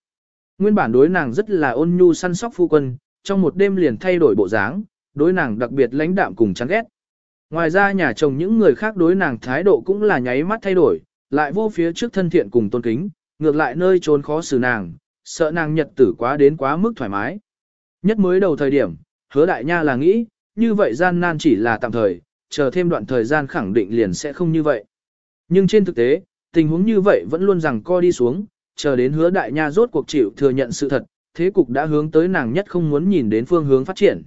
Nguyên bản đối nàng rất là ôn nhu săn sóc phu quân, trong một đêm liền thay đổi bộ dáng, đối nàng đặc biệt lãnh đạm cùng chán ghét. Ngoài ra nhà chồng những người khác đối nàng thái độ cũng là nháy mắt thay đổi, lại vô phía trước thân thiện cùng tôn kính, ngược lại nơi trốn khó xử nàng, sợ nàng nhật tử quá đến quá mức thoải mái. Nhất mới đầu thời điểm, hứa đại nha là nghĩ, như vậy gian nan chỉ là tạm thời, chờ thêm đoạn thời gian khẳng định liền sẽ không như vậy. Nhưng trên thực tế, tình huống như vậy vẫn luôn rằng co đi xuống, chờ đến hứa đại nha rốt cuộc chịu thừa nhận sự thật, thế cục đã hướng tới nàng nhất không muốn nhìn đến phương hướng phát triển.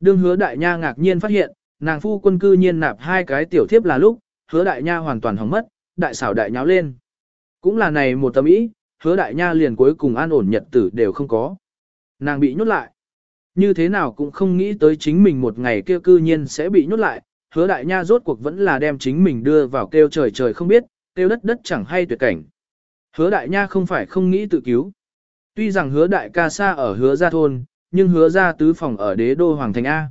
Đương hứa đại nha ngạc nhiên phát hiện, nàng phu quân cư nhiên nạp hai cái tiểu thiếp là lúc, hứa đại nha hoàn toàn hỏng mất, đại xảo đại nháo lên. Cũng là này một tâm ý, hứa đại nha liền cuối cùng an ổn nhật tử đều không có. Nàng bị nhốt lại. Như thế nào cũng không nghĩ tới chính mình một ngày kia cư nhiên sẽ bị nhốt lại, hứa đại nha rốt cuộc vẫn là đem chính mình đưa vào kêu trời trời không biết, tiêu đất đất chẳng hay tuyệt cảnh. Hứa đại nha không phải không nghĩ tự cứu. Tuy rằng hứa đại ca xa ở hứa gia thôn, nhưng hứa gia tứ phòng ở đế đô hoàng thành A.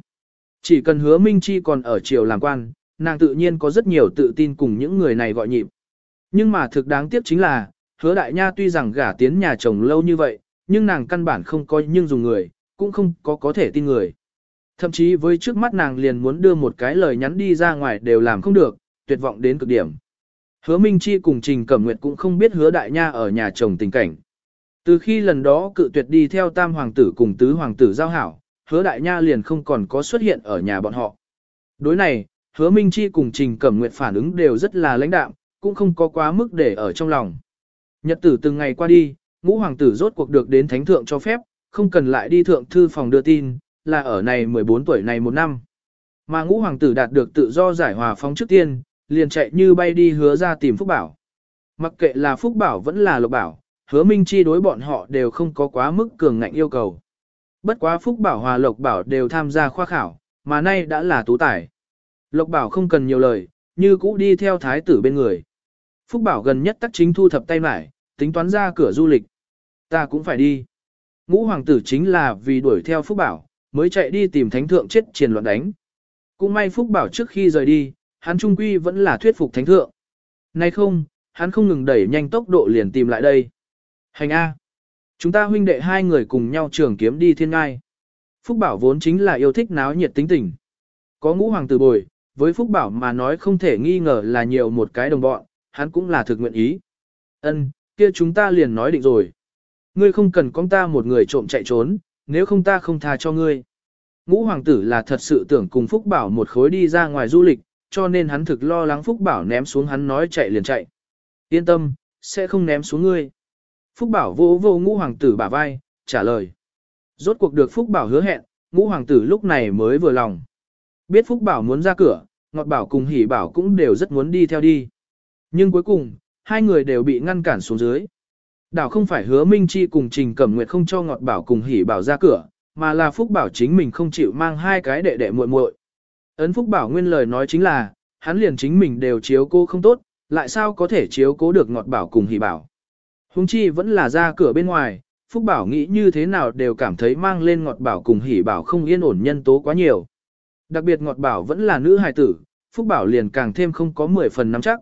Chỉ cần hứa Minh Chi còn ở triều làm quan, nàng tự nhiên có rất nhiều tự tin cùng những người này gọi nhịp. Nhưng mà thực đáng tiếc chính là, hứa đại nha tuy rằng gả tiến nhà chồng lâu như vậy, nhưng nàng căn bản không có nhưng dùng người, cũng không có có thể tin người. Thậm chí với trước mắt nàng liền muốn đưa một cái lời nhắn đi ra ngoài đều làm không được, tuyệt vọng đến cực điểm. Hứa Minh Chi cùng Trình Cẩm Nguyệt cũng không biết hứa đại nha ở nhà chồng tình cảnh. Từ khi lần đó cự tuyệt đi theo tam hoàng tử cùng tứ hoàng tử giao hảo, hứa đại nha liền không còn có xuất hiện ở nhà bọn họ. Đối này, hứa Minh Chi cùng Trình Cẩm Nguyệt phản ứng đều rất là lãnh đạm, cũng không có quá mức để ở trong lòng. Nhật tử từng ngày qua đi, ngũ hoàng tử rốt cuộc được đến thánh thượng cho phép, không cần lại đi thượng thư phòng đưa tin, là ở này 14 tuổi này một năm. Mà ngũ hoàng tử đạt được tự do giải hòa phóng trước tiên, liền chạy như bay đi hứa ra tìm Phúc Bảo. Mặc kệ là Phúc Bảo vẫn là Lộc Bảo, hứa Minh Chi đối bọn họ đều không có quá mức cường ngạnh yêu cầu. Bất quá Phúc Bảo hòa Lộc Bảo đều tham gia khoa khảo, mà nay đã là tú tài. Lộc Bảo không cần nhiều lời, như cũ đi theo thái tử bên người. Phúc Bảo gần nhất tắc chính thu thập tay mải, tính toán ra cửa du lịch. Ta cũng phải đi. Ngũ hoàng tử chính là vì đuổi theo Phúc Bảo, mới chạy đi tìm thánh thượng chết triền loạn đánh. Cũng may Phúc Bảo trước khi rời đi, hắn trung quy vẫn là thuyết phục thánh thượng. Nay không, hắn không ngừng đẩy nhanh tốc độ liền tìm lại đây. Hành A. Chúng ta huynh đệ hai người cùng nhau trường kiếm đi thiên ngai. Phúc Bảo vốn chính là yêu thích náo nhiệt tính tình. Có ngũ hoàng tử bồi, với Phúc Bảo mà nói không thể nghi ngờ là nhiều một cái đồng bọn, hắn cũng là thực nguyện ý. Ân, kia chúng ta liền nói định rồi. Ngươi không cần con ta một người trộm chạy trốn, nếu không ta không tha cho ngươi. Ngũ hoàng tử là thật sự tưởng cùng Phúc Bảo một khối đi ra ngoài du lịch, cho nên hắn thực lo lắng Phúc Bảo ném xuống hắn nói chạy liền chạy. Yên tâm, sẽ không ném xuống ngươi. Phúc Bảo vô vô ngũ hoàng tử bả vai, trả lời. Rốt cuộc được Phúc Bảo hứa hẹn, ngũ hoàng tử lúc này mới vừa lòng. Biết Phúc Bảo muốn ra cửa, Ngọt Bảo cùng Hỷ Bảo cũng đều rất muốn đi theo đi. Nhưng cuối cùng, hai người đều bị ngăn cản xuống dưới. Đảo không phải hứa Minh Chi cùng Trình Cẩm Nguyệt không cho Ngọt Bảo cùng Hỷ Bảo ra cửa, mà là Phúc Bảo chính mình không chịu mang hai cái đệ đệ muội muội. Ấn Phúc Bảo nguyên lời nói chính là, hắn liền chính mình đều chiếu cô không tốt, lại sao có thể chiếu cố được Ngọt Bảo cùng Hỷ Bảo. Hùng chi vẫn là ra cửa bên ngoài, Phúc Bảo nghĩ như thế nào đều cảm thấy mang lên Ngọt Bảo cùng Hỷ Bảo không yên ổn nhân tố quá nhiều. Đặc biệt Ngọt Bảo vẫn là nữ hài tử, Phúc Bảo liền càng thêm không có 10 phần nắm chắc.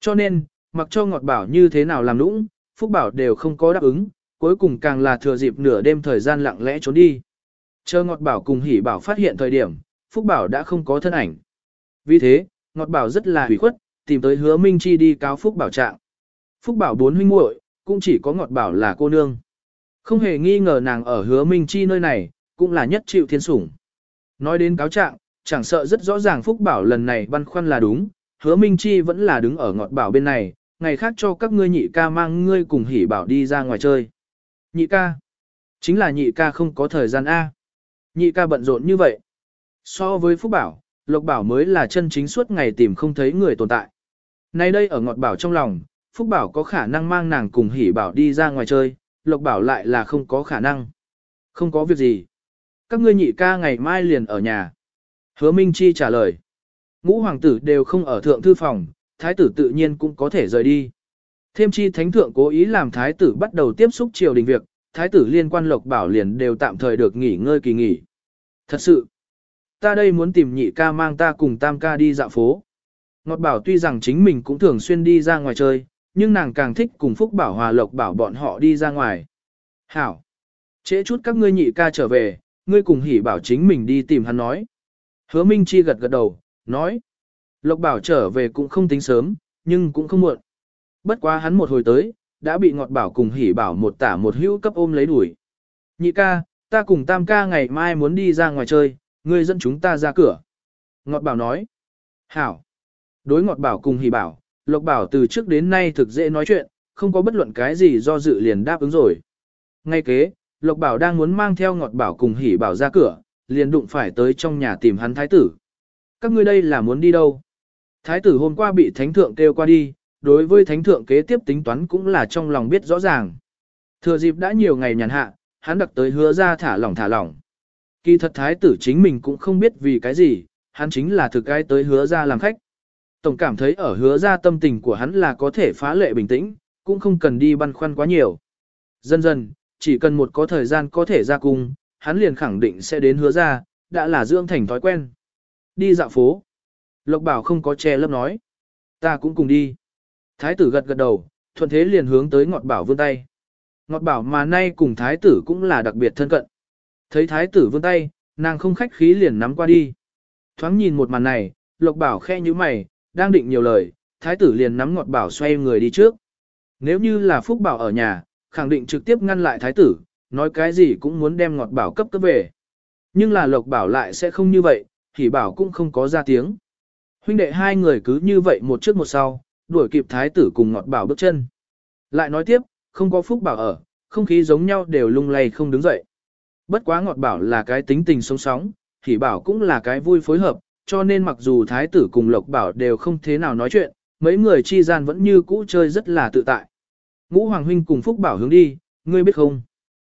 Cho nên, mặc cho Ngọt Bảo như thế nào làm nũng, Phúc Bảo đều không có đáp ứng, cuối cùng càng là thừa dịp nửa đêm thời gian lặng lẽ trốn đi. Chờ Ngọt Bảo cùng Hỉ Bảo phát hiện thời điểm, Phúc Bảo đã không có thân ảnh. Vì thế, Ngọt Bảo rất là hủy khuất, tìm tới Hứa Minh Chi đi cáo Phúc Bảo trạng. Phúc Bảo bốn huynh muội, cũng chỉ có Ngọt Bảo là cô nương. Không hề nghi ngờ nàng ở Hứa Minh Chi nơi này, cũng là nhất chịu thiên sủng. Nói đến cáo trạng, chẳng sợ rất rõ ràng Phúc Bảo lần này băn khoăn là đúng, Hứa Minh Chi vẫn là đứng ở Ngọt Bảo bên này, ngày khác cho các ngươi nhị ca mang ngươi cùng Hỉ Bảo đi ra ngoài chơi. Nhị ca. Chính là nhị ca không có thời gian A. Nhị ca bận rộn như vậy. So với Phúc Bảo, Lộc Bảo mới là chân chính suốt ngày tìm không thấy người tồn tại. Nay đây ở ngọt bảo trong lòng, Phúc Bảo có khả năng mang nàng cùng Hỷ bảo đi ra ngoài chơi, Lộc Bảo lại là không có khả năng. Không có việc gì. Các ngươi nhị ca ngày mai liền ở nhà. Hứa Minh Chi trả lời. Ngũ hoàng tử đều không ở thượng thư phòng, thái tử tự nhiên cũng có thể rời đi. Thêm chi thánh thượng cố ý làm thái tử bắt đầu tiếp xúc triều đình việc, thái tử liên quan lộc bảo liền đều tạm thời được nghỉ ngơi kỳ nghỉ. Thật sự, ta đây muốn tìm nhị ca mang ta cùng tam ca đi dạo phố. Ngọt bảo tuy rằng chính mình cũng thường xuyên đi ra ngoài chơi, nhưng nàng càng thích cùng Phúc Bảo Hòa Lộc bảo bọn họ đi ra ngoài. Hảo! Trễ chút các ngươi nhị ca trở về, ngươi cùng hỉ bảo chính mình đi tìm hắn nói. Hứa Minh Chi gật gật đầu, nói. Lộc bảo trở về cũng không tính sớm, nhưng cũng không muộn. Bất quá hắn một hồi tới, đã bị ngọt bảo cùng hỉ bảo một tả một hữu cấp ôm lấy đuổi. Nhị ca, ta cùng tam ca ngày mai muốn đi ra ngoài chơi, ngươi dẫn chúng ta ra cửa. Ngọt bảo nói. Hảo. Đối ngọt bảo cùng hỉ bảo, lộc bảo từ trước đến nay thực dễ nói chuyện, không có bất luận cái gì do dự liền đáp ứng rồi. Ngay kế, lộc bảo đang muốn mang theo ngọt bảo cùng hỉ bảo ra cửa, liền đụng phải tới trong nhà tìm hắn thái tử. Các ngươi đây là muốn đi đâu? Thái tử hôm qua bị thánh thượng kêu qua đi, đối với thánh thượng kế tiếp tính toán cũng là trong lòng biết rõ ràng. Thừa dịp đã nhiều ngày nhàn hạ, hắn đặc tới hứa ra thả lỏng thả lỏng. Kỳ thật thái tử chính mình cũng không biết vì cái gì, hắn chính là thực ai tới hứa ra làm khách. Tổng cảm thấy ở hứa ra tâm tình của hắn là có thể phá lệ bình tĩnh, cũng không cần đi băn khoăn quá nhiều. Dần dần, chỉ cần một có thời gian có thể ra cung, hắn liền khẳng định sẽ đến hứa ra, đã là dưỡng thành thói quen. Đi dạo phố. Lộc bảo không có che lấp nói. Ta cũng cùng đi. Thái tử gật gật đầu, thuận thế liền hướng tới ngọt bảo vươn tay. Ngọt bảo mà nay cùng thái tử cũng là đặc biệt thân cận. Thấy thái tử vươn tay, nàng không khách khí liền nắm qua đi. Thoáng nhìn một màn này, lộc bảo khe như mày, đang định nhiều lời, thái tử liền nắm ngọt bảo xoay người đi trước. Nếu như là phúc bảo ở nhà, khẳng định trực tiếp ngăn lại thái tử, nói cái gì cũng muốn đem ngọt bảo cấp cấp về. Nhưng là lộc bảo lại sẽ không như vậy, thì bảo cũng không có ra tiếng. Huynh đệ hai người cứ như vậy một trước một sau, đuổi kịp thái tử cùng ngọt bảo bước chân. Lại nói tiếp, không có phúc bảo ở, không khí giống nhau đều lung lay không đứng dậy. Bất quá ngọt bảo là cái tính tình sống sóng, thì bảo cũng là cái vui phối hợp, cho nên mặc dù thái tử cùng lộc bảo đều không thế nào nói chuyện, mấy người chi gian vẫn như cũ chơi rất là tự tại. Ngũ Hoàng Huynh cùng Phúc Bảo hướng đi, ngươi biết không?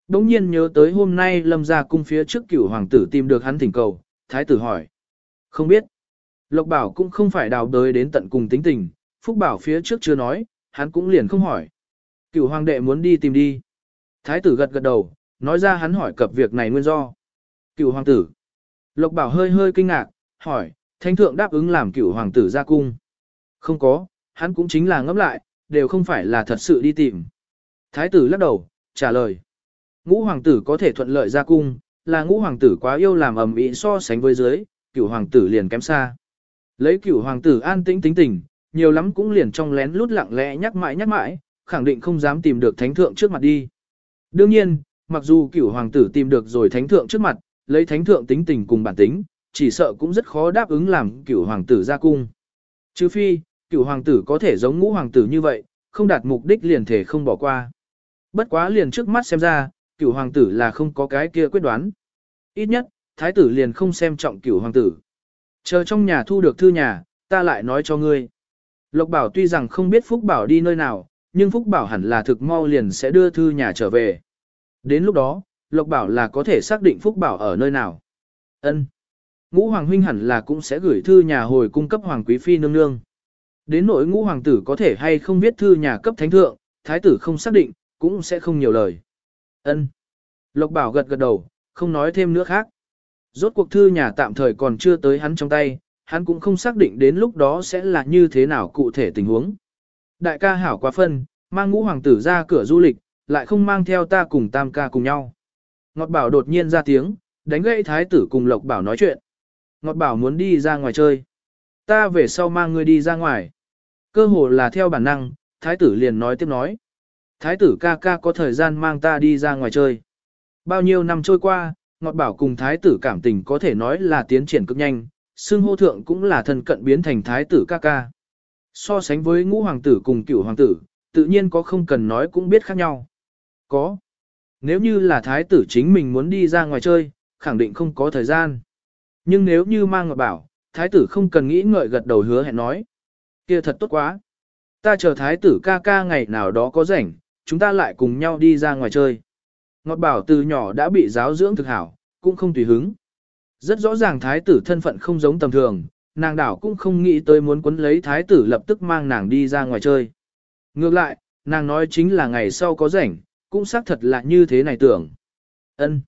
Đống nhiên nhớ tới hôm nay lâm ra cung phía trước cửu hoàng tử tìm được hắn thỉnh cầu, thái tử hỏi. Không biết. Lộc Bảo cũng không phải đào đới đến tận cùng tính tình, Phúc Bảo phía trước chưa nói, hắn cũng liền không hỏi. Cửu hoàng đệ muốn đi tìm đi. Thái tử gật gật đầu, nói ra hắn hỏi cập việc này nguyên do. cựu hoàng tử. Lộc Bảo hơi hơi kinh ngạc, hỏi, thánh thượng đáp ứng làm cựu hoàng tử ra cung. Không có, hắn cũng chính là ngẫm lại, đều không phải là thật sự đi tìm. Thái tử lắc đầu, trả lời. Ngũ hoàng tử có thể thuận lợi ra cung, là ngũ hoàng tử quá yêu làm ầm ĩ so sánh với dưới, cửu hoàng tử liền kém xa. Lấy cửu hoàng tử an tĩnh tính tình, nhiều lắm cũng liền trong lén lút lặng lẽ nhắc mãi nhắc mãi, khẳng định không dám tìm được thánh thượng trước mặt đi. Đương nhiên, mặc dù cửu hoàng tử tìm được rồi thánh thượng trước mặt, lấy thánh thượng tính tình cùng bản tính, chỉ sợ cũng rất khó đáp ứng làm cửu hoàng tử ra cung. Chứ phi, cửu hoàng tử có thể giống ngũ hoàng tử như vậy, không đạt mục đích liền thể không bỏ qua. Bất quá liền trước mắt xem ra, cửu hoàng tử là không có cái kia quyết đoán. Ít nhất, thái tử liền không xem trọng cửu hoàng tử. Chờ trong nhà thu được thư nhà, ta lại nói cho ngươi. Lộc bảo tuy rằng không biết Phúc Bảo đi nơi nào, nhưng Phúc Bảo hẳn là thực mau liền sẽ đưa thư nhà trở về. Đến lúc đó, Lộc Bảo là có thể xác định Phúc Bảo ở nơi nào. Ân. Ngũ Hoàng Huynh hẳn là cũng sẽ gửi thư nhà hồi cung cấp Hoàng Quý Phi nương nương. Đến nỗi ngũ hoàng tử có thể hay không viết thư nhà cấp thánh thượng, thái tử không xác định, cũng sẽ không nhiều lời. Ân. Lộc Bảo gật gật đầu, không nói thêm nữa khác. Rốt cuộc thư nhà tạm thời còn chưa tới hắn trong tay, hắn cũng không xác định đến lúc đó sẽ là như thế nào cụ thể tình huống. Đại ca hảo quá phân, mang ngũ hoàng tử ra cửa du lịch, lại không mang theo ta cùng tam ca cùng nhau. Ngọt bảo đột nhiên ra tiếng, đánh gãy thái tử cùng lộc bảo nói chuyện. Ngọt bảo muốn đi ra ngoài chơi. Ta về sau mang ngươi đi ra ngoài. Cơ hồ là theo bản năng, thái tử liền nói tiếp nói. Thái tử ca ca có thời gian mang ta đi ra ngoài chơi. Bao nhiêu năm trôi qua, Ngọt Bảo cùng thái tử cảm tình có thể nói là tiến triển cực nhanh, xương hô thượng cũng là thân cận biến thành thái tử ca ca. So sánh với ngũ hoàng tử cùng cửu hoàng tử, tự nhiên có không cần nói cũng biết khác nhau. Có. Nếu như là thái tử chính mình muốn đi ra ngoài chơi, khẳng định không có thời gian. Nhưng nếu như mang ngọc bảo, thái tử không cần nghĩ ngợi gật đầu hứa hẹn nói. kia thật tốt quá. Ta chờ thái tử ca ca ngày nào đó có rảnh, chúng ta lại cùng nhau đi ra ngoài chơi. Ngọt bảo từ nhỏ đã bị giáo dưỡng thực hảo, cũng không tùy hứng. Rất rõ ràng thái tử thân phận không giống tầm thường, nàng đảo cũng không nghĩ tới muốn quấn lấy thái tử lập tức mang nàng đi ra ngoài chơi. Ngược lại, nàng nói chính là ngày sau có rảnh, cũng xác thật là như thế này tưởng. ân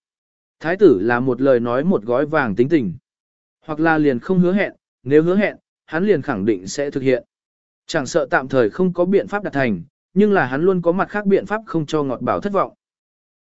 Thái tử là một lời nói một gói vàng tính tình. Hoặc là liền không hứa hẹn, nếu hứa hẹn, hắn liền khẳng định sẽ thực hiện. Chẳng sợ tạm thời không có biện pháp đạt thành, nhưng là hắn luôn có mặt khác biện pháp không cho ngọt bảo thất vọng.